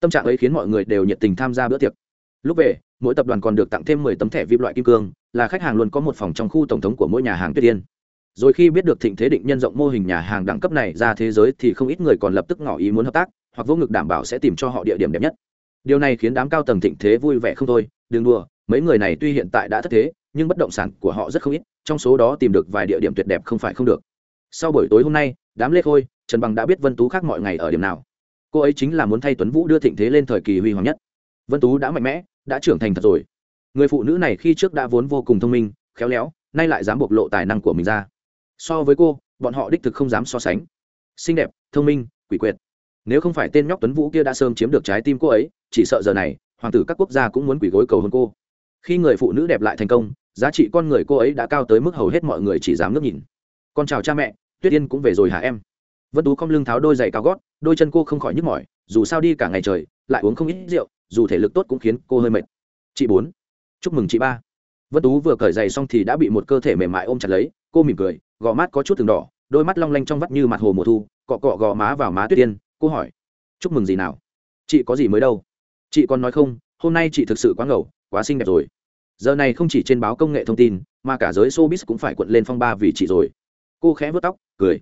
Tâm trạng ấy khiến mọi người đều nhiệt tình tham gia bữa tiệc. Lúc về mỗi tập đoàn còn được tặng thêm mười tấm thẻ vip loại kim cương là khách hàng luôn có một phòng trong khu tổng thống của mỗi nhà hàng tuyết yên rồi khi biết được thịnh thế định nhân rộng mô hình nhà hàng đẳng cấp này ra thế giới thì không ít người còn lập tức ngỏ ý muốn hợp tác, hoặc vô ngực đảm bảo sẽ tìm cho họ địa điểm đẹp nhất. Điều này khiến đám cao tầng thịnh thế vui vẻ không thôi, đừng đùa, mấy người này tuy hiện tại đã thất thế, nhưng bất động sản của họ rất không ít, trong số đó tìm được vài địa điểm tuyệt đẹp không phải không được. Sau buổi tối hôm nay, đám lê khôi, trần bằng đã biết vân tú khác mọi ngày ở điểm nào. Cô ấy chính là muốn thay tuấn vũ đưa thịnh thế lên thời kỳ huy hoàng nhất. Vân tú đã mạnh mẽ, đã trưởng thành thật rồi. Người phụ nữ này khi trước đã vốn vô cùng thông minh, khéo léo, nay lại dám bộc lộ tài năng của mình ra so với cô, bọn họ đích thực không dám so sánh. Xinh đẹp, thông minh, quỷ quyệt. Nếu không phải tên nhóc tuấn vũ kia đã sớm chiếm được trái tim cô ấy, chỉ sợ giờ này, hoàng tử các quốc gia cũng muốn quỷ gối cầu hôn cô. Khi người phụ nữ đẹp lại thành công, giá trị con người cô ấy đã cao tới mức hầu hết mọi người chỉ dám ngước nhìn. Con chào cha mẹ, tuyết yên cũng về rồi hả em? Vân tú không lưng tháo đôi giày cao gót, đôi chân cô không khỏi nhức mỏi, dù sao đi cả ngày trời, lại uống không ít rượu, dù thể lực tốt cũng khiến cô hơi mệt. Chị bốn. Chúc mừng chị ba. Vân tú vừa cởi giày xong thì đã bị một cơ thể mềm mại ôm chặt lấy, cô mỉm cười gò mát có chút từng đỏ, đôi mắt long lanh trong vắt như mặt hồ mùa thu, cọ cọ gò má vào má tuyết yên, cô hỏi, chúc mừng gì nào? Chị có gì mới đâu? Chị còn nói không, hôm nay chị thực sự quá ngầu, quá xinh đẹp rồi. Giờ này không chỉ trên báo công nghệ thông tin, mà cả giới showbiz cũng phải quận lên phong ba vì chị rồi. Cô khẽ vớt tóc, cười,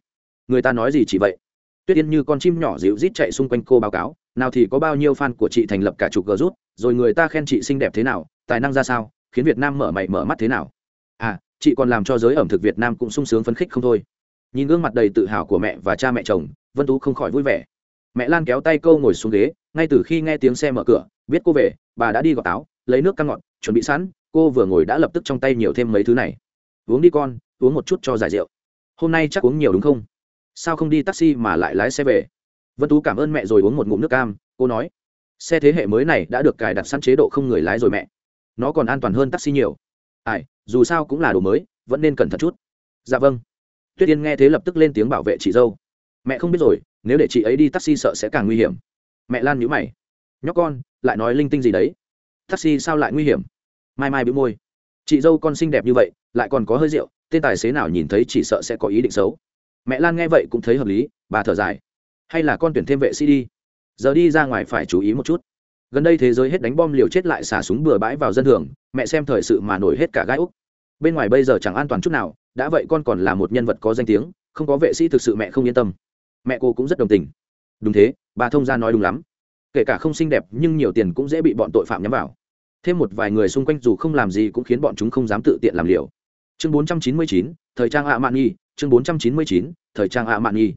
người ta nói gì chị vậy? Tuyết yên như con chim nhỏ dịu rít chạy xung quanh cô báo cáo, nào thì có bao nhiêu fan của chị thành lập cả chục gờ rút, rồi người ta khen chị xinh đẹp thế nào, tài năng ra sao, khiến việt nam mở mày mở mắt thế nào? À chị còn làm cho giới ẩm thực việt nam cũng sung sướng phấn khích không thôi. Nhìn gương mặt đầy tự hào của mẹ và cha mẹ chồng, vân tú không khỏi vui vẻ. Mẹ lan kéo tay câu ngồi xuống ghế, ngay từ khi nghe tiếng xe mở cửa, biết cô về, bà đã đi gọt táo, lấy nước căng ngọt, chuẩn bị sẵn, cô vừa ngồi đã lập tức trong tay nhiều thêm mấy thứ này. Uống đi con, uống một chút cho giải rượu. Hôm nay chắc uống nhiều đúng không? Sao không đi taxi mà lại lái xe về? Vân tú cảm ơn mẹ rồi uống một ngụm nước cam, cô nói. Xe thế hệ mới này đã được cài đặt sẵn chế độ không người lái rồi mẹ. Nó còn an toàn hơn taxi nhiều ai, dù sao cũng là đồ mới, vẫn nên cẩn thận chút. Dạ vâng. Tuyết yên nghe thế lập tức lên tiếng bảo vệ chị dâu. Mẹ không biết rồi, nếu để chị ấy đi taxi sợ sẽ càng nguy hiểm. Mẹ lan nhữ mày. Nhóc con, lại nói linh tinh gì đấy? Taxi sao lại nguy hiểm? Mai mai bị môi. Chị dâu con xinh đẹp như vậy, lại còn có hơi rượu, tên tài xế nào nhìn thấy chỉ sợ sẽ có ý định xấu. Mẹ lan nghe vậy cũng thấy hợp lý, bà thở dài. Hay là con tuyển thêm vệ sĩ đi. Giờ đi ra ngoài phải chú ý một chút gần đây thế giới hết đánh bom liều chết lại xả súng bừa bãi vào dân thường mẹ xem thời sự mà nổi hết cả gai úc. Bên ngoài bây giờ chẳng an toàn chút nào đã vậy con còn là một nhân vật có danh tiếng không có vệ sĩ thực sự mẹ không yên tâm. Mẹ cô cũng rất đồng tình. Đúng thế bà thông gia nói đúng lắm. Kể cả không xinh đẹp nhưng nhiều tiền cũng dễ bị bọn tội phạm nhắm vào. Thêm một vài người xung quanh dù không làm gì cũng khiến bọn chúng không dám tự tiện làm liều. Chương 499, thời trang ạ mạn nhi chương 499, thời trang ạ mạn nhi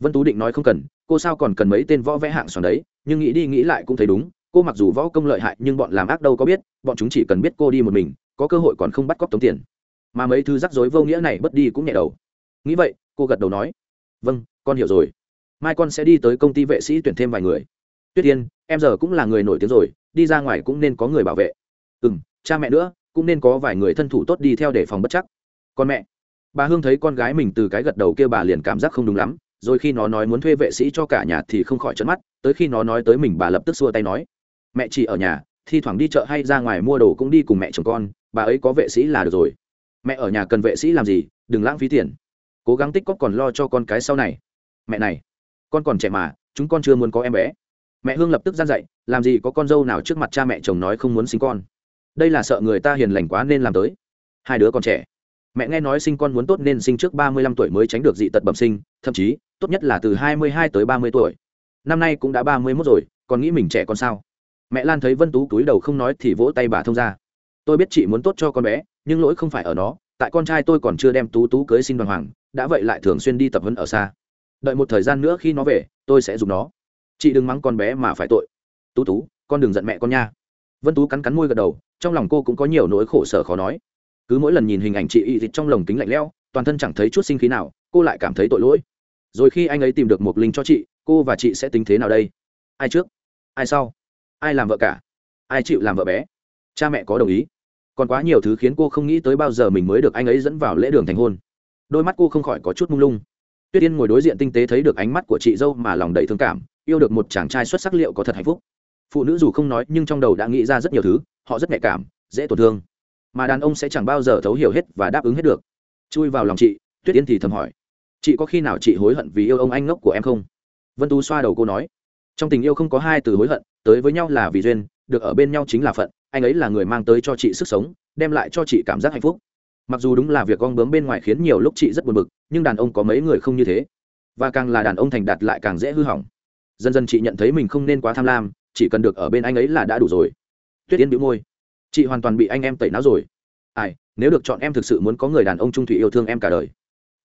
vân tú định nói không cần cô sao còn cần mấy tên võ vẽ hạng xoắn đấy nhưng nghĩ đi nghĩ lại cũng thấy đúng cô mặc dù võ công lợi hại nhưng bọn làm ác đâu có biết, bọn chúng chỉ cần biết cô đi một mình, có cơ hội còn không bắt cóc tống tiền. Mà mấy thứ rắc rối vô nghĩa này bất đi cũng nhẹ đầu. Nghĩ vậy, cô gật đầu nói vâng con hiểu rồi. Mai con sẽ đi tới công ty vệ sĩ tuyển thêm vài người. Tuyết tiên em giờ cũng là người nổi tiếng rồi, đi ra ngoài cũng nên có người bảo vệ. Ừ m cha mẹ nữa, cũng nên có vài người thân thủ tốt đi theo để phòng bất chắc. Con mẹ. Bà hương thấy con gái mình từ cái gật đầu kia bà liền cảm giác không đúng lắm, rồi khi nó nói muốn thuê vệ sĩ cho cả nhà thì không khỏi chấn mắt, tới khi nó nói tới mình bà lập tức xua tay nói mẹ chỉ ở nhà, thi thoảng đi chợ hay ra ngoài mua đồ cũng đi cùng mẹ chồng con, bà ấy có vệ sĩ là được rồi. Mẹ ở nhà cần vệ sĩ làm gì? Đừng lãng phí tiền. Cố gắng tích cóp còn lo cho con cái sau này. Mẹ này, con còn trẻ mà, chúng con chưa muốn có em bé. Mẹ hương lập tức gian dậy làm gì có con dâu nào trước mặt cha mẹ chồng nói không muốn sinh con. Đây là sợ người ta hiền lành quá nên làm tới. Hai đứa còn trẻ. Mẹ nghe nói sinh con muốn tốt nên sinh trước ba mươi lăm tuổi mới tránh được dị tật bẩm sinh, thậm chí, tốt nhất là từ hai mươi hai tới ba mươi tuổi. Năm nay cũng đã ba mươi mốt rồi, còn nghĩ mình trẻ con sao? Mẹ lan thấy vân tú túi đầu không nói thì vỗ tay bà thông ra. Tôi biết chị muốn tốt cho con bé, nhưng lỗi không phải ở nó, tại con trai tôi còn chưa đem tú tú cưới xin đoàn hoàng, đã vậy lại thường xuyên đi tập huấn ở xa. Đợi một thời gian nữa khi nó về, tôi sẽ dùng nó. Chị đừng mắng con bé mà phải tội. Tú tú, con đừng giận mẹ con nha. Vân tú cắn cắn môi gật đầu, trong lòng cô cũng có nhiều nỗi khổ sở khó nói. Cứ mỗi lần nhìn hình ảnh chị y dịch trong lồng kính lạnh lẽo, toàn thân chẳng thấy chút sinh khí nào, cô lại cảm thấy tội lỗi. Rồi khi anh ấy tìm được một linh cho chị, cô và chị sẽ tính thế nào đây? Ai trước? Ai sau? Ai làm vợ cả? Ai chịu làm vợ bé? Cha mẹ có đồng ý. Còn quá nhiều thứ khiến cô không nghĩ tới bao giờ mình mới được anh ấy dẫn vào lễ đường thành hôn. Đôi mắt cô không khỏi có chút mung lung. Tuyết yên ngồi đối diện tinh tế thấy được ánh mắt của chị dâu mà lòng đầy thương cảm, yêu được một chàng trai xuất sắc liệu có thật hạnh phúc. Phụ nữ dù không nói, nhưng trong đầu đã nghĩ ra rất nhiều thứ, họ rất nhạy cảm, dễ tổn thương. Mà đàn ông sẽ chẳng bao giờ thấu hiểu hết và đáp ứng hết được. Chui vào lòng chị, tuyết yên thì thầm hỏi, chị có khi nào chị hối hận vì yêu ông anh ngốc của em không? Vân tú xoa đầu cô nói, trong tình yêu không có hai từ hối hận tới với nhau là vì duyên, được ở bên nhau chính là phận, anh ấy là người mang tới cho chị sức sống, đem lại cho chị cảm giác hạnh phúc. Mặc dù đúng là việc con bướm bên ngoài khiến nhiều lúc chị rất buồn bực, nhưng đàn ông có mấy người không như thế. Và càng là đàn ông thành đạt lại càng dễ hư hỏng. Dần dần chị nhận thấy mình không nên quá tham lam, chỉ cần được ở bên anh ấy là đã đủ rồi. Tuyết yên bĩu môi. Chị hoàn toàn bị anh em tẩy não rồi. Ai, nếu được chọn em thực sự muốn có người đàn ông trung thủy yêu thương em cả đời.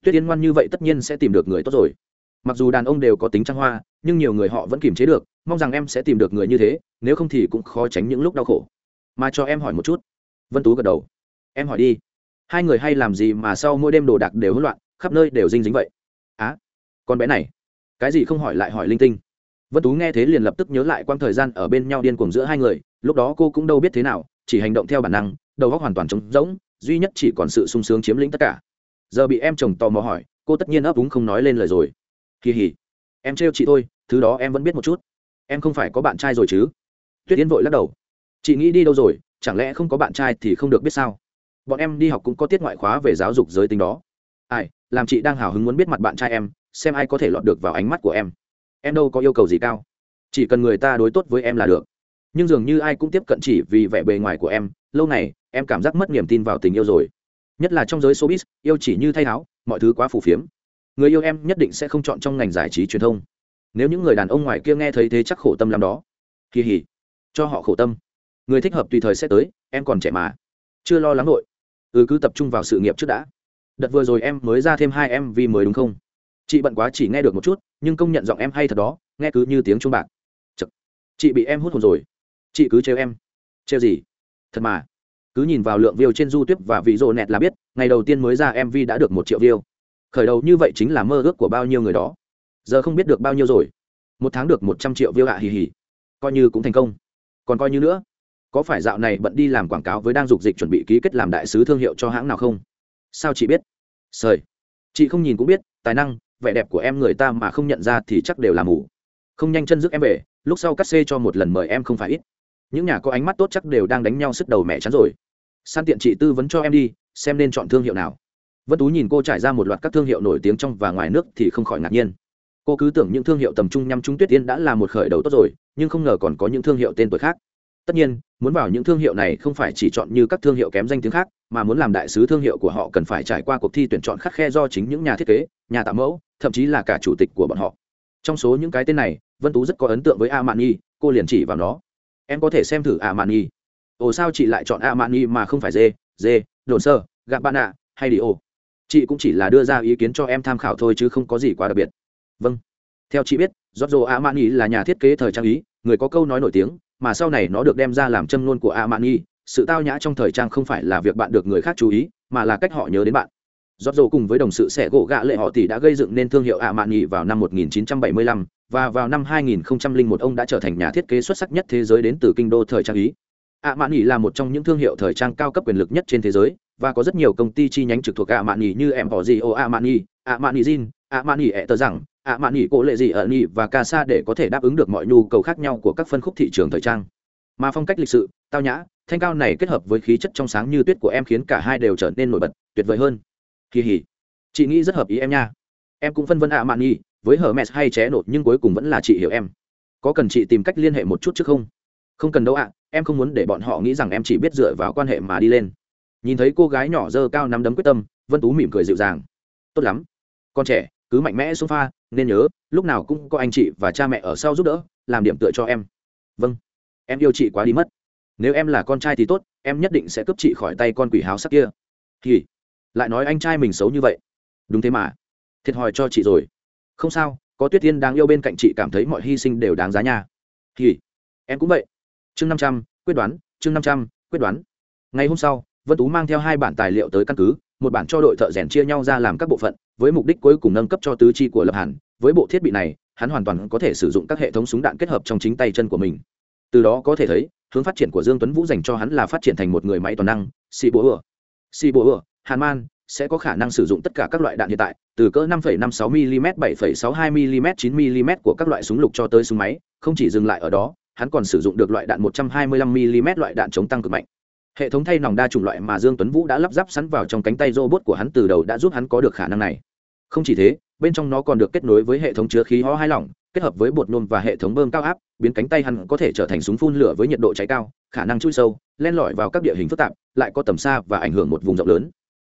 Tuyết yên ngoan như vậy tất nhiên sẽ tìm được người tốt rồi mặc dù đàn ông đều có tính trăng hoa nhưng nhiều người họ vẫn kiềm chế được mong rằng em sẽ tìm được người như thế nếu không thì cũng khó tránh những lúc đau khổ. Mà cho em hỏi một chút. Vân tú gật đầu. Em hỏi đi. Hai người hay làm gì mà sau mỗi đêm đồ đạc đều hỗn loạn khắp nơi đều dinh dính vậy? Á à, con bé này. Cái gì không hỏi lại hỏi linh tinh. Vân tú nghe thế liền lập tức nhớ lại quãng thời gian ở bên nhau điên cuồng giữa hai người lúc đó cô cũng đâu biết thế nào chỉ hành động theo bản năng đầu óc hoàn toàn trống rỗng duy nhất chỉ còn sự sung sướng chiếm lĩnh tất cả. Giờ bị em chồng tò mò hỏi cô tất nhiên ấp úng không nói lên lời rồi kỳ hỉ em trêu chị thôi, thứ đó em vẫn biết một chút. Em không phải có bạn trai rồi chứ? Tuyết yến vội lắc đầu. Chị nghĩ đi đâu rồi? Chẳng lẽ không có bạn trai thì không được biết sao? Bọn em đi học cũng có tiết ngoại khóa về giáo dục giới tính đó. Ai, làm chị đang hào hứng muốn biết mặt bạn trai em, xem ai có thể lọt được vào ánh mắt của em. Em đâu có yêu cầu gì cao. Chỉ cần người ta đối tốt với em là được. Nhưng dường như ai cũng tiếp cận chỉ vì vẻ bề ngoài của em. Lâu này, em cảm giác mất niềm tin vào tình yêu rồi. Nhất là trong giới showbiz, yêu chỉ như thay áo, mọi thứ quá phù phiếm người yêu em nhất định sẽ không chọn trong ngành giải trí truyền thông. Nếu những người đàn ông ngoài kia nghe thấy thế chắc khổ tâm lắm đó. Kỳ hỉ cho họ khổ tâm. Người thích hợp tùy thời sẽ tới, em còn trẻ mà. Chưa lo lắng nội. Ừ cứ tập trung vào sự nghiệp trước đã. Đợt vừa rồi em mới ra thêm hai mv mới đúng không? Chị bận quá chỉ nghe được một chút, nhưng công nhận giọng em hay thật đó, nghe cứ như tiếng chuông bạc. Chật. chị bị em hút hồn rồi. Chị cứ trêu em. Trêu gì? Thật mà. Cứ nhìn vào lượng view trên youtube và ví dụ nẹt là biết, ngày đầu tiên mới ra mv đã được một triệu view khởi đầu như vậy chính là mơ ước của bao nhiêu người đó. Giờ không biết được bao nhiêu rồi. Một tháng được một trăm triệu view ạ, hì hì. Coi như cũng thành công. Còn coi như nữa, có phải dạo này bận đi làm quảng cáo với đang dục dịch chuẩn bị ký kết làm đại sứ thương hiệu cho hãng nào không? Sao chị biết? Sời. Chị không nhìn cũng biết, tài năng, vẻ đẹp của em người ta mà không nhận ra thì chắc đều là mù. Không nhanh chân rước em về, lúc sau cắt xê cho một lần mời em không phải ít. Những nhà có ánh mắt tốt chắc đều đang đánh nhau sức đầu mẹ chắn rồi. San tiện chị tư vấn cho em đi, xem nên chọn thương hiệu nào vân tú nhìn cô trải ra một loạt các thương hiệu nổi tiếng trong và ngoài nước thì không khỏi ngạc nhiên. Cô cứ tưởng những thương hiệu tầm trung nhằm trung tuyết tiên đã là một khởi đầu tốt rồi, nhưng không ngờ còn có những thương hiệu tên tuổi khác. Tất nhiên, muốn vào những thương hiệu này không phải chỉ chọn như các thương hiệu kém danh tiếng khác, mà muốn làm đại sứ thương hiệu của họ cần phải trải qua cuộc thi tuyển chọn khắc khe do chính những nhà thiết kế, nhà tạo mẫu, thậm chí là cả chủ tịch của bọn họ. Trong số những cái tên này, vân tú rất có ấn tượng với a mani cô liền chỉ vào nó. Em có thể xem thử a mani ồ, sao chị lại chọn a mani mà không phải dê dê đồn sơ gạp bạn ạ hay đi ô chị cũng chỉ là đưa ra ý kiến cho em tham khảo thôi chứ không có gì quá đặc biệt. Vâng. Theo chị biết, giorgio armani là nhà thiết kế thời trang ý, người có câu nói nổi tiếng, mà sau này nó được đem ra làm châm ngôn của armani, sự tao nhã trong thời trang không phải là việc bạn được người khác chú ý, mà là cách họ nhớ đến bạn. Giorgio cùng với đồng sự sẽ gỗ gạ lệ họ thì đã gây dựng nên thương hiệu Armani vào năm 1975 và vào năm 2001 ông đã trở thành nhà thiết kế xuất sắc nhất thế giới đến từ kinh đô thời trang ý. ạ mạn nghỉ là một trong những thương hiệu thời trang cao cấp quyền lực nhất trên thế giới và có rất nhiều công ty chi nhánh trực thuộc ạ mạn nghỉ như em bỏ gì ô ạ mạn nghỉ ạ mạn nghỉ jean ạ mạn nghỉ ẹ tờ rằng, ạ mạn nghỉ cổ lệ gì ở nghỉ và ca sa để có thể đáp ứng được mọi nhu cầu khác nhau của các phân khúc thị trường thời trang. Mà phong cách lịch sự, tao nhã, thanh cao này kết hợp với khí chất trong sáng như tuyết của em khiến cả hai đều trở nên nổi bật, tuyệt vời hơn. Kỳ hỉ. Chị nghĩ rất hợp ý em nha. Em cũng phân vân ạ mạn nghỉ với hở mẹ hay ché nột nhưng cuối cùng vẫn là chị hiểu em. Có cần chị tìm cách liên hệ một chút chứ không? Không cần đâu ạ, em không muốn để bọn họ nghĩ rằng em chỉ biết dựa vào quan hệ mà đi lên nhìn thấy cô gái nhỏ dơ cao nắm đấm quyết tâm, vân tú mỉm cười dịu dàng. Tốt lắm. Con trẻ, cứ mạnh mẽ xuống pha, nên nhớ, lúc nào cũng có anh chị và cha mẹ ở sau giúp đỡ, làm điểm tựa cho em. Vâng. Em yêu chị quá đi mất. Nếu em là con trai thì tốt, em nhất định sẽ cướp chị khỏi tay con quỷ háo sắc kia. Thì lại nói anh trai mình xấu như vậy. Đúng thế mà. Thiệt thòi cho chị rồi. Không sao, có tuyết tiên đáng yêu bên cạnh chị cảm thấy mọi hy sinh đều đáng giá nha. Thì em cũng vậy. Chương năm trăm, quyết đoán, chương năm trăm, quyết đoán. Ngày hôm sau vân tú mang theo hai bản tài liệu tới căn cứ một bản cho đội thợ rèn chia nhau ra làm các bộ phận với mục đích cuối cùng nâng cấp cho tứ chi của lập hàn. Với bộ thiết bị này hắn hoàn toàn có thể sử dụng các hệ thống súng đạn kết hợp trong chính tay chân của mình. Từ đó có thể thấy hướng phát triển của dương tuấn vũ dành cho hắn là phát triển thành một người máy toàn năng xì bố ửa xì bố ửa hàn man sẽ có khả năng sử dụng tất cả các loại đạn hiện tại từ cỡ 5,56 mm 7,62 mm 9 mm của các loại súng lục cho tới súng máy không chỉ dừng lại ở đó hắn còn sử dụng được loại đạn 125 mm loại đạn chống tăng cực mạnh hệ thống thay nòng đa chủng loại mà dương tuấn vũ đã lắp ráp sẵn vào trong cánh tay robot của hắn từ đầu đã giúp hắn có được khả năng này. Không chỉ thế, bên trong nó còn được kết nối với hệ thống chứa khí ho hai lỏng, kết hợp với bột nôn và hệ thống bơm cao áp, biến cánh tay hắn có thể trở thành súng phun lửa với nhiệt độ cháy cao, khả năng chui sâu, len lỏi vào các địa hình phức tạp, lại có tầm xa và ảnh hưởng một vùng rộng lớn.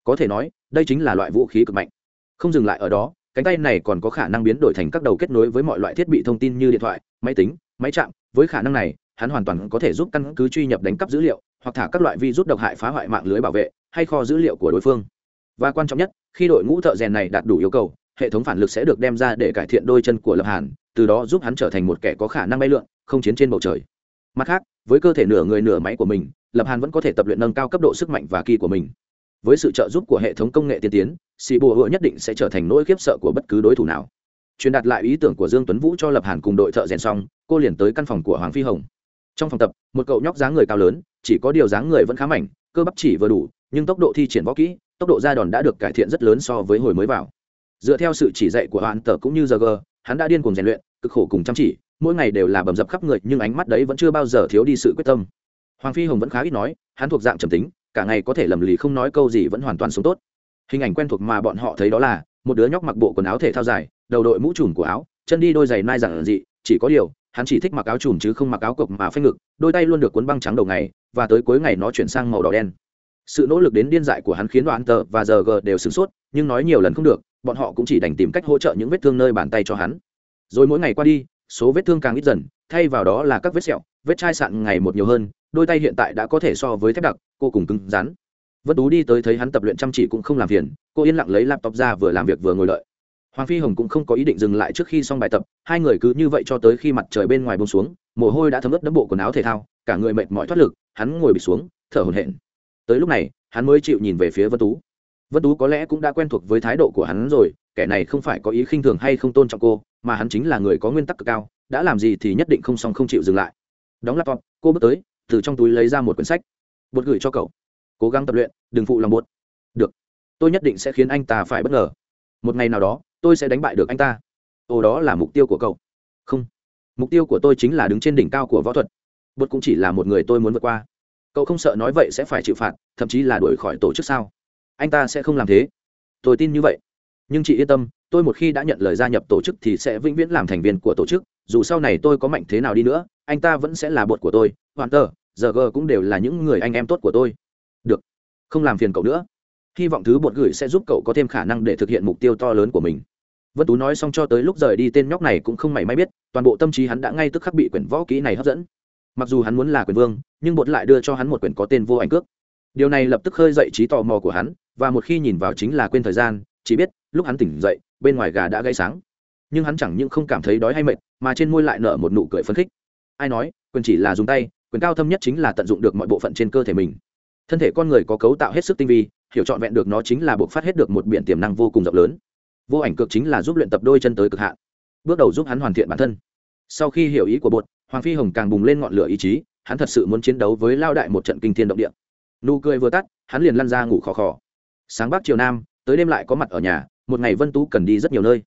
Có thể nói, đây chính là loại vũ khí cực mạnh. Không dừng lại ở đó, cánh tay này còn có khả năng biến đổi thành các đầu kết nối với mọi loại thiết bị thông tin như điện thoại, máy tính, máy chạm. Với khả năng này, hắn hoàn toàn có thể giúp căn cứ truy nhập đánh cắp dữ liệu hoặc thả các loại vi rút độc hại phá hoại mạng lưới bảo vệ, hay kho dữ liệu của đối phương. Và quan trọng nhất, khi đội ngũ thợ rèn này đạt đủ yêu cầu, hệ thống phản lực sẽ được đem ra để cải thiện đôi chân của lập hàn, từ đó giúp hắn trở thành một kẻ có khả năng bay lượn, không chiến trên bầu trời. Mặt khác, với cơ thể nửa người nửa máy của mình, lập hàn vẫn có thể tập luyện nâng cao cấp độ sức mạnh và kỳ của mình. Với sự trợ giúp của hệ thống công nghệ tiên tiến xì bùa hựa nhất định sẽ trở thành nỗi khiếp sợ của bất cứ đối thủ nào. Truyền đạt lại ý tưởng của dương tuấn vũ cho lập hàn cùng đội thợ rèn xong, cô liền tới căn phòng của hoàng phi hồng trong phòng tập, một cậu nhóc dáng người cao lớn, chỉ có điều dáng người vẫn khá mảnh, cơ bắp chỉ vừa đủ, nhưng tốc độ thi triển võ kỹ, tốc độ ra đòn đã được cải thiện rất lớn so với hồi mới vào. Dựa theo sự chỉ dạy của hoàn tờ cũng như giờ g hắn đã điên cùng rèn luyện, cực khổ cùng chăm chỉ, mỗi ngày đều là bầm dập khắp người, nhưng ánh mắt đấy vẫn chưa bao giờ thiếu đi sự quyết tâm. Hoàng phi hồng vẫn khá ít nói, hắn thuộc dạng trầm tính, cả ngày có thể lầm lì không nói câu gì vẫn hoàn toàn sống tốt. Hình ảnh quen thuộc mà bọn họ thấy đó là, một đứa nhóc mặc bộ quần áo thể thao dài, đầu đội mũ trùm của áo, chân đi đôi giày nai giản dị, chỉ có điều hắn chỉ thích mặc áo trùm chứ không mặc áo cộc mà phanh ngực, đôi tay luôn được cuốn băng trắng đầu ngày, và tới cuối ngày nó chuyển sang màu đỏ đen. Sự nỗ lực đến điên dại của hắn khiến đoạn tờ và giờ g đều sửng sốt, nhưng nói nhiều lần không được, bọn họ cũng chỉ đành tìm cách hỗ trợ những vết thương nơi bàn tay cho hắn. Rồi mỗi ngày qua đi, số vết thương càng ít dần, thay vào đó là các vết sẹo, vết chai sạn ngày một nhiều hơn, đôi tay hiện tại đã có thể so với thép đặc, cô cùng cứng rắn. Vân tú đi tới thấy hắn tập luyện chăm chỉ cũng không làm phiền, cô yên lặng lấy laptop ra vừa làm việc vừa ngồi lợi hoàng phi hồng cũng không có ý định dừng lại trước khi xong bài tập, hai người cứ như vậy cho tới khi mặt trời bên ngoài bông xuống, mồ hôi đã thấm ướt đẫm bộ quần áo thể thao, cả người mệt mỏi thoát lực, hắn ngồi bị xuống, thở hổn hển. Tới lúc này, hắn mới chịu nhìn về phía vân tú. Vân tú có lẽ cũng đã quen thuộc với thái độ của hắn rồi, kẻ này không phải có ý khinh thường hay không tôn trọng cô, mà hắn chính là người có nguyên tắc cực cao, đã làm gì thì nhất định không xong không chịu dừng lại. Đóng laptop, cô bước tới, từ trong túi lấy ra một quyển sách. Bột gửi cho cậu. Cố gắng tập luyện, đừng phụ lòng bột. Được. Tôi nhất định sẽ khiến anh ta phải bất ngờ. Một ngày nào đó tôi sẽ đánh bại được anh ta. Ồ đó là mục tiêu của cậu. Không. Mục tiêu của tôi chính là đứng trên đỉnh cao của võ thuật. Bột cũng chỉ là một người tôi muốn vượt qua. Cậu không sợ nói vậy sẽ phải chịu phạt, thậm chí là đuổi khỏi tổ chức sao? Anh ta sẽ không làm thế. Tôi tin như vậy. Nhưng chị yên tâm, tôi một khi đã nhận lời gia nhập tổ chức thì sẽ vĩnh viễn làm thành viên của tổ chức. Dù sau này tôi có mạnh thế nào đi nữa, anh ta vẫn sẽ là bột của tôi. Hoàn tờ, giờ g cũng đều là những người anh em tốt của tôi. Được. Không làm phiền cậu nữa hy vọng thứ bột gửi sẽ giúp cậu có thêm khả năng để thực hiện mục tiêu to lớn của mình. Vân tú nói xong cho tới lúc rời đi, tên nhóc này cũng không mảy may biết, toàn bộ tâm trí hắn đã ngay tức khắc bị quyển võ kỹ này hấp dẫn. Mặc dù hắn muốn là quyền vương, nhưng bột lại đưa cho hắn một quyển có tên vô ảnh cước. Điều này lập tức khơi dậy trí tò mò của hắn, và một khi nhìn vào chính là quên thời gian, chỉ biết, lúc hắn tỉnh dậy, bên ngoài gà đã gây sáng. Nhưng hắn chẳng những không cảm thấy đói hay mệt, mà trên môi lại nở một nụ cười phấn khích. Ai nói, quyền chỉ là dùng tay, quyền cao thâm nhất chính là tận dụng được mọi bộ phận trên cơ thể mình. Thân thể con người có cấu tạo hết sức tinh vi hiểu trọn vẹn được nó chính là buộc phát hết được một biển tiềm năng vô cùng rộng lớn. Vô ảnh cực chính là giúp luyện tập đôi chân tới cực hạn. Bước đầu giúp hắn hoàn thiện bản thân. Sau khi hiểu ý của bột, hoàng phi hồng càng bùng lên ngọn lửa ý chí, hắn thật sự muốn chiến đấu với lao đại một trận kinh thiên động địa. Nụ cười vừa tắt, hắn liền lăn ra ngủ khò khò. Sáng bắc chiều nam, tới đêm lại có mặt ở nhà, một ngày vân tú cần đi rất nhiều nơi.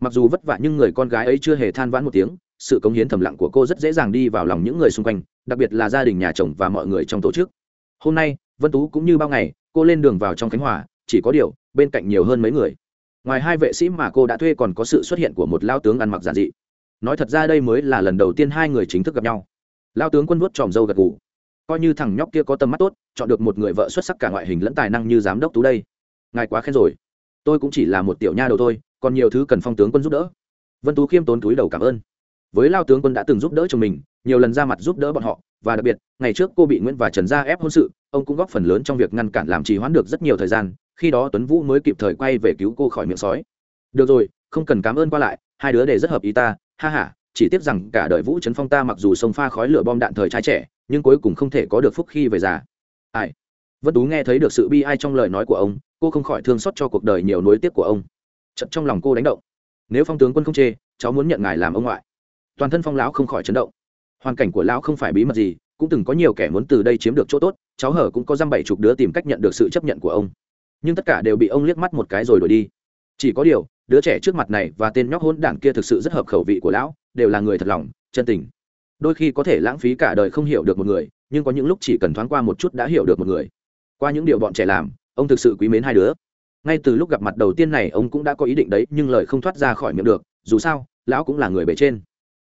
Mặc dù vất vả nhưng người con gái ấy chưa hề than vãn một tiếng, sự cống hiến thầm lặng của cô rất dễ dàng đi vào lòng những người xung quanh, đặc biệt là gia đình, nhà chồng và mọi người trong tổ chức. Hôm nay, vân tú cũng như bao ngày cô lên đường vào trong khánh hòa, chỉ có điều, bên cạnh nhiều hơn mấy người. Ngoài hai vệ sĩ mà cô đã thuê còn có sự xuất hiện của một lao tướng ăn mặc giản dị. Nói thật ra đây mới là lần đầu tiên hai người chính thức gặp nhau. Lao tướng quân vuốt tròm dâu gật gù. Coi như thằng nhóc kia có tầm mắt tốt, chọn được một người vợ xuất sắc cả ngoại hình lẫn tài năng như giám đốc tú đây. Ngài quá khen rồi. Tôi cũng chỉ là một tiểu nha đầu thôi, còn nhiều thứ cần phong tướng quân giúp đỡ. Vân tú khiêm tốn túi đầu cảm ơn với lao tướng quân đã từng giúp đỡ chồng mình, nhiều lần ra mặt giúp đỡ bọn họ, và đặc biệt, ngày trước cô bị nguyễn và trần gia ép hôn sự, ông cũng góp phần lớn trong việc ngăn cản làm trì hoãn được rất nhiều thời gian, khi đó tuấn vũ mới kịp thời quay về cứu cô khỏi miệng sói. Được rồi, không cần cảm ơn qua lại, hai đứa đều rất hợp ý ta, ha ha, chỉ tiếc rằng cả đời vũ trấn phong ta mặc dù sông pha khói lửa bom đạn thời trai trẻ, nhưng cuối cùng không thể có được phúc khi về già. Ai? Vân tú nghe thấy được sự bi ai trong lời nói của ông, cô không khỏi thương xót cho cuộc đời nhiều nối tiếc của ông. Chật trong lòng cô đánh động. Nếu phong tướng quân không chê, cháu muốn nhận ngài làm ông ngoại toàn thân phong lão không khỏi chấn động. Hoàn cảnh của lão không phải bí mật gì, cũng từng có nhiều kẻ muốn từ đây chiếm được chỗ tốt, cháu hở cũng có dăm bảy chục đứa tìm cách nhận được sự chấp nhận của ông. Nhưng tất cả đều bị ông liếc mắt một cái rồi đổi đi. Chỉ có điều, đứa trẻ trước mặt này và tên nhóc hôn đảng kia thực sự rất hợp khẩu vị của lão, đều là người thật lòng, chân tình. Đôi khi có thể lãng phí cả đời không hiểu được một người, nhưng có những lúc chỉ cần thoáng qua một chút đã hiểu được một người. Qua những điều bọn trẻ làm, ông thực sự quý mến hai đứa. Ngay từ lúc gặp mặt đầu tiên này, ông cũng đã có ý định đấy, nhưng lời không thoát ra khỏi miệng được, dù sao, lão cũng là người bề trên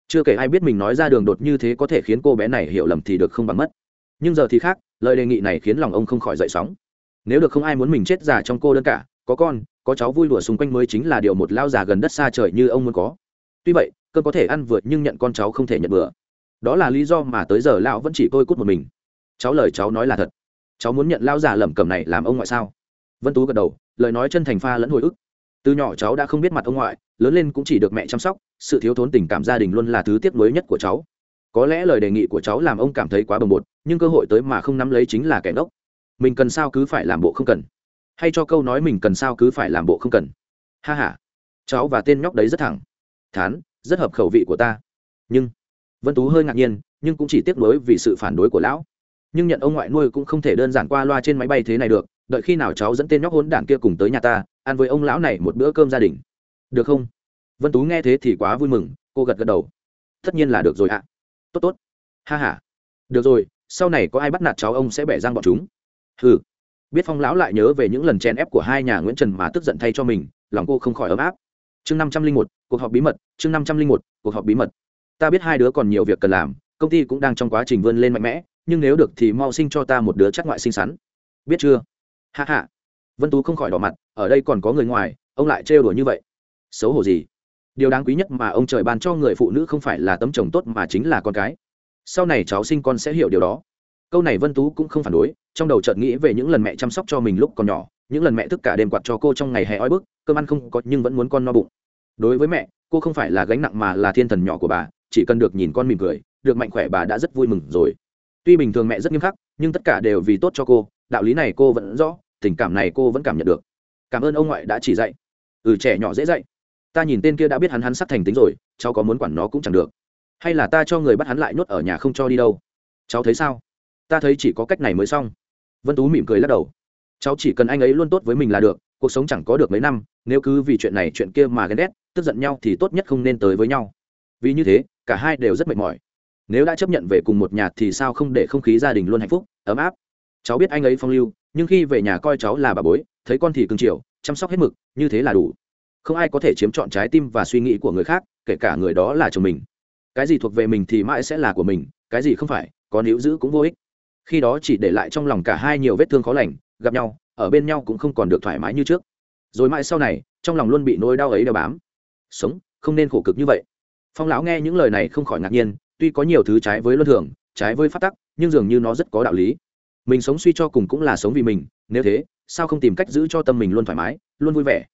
chưa kể ai biết mình nói ra đường đột như thế có thể khiến cô bé này hiểu lầm thì được không bằng mất. Nhưng giờ thì khác, lời đề nghị này khiến lòng ông không khỏi dậy sóng. Nếu được không ai muốn mình chết già trong cô đơn cả, có con, có cháu vui đùa xung quanh mới chính là điều một lao già gần đất xa trời như ông muốn có. Tuy vậy, cơn có thể ăn vượt nhưng nhận con cháu không thể nhận bữa. Đó là lý do mà tới giờ lão vẫn chỉ tôi cút một mình. Cháu lời cháu nói là thật. Cháu muốn nhận lao già lẩm cẩm này làm ông ngoại sao? Vân tú gật đầu, lời nói chân thành pha lẫn hồi ức từ nhỏ cháu đã không biết mặt ông ngoại, lớn lên cũng chỉ được mẹ chăm sóc, sự thiếu thốn tình cảm gia đình luôn là thứ tiếc nuối nhất của cháu. Có lẽ lời đề nghị của cháu làm ông cảm thấy quá bồng bột, nhưng cơ hội tới mà không nắm lấy chính là kẻ ngốc. Mình cần sao cứ phải làm bộ không cần. Hay cho câu nói mình cần sao cứ phải làm bộ không cần. Ha h a cháu và tên nhóc đấy rất thẳng. Thán, rất hợp khẩu vị của ta. Nhưng, vân tú hơi ngạc nhiên, nhưng cũng chỉ tiếc nuối vì sự phản đối của lão. Nhưng nhận ông ngoại nuôi cũng không thể đơn giản qua loa trên máy bay thế này được đợi khi nào cháu dẫn tên nhóc hốn đảng kia cùng tới nhà ta, ăn với ông lão này một bữa cơm gia đình. Được không? Vân tú nghe thế thì quá vui mừng, cô gật gật đầu. Tất nhiên là được rồi ạ. Tốt tốt. Ha h a được rồi, sau này có ai bắt nạt cháu ông sẽ bẻ răng bọn chúng. Ừ biết phong lão lại nhớ về những lần chen ép của hai nhà nguyễn trần mà tức giận thay cho mình, lòng cô không khỏi ấm áp. Chương năm trăm linh một, cuộc họp bí mật, chương năm trăm linh một, cuộc họp bí mật. Ta biết hai đứa còn nhiều việc cần làm, công ty cũng đang trong quá trình vươn lên mạnh mẽ, nhưng nếu được thì mau sinh cho ta một đứa chắc ngoại xinh xắn. Biết chưa? Hạ hạ vân tú không khỏi đỏ mặt, ở đây còn có người ngoài, ông lại trêu đùa như vậy. Xấu hổ gì? Điều đáng quý nhất mà ông trời ban cho người phụ nữ không phải là tấm chồng tốt mà chính là con cái. Sau này cháu sinh con sẽ hiểu điều đó. Câu này vân tú cũng không phản đối, trong đầu chợt nghĩ về những lần mẹ chăm sóc cho mình lúc còn nhỏ, những lần mẹ thức cả đêm quạt cho cô trong ngày hè oi bức, cơm ăn không có nhưng vẫn muốn con no bụng. Đối với mẹ, cô không phải là gánh nặng mà là thiên thần nhỏ của bà, chỉ cần được nhìn con mỉm cười, được mạnh khỏe bà đã rất vui mừng rồi. Tuy bình thường mẹ rất nghiêm khắc, nhưng tất cả đều vì tốt cho cô đạo lý này cô vẫn rõ, tình cảm này cô vẫn cảm nhận được. Cảm ơn ông ngoại đã chỉ dạy. Ừ trẻ nhỏ dễ dạy. Ta nhìn tên kia đã biết hắn hắn sắp thành tính rồi, cháu có muốn quản nó cũng chẳng được. Hay là ta cho người bắt hắn lại nhốt ở nhà không cho đi đâu? Cháu thấy sao? Ta thấy chỉ có cách này mới xong. Vân tú mỉm cười lắc đầu. Cháu chỉ cần anh ấy luôn tốt với mình là được, cuộc sống chẳng có được mấy năm, nếu cứ vì chuyện này chuyện kia mà ghen ghét, tức giận nhau thì tốt nhất không nên tới với nhau. Vì như thế, cả hai đều rất mệt mỏi. Nếu đã chấp nhận về cùng một nhà thì sao không để không khí gia đình luôn hạnh phúc, ấm áp? Cháu biết anh ấy phong lưu, nhưng khi về nhà coi cháu là bà bối, thấy con thì cưng chiều, chăm sóc hết mực, như thế là đủ. Không ai có thể chiếm trọn trái tim và suy nghĩ của người khác, kể cả người đó là chồng mình. Cái gì thuộc về mình thì mãi sẽ là của mình, cái gì không phải, có níu giữ cũng vô ích. Khi đó chỉ để lại trong lòng cả hai nhiều vết thương khó lành, gặp nhau, ở bên nhau cũng không còn được thoải mái như trước. Rồi mãi sau này, trong lòng luôn bị nỗi đau ấy đeo bám. Sống, không nên khổ cực như vậy. Phong lão nghe những lời này không khỏi ngạc nhiên, tuy có nhiều thứ trái với luân thường, trái với phát tắc, nhưng dường như nó rất có đạo lý mình sống suy cho cùng cũng là sống vì mình, nếu thế, sao không tìm cách giữ cho tâm mình luôn thoải mái, luôn vui vẻ?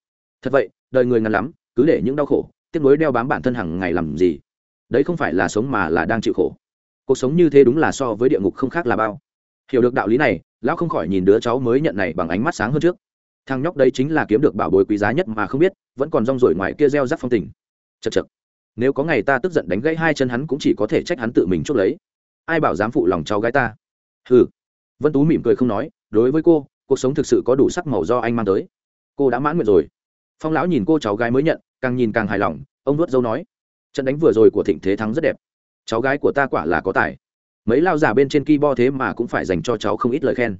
Thật vậy, đời người ngắn lắm, cứ để những đau khổ, tiếc nuối đeo bám bản thân hàng ngày làm gì? Đấy không phải là sống mà là đang chịu khổ. Cuộc sống như thế đúng là so với địa ngục không khác là bao. Hiểu được đạo lý này, lão không khỏi nhìn đứa cháu mới nhận này bằng ánh mắt sáng hơn trước. Thằng nhóc đây chính là kiếm được bảo bối quý giá nhất mà không biết, vẫn còn rong rổi ngoài kia gieo rắc phong tình. Chật chật nếu có ngày ta tức giận đánh gãy hai chân hắn cũng chỉ có thể trách hắn tự mình chốt lấy. Ai bảo dám phụ lòng cháu gái ta? Hừ vân tú mỉm cười không nói, đối với cô, cuộc sống thực sự có đủ sắc màu do anh mang tới. Cô đã mãn nguyện rồi. Phong lão nhìn cô cháu gái mới nhận, càng nhìn càng hài lòng, ông nuốt dâu nói, trận đánh vừa rồi của thịnh thế thắng rất đẹp. Cháu gái của ta quả là có tài. Mấy lao giả bên trên ki bo thế mà cũng phải dành cho cháu không ít lời khen.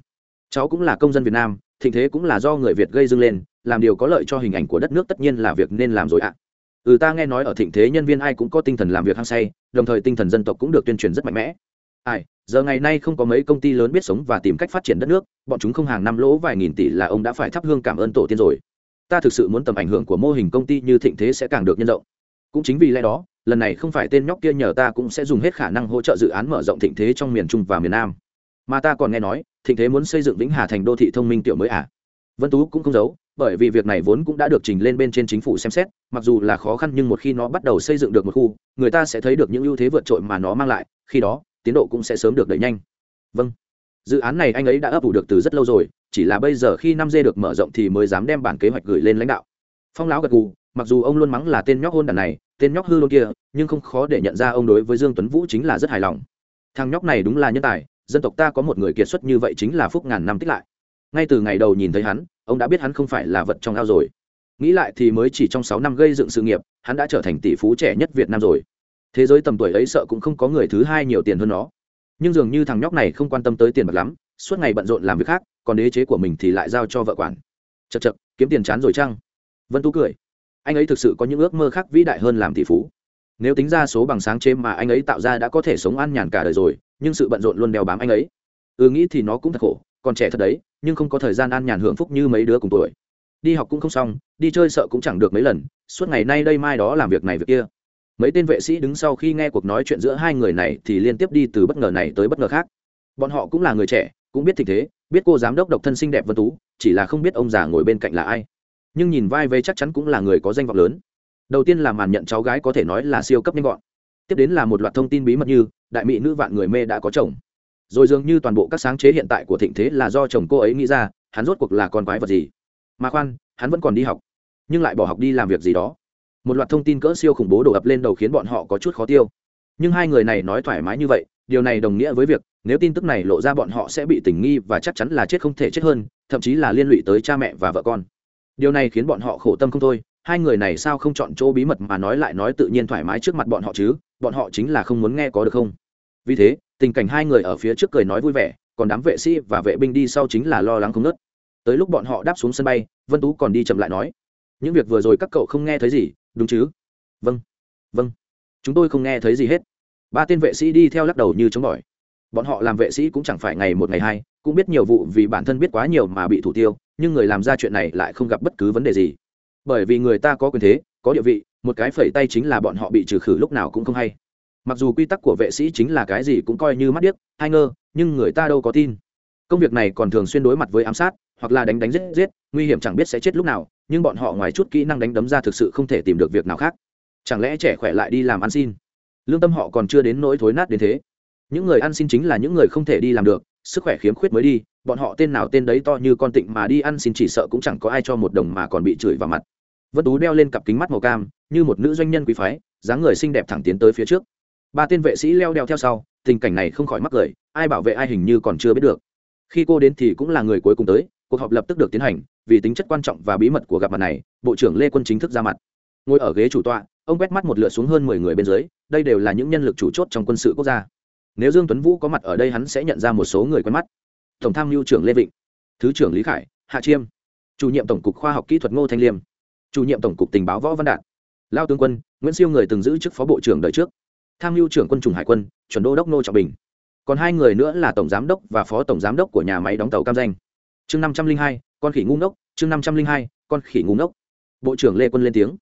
Cháu cũng là công dân việt nam, thịnh thế cũng là do người việt gây dưng lên, làm điều có lợi cho hình ảnh của đất nước tất nhiên là việc nên làm rồi ạ. Ừ ta nghe nói ở thịnh thế nhân viên ai cũng có tinh thần làm việc hăng say, đồng thời tinh thần dân tộc cũng được tuyên truyền rất mạnh mẽ ai, giờ ngày nay không có mấy công ty lớn biết sống và tìm cách phát triển đất nước, bọn chúng không hàng năm lỗ vài nghìn tỷ là ông đã phải thắp hương cảm ơn tổ tiên rồi. Ta thực sự muốn tầm ảnh hưởng của mô hình công ty như thịnh thế sẽ càng được nhân rộng. Cũng chính vì lẽ đó, lần này không phải tên nhóc kia nhờ ta cũng sẽ dùng hết khả năng hỗ trợ dự án mở rộng thịnh thế trong miền trung và miền nam. Mà ta còn nghe nói, thịnh thế muốn xây dựng vĩnh hà thành đô thị thông minh tiểu mới à? Vân tú cũng không giấu, bởi vì việc này vốn cũng đã được trình lên bên trên chính phủ xem xét, mặc dù là khó khăn nhưng một khi nó bắt đầu xây dựng được một khu, người ta sẽ thấy được những ưu thế vượt trội mà nó mang lại, khi đó tiến độ cũng sẽ sớm được đẩy nhanh. Vâng. Dự án này anh ấy đã ấp ủ được từ rất lâu rồi, chỉ là bây giờ khi năm d được mở rộng thì mới dám đem bản kế hoạch gửi lên lãnh đạo. Phong lão gật gù, mặc dù ông luôn mắng là tên nhóc hôn đàn này, tên nhóc hư luôn kia, nhưng không khó để nhận ra ông đối với dương tuấn vũ chính là rất hài lòng. Thằng nhóc này đúng là nhân tài, dân tộc ta có một người kiệt xuất như vậy chính là phúc ngàn năm tích lại. Ngay từ ngày đầu nhìn thấy hắn, ông đã biết hắn không phải là vật trong ao rồi. Nghĩ lại thì mới chỉ trong sáu năm gây dựng sự nghiệp, hắn đã trở thành tỷ phú trẻ nhất việt nam rồi thế giới tầm tuổi ấy sợ cũng không có người thứ hai nhiều tiền hơn nó. Nhưng dường như thằng nhóc này không quan tâm tới tiền bạc lắm, suốt ngày bận rộn làm việc khác, còn đế chế của mình thì lại giao cho vợ quản. Chật chật kiếm tiền chán rồi chăng? Vân tú cười. Anh ấy thực sự có những ước mơ khác vĩ đại hơn làm tỷ phú nếu tính ra số bằng sáng chế mà anh ấy tạo ra đã có thể sống an nhàn cả đời rồi, nhưng sự bận rộn luôn đeo bám anh ấy. Ừ nghĩ thì nó cũng thật khổ, còn trẻ thật đấy, nhưng không có thời gian an nhàn hưởng phúc như mấy đứa cùng tuổi. Đi học cũng không xong, đi chơi sợ cũng chẳng được mấy lần, suốt ngày nay đây mai đó làm việc này việc kia mấy tên vệ sĩ đứng sau khi nghe cuộc nói chuyện giữa hai người này thì liên tiếp đi từ bất ngờ này tới bất ngờ khác. Bọn họ cũng là người trẻ, cũng biết tình thế, biết cô giám đốc độc thân xinh đẹp vân tú, chỉ là không biết ông già ngồi bên cạnh là ai. Nhưng nhìn vai vây chắc chắn cũng là người có danh vọng lớn. Đầu tiên là màn nhận cháu gái có thể nói là siêu cấp nhanh gọn. Tiếp đến là một loạt thông tin bí mật như, đại mỹ nữ vạn người mê đã có chồng. Rồi dường như toàn bộ các sáng chế hiện tại của thịnh thế là do chồng cô ấy nghĩ ra, hắn rốt cuộc là con quái vật gì? Mà khoan, hắn vẫn còn đi học, nhưng lại bỏ học đi làm việc gì đó một loạt thông tin cỡ siêu khủng bố đổ ập lên đầu khiến bọn họ có chút khó tiêu. Nhưng hai người này nói thoải mái như vậy, điều này đồng nghĩa với việc, nếu tin tức này lộ ra bọn họ sẽ bị tình nghi và chắc chắn là chết không thể chết hơn, thậm chí là liên lụy tới cha mẹ và vợ con. Điều này khiến bọn họ khổ tâm không thôi, hai người này sao không chọn chỗ bí mật mà nói lại nói tự nhiên thoải mái trước mặt bọn họ chứ, bọn họ chính là không muốn nghe có được không? Vì thế, tình cảnh hai người ở phía trước cười nói vui vẻ, còn đám vệ sĩ và vệ binh đi sau chính là lo lắng không nớt tới lúc bọn họ đáp xuống sân bay, vân tú còn đi chậm lại nói, những việc vừa rồi các cậu không nghe thấy gì đúng chứ? Vâng vâng. Chúng tôi không nghe thấy gì hết. Ba tên vệ sĩ đi theo lắc đầu như chống bỏi. Bọn họ làm vệ sĩ cũng chẳng phải ngày một ngày hai, cũng biết nhiều vụ vì bản thân biết quá nhiều mà bị thủ tiêu, nhưng người làm ra chuyện này lại không gặp bất cứ vấn đề gì. Bởi vì người ta có quyền thế, có địa vị, một cái phẩy tay chính là bọn họ bị trừ khử lúc nào cũng không hay. Mặc dù quy tắc của vệ sĩ chính là cái gì cũng coi như mắt điếc, hay ngơ, nhưng người ta đâu có tin. Công việc này còn thường xuyên đối mặt với ám sát, hoặc là đánh đánh giết giết, nguy hiểm chẳng biết sẽ chết lúc nào nhưng bọn họ ngoài chút kỹ năng đánh đấm ra thực sự không thể tìm được việc nào khác. Chẳng lẽ trẻ khỏe lại đi làm ăn xin? Lương tâm họ còn chưa đến nỗi thối nát đến thế. Những người ăn xin chính là những người không thể đi làm được, sức khỏe khiếm khuyết mới đi, bọn họ tên nào tên đấy to như con tịnh mà đi ăn xin chỉ sợ cũng chẳng có ai cho một đồng mà còn bị chửi vào mặt. Vân tú đeo lên cặp kính mắt màu cam, như một nữ doanh nhân quý phái, dáng người xinh đẹp thẳng tiến tới phía trước. Ba tên vệ sĩ leo đeo theo sau, tình cảnh này không khỏi mắc cười, ai bảo vệ ai hình như còn chưa biết được. Khi cô đến thì cũng là người cuối cùng tới cuộc họp lập tức được tiến hành, vì tính chất quan trọng và bí mật của gặp mặt này, bộ trưởng lê quân chính thức ra mặt. Ngồi ở ghế chủ tọa, ông quét mắt một lượt xuống hơn mười người bên dưới, đây đều là những nhân lực chủ chốt trong quân sự quốc gia. Nếu dương tuấn vũ có mặt ở đây hắn sẽ nhận ra một số người quen mắt. Tổng tham mưu trưởng lê vịnh, thứ trưởng lý khải, hạ chiêm, chủ nhiệm tổng cục khoa học kỹ thuật ngô thanh liêm, chủ nhiệm tổng cục tình báo võ văn đạt, lao tướng quân, nguyễn siêu người từng giữ chức phó bộ trưởng đời trước, tham mưu trưởng quân chủng hải quân, chuẩn đô đốc nô trọng bình. Còn hai người nữa là tổng giám đốc và phó tổng giám đốc của nhà máy đóng tàu cam danh chương năm trăm linh hai, con khỉ ngu ngốc, chương năm trăm linh hai, con khỉ ngu ngốc. Bộ trưởng lê quân lên tiếng.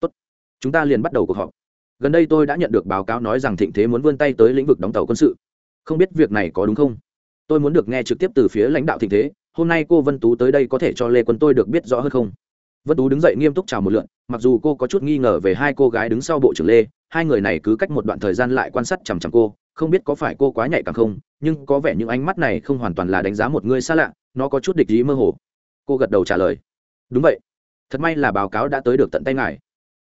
Tốt, chúng ta liền bắt đầu cuộc họp. Gần đây tôi đã nhận được báo cáo nói rằng thịnh thế muốn vươn tay tới lĩnh vực đóng tàu quân sự. Không biết việc này có đúng không? Tôi muốn được nghe trực tiếp từ phía lãnh đạo thịnh thế, hôm nay cô vân tú tới đây có thể cho lê quân tôi được biết rõ hơn không? Vân tú đứng dậy nghiêm túc chào một lượn, mặc dù cô có chút nghi ngờ về hai cô gái đứng sau bộ trưởng lê, hai người này cứ cách một đoạn thời gian lại quan sát chằm chằm cô, không biết có phải cô quá nhạy cảm không, nhưng có vẻ những ánh mắt này không hoàn toàn là đánh giá một người xa lạ nó có chút địch ý mơ hồ. Cô gật đầu trả lời. Đúng vậy. Thật may là báo cáo đã tới được tận tay ngài.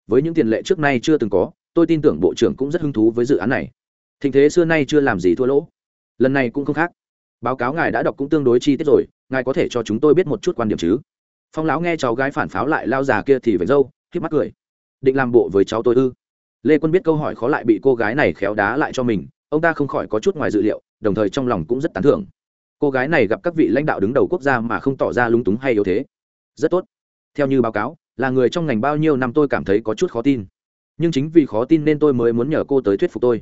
Với những tiền lệ trước nay chưa từng có, tôi tin tưởng bộ trưởng cũng rất hứng thú với dự án này. Thình thế xưa nay chưa làm gì thua lỗ. Lần này cũng không khác. Báo cáo ngài đã đọc cũng tương đối chi tiết rồi, ngài có thể cho chúng tôi biết một chút quan điểm chứ? Phong lão nghe cháu gái phản pháo lại lao già kia thì vểnh râu k mắt cười. Định làm bộ với cháu tôi ư? Lê quân biết câu hỏi khó lại bị cô gái này khéo đá lại cho mình, ông ta không khỏi có chút ngoài dự liệu, đồng thời trong lòng cũng rất tán thưởng cô gái này gặp các vị lãnh đạo đứng đầu quốc gia mà không tỏ ra lung túng hay yếu thế. Rất tốt. Theo như báo cáo, là người trong ngành bao nhiêu năm tôi cảm thấy có chút khó tin. Nhưng chính vì khó tin nên tôi mới muốn nhờ cô tới thuyết phục tôi.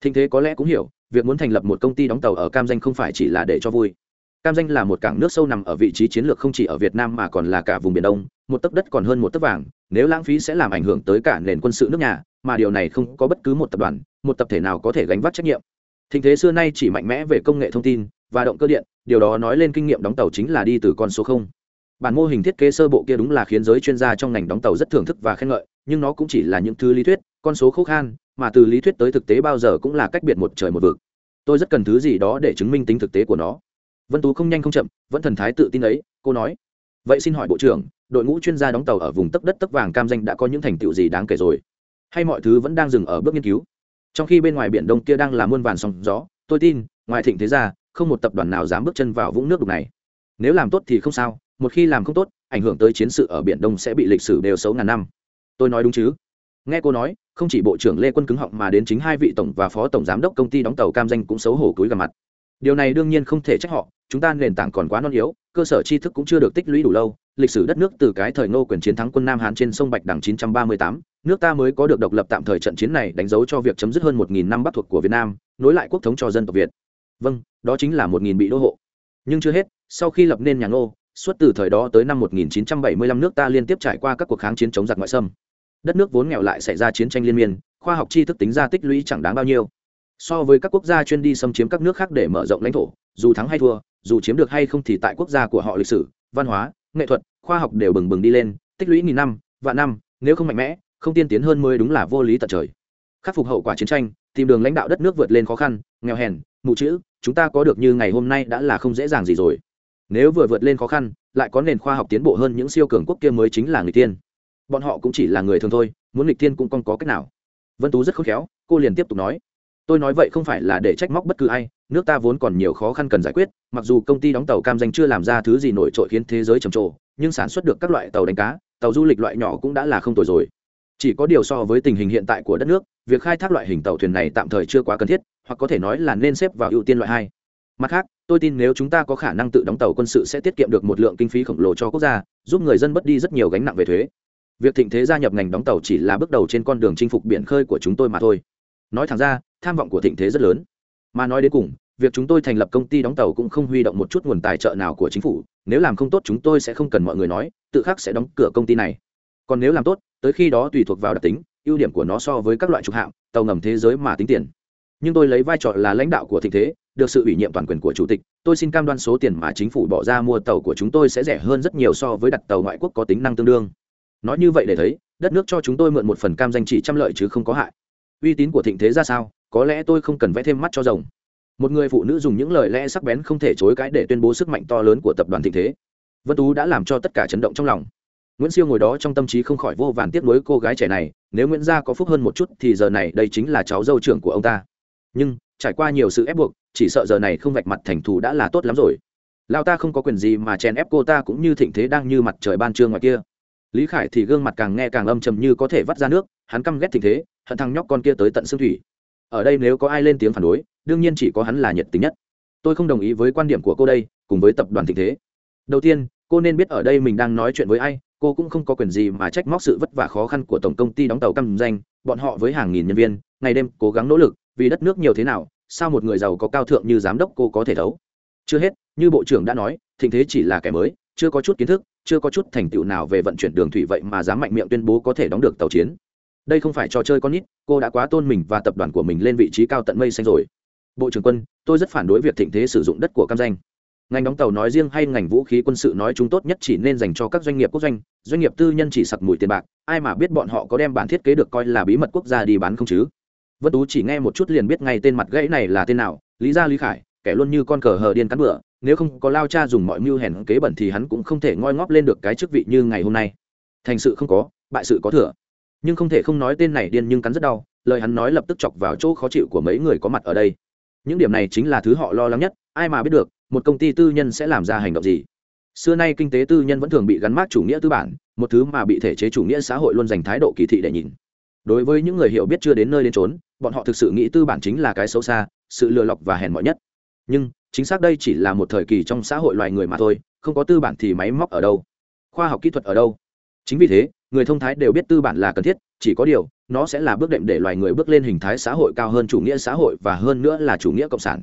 Thịnh thế có lẽ cũng hiểu, việc muốn thành lập một công ty đóng tàu ở cam danh không phải chỉ là để cho vui. Cam danh là một cảng nước sâu nằm ở vị trí chiến lược không chỉ ở việt nam mà còn là cả vùng biển đông, một tấc đất còn hơn một tấc vàng, nếu lãng phí sẽ làm ảnh hưởng tới cả nền quân sự nước nhà, mà điều này không có bất cứ một tập đoàn, một tập thể nào có thể gánh vác trách nhiệm thịnh thế xưa nay chỉ mạnh mẽ về công nghệ thông tin và động cơ điện, điều đó nói lên kinh nghiệm đóng tàu chính là đi từ con số không. Bản mô hình thiết kế sơ bộ kia đúng là khiến giới chuyên gia trong ngành đóng tàu rất thưởng thức và khen ngợi, nhưng nó cũng chỉ là những thứ lý thuyết, con số khô khan, mà từ lý thuyết tới thực tế bao giờ cũng là cách biệt một trời một vực. Tôi rất cần thứ gì đó để chứng minh tính thực tế của nó. Vân tú không nhanh không chậm, vẫn thần thái tự tin ấy, cô nói. Vậy xin hỏi bộ trưởng, đội ngũ chuyên gia đóng tàu ở vùng tấc đất tấc vàng cam danh đã có những thành tựu gì đáng kể rồi? Hay mọi thứ vẫn đang dừng ở bước nghiên cứu? Trong khi bên ngoài biển đông kia đang là muôn vàn sóng gió tôi tin ngoài thịnh thế ra không một tập đoàn nào dám bước chân vào vũng nước đục này. Nếu làm tốt thì không sao một khi làm không tốt ảnh hưởng tới chiến sự ở biển đông sẽ bị lịch sử đều xấu ngàn năm. Tôi nói đúng chứ? Nghe cô nói không chỉ bộ trưởng lê quân cứng họng mà đến chính hai vị tổng và phó tổng giám đốc công ty đóng tàu cam danh cũng xấu hổ cúi gặp mặt. Điều này đương nhiên không thể trách họ chúng ta nền tảng còn quá non yếu cơ sở tri thức cũng chưa được tích lũy đủ lâu lịch sử đất nước từ cái thời ngô quyền chiến thắng quân nam hán trên sông bạch đằng 938, nước ta mới có được độc lập tạm thời trận chiến này đánh dấu cho việc chấm dứt hơn 1.000 năm bắc thuộc của việt nam, nối lại quốc thống cho dân tộc việt. Vâng đó chính là 1.000 bị đô hộ. Nhưng chưa hết, sau khi lập nên nhà ngô suốt từ thời đó tới năm 1975 nước ta liên tiếp trải qua các cuộc kháng chiến chống giặc ngoại xâm. Đất nước vốn nghèo lại xảy ra chiến tranh liên miên, khoa học tri thức tính ra tích lũy chẳng đáng bao nhiêu. So với các quốc gia chuyên đi xâm chiếm các nước khác để mở rộng lãnh thổ, dù thắng hay thua, dù chiếm được hay không thì tại quốc gia của họ lịch sử, văn hóa, nghệ thuật, khoa học đều bừng bừng đi lên, tích lũy nghìn năm, vạn năm, nếu không mạnh mẽ không tiên tiến hơn mới đúng là vô lý tận trời. Khắc phục hậu quả chiến tranh, tìm đường lãnh đạo đất nước vượt lên khó khăn, nghèo hèn, mù chữ, chúng ta có được như ngày hôm nay đã là không dễ dàng gì rồi. Nếu vừa vượt lên khó khăn, lại có nền khoa học tiến bộ hơn những siêu cường quốc kia mới chính là người tiên. Bọn họ cũng chỉ là người thường thôi, muốn nghịch tiên cũng còn có cách nào. Vân tú rất khôn khéo, cô liền tiếp tục nói. Tôi nói vậy không phải là để trách móc bất cứ ai, nước ta vốn còn nhiều khó khăn cần giải quyết, mặc dù công ty đóng tàu cam danh chưa làm ra thứ gì nổi trội khiến thế giới trầm trồ, nhưng sản xuất được các loại tàu đánh cá, tàu du lịch loại nhỏ cũng đã là không tồi rồi chỉ có điều so với tình hình hiện tại của đất nước, việc khai thác loại hình tàu thuyền này tạm thời chưa quá cần thiết, hoặc có thể nói là nên xếp vào ưu tiên loại hai. Mặt khác, tôi tin nếu chúng ta có khả năng tự đóng tàu quân sự sẽ tiết kiệm được một lượng kinh phí khổng lồ cho quốc gia, giúp người dân bớt đi rất nhiều gánh nặng về thuế. Việc thịnh thế gia nhập ngành đóng tàu chỉ là bước đầu trên con đường chinh phục biển khơi của chúng tôi mà thôi. Nói thẳng ra, tham vọng của thịnh thế rất lớn. Mà nói đến cùng, việc chúng tôi thành lập công ty đóng tàu cũng không huy động một chút nguồn tài trợ nào của chính phủ, nếu làm không tốt chúng tôi sẽ không cần mọi người nói, tự khắc sẽ đóng cửa công ty này còn nếu làm tốt, tới khi đó tùy thuộc vào đặc tính, ưu điểm của nó so với các loại trục hạm tàu ngầm thế giới mà tính tiền. Nhưng tôi lấy vai trò là lãnh đạo của thịnh thế, được sự ủy nhiệm toàn quyền của chủ tịch, tôi xin cam đoan số tiền mà chính phủ bỏ ra mua tàu của chúng tôi sẽ rẻ hơn rất nhiều so với đặt tàu ngoại quốc có tính năng tương đương. Nói như vậy để thấy, đất nước cho chúng tôi mượn một phần cam danh chỉ trăm lợi chứ không có hại. Uy tín của thịnh thế ra sao? Có lẽ tôi không cần vẽ thêm mắt cho rồng. Một người phụ nữ dùng những lời lẽ sắc bén không thể chối cãi để tuyên bố sức mạnh to lớn của tập đoàn thịnh thế. Vân tú đã làm cho tất cả chấn động trong lòng nguyễn siêu ngồi đó trong tâm trí không khỏi vô vàn tiếc nuối cô gái trẻ này, nếu nguyễn gia có phúc hơn một chút thì giờ này đây chính là cháu dâu trưởng của ông ta. Nhưng, trải qua nhiều sự ép buộc, chỉ sợ giờ này không vạch mặt thành thù đã là tốt lắm rồi. Lao ta không có quyền gì mà chèn ép cô ta cũng như thịnh thế đang như mặt trời ban trưa ngoài kia. Lý khải thì gương mặt càng nghe càng âm trầm như có thể vắt ra nước, hắn căm ghét thịnh thế, hận thằng nhóc con kia tới tận xương thủy. Ở đây nếu có ai lên tiếng phản đối, đương nhiên chỉ có hắn là nhiệt tình nhất. Tôi không đồng ý với quan điểm của cô đây, cùng với tập đoàn thịnh thế. Đầu tiên cô nên biết ở đây mình đang nói chuyện với ai, cô cũng không có quyền gì mà trách móc sự vất vả khó khăn của tổng công ty đóng tàu căm danh bọn họ với hàng nghìn nhân viên, ngày đêm cố gắng nỗ lực, vì đất nước nhiều thế nào, sao một người giàu có cao thượng như giám đốc cô có thể thấu? Chưa hết, như bộ trưởng đã nói, thịnh thế chỉ là kẻ mới, chưa có chút kiến thức, chưa có chút thành tựu nào về vận chuyển đường thủy vậy mà dám mạnh miệng tuyên bố có thể đóng được tàu chiến. Đây không phải trò chơi con nít, cô đã quá tôn mình và tập đoàn của mình lên vị trí cao tận mây xanh rồi. Bộ trưởng quân, tôi rất phản đối việc thịnh thế sử dụng đất của cam danh ngành đóng tàu nói riêng hay ngành vũ khí quân sự nói chúng tốt nhất chỉ nên dành cho các doanh nghiệp quốc doanh doanh nghiệp tư nhân chỉ sặc mùi tiền bạc, ai mà biết bọn họ có đem bản thiết kế được coi là bí mật quốc gia đi bán không chứ? Vân tú chỉ nghe một chút liền biết ngay tên mặt gãy này là tên nào, lý gia lý khải, kẻ luôn như con cờ hờ điên cắn bựa, nếu không có lao cha dùng mọi mưu hèn kế bẩn thì hắn cũng không thể ngoi ngóp lên được cái chức vị như ngày hôm nay. Thành sự không có, bại sự có thừa. Nhưng không thể không nói tên này điên nhưng cắn rất đau, lời hắn nói lập tức chọc vào chỗ khó chịu của mấy người có mặt ở đây. Những điểm này chính là thứ họ lo lắng nhất, ai mà biết được một công ty tư nhân sẽ làm ra hành động gì? Xưa nay kinh tế tư nhân vẫn thường bị gắn mát chủ nghĩa tư bản, một thứ mà bị thể chế chủ nghĩa xã hội luôn dành thái độ kỳ thị để nhìn. Đối với những người hiểu biết chưa đến nơi đến trốn bọn họ thực sự nghĩ tư bản chính là cái xấu xa, sự lừa lọc và hèn mọn nhất. Nhưng, chính xác đây chỉ là một thời kỳ trong xã hội loài người mà thôi, không có tư bản thì máy móc ở đâu? Khoa học kỹ thuật ở đâu? Chính vì thế, người thông thái đều biết tư bản là cần thiết, chỉ có điều, nó sẽ là bước đệm để loài người bước lên hình thái xã hội cao hơn chủ nghĩa xã hội và hơn nữa là chủ nghĩa cộng sản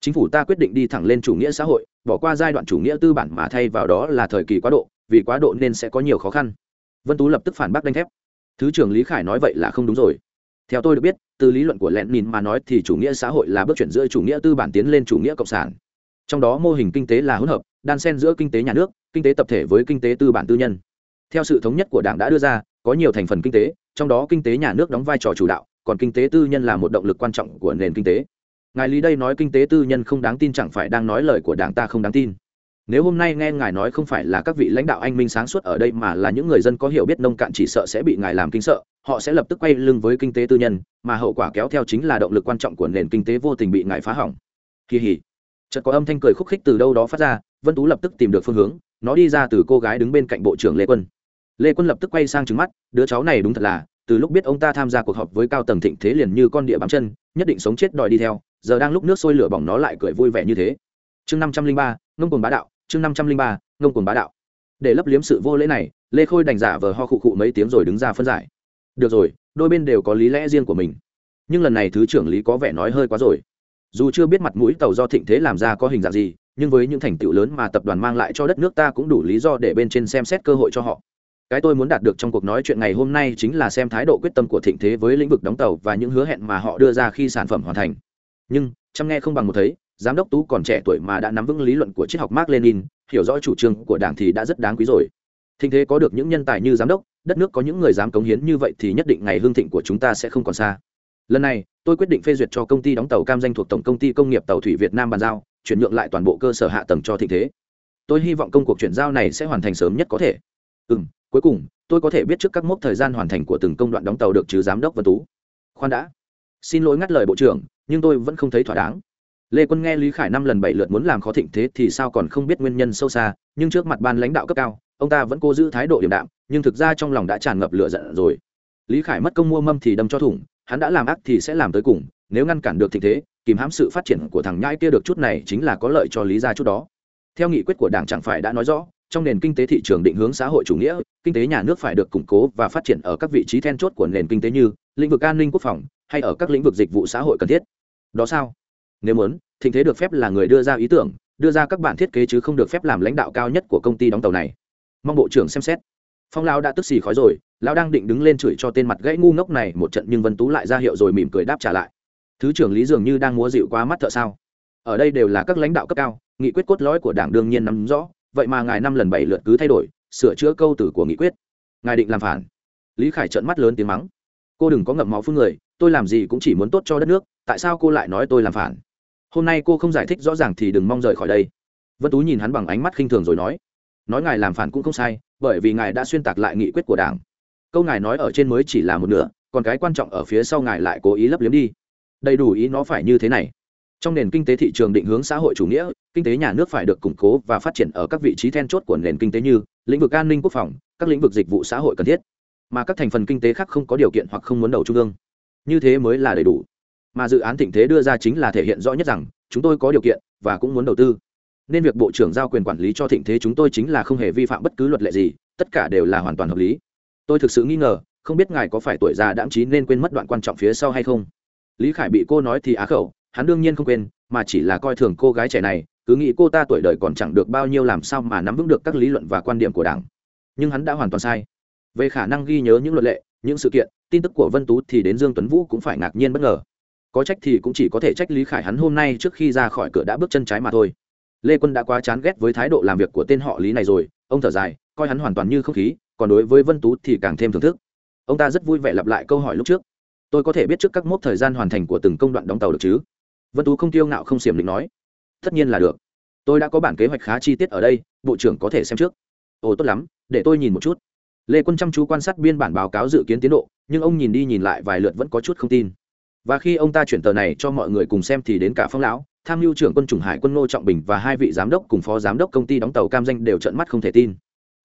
chính phủ ta quyết định đi thẳng lên chủ nghĩa xã hội, bỏ qua giai đoạn chủ nghĩa tư bản mà thay vào đó là thời kỳ quá độ, vì quá độ nên sẽ có nhiều khó khăn. Vân tú lập tức phản bác đánh thép. Thứ trưởng lý khải nói vậy là không đúng rồi. Theo tôi được biết, từ lý luận của lẹn nhìn mà nói thì chủ nghĩa xã hội là bước chuyển giữa chủ nghĩa tư bản tiến lên chủ nghĩa cộng sản. Trong đó mô hình kinh tế là hỗn hợp, đan xen giữa kinh tế nhà nước, kinh tế tập thể với kinh tế tư bản tư nhân. Theo sự thống nhất của đảng đã đưa ra, có nhiều thành phần kinh tế, trong đó kinh tế nhà nước đóng vai trò chủ đạo, còn kinh tế tư nhân là một động lực quan trọng của nền kinh tế ngài lý đây nói kinh tế tư nhân không đáng tin chẳng phải đang nói lời của đảng ta không đáng tin. Nếu hôm nay nghe ngài nói không phải là các vị lãnh đạo anh minh sáng suốt ở đây mà là những người dân có hiểu biết nông cạn chỉ sợ sẽ bị ngài làm kinh sợ, họ sẽ lập tức quay lưng với kinh tế tư nhân, mà hậu quả kéo theo chính là động lực quan trọng của nền kinh tế vô tình bị ngài phá hỏng. Kỳ hỉ. Chợt có âm thanh cười khúc khích từ đâu đó phát ra, vân tú lập tức tìm được phương hướng, nó đi ra từ cô gái đứng bên cạnh bộ trưởng lê quân. Lê quân lập tức quay sang trứng mắt, đứa cháu này đúng thật là, từ lúc biết ông ta tham gia cuộc họp với cao tầng thịnh thế liền như con địa bám chân, nhất định sống chết đòi đi theo giờ đang lúc nước sôi lửa bỏng nó lại cười vui vẻ như thế. Chương năm trăm linh ba, ngông cồn bá đạo, chương năm trăm linh ba, ngông cồn bá đạo. Để lấp liếm sự vô lễ này, lê khôi đành giả vờ ho khụ khụ mấy tiếng rồi đứng ra phân giải. Được rồi, đôi bên đều có lý lẽ riêng của mình. Nhưng lần này thứ trưởng lý có vẻ nói hơi quá rồi. Dù chưa biết mặt mũi tàu do thịnh thế làm ra có hình dạng gì, nhưng với những thành tựu lớn mà tập đoàn mang lại cho đất nước ta cũng đủ lý do để bên trên xem xét cơ hội cho họ. Cái tôi muốn đạt được trong cuộc nói chuyện ngày hôm nay chính là xem thái độ quyết tâm của thịnh thế với lĩnh vực đóng tàu và những hứa hẹn mà họ đưa ra khi sản phẩm hoàn thành nhưng chăm nghe không bằng một thấy, giám đốc tú còn trẻ tuổi mà đã nắm vững lý luận của triết học mark lenin, hiểu rõ chủ trương của đảng thì đã rất đáng quý rồi. Thịnh thế có được những nhân tài như giám đốc, đất nước có những người dám cống hiến như vậy thì nhất định ngày hương thịnh của chúng ta sẽ không còn xa. Lần này, tôi quyết định phê duyệt cho công ty đóng tàu cam danh thuộc tổng công ty công nghiệp tàu thủy việt nam bàn giao, chuyển nhượng lại toàn bộ cơ sở hạ tầng cho thịnh thế. Tôi hy vọng công cuộc chuyển giao này sẽ hoàn thành sớm nhất có thể. Ừ m cuối cùng, tôi có thể biết trước các mốc thời gian hoàn thành của từng công đoạn đóng tàu được chứ giám đốc vân tú. Khoan đã xin lỗi ngắt lời bộ trưởng, nhưng tôi vẫn không thấy thỏa đáng. Lê quân nghe lý khải năm lần bảy lượt muốn làm khó thịnh thế thì sao còn không biết nguyên nhân sâu xa, nhưng trước mặt ban lãnh đạo cấp cao, ông ta vẫn cố giữ thái độ điềm đạm, nhưng thực ra trong lòng đã tràn ngập lửa giận rồi. Lý khải mất công mua mâm thì đâm cho thủng, hắn đã làm ác thì sẽ làm tới cùng, nếu ngăn cản được thịnh thế, kìm hãm sự phát triển của thằng nhãi kia được chút này chính là có lợi cho lý gia chút đó. Theo nghị quyết của đảng chẳng phải đã nói rõ, trong nền kinh tế thị trường định hướng xã hội chủ nghĩa, kinh tế nhà nước phải được củng cố và phát triển ở các vị trí then chốt của nền kinh tế như lĩnh vực an ninh quốc phòng hay ở các lĩnh vực dịch vụ xã hội cần thiết. Đó sao? Nếu muốn, thịnh thế được phép là người đưa ra ý tưởng, đưa ra các bản thiết kế chứ không được phép làm lãnh đạo cao nhất của công ty đóng tàu này. Mong bộ trưởng xem xét. Phong lão đã tức xì khói rồi lão đang định đứng lên chửi cho tên mặt gãy ngu ngốc này một trận nhưng vân tú lại ra hiệu rồi mỉm cười đáp trả lại. Thứ trưởng lý dường như đang múa dịu qua mắt thợ sao? Ở đây đều là các lãnh đạo cấp cao, nghị quyết cốt lõi của đảng đương nhiên nắm rõ, vậy mà ngài năm lần bảy lượt cứ thay đổi, sửa chữa câu từ của nghị quyết. Ngài định làm phản. Lý khải trợn mắt lớn tiếng mắng cô đừng có ngậm máu phương người, tôi làm gì cũng chỉ muốn tốt cho đất nước, tại sao cô lại nói tôi làm phản? Hôm nay cô không giải thích rõ ràng thì đừng mong rời khỏi đây. Vân tú nhìn hắn bằng ánh mắt khinh thường rồi nói nói ngài làm phản cũng không sai, bởi vì ngài đã xuyên tạc lại nghị quyết của đảng. Câu ngài nói ở trên mới chỉ là một nửa, còn cái quan trọng ở phía sau ngài lại cố ý lấp liếm đi. Đầy đủ ý nó phải như thế này. Trong nền kinh tế thị trường định hướng xã hội chủ nghĩa, kinh tế nhà nước phải được củng cố và phát triển ở các vị trí then chốt của nền kinh tế như lĩnh vực an ninh quốc phòng, các lĩnh vực dịch vụ xã hội cần thiết mà các thành phần kinh tế khác không có điều kiện hoặc không muốn đầu trung ương. Như thế mới là đầy đủ. Mà dự án thịnh thế đưa ra chính là thể hiện rõ nhất rằng, chúng tôi có điều kiện và cũng muốn đầu tư. Nên việc bộ trưởng giao quyền quản lý cho thịnh thế chúng tôi chính là không hề vi phạm bất cứ luật lệ gì, tất cả đều là hoàn toàn hợp lý. Tôi thực sự nghi ngờ, không biết ngài có phải tuổi già đãm trí nên quên mất đoạn quan trọng phía sau hay không. Lý khải bị cô nói thì á khẩu, hắn đương nhiên không quên, mà chỉ là coi thường cô gái trẻ này, cứ nghĩ cô ta tuổi đời còn chẳng được bao nhiêu làm sao mà nắm vững được các lý luận và quan điểm của đảng. Nhưng hắn đã hoàn toàn sai về khả năng ghi nhớ những luật lệ, những sự kiện, tin tức của vân tú thì đến dương tuấn vũ cũng phải ngạc nhiên bất ngờ. Có trách thì cũng chỉ có thể trách lý khải hắn hôm nay trước khi ra khỏi cửa đã bước chân trái mà thôi. Lê quân đã quá chán ghét với thái độ làm việc của tên họ lý này rồi, ông thở dài, coi hắn hoàn toàn như không khí, còn đối với vân tú thì càng thêm thưởng thức. Ông ta rất vui vẻ lặp lại câu hỏi lúc trước. Tôi có thể biết trước các mốc thời gian hoàn thành của từng công đoạn đóng tàu được chứ? Vân tú không tiêu ngạo không xiềm định nói. Tất nhiên là được. Tôi đã có bản kế hoạch khá chi tiết ở đây, bộ trưởng có thể xem trước. Ồ, tốt lắm, để tôi nhìn một chút lê quân chăm chú quan sát biên bản báo cáo dự kiến tiến độ, nhưng ông nhìn đi nhìn lại vài lượt vẫn có chút không tin. Và khi ông ta chuyển tờ này cho mọi người cùng xem thì đến cả phong lão, tham mưu trưởng quân chủng hải quân ngô trọng bình và hai vị giám đốc cùng phó giám đốc công ty đóng tàu cam danh đều trận mắt không thể tin.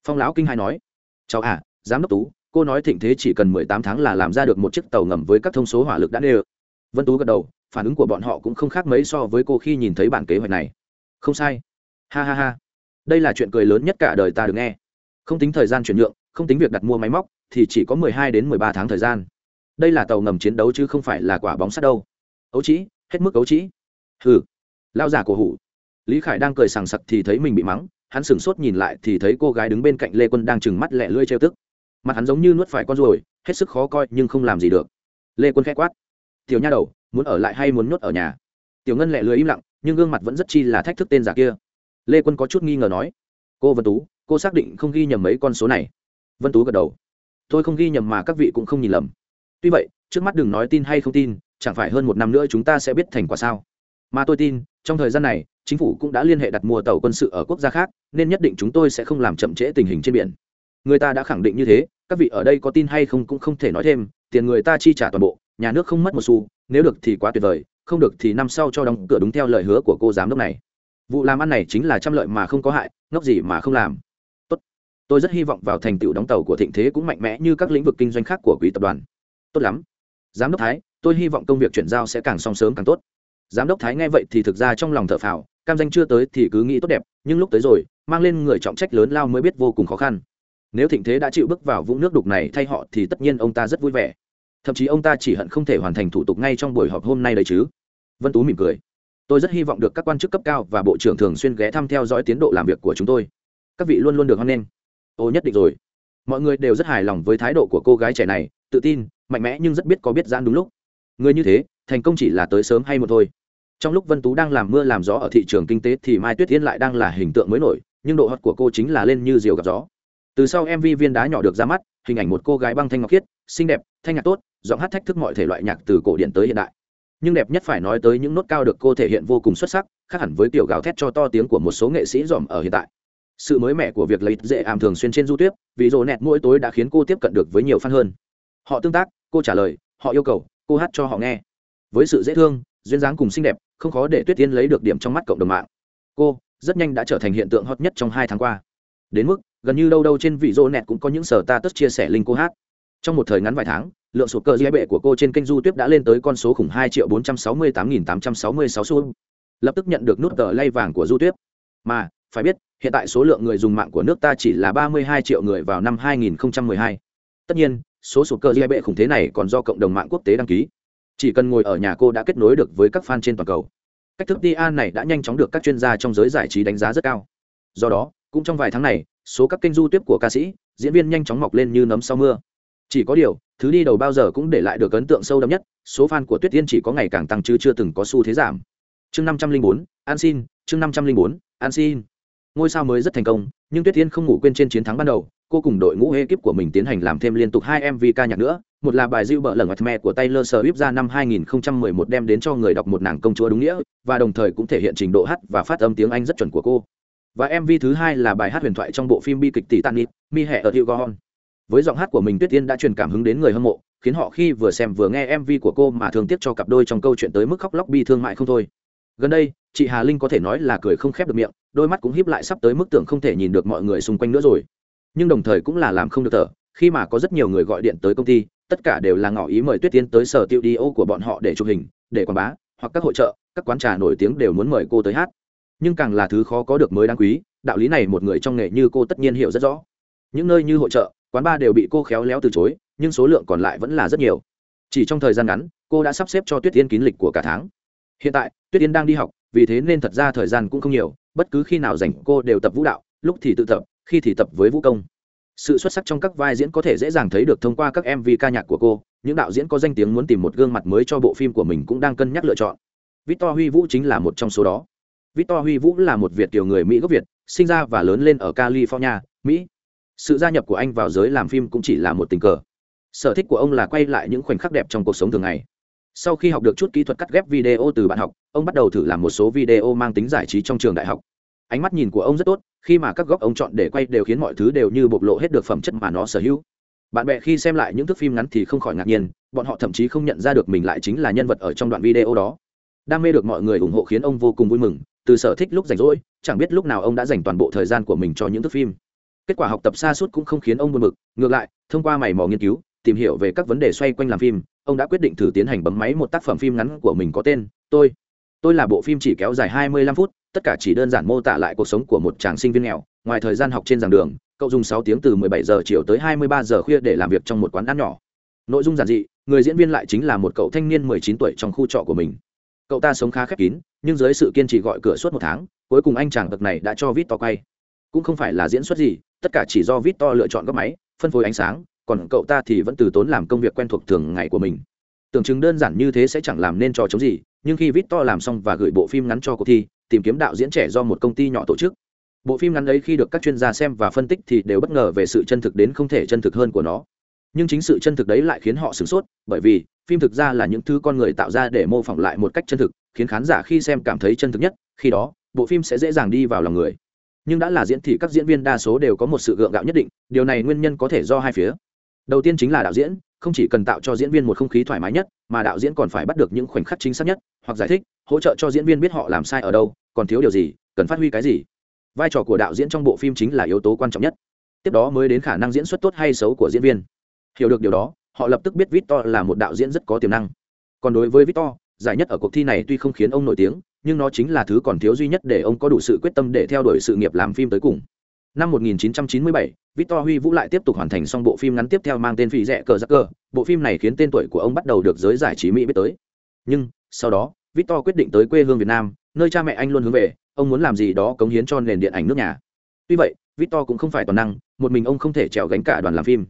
Phong lão kinh hai nói cháu à giám đốc tú, cô nói thịnh thế chỉ cần mười tám tháng là làm ra được một chiếc tàu ngầm với các thông số hỏa lực đã nêu. Vân tú gật đầu, phản ứng của bọn họ cũng không khác mấy so với cô khi nhìn thấy bản kế hoạch này. Không sai. Ha ha ha, đây là chuyện cười lớn nhất cả đời ta được nghe. Không tính thời gian chuyển nhượng không tính việc đặt mua máy móc, thì chỉ có mười hai đến mười ba tháng thời gian. Đây là tàu ngầm chiến đấu chứ không phải là quả bóng sắt đâu. Ấu trĩ hết mức ấu trĩ hừ. Lao giả cổ hủ. Lý khải đang cười sằng sặc thì thấy mình bị mắng, hắn sửng sốt nhìn lại thì thấy cô gái đứng bên cạnh lê quân đang trừng mắt lẹ lưỡi trêu tức. Mặt hắn giống như nuốt phải con ruồi, hết sức khó coi nhưng không làm gì được. Lê quân k h ẽ quát. Tiểu nha đầu, muốn ở lại hay muốn nhốt ở nhà? Tiểu ngân lẹ lưỡi im lặng, nhưng gương mặt vẫn rất chi là thách thức tên giả kia. Lê quân có chút nghi ngờ nói. Cô vân tú, cô xác định không ghi nhầm mấy con số này vân tú gật đầu. Tôi không ghi nhầm mà các vị cũng không nhìn lầm. Tuy vậy, trước mắt đừng nói tin hay không tin, chẳng phải hơn một năm nữa chúng ta sẽ biết thành quả sao? Mà tôi tin, trong thời gian này, chính phủ cũng đã liên hệ đặt mua tàu quân sự ở quốc gia khác, nên nhất định chúng tôi sẽ không làm chậm trễ tình hình trên biển. Người ta đã khẳng định như thế, các vị ở đây có tin hay không cũng không thể nói thêm, tiền người ta chi trả toàn bộ, nhà nước không mất một xu, nếu được thì quá tuyệt vời, không được thì năm sau cho đóng cửa đúng theo lời hứa của cô giám đốc này. Vụ làm ăn này chính là trăm lợi mà không có hại, ngốc gì mà không làm tôi rất hy vọng vào thành tựu đóng tàu của thịnh thế cũng mạnh mẽ như các lĩnh vực kinh doanh khác của quỹ tập đoàn. Tốt lắm. Giám đốc thái, tôi hy vọng công việc chuyển giao sẽ càng song sớm càng tốt. Giám đốc thái nghe vậy thì thực ra trong lòng thở phào, cam danh chưa tới thì cứ nghĩ tốt đẹp, nhưng lúc tới rồi, mang lên người trọng trách lớn lao mới biết vô cùng khó khăn. Nếu thịnh thế đã chịu bước vào vũng nước đục này thay họ thì tất nhiên ông ta rất vui vẻ. Thậm chí ông ta chỉ hận không thể hoàn thành thủ tục ngay trong buổi họp hôm nay đấy chứ. Vân tú mỉm cười. Tôi rất hy vọng được các quan chức cấp cao và bộ trưởng thường xuyên ghé thăm theo dõi tiến độ làm việc của chúng tôi. Các vị luôn luôn được hoan nghênh ô, nhất định rồi. Mọi người đều rất hài lòng với thái độ của cô gái trẻ này, tự tin, mạnh mẽ nhưng rất biết có biết giãn đúng lúc. Người như thế, thành công chỉ là tới sớm hay một thôi. Trong lúc vân tú đang làm mưa làm gió ở thị trường kinh tế thì mai tuyết tiến lại đang là hình tượng mới nổi, nhưng độ hot của cô chính là lên như diều gặp gió. Từ sau mv viên đá nhỏ được ra mắt, hình ảnh một cô gái băng thanh ngọc khiết, xinh đẹp, thanh nhạc tốt, giọng hát thách thức mọi thể loại nhạc từ cổ điển tới hiện đại. Nhưng đẹp nhất phải nói tới những nốt cao được cô thể hiện vô cùng xuất sắc, khác hẳn với tiểu gào thét cho to tiếng của một số nghệ sĩ dòm ở hiện tại sự mới mẻ của việc lấy dễ ảm thường xuyên trên du tuyết vì rồ nẹt mỗi tối đã khiến cô tiếp cận được với nhiều fan hơn. Họ tương tác, cô trả lời, họ yêu cầu, cô hát cho họ nghe. Với sự dễ thương, duyên dáng cùng xinh đẹp, không khó để tuyết tiên lấy được điểm trong mắt cộng đồng mạng. Cô, rất nhanh đã trở thành hiện tượng hot nhất trong hai tháng qua. Đến mức, gần như đâu đâu trên vị rô nẹt cũng có những sở ta tất chia sẻ linh cô hát. Trong một thời ngắn vài tháng, lượng sụt cờ dĩa bệ của cô trên kênh du tuyết đã lên tới con số khủng hai triệu bốn trăm sáu mươi tám nghìn tám trăm sáu mươi sáu xu. Lập tức nhận được nút tờ lay vàng của du tuyết mà phải biết, hiện tại số lượng người dùng mạng của nước ta chỉ là ba mươi hai triệu người vào năm hai nghìn hai. Tất nhiên, số sụt cơ dĩa bệ khủng thế này còn do cộng đồng mạng quốc tế đăng ký. Chỉ cần ngồi ở nhà cô đã kết nối được với các fan trên toàn cầu. Cách thức tia này đã nhanh chóng được các chuyên gia trong giới giải trí đánh giá rất cao. Do đó, cũng trong vài tháng này, số các kênh du tiếp của ca sĩ, diễn viên nhanh chóng mọc lên như nấm sau mưa. Chỉ có điều, thứ đi đầu bao giờ cũng để lại được ấn tượng sâu đậm nhất, số fan của tuyết tiên chỉ có ngày càng tăng chứ chưa từng có xu thế giảm. Chương năm trăm linh bốn, an xin, chương năm trăm linh bốn, an xin ngôi sao mới rất thành công, nhưng tuyết tiên không ngủ quên trên chiến thắng ban đầu, cô cùng đội ngũ ekip của mình tiến hành làm thêm liên tục hai mv ca nhạc nữa. Một là bài dịu bợ lẩn mẹ của Taylor Swift ra năm 2011 đem đến cho người đọc một nàng công chúa đúng nghĩa, và đồng thời cũng thể hiện trình độ hát và phát âm tiếng Anh rất chuẩn của cô. Và mv thứ hai là bài hát huyền thoại trong bộ phim bi kịch titanic, mi hẹ ở Hugo với giọng hát của mình, tuyết tiên đã truyền cảm hứng đến người hâm mộ, khiến họ khi vừa xem vừa nghe mv của cô mà thường tiếc cho cặp đôi trong câu chuyện tới mức khóc lóc bi thương mại không thôi gần đây, chị hà linh có thể nói là cười không khép được miệng, đôi mắt cũng híp lại sắp tới mức tưởng không thể nhìn được mọi người xung quanh nữa rồi. Nhưng đồng thời cũng là làm không được thở, khi mà có rất nhiều người gọi điện tới công ty, tất cả đều là ngỏ ý mời tuyết tiến tới sở tiêu đi ô của bọn họ để chụp hình, để quảng bá, hoặc các hội trợ, các quán trà nổi tiếng đều muốn mời cô tới hát. Nhưng càng là thứ khó có được mới đáng quý, đạo lý này một người trong nghề như cô tất nhiên hiểu rất rõ. Những nơi như hội trợ, quán bar đều bị cô khéo léo từ chối, nhưng số lượng còn lại vẫn là rất nhiều. Chỉ trong thời gian ngắn, cô đã sắp xếp cho tuyết tiên kín lịch của cả tháng hiện tại, tuyết yên đang đi học, vì thế nên thật ra thời gian cũng không nhiều, bất cứ khi nào rảnh cô đều tập vũ đạo, lúc thì tự tập, khi thì tập với vũ công. Sự xuất sắc trong các vai diễn có thể dễ dàng thấy được thông qua các mv ca nhạc của cô, những đạo diễn có danh tiếng muốn tìm một gương mặt mới cho bộ phim của mình cũng đang cân nhắc lựa chọn. Victor huy vũ chính là một trong số đó. Victor huy vũ là một việt kiều người mỹ gốc việt, sinh ra và lớn lên ở california, mỹ. Sự gia nhập của anh vào giới làm phim cũng chỉ là một tình cờ. Sở thích của ông là quay lại những khoảnh khắc đẹp trong cuộc sống thường ngày sau khi học được chút kỹ thuật cắt ghép video từ bạn học, ông bắt đầu thử làm một số video mang tính giải trí trong trường đại học. Ánh mắt nhìn của ông rất tốt, khi mà các góc ông chọn để quay đều khiến mọi thứ đều như bộc lộ hết được phẩm chất mà nó sở hữu. Bạn bè khi xem lại những thước phim ngắn thì không khỏi ngạc nhiên, bọn họ thậm chí không nhận ra được mình lại chính là nhân vật ở trong đoạn video đó. Đam mê được mọi người ủng hộ khiến ông vô cùng vui mừng, từ sở thích lúc rảnh rỗi, chẳng biết lúc nào ông đã dành toàn bộ thời gian của mình cho những thước phim. Kết quả học tập xa suốt cũng không khiến ông buồn bực, ngược lại, thông qua mày mò nghiên cứu, tìm hiểu về các vấn đề xoay quanh làm phim ông đã quyết định thử tiến hành bấm máy một tác phẩm phim ngắn của mình có tên tôi. Tôi là bộ phim chỉ kéo dài 25 phút, tất cả chỉ đơn giản mô tả lại cuộc sống của một chàng sinh viên nghèo. Ngoài thời gian học trên giảng đường, cậu dùng 6 tiếng từ 17 giờ chiều tới 23 giờ khuya để làm việc trong một quán ăn nhỏ. Nội dung giản dị, người diễn viên lại chính là một cậu thanh niên 19 tuổi trong khu trọ của mình. Cậu ta sống khá khép kín, nhưng dưới sự kiên trì gọi cửa suốt một tháng, cuối cùng anh chàng thực này đã cho vít to quay. Cũng không phải là diễn xuất gì, tất cả chỉ do vít to lựa chọn góc máy, phân phối ánh sáng còn cậu ta thì vẫn từ tốn làm công việc quen thuộc thường ngày của mình. Tưởng chừng đơn giản như thế sẽ chẳng làm nên trò chống gì, nhưng khi vít to làm xong và gửi bộ phim ngắn cho cuộc thi, tìm kiếm đạo diễn trẻ do một công ty nhỏ tổ chức. Bộ phim ngắn ấy khi được các chuyên gia xem và phân tích thì đều bất ngờ về sự chân thực đến không thể chân thực hơn của nó. Nhưng chính sự chân thực đấy lại khiến họ sửng sốt, bởi vì phim thực ra là những thứ con người tạo ra để mô phỏng lại một cách chân thực, khiến khán giả khi xem cảm thấy chân thực nhất, khi đó, bộ phim sẽ dễ dàng đi vào lòng người. Nhưng đã là diễn thì các diễn viên đa số đều có một sự gượng gạo nhất định, điều này nguyên nhân có thể do hai phía đầu tiên chính là đạo diễn, không chỉ cần tạo cho diễn viên một không khí thoải mái nhất, mà đạo diễn còn phải bắt được những khoảnh khắc chính xác nhất, hoặc giải thích, hỗ trợ cho diễn viên biết họ làm sai ở đâu, còn thiếu điều gì, cần phát huy cái gì. Vai trò của đạo diễn trong bộ phim chính là yếu tố quan trọng nhất. Tiếp đó mới đến khả năng diễn xuất tốt hay xấu của diễn viên. Hiểu được điều đó, họ lập tức biết victor là một đạo diễn rất có tiềm năng. Còn đối với victor, giải nhất ở cuộc thi này tuy không khiến ông nổi tiếng, nhưng nó chính là thứ còn thiếu duy nhất để ông có đủ sự quyết tâm để theo đuổi sự nghiệp làm phim tới cùng năm 1997, Victor Huy Vũ lại tiếp tục hoàn thành xong bộ phim ngắn tiếp theo mang tên Phỉ Rẻ Cờ Giặc Cờ. Bộ phim này khiến tên tuổi của ông bắt đầu được giới giải trí Mỹ biết tới. Nhưng sau đó, Victor quyết định tới quê hương Việt Nam, nơi cha mẹ anh luôn hướng về, ông muốn làm gì đó cống hiến cho nền điện ảnh nước nhà. Tuy vậy, Victor cũng không phải toàn năng, một mình ông không thể trèo gánh cả đoàn làm phim.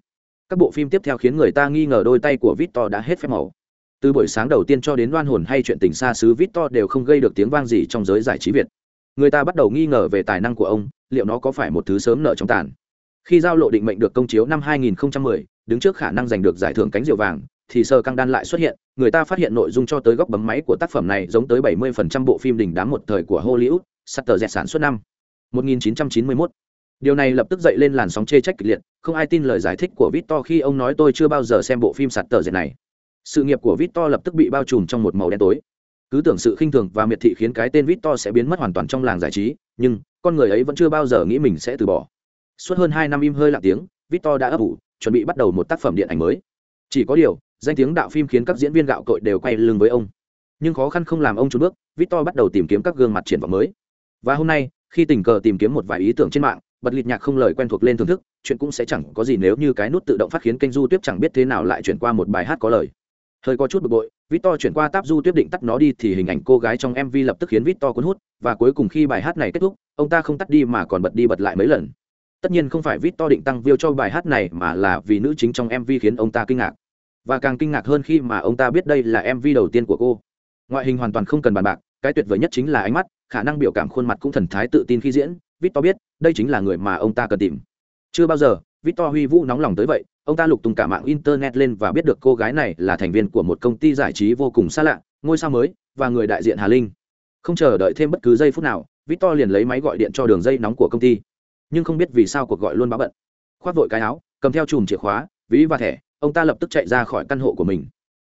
Các bộ phim tiếp theo khiến người ta nghi ngờ đôi tay của Victor đã hết phép màu. Từ buổi sáng đầu tiên cho đến đoan hồn hay chuyện tình xa xứ Victor đều không gây được tiếng vang gì trong giới giải trí Việt. Người ta bắt đầu nghi ngờ về tài năng của ông, liệu nó có phải một thứ sớm nợ trong tàn khi giao lộ định mệnh được công chiếu năm 2010, đứng trước khả năng giành được giải thưởng cánh diều vàng thì sơ căng đan lại xuất hiện người ta phát hiện nội dung cho tới góc bấm máy của tác phẩm này giống tới 70% bộ phim đình đám một thời của hollywood Sutter dẹt sản xuất năm 1991. Điều này lập tức dậy lên làn sóng chê trách kịch liệt, không ai tin lời giải thích của Victor khi ông nói tôi chưa bao giờ xem bộ phim sạt tờ dệt này. Sự nghiệp của Victor lập tức bị bao trùm trong một màu đen tối. Cứ tưởng sự khinh thường và miệt thị khiến cái tên Victor sẽ biến mất hoàn toàn trong làng giải trí, nhưng con người ấy vẫn chưa bao giờ nghĩ mình sẽ từ bỏ. Suốt hơn hai năm im hơi lặng tiếng victor đã ấp ủ chuẩn bị bắt đầu một tác phẩm điện ảnh mới. Chỉ có điều danh tiếng đạo phim khiến các diễn viên gạo cội đều quay lưng với ông. Nhưng khó khăn không làm ông chùn bước victor bắt đầu tìm kiếm các gương mặt triển vọng mới. Và hôm nay khi tình cờ tìm kiếm một vài ý tưởng trên mạng bật lịt nhạc không lời quen thuộc lên thưởng thức chuyện cũng sẽ chẳng có gì nếu như cái nút tự động phát khiến kênh YouTube chẳng biết thế nào lại chuyển qua một bài hát có lời. Hơi có chút bực bội victor chuyển qua táp du tiếp định tắt nó đi thì hình ảnh cô gái trong mv lập tức khiến victor cuốn hút, và cuối cùng khi bài hát này kết thúc, ông ta không tắt đi mà còn bật đi bật lại mấy lần. Tất nhiên không phải victor định tăng view cho bài hát này mà là vì nữ chính trong mv khiến ông ta kinh ngạc. Và càng kinh ngạc hơn khi mà ông ta biết đây là mv đầu tiên của cô. Ngoại hình hoàn toàn không cần bàn bạc, cái tuyệt vời nhất chính là ánh mắt, khả năng biểu cảm khuôn mặt cũng thần thái tự tin khi diễn. Victor biết, đây chính là người mà ông ta cần tìm. Chưa bao giờ, victor huy vũ nóng lòng tới vậy ông ta lục tung cả mạng internet lên và biết được cô gái này là thành viên của một công ty giải trí vô cùng xa lạ, ngôi sao mới, và người đại diện hà linh. Không chờ đợi thêm bất cứ giây phút nào, victor liền lấy máy gọi điện cho đường dây nóng của công ty. Nhưng không biết vì sao cuộc gọi luôn báo bận. Khoác vội cái áo, cầm theo chùm chìa khóa, ví và thẻ, ông ta lập tức chạy ra khỏi căn hộ của mình.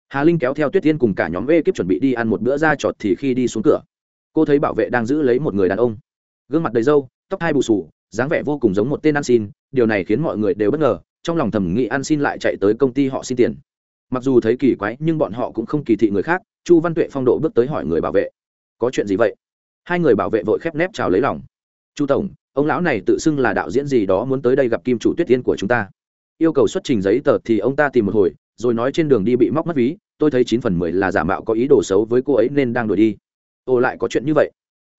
Hà linh kéo theo tuyết tiên cùng cả nhóm v kiếp chuẩn bị đi ăn một bữa ra trọt thì khi đi xuống cửa, cô thấy bảo vệ đang giữ lấy một người đàn ông. Gương mặt đầy râu, tóc hai bù sù dáng vẻ vô cùng giống một tên ăn xin, điều này khiến mọi người đều bất ngờ trong lòng thầm nghĩ ăn xin lại chạy tới công ty họ xin tiền. Mặc dù thấy kỳ quái, nhưng bọn họ cũng không kỳ thị người khác, chu văn tuệ phong độ bước tới hỏi người bảo vệ. Có chuyện gì vậy? Hai người bảo vệ vội khép nép chào lấy lòng. Chu tổng, ông lão này tự xưng là đạo diễn gì đó muốn tới đây gặp kim chủ tuyết tiên của chúng ta. Yêu cầu xuất trình giấy tờ thì ông ta tìm một hồi, rồi nói trên đường đi bị móc mất ví, tôi thấy chín phần mười là giả mạo có ý đồ xấu với cô ấy nên đang đuổi đi. Ồ, lại có chuyện như vậy.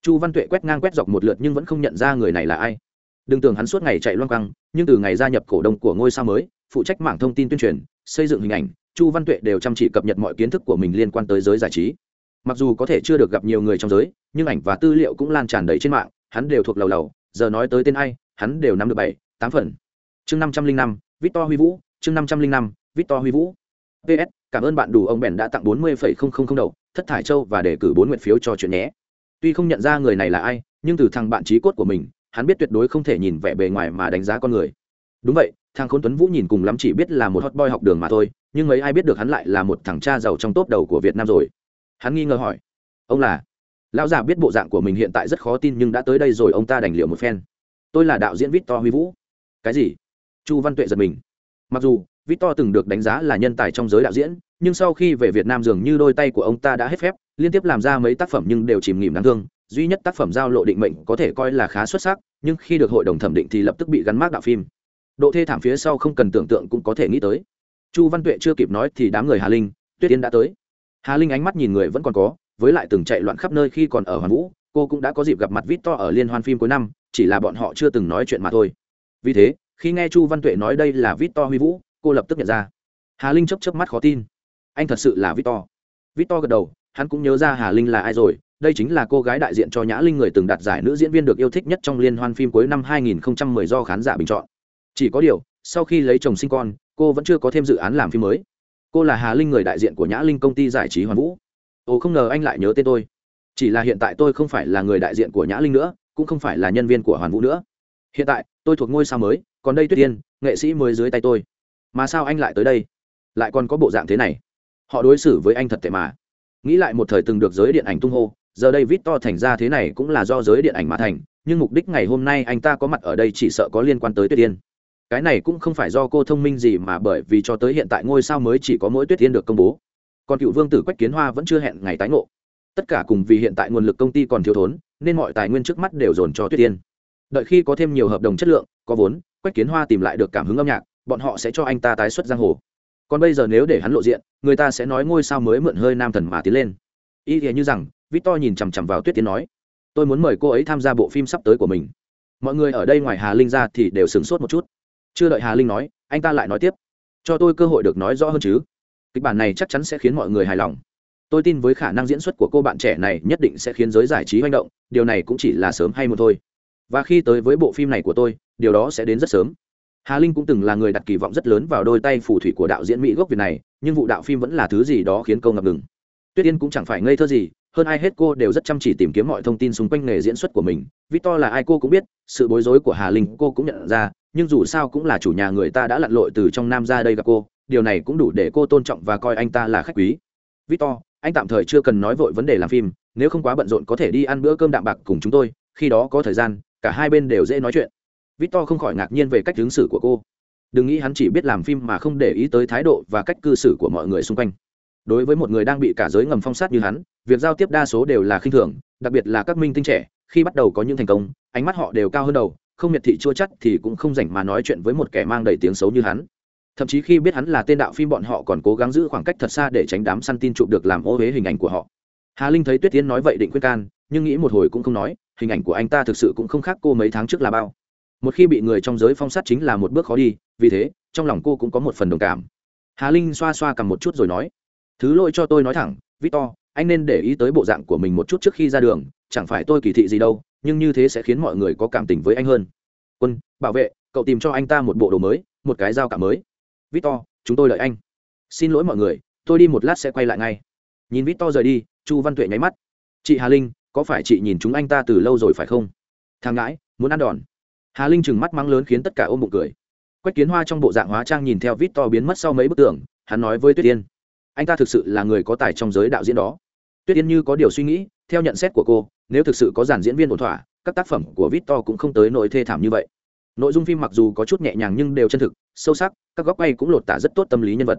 Chu văn tuệ quét ngang quét dọc một lượt nhưng vẫn không nhận ra người này là ai đừng tưởng hắn suốt ngày chạy loang quăng nhưng từ ngày gia nhập cổ đông của ngôi sao mới, phụ trách mảng thông tin tuyên truyền, xây dựng hình ảnh, chu văn tuệ đều chăm chỉ cập nhật mọi kiến thức của mình liên quan tới giới giải trí. Mặc dù có thể chưa được gặp nhiều người trong giới, nhưng ảnh và tư liệu cũng lan tràn đầy trên mạng, hắn đều thuộc lầu lầu, giờ nói tới tên ai, hắn đều nắm được bảy, tám phần. Chương năm trăm linh năm, victor huy vũ, chương năm trăm linh năm, victor huy vũ. Ps cảm ơn bạn đủ ông bèn đã tặng bốn mươi đầu, thất thải châu và đề cử bốn nguyện phiếu cho chuyện nhé. Tuy không nhận ra người này là ai, nhưng từ thằng bạn trí cốt của mình hắn biết tuyệt đối không thể nhìn vẻ bề ngoài mà đánh giá con người. Đúng vậy, thằng Khôn tuấn vũ nhìn cùng lắm chỉ biết là một hot boy học đường mà thôi, nhưng mấy ai biết được hắn lại là một thằng cha giàu trong top đầu của việt nam rồi. Hắn nghi ngờ hỏi, ông là? Lão già biết bộ dạng của mình hiện tại rất khó tin nhưng đã tới đây rồi, ông ta đành liệu một phen. Tôi là đạo diễn victor huy vũ. Cái gì? Chu văn tuệ giật mình. Mặc dù, victor từng được đánh giá là nhân tài trong giới đạo diễn, nhưng sau khi về việt nam dường như đôi tay của ông ta đã hết phép, liên tiếp làm ra mấy tác phẩm nhưng đều chìm nghỉm đáng thương duy nhất tác phẩm giao lộ định mệnh có thể coi là khá xuất sắc, nhưng khi được hội đồng thẩm định thì lập tức bị gắn mác đạo phim. Độ thê thảm phía sau không cần tưởng tượng cũng có thể nghĩ tới. Chu văn tuệ chưa kịp nói thì đám người hà linh, tuyết yên đã tới. Hà linh ánh mắt nhìn người vẫn còn có, với lại từng chạy loạn khắp nơi khi còn ở hoàn vũ, cô cũng đã có dịp gặp mặt vít to ở liên hoan phim cuối năm, chỉ là bọn họ chưa từng nói chuyện mà thôi. Vì thế, khi nghe chu văn tuệ nói đây là vít to huy vũ, cô lập tức nhận ra. Hà linh chấp chấp mắt khó tin. Anh thật sự là vít to. Vít to gật đầu, hắn cũng nhớ ra hà linh là ai rồi đây chính là cô gái đại diện cho nhã linh người từng đạt giải nữ diễn viên được yêu thích nhất trong liên hoan phim cuối năm 2010 do khán giả bình chọn. Chỉ có điều, sau khi lấy chồng sinh con, cô vẫn chưa có thêm dự án làm phim mới. Cô là hà linh người đại diện của nhã linh công ty giải trí hoàn vũ. Ồ, không ngờ anh lại nhớ tên tôi. Chỉ là hiện tại tôi không phải là người đại diện của nhã linh nữa, cũng không phải là nhân viên của hoàn vũ nữa. Hiện tại, tôi thuộc ngôi sao mới, còn đây tuyết tiên nghệ sĩ mới dưới tay tôi. Mà sao anh lại tới đây? Lại còn có bộ dạng thế này. Họ đối xử với anh thật tệ mà. Nghĩ lại một thời từng được giới điện ảnh tung hô giờ đây vít to thành ra thế này cũng là do giới điện ảnh mà thành, nhưng mục đích ngày hôm nay anh ta có mặt ở đây chỉ sợ có liên quan tới tuyết yên. Cái này cũng không phải do cô thông minh gì mà bởi vì cho tới hiện tại ngôi sao mới chỉ có mỗi tuyết yên được công bố. Còn cựu vương tử quách kiến hoa vẫn chưa hẹn ngày tái ngộ. Tất cả cùng vì hiện tại nguồn lực công ty còn thiếu thốn, nên mọi tài nguyên trước mắt đều dồn cho tuyết yên. Đợi khi có thêm nhiều hợp đồng chất lượng, có vốn, quách kiến hoa tìm lại được cảm hứng âm nhạc, bọn họ sẽ cho anh ta tái xuất giang hồ. Còn bây giờ nếu để hắn lộ diện, người ta sẽ nói ngôi sao mới mượn hơi nam thần mà tiến lên. Y thì như rằng victor nhìn chằm chằm vào tuyết tiến nói, tôi muốn mời cô ấy tham gia bộ phim sắp tới của mình. Mọi người ở đây ngoài hà linh ra thì đều sửng sốt một chút. Chưa đợi hà linh nói, anh ta lại nói tiếp, cho tôi cơ hội được nói rõ hơn chứ. Kịch bản này chắc chắn sẽ khiến mọi người hài lòng. Tôi tin với khả năng diễn xuất của cô bạn trẻ này nhất định sẽ khiến giới giải trí manh động, điều này cũng chỉ là sớm hay muộn thôi. Và khi tới với bộ phim này của tôi, điều đó sẽ đến rất sớm. Hà linh cũng từng là người đặt kỳ vọng rất lớn vào đôi tay phù thủy của đạo diễn mỹ gốc việt này, nhưng vụ đạo phim vẫn là thứ gì đó khiến câu ngập ngừng. Tuyết yên cũng chẳng phải ngây thơ gì hơn ai hết cô đều rất chăm chỉ tìm kiếm mọi thông tin xung quanh nghề diễn xuất của mình. Victor là ai cô cũng biết, sự bối rối của hà linh cô cũng nhận ra, nhưng dù sao cũng là chủ nhà người ta đã lặn lội từ trong nam ra đây gặp cô, điều này cũng đủ để cô tôn trọng và coi anh ta là khách quý. Victor, anh tạm thời chưa cần nói vội vấn đề làm phim, nếu không quá bận rộn có thể đi ăn bữa cơm đạm bạc cùng chúng tôi, khi đó có thời gian, cả hai bên đều dễ nói chuyện. Victor không khỏi ngạc nhiên về cách ứng xử của cô. Đừng nghĩ hắn chỉ biết làm phim mà không để ý tới thái độ và cách cư xử của mọi người xung quanh đối với một người đang bị cả giới ngầm phong sát như hắn, việc giao tiếp đa số đều là khinh thường, đặc biệt là các minh tinh trẻ, khi bắt đầu có những thành công, ánh mắt họ đều cao hơn đầu, không miệt thị chua chắc thì cũng không rảnh mà nói chuyện với một kẻ mang đầy tiếng xấu như hắn. Thậm chí khi biết hắn là tên đạo phim bọn họ còn cố gắng giữ khoảng cách thật xa để tránh đám săn tin chụp được làm ô huế hình ảnh của họ. Hà linh thấy tuyết tiến nói vậy định khuyên can, nhưng nghĩ một hồi cũng không nói, hình ảnh của anh ta thực sự cũng không khác cô mấy tháng trước là bao. Một khi bị người trong giới phong sát chính là một bước khó đi, vì thế, trong lòng cô cũng có một phần đồng cảm. Hà linh xoa xoa cầm một chút rồi nói thứ lỗi cho tôi nói thẳng, victor, anh nên để ý tới bộ dạng của mình một chút trước khi ra đường, chẳng phải tôi kỳ thị gì đâu, nhưng như thế sẽ khiến mọi người có cảm tình với anh hơn. Quân, bảo vệ, cậu tìm cho anh ta một bộ đồ mới, một cái dao cả mới. Victor, chúng tôi đợi anh. Xin lỗi mọi người, tôi đi một lát sẽ quay lại ngay. Nhìn victor rời đi, chu văn tuệ nháy mắt. Chị hà linh, có phải chị nhìn chúng anh ta từ lâu rồi phải không? Thằng ngãi, muốn ăn đòn. Hà linh chừng mắt mắng lớn khiến tất cả ôm bụng cười. Quách kiến hoa trong bộ dạng hóa trang nhìn theo vít to biến mất sau mấy bức tường, hắn nói với tuyết tiên anh ta thực sự là người có tài trong giới đạo diễn đó. Tuyết yên như có điều suy nghĩ, theo nhận xét của cô, nếu thực sự có dàn diễn viên ổn thỏa, các tác phẩm của vít to cũng không tới nỗi thê thảm như vậy. Nội dung phim mặc dù có chút nhẹ nhàng nhưng đều chân thực, sâu sắc, các góc bay cũng lột tả rất tốt tâm lý nhân vật.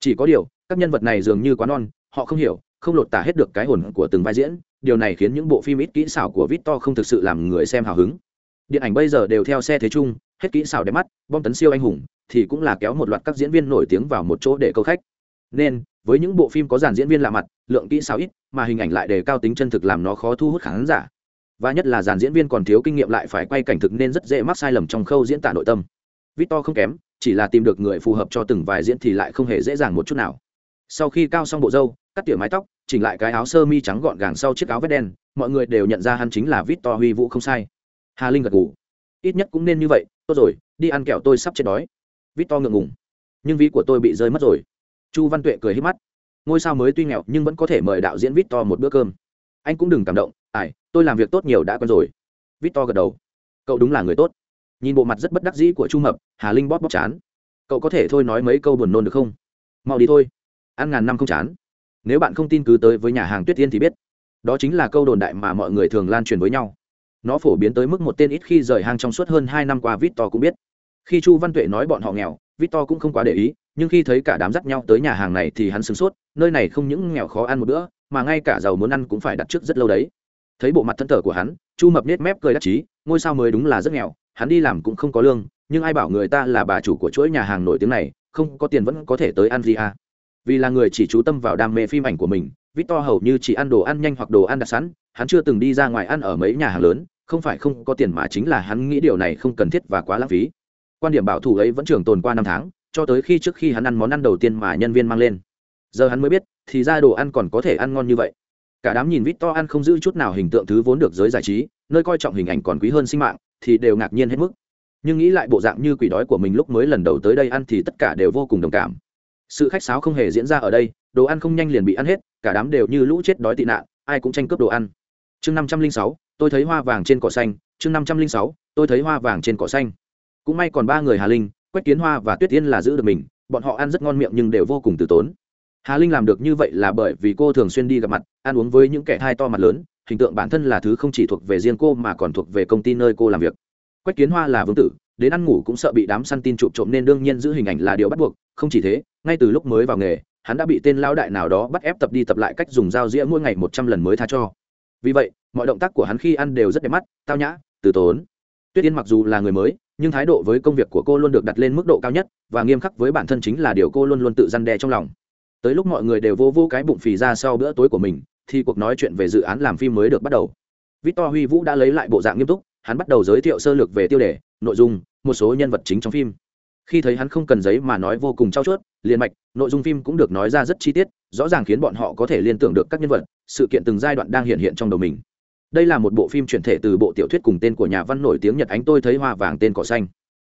Chỉ có điều, các nhân vật này dường như quá non, họ không hiểu, không lột tả hết được cái hồn của từng vai diễn, điều này khiến những bộ phim ít kỹ xảo của victor không thực sự làm người xem hào hứng. Điện ảnh bây giờ đều theo xe thế chung, hết kỹ xảo đẹp mắt, bom tấn siêu anh hùng, thì cũng là kéo một loạt các diễn viên nổi tiếng vào một chỗ để câu khách. Nên với những bộ phim có dàn diễn viên lạ mặt, lượng kỹ xảo ít, mà hình ảnh lại đề cao tính chân thực làm nó khó thu hút khán giả. Và nhất là dàn diễn viên còn thiếu kinh nghiệm lại phải quay cảnh thực nên rất dễ mắc sai lầm trong khâu diễn tả nội tâm. Victor không kém, chỉ là tìm được người phù hợp cho từng vài diễn thì lại không hề dễ dàng một chút nào. Sau khi cao xong bộ râu, cắt tỉa mái tóc, chỉnh lại cái áo sơ mi trắng gọn gàng sau chiếc áo vest đen, mọi người đều nhận ra hắn chính là victor huy vũ không sai. Hà linh gật ngủ ít nhất cũng nên như vậy, tốt rồi, đi ăn kẹo tôi sắp chết đói. Victor ngượng ngùng. Nhưng ví của tôi bị rơi mất rồi chu văn tuệ cười hít mắt. Ngôi sao mới tuy nghèo, nhưng vẫn có thể mời đạo diễn vít to một bữa cơm. Anh cũng đừng cảm động, ai, tôi làm việc tốt nhiều đã quen rồi. Vít to gật đầu. Cậu đúng là người tốt. Nhìn bộ mặt rất bất đắc dĩ của chu mập, hà linh bóp bóp chán. Cậu có thể thôi nói mấy câu buồn nôn được không? Mau đi thôi, ăn ngàn năm không chán. Nếu bạn không tin cứ tới với nhà hàng tuyết tiên thì biết. Đó chính là câu đồn đại mà mọi người thường lan truyền với nhau. Nó phổ biến tới mức một tên ít khi rời hang trong suốt hơn hai năm qua victor cũng biết. Khi chu văn tuệ nói bọn họ nghèo, victor cũng không quá để ý nhưng khi thấy cả đám dắt nhau tới nhà hàng này thì hắn sửng sốt, nơi này không những nghèo khó ăn một bữa, mà ngay cả giàu muốn ăn cũng phải đặt trước rất lâu đấy. Thấy bộ mặt thân thở của hắn, chu mập nết mép cười đắc chí, ngôi sao mới đúng là rất nghèo, hắn đi làm cũng không có lương, nhưng ai bảo người ta là bà chủ của chuỗi nhà hàng nổi tiếng này, không có tiền vẫn có thể tới ăn gì à. Vì là người chỉ chú tâm vào đam mê phim ảnh của mình, victor hầu như chỉ ăn đồ ăn nhanh hoặc đồ ăn đặt sẵn, hắn chưa từng đi ra ngoài ăn ở mấy nhà hàng lớn, không phải không có tiền mà chính là hắn nghĩ điều này không cần thiết và quá lãng phí. Quan điểm bảo thủ ấy vẫn trường tồn qua năm tháng cho tới khi trước khi hắn ăn món ăn đầu tiên mà nhân viên mang lên. Giờ hắn mới biết, thì ra đồ ăn còn có thể ăn ngon như vậy. Cả đám nhìn vít to ăn không giữ chút nào hình tượng thứ vốn được giới giải trí, nơi coi trọng hình ảnh còn quý hơn sinh mạng, thì đều ngạc nhiên hết mức. Nhưng nghĩ lại bộ dạng như quỷ đói của mình lúc mới lần đầu tới đây ăn thì tất cả đều vô cùng đồng cảm. Sự khách sáo không hề diễn ra ở đây, đồ ăn không nhanh liền bị ăn hết, cả đám đều như lũ chết đói tị nạn, ai cũng tranh cướp đồ ăn. Chương năm trăm linh sáu, tôi thấy hoa vàng trên cỏ xanh, chương năm trăm linh sáu, tôi thấy hoa vàng trên cỏ xanh. Cũng may còn ba người hà linh quách kiến hoa và tuyết tiên là giữ được mình, bọn họ ăn rất ngon miệng nhưng đều vô cùng từ tốn. Hà linh làm được như vậy là bởi vì cô thường xuyên đi gặp mặt, ăn uống với những kẻ thai to mặt lớn, hình tượng bản thân là thứ không chỉ thuộc về riêng cô mà còn thuộc về công ty nơi cô làm việc. Quách kiến hoa là vương tử, đến ăn ngủ cũng sợ bị đám săn tin trộm trộm nên đương nhiên giữ hình ảnh là điều bắt buộc, không chỉ thế, ngay từ lúc mới vào nghề, hắn đã bị tên lao đại nào đó bắt ép tập đi tập lại cách dùng dao dĩa mỗi ngày một trăm lần mới tha cho. Vì vậy, mọi động tác của hắn khi ăn đều rất đẹp mắt, tao nhã, từ tốn. Tuyết yên mặc dù là người mới nhưng thái độ với công việc của cô luôn được đặt lên mức độ cao nhất và nghiêm khắc với bản thân chính là điều cô luôn luôn tự răn đe trong lòng. Tới lúc mọi người đều vô vô cái bụng phì ra sau bữa tối của mình, thì cuộc nói chuyện về dự án làm phim mới được bắt đầu. Victor huy vũ đã lấy lại bộ dạng nghiêm túc, hắn bắt đầu giới thiệu sơ lược về tiêu đề, nội dung, một số nhân vật chính trong phim. Khi thấy hắn không cần giấy mà nói vô cùng trao chuốt, liền mạch, nội dung phim cũng được nói ra rất chi tiết, rõ ràng khiến bọn họ có thể liên tưởng được các nhân vật, sự kiện từng giai đoạn đang hiện hiện trong đầu mình đây là một bộ phim chuyển thể từ bộ tiểu thuyết cùng tên của nhà văn nổi tiếng nhật ánh tôi thấy hoa vàng tên cỏ xanh.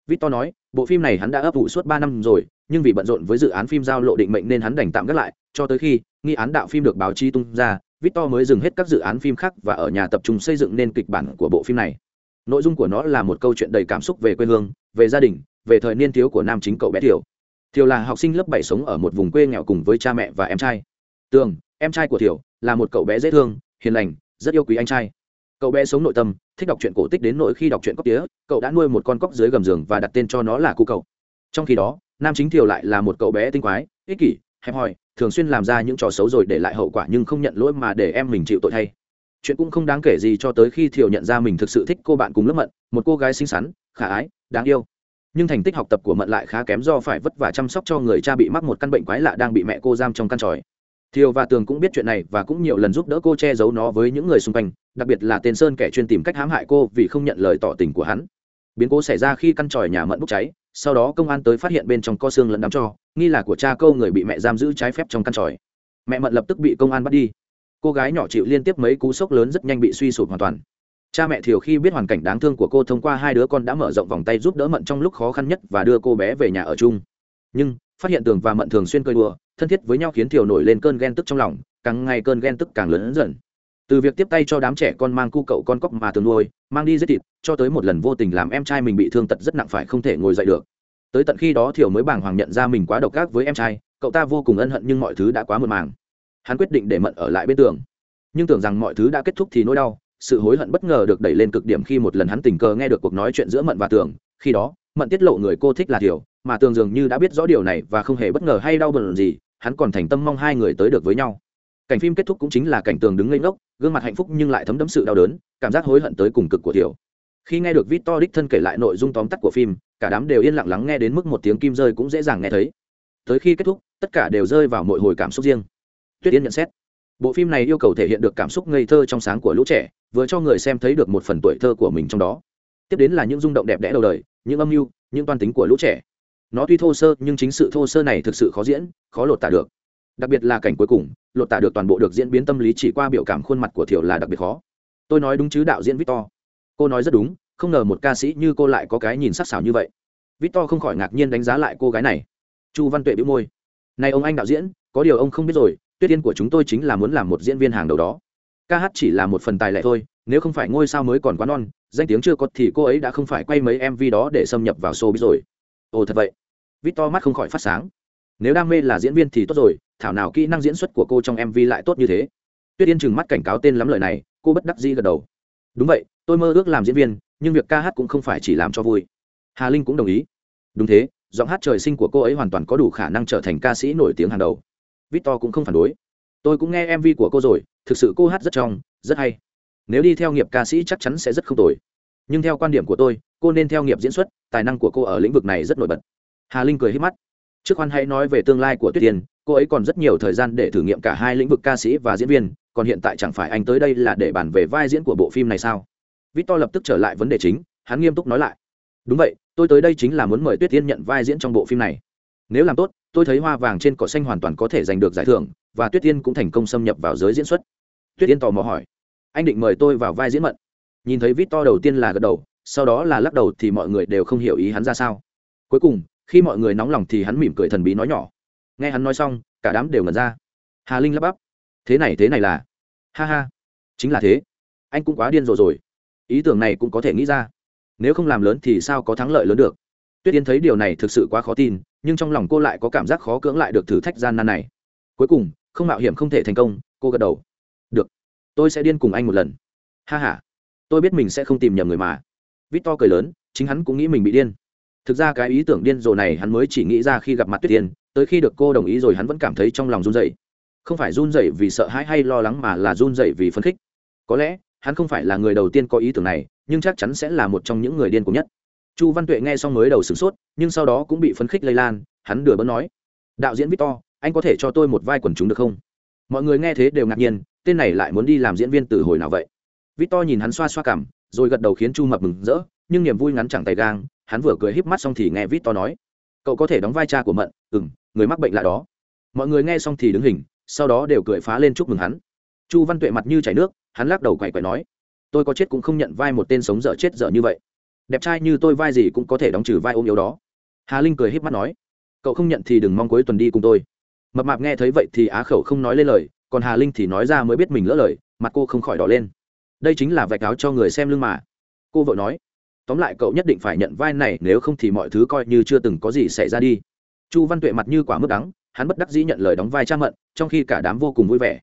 Victor nói, bộ phim này hắn đã ấp ủ suốt ba năm rồi, nhưng vì bận rộn với dự án phim giao lộ định mệnh nên hắn đành tạm gác lại, cho tới khi nghi án đạo phim được báo chí tung ra, victor mới dừng hết các dự án phim khác và ở nhà tập trung xây dựng nên kịch bản của bộ phim này. Nội dung của nó là một câu chuyện đầy cảm xúc về quê hương, về gia đình, về thời niên thiếu của nam chính cậu bé thiều. Thiều là học sinh lớp bảy sống ở một vùng quê nghèo cùng với cha mẹ và em trai. Tường, em trai của thiều, là một cậu bé dễ thương, hiền lành rất yêu quý anh trai. Cậu bé sống nội tâm, thích đọc truyện cổ tích đến nỗi khi đọc truyện cóc tía, cậu đã nuôi một con cóc dưới gầm giường và đặt tên cho nó là cu cậu. Trong khi đó, nam chính thiều lại là một cậu bé tinh quái, ích kỷ, hẹp hòi, thường xuyên làm ra những trò xấu rồi để lại hậu quả nhưng không nhận lỗi mà để em mình chịu tội thay. Chuyện cũng không đáng kể gì cho tới khi thiều nhận ra mình thực sự thích cô bạn cùng lớp mận, một cô gái xinh xắn, khả ái, đáng yêu. Nhưng thành tích học tập của mận lại khá kém do phải vất vả chăm sóc cho người cha bị mắc một căn bệnh quái lạ đang bị mẹ cô giam trong căn tròi thiều và tường cũng biết chuyện này và cũng nhiều lần giúp đỡ cô che giấu nó với những người xung quanh, đặc biệt là tên sơn kẻ chuyên tìm cách hãm hại cô vì không nhận lời tỏ tình của hắn. Biến cố xảy ra khi căn tròi nhà mận bốc cháy, sau đó công an tới phát hiện bên trong co xương lẫn đám cho, nghi là của cha câu người bị mẹ giam giữ trái phép trong căn tròi. Mẹ mận lập tức bị công an bắt đi. Cô gái nhỏ chịu liên tiếp mấy cú sốc lớn rất nhanh bị suy sụp hoàn toàn. Cha mẹ thiều khi biết hoàn cảnh đáng thương của cô thông qua hai đứa con đã mở rộng vòng tay giúp đỡ mận trong lúc khó khăn nhất và đưa cô bé về nhà ở chung. Nhưng phát hiện tường và mận thường xuyên cơi đùa, thân thiết với nhau khiến thiều nổi lên cơn ghen tức trong lòng, càng ngày cơn ghen tức càng lớn dần. Từ việc tiếp tay cho đám trẻ con mang cu cậu con cóc mà tường nuôi, mang đi giết thịt, cho tới một lần vô tình làm em trai mình bị thương tật rất nặng phải không thể ngồi dậy được. Tới tận khi đó thiều mới bàng hoàng nhận ra mình quá độc ác với em trai, cậu ta vô cùng ân hận nhưng mọi thứ đã quá mượt màng. Hắn quyết định để mận ở lại bên tường. Nhưng tưởng rằng mọi thứ đã kết thúc thì nỗi đau, sự hối hận bất ngờ được đẩy lên cực điểm khi một lần hắn tình cờ nghe được cuộc nói chuyện giữa mận và tường. Khi đó, mận tiết lộ người cô thích là thiều mà tường dường như đã biết rõ điều này và không hề bất ngờ hay đau buồn gì hắn còn thành tâm mong hai người tới được với nhau. Cảnh phim kết thúc cũng chính là cảnh tường đứng lên gốc, gương mặt hạnh phúc nhưng lại thấm đẫm sự đau đớn cảm giác hối hận tới cùng cực của Tiểu. khi nghe được victor đích thân kể lại nội dung tóm tắt của phim cả đám đều yên lặng lắng nghe đến mức một tiếng kim rơi cũng dễ dàng nghe thấy. Tới khi kết thúc tất cả đều rơi vào mọi hồi cảm xúc riêng. Tuyết yên nhận xét bộ phim này yêu cầu thể hiện được cảm xúc ngây thơ trong sáng của lũ trẻ vừa cho người xem thấy được một phần tuổi thơ của mình trong đó. Tiếp đến là những rung động đẹp đẽ đầu đời những âm mưu những toan tính của lũ trẻ nó tuy thô sơ, nhưng chính sự thô sơ này thực sự khó diễn, khó lột tả được. Đặc biệt là cảnh cuối cùng, lột tả được toàn bộ được diễn biến tâm lý chỉ qua biểu cảm khuôn mặt của thiểu là đặc biệt khó. Tôi nói đúng chứ, đạo diễn victor? Cô nói rất đúng, không ngờ một ca sĩ như cô lại có cái nhìn sắc sảo như vậy. Victor không khỏi ngạc nhiên đánh giá lại cô gái này. Chu văn tuệ bĩu môi. Này ông anh đạo diễn, có điều ông không biết rồi, tuyết yên của chúng tôi chính là muốn làm một diễn viên hàng đầu đó. Ca hát chỉ là một phần tài lệ thôi, nếu không phải ngôi sao mới còn quá non, danh tiếng chưa có thì cô ấy đã không phải quay mấy mv đó để xâm nhập vào show biết rồi. Ồ, thật vậy vít to mắt không khỏi phát sáng. Nếu đam mê là diễn viên thì tốt rồi, thảo nào kỹ năng diễn xuất của cô trong mv lại tốt như thế. Tuyết yên chừng mắt cảnh cáo tên lắm lời này, cô bất đắc dĩ gật đầu. Đúng vậy, tôi mơ ước làm diễn viên, nhưng việc ca hát cũng không phải chỉ làm cho vui. Hà linh cũng đồng ý. Đúng thế, giọng hát trời sinh của cô ấy hoàn toàn có đủ khả năng trở thành ca sĩ nổi tiếng hàng đầu. Victor cũng không phản đối. Tôi cũng nghe mv của cô rồi, thực sự cô hát rất trong, rất hay. Nếu đi theo nghiệp ca sĩ chắc chắn sẽ rất không tồi. Nhưng theo quan điểm của tôi, cô nên theo nghiệp diễn xuất, tài năng của cô ở lĩnh vực này rất nổi bật hà linh cười hít mắt. Trước khoan hãy nói về tương lai của tuyết tiên cô ấy còn rất nhiều thời gian để thử nghiệm cả hai lĩnh vực ca sĩ và diễn viên, còn hiện tại chẳng phải anh tới đây là để bàn về vai diễn của bộ phim này sao? Victor lập tức trở lại vấn đề chính, hắn nghiêm túc nói lại. Đúng vậy, tôi tới đây chính là muốn mời tuyết tiên nhận vai diễn trong bộ phim này. Nếu làm tốt, tôi thấy hoa vàng trên cỏ xanh hoàn toàn có thể giành được giải thưởng, và tuyết tiên cũng thành công xâm nhập vào giới diễn xuất. Tuyết tiên tò mò hỏi. Anh định mời tôi vào vai diễn mận. Nhìn thấy victor đầu tiên là gật đầu, sau đó là lắc đầu thì mọi người đều không hiểu ý hắn ra sao. Cuối cùng khi mọi người nóng lòng thì hắn mỉm cười thần bí nói nhỏ. Nghe hắn nói xong, cả đám đều ngẩn ra. Hà linh lắp bắp. Thế này thế này là. Ha ha. Chính là thế. Anh cũng quá điên rồ rồi. Ý tưởng này cũng có thể nghĩ ra. Nếu không làm lớn thì sao có thắng lợi lớn được? Tuyết yên thấy điều này thực sự quá khó tin, nhưng trong lòng cô lại có cảm giác khó cưỡng lại được thử thách gian nan này. Cuối cùng, không mạo hiểm không thể thành công, cô gật đầu. Được. Tôi sẽ điên cùng anh một lần. Ha h a tôi biết mình sẽ không tìm nhầm người mà. Vít to cười lớn, chính hắn cũng nghĩ mình bị điên thực ra cái ý tưởng điên rồ này hắn mới chỉ nghĩ ra khi gặp mặt tuyết tiên, tới khi được cô đồng ý rồi hắn vẫn cảm thấy trong lòng run dậy không phải run dậy vì sợ hãi hay lo lắng mà là run dậy vì phấn khích. Có lẽ, hắn không phải là người đầu tiên có ý tưởng này, nhưng chắc chắn sẽ là một trong những người điên cuồng nhất. Chu văn tuệ nghe xong mới đầu sửng sốt, nhưng sau đó cũng bị phấn khích lây lan, hắn đừa bớt nói, đạo diễn victor, anh có thể cho tôi một vai quần chúng được không? Mọi người nghe thế đều ngạc nhiên, tên này lại muốn đi làm diễn viên từ hồi nào vậy? Victor nhìn hắn xoa xoa cảm, rồi gật đầu khiến chu mập mừng rỡ, nhưng niềm vui ngắn chẳng tay gang hắn vừa cười híp mắt xong thì nghe victor nói, cậu có thể đóng vai cha của mận. Ừ m người mắc bệnh lạ đó. Mọi người nghe xong thì đứng hình, sau đó đều cười phá lên chúc mừng hắn. Chu văn tuệ mặt như chảy nước, hắn lắc đầu quậy quậy nói, tôi có chết cũng không nhận vai một tên sống dở chết dở như vậy. Đẹp trai như tôi vai gì cũng có thể đóng trừ vai ôm yếu đó. Hà linh cười híp mắt nói, cậu không nhận thì đừng mong cuối tuần đi cùng tôi. Mập mạp nghe thấy vậy thì á khẩu không nói lên lời, còn hà linh thì nói ra mới biết mình lỡ lời, mặt cô không khỏi đỏ lên. Đây chính là vạch áo cho người xem lưng mà. Cô vợ nói tóm lại cậu nhất định phải nhận vai này, nếu không thì mọi thứ coi như chưa từng có gì xảy ra đi. Chu văn tuệ mặt như quả mướp đắng, hắn bất đắc dĩ nhận lời đóng vai cha mận, trong khi cả đám vô cùng vui vẻ.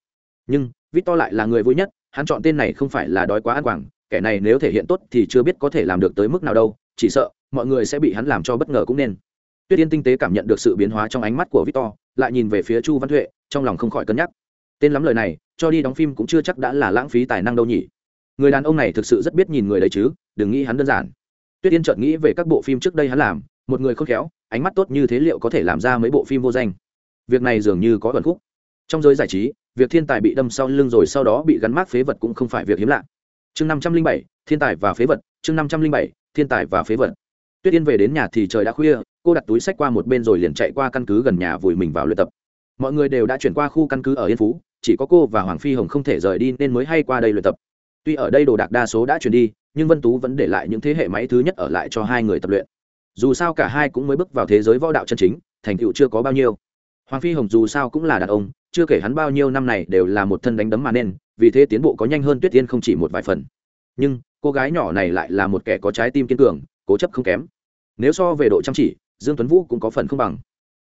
Nhưng vít to lại là người vui nhất, hắn chọn tên này không phải là đói quá ăn quảng, kẻ này nếu thể hiện tốt thì chưa biết có thể làm được tới mức nào đâu, chỉ sợ, mọi người sẽ bị hắn làm cho bất ngờ cũng nên. Tuyết yên tinh tế cảm nhận được sự biến hóa trong ánh mắt của victor, lại nhìn về phía chu văn huệ trong lòng không khỏi cân nhắc. Tên lắm lời này, cho đi đóng phim cũng chưa chắc đã là lãng phí tài năng đâu nhỉ. Người đàn ông này thực sự rất biết nhìn người đấy chứ đừng nghĩ hắn đơn giản. Tuyết yên chợt nghĩ về các bộ phim trước đây hắn làm, một người khôn khéo, ánh mắt tốt như thế liệu có thể làm ra mấy bộ phim vô danh? Việc này dường như có ẩn khúc. Trong giới giải trí, việc thiên tài bị đâm sau lưng rồi sau đó bị gắn mác phế vật cũng không phải việc hiếm lạ. Chương năm trăm linh bảy, thiên tài và phế vật, chương năm trăm linh bảy, thiên tài và phế vật. Tuyết yên về đến nhà thì trời đã khuya, cô đặt túi sách qua một bên rồi liền chạy qua căn cứ gần nhà vùi mình vào luyện tập. Mọi người đều đã chuyển qua khu căn cứ ở yên phú, chỉ có cô và hoàng phi hồng không thể rời đi nên mới hay qua đây luyện tập. Tuy ở đây đồ đạc đa số đã chuyển đi nhưng vân tú vẫn để lại những thế hệ máy thứ nhất ở lại cho hai người tập luyện. Dù sao cả hai cũng mới bước vào thế giới võ đạo chân chính, thành tựu chưa có bao nhiêu. Hoàng phi hồng dù sao cũng là đàn ông, chưa kể hắn bao nhiêu năm này đều là một thân đánh đấm mà nên, vì thế tiến bộ có nhanh hơn tuyết tiên không chỉ một vài phần. Nhưng, cô gái nhỏ này lại là một kẻ có trái tim kiên cường, cố chấp không kém. Nếu so về độ chăm chỉ, dương tuấn vũ cũng có phần không bằng.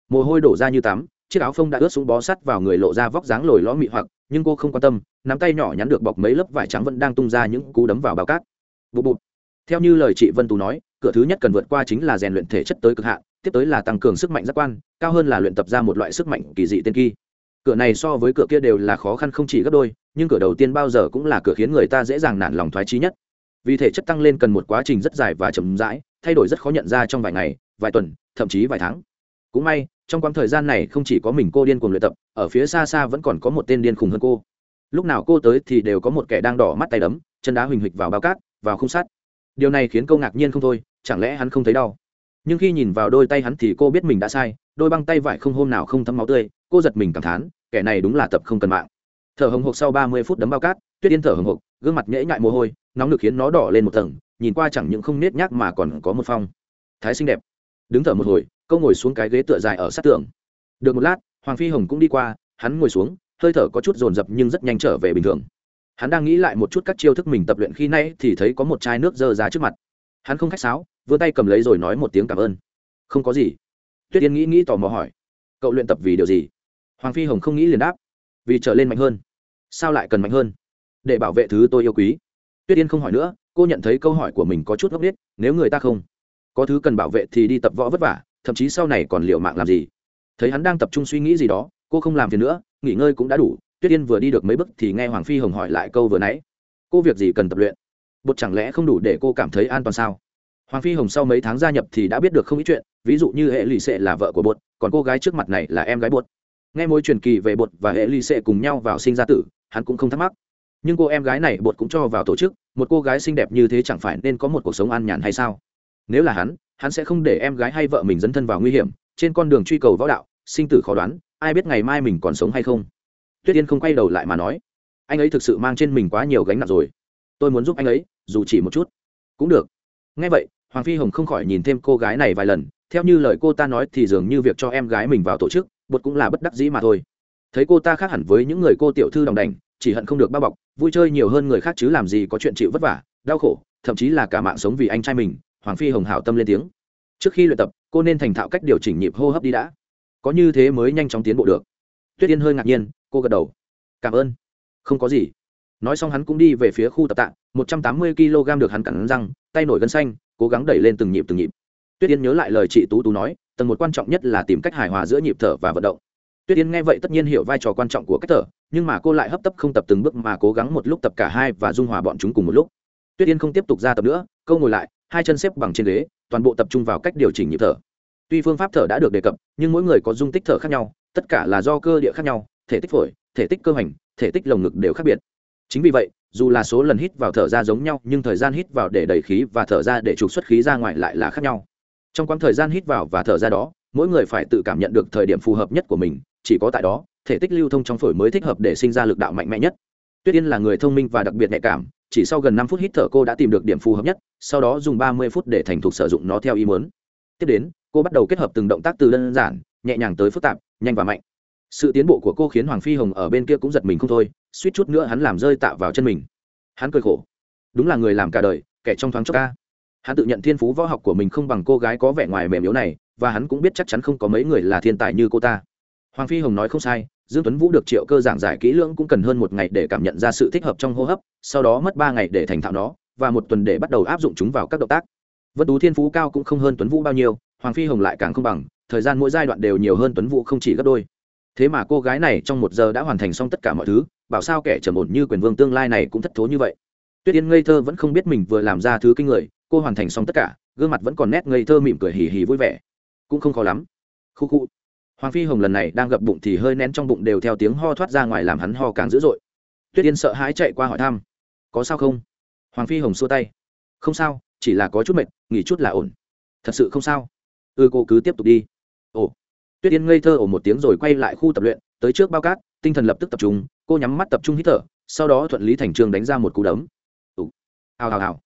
Mồ hôi đổ ra như tắm, chiếc áo phông đã ướt xuống bó sắt vào người lộ ra vóc dáng lồi lõm mị hoặc, nhưng cô không quan tâm, nắm tay nhỏ nhắn được bọc mấy lớp vải trắng vẫn đang tung ra những cú đấm vào bao cát bụt bụt theo như lời chị vân tú nói, cửa thứ nhất cần vượt qua chính là rèn luyện thể chất tới cực hạn, tiếp tới là tăng cường sức mạnh giác quan, cao hơn là luyện tập ra một loại sức mạnh kỳ dị tiên kỳ. Cửa này so với cửa kia đều là khó khăn không chỉ gấp đôi, nhưng cửa đầu tiên bao giờ cũng là cửa khiến người ta dễ dàng nản lòng thoái trí nhất. Vì thể chất tăng lên cần một quá trình rất dài và chậm rãi, thay đổi rất khó nhận ra trong vài ngày, vài tuần, thậm chí vài tháng. Cũng may, trong quãng thời gian này không chỉ có mình cô điên cuồng luyện tập, ở phía xa xa vẫn còn có một tên điên khùng hơn cô. Lúc nào cô tới thì đều có một kẻ đang đỏ mắt tay đấm, chân đá huỳnh huỳnh vào bao cát vào khung sát, điều này khiến cô ngạc nhiên không thôi chẳng lẽ hắn không thấy đau? Nhưng khi nhìn vào đôi tay hắn thì cô biết mình đã sai đôi băng tay vải không hôm nào không thấm máu tươi cô giật mình cảm thán kẻ này đúng là tập không cần mạng. Thở hồng hộc sau ba mươi phút đấm bao cát tuyết yên thở hồng hộc gương mặt nhễ nhại mồ hôi nóng lực khiến nó đỏ lên một tầng nhìn qua chẳng những không nết nhác mà còn có một phong. Thái xinh đẹp. Đứng thở một hồi câu ngồi xuống cái ghế tựa dài ở sát tường. Được một lát hoàng phi hồng cũng đi qua hắn ngồi xuống hơi thở có chút dồn dập nhưng rất nhanh trở về bình thường hắn đang nghĩ lại một chút các chiêu thức mình tập luyện khi nay thì thấy có một chai nước dơ ra trước mặt. Hắn không khách sáo, vươn tay cầm lấy rồi nói một tiếng cảm ơn. Không có gì. Tuyết yên nghĩ nghĩ tò mò hỏi. Cậu luyện tập vì điều gì? Hoàng phi hồng không nghĩ liền đáp. Vì trở lên mạnh hơn. Sao lại cần mạnh hơn? Để bảo vệ thứ tôi yêu quý. Tuyết yên không hỏi nữa, cô nhận thấy câu hỏi của mình có chút ngốc nghếch, nếu người ta không có thứ cần bảo vệ thì đi tập võ vất vả, thậm chí sau này còn liệu mạng làm gì? Thấy hắn đang tập trung suy nghĩ gì đó, cô không làm phiền nữa, nghỉ ngơi cũng đã đủ tuyết yên vừa đi được mấy bước thì nghe hoàng phi hồng hỏi lại câu vừa nãy. Cô việc gì cần tập luyện? Bột chẳng lẽ không đủ để cô cảm thấy an toàn sao? Hoàng phi hồng sau mấy tháng gia nhập thì đã biết được không ít chuyện, ví dụ như hệ lì xệ là vợ của bột, còn cô gái trước mặt này là em gái bột. Nghe mối truyền kỳ về bột và hệ lì xệ cùng nhau vào sinh ra tử, hắn cũng không thắc mắc. Nhưng cô em gái này bột cũng cho vào tổ chức, một cô gái xinh đẹp như thế chẳng phải nên có một cuộc sống an nhàn hay sao? Nếu là hắn hắn sẽ không để em gái hay vợ mình dấn thân vào nguy hiểm, trên con đường truy cầu võ đạo, sinh tử khó đoán, ai biết ngày mai mình còn sống hay không? Tuyết yên không quay đầu lại mà nói, anh ấy thực sự mang trên mình quá nhiều gánh nặng rồi. Tôi muốn giúp anh ấy, dù chỉ một chút. Cũng được. Ngay vậy, hoàng phi hồng không khỏi nhìn thêm cô gái này vài lần, theo như lời cô ta nói thì dường như việc cho em gái mình vào tổ chức, bột cũng là bất đắc dĩ mà thôi. Thấy cô ta khác hẳn với những người cô tiểu thư đồng đành, chỉ hận không được bao bọc, vui chơi nhiều hơn người khác chứ làm gì có chuyện chịu vất vả, đau khổ, thậm chí là cả mạng sống vì anh trai mình, hoàng phi hồng hảo tâm lên tiếng. Trước khi luyện tập, cô nên thành thạo cách điều chỉnh nhịp hô hấp đi đã. Có như thế mới nhanh chóng tiến bộ được. Tuyết yên hơi ngạc nhiên cô gật đầu. Cảm ơn. Không có gì. Nói xong hắn cũng đi về phía khu tập tạng. một trăm tám mươi kg được hắn cắn răng, tay nổi gân xanh, cố gắng đẩy lên từng nhịp từng nhịp. Tuyết yên nhớ lại lời chị tú tú nói, tầng một quan trọng nhất là tìm cách hài hòa giữa nhịp thở và vận động. Tuyết yên nghe vậy tất nhiên hiểu vai trò quan trọng của cách thở, nhưng mà cô lại hấp tấp không tập từng bước mà cố gắng một lúc tập cả hai và dung hòa bọn chúng cùng một lúc. Tuyết yên không tiếp tục ra tập nữa, câu ngồi lại, hai chân xếp bằng trên ghế, toàn bộ tập trung vào cách điều chỉnh nhịp thở. Tuy phương pháp thở đã được đề cập, nhưng mỗi người có dung tích thở khác nhau, tất cả là do cơ địa khác nhau thể tích phổi, thể tích cơ hành thể tích lồng ngực đều khác biệt. Chính vì vậy, dù là số lần hít vào thở ra giống nhau, nhưng thời gian hít vào để đẩy khí và thở ra để trục xuất khí ra ngoài lại là khác nhau. Trong quãng thời gian hít vào và thở ra đó, mỗi người phải tự cảm nhận được thời điểm phù hợp nhất của mình, chỉ có tại đó, thể tích lưu thông trong phổi mới thích hợp để sinh ra lực đạo mạnh mẽ nhất. Tuyết yên là người thông minh và đặc biệt nhạy cảm, chỉ sau gần năm phút hít thở cô đã tìm được điểm phù hợp nhất, sau đó dùng ba mươi phút để thành thục sử dụng nó theo ý muốn. Tiếp đến, cô bắt đầu kết hợp từng động tác từ đơn giản, nhẹ nhàng tới phức tạp, nhanh và mạnh sự tiến bộ của cô khiến hoàng phi hồng ở bên kia cũng giật mình không thôi, suýt chút nữa hắn làm rơi tạ vào chân mình. Hắn cười khổ. Đúng là người làm cả đời, kẻ trong thoáng chốc ca. Hắn tự nhận thiên phú võ học của mình không bằng cô gái có vẻ ngoài mềm yếu này, và hắn cũng biết chắc chắn không có mấy người là thiên tài như cô ta. Hoàng phi hồng nói không sai, dương tuấn vũ được triệu cơ giảng giải kỹ lưỡng cũng cần hơn một ngày để cảm nhận ra sự thích hợp trong hô hấp, sau đó mất ba ngày để thành thạo nó, và một tuần để bắt đầu áp dụng chúng vào các động tác. Vân tú thiên phú cao cũng không hơn tuấn vũ bao nhiêu, hoàng phi hồng lại càng không bằng, thời gian mỗi giai đoạn đều nhiều hơn tuấn vũ không chỉ gấp đôi thế mà cô gái này trong một giờ đã hoàn thành xong tất cả mọi thứ, bảo sao kẻ trầm ổn như quyền vương tương lai này cũng thất thố như vậy? Tuyết yên ngây thơ vẫn không biết mình vừa làm ra thứ kinh người, cô hoàn thành xong tất cả, gương mặt vẫn còn nét ngây thơ mỉm cười hì hì vui vẻ. Cũng không khó lắm. Khu khu. Hoàng phi hồng lần này đang gập bụng thì hơi nén trong bụng đều theo tiếng ho thoát ra ngoài làm hắn ho càng dữ dội. Tuyết yên sợ hãi chạy qua hỏi thăm. Có sao không? Hoàng phi hồng xua tay. Không sao, chỉ là có chút mệt, nghỉ chút là ổn. Thật sự không sao. Ư cô cứ tiếp tục đi. Ồ tuyết yên ngây thơ ồ một tiếng rồi quay lại khu tập luyện, tới trước bao cát, tinh thần lập tức tập trung, cô nhắm mắt tập trung hít thở, sau đó thuận lý thành trường đánh ra một cú đấm. Ù ào ào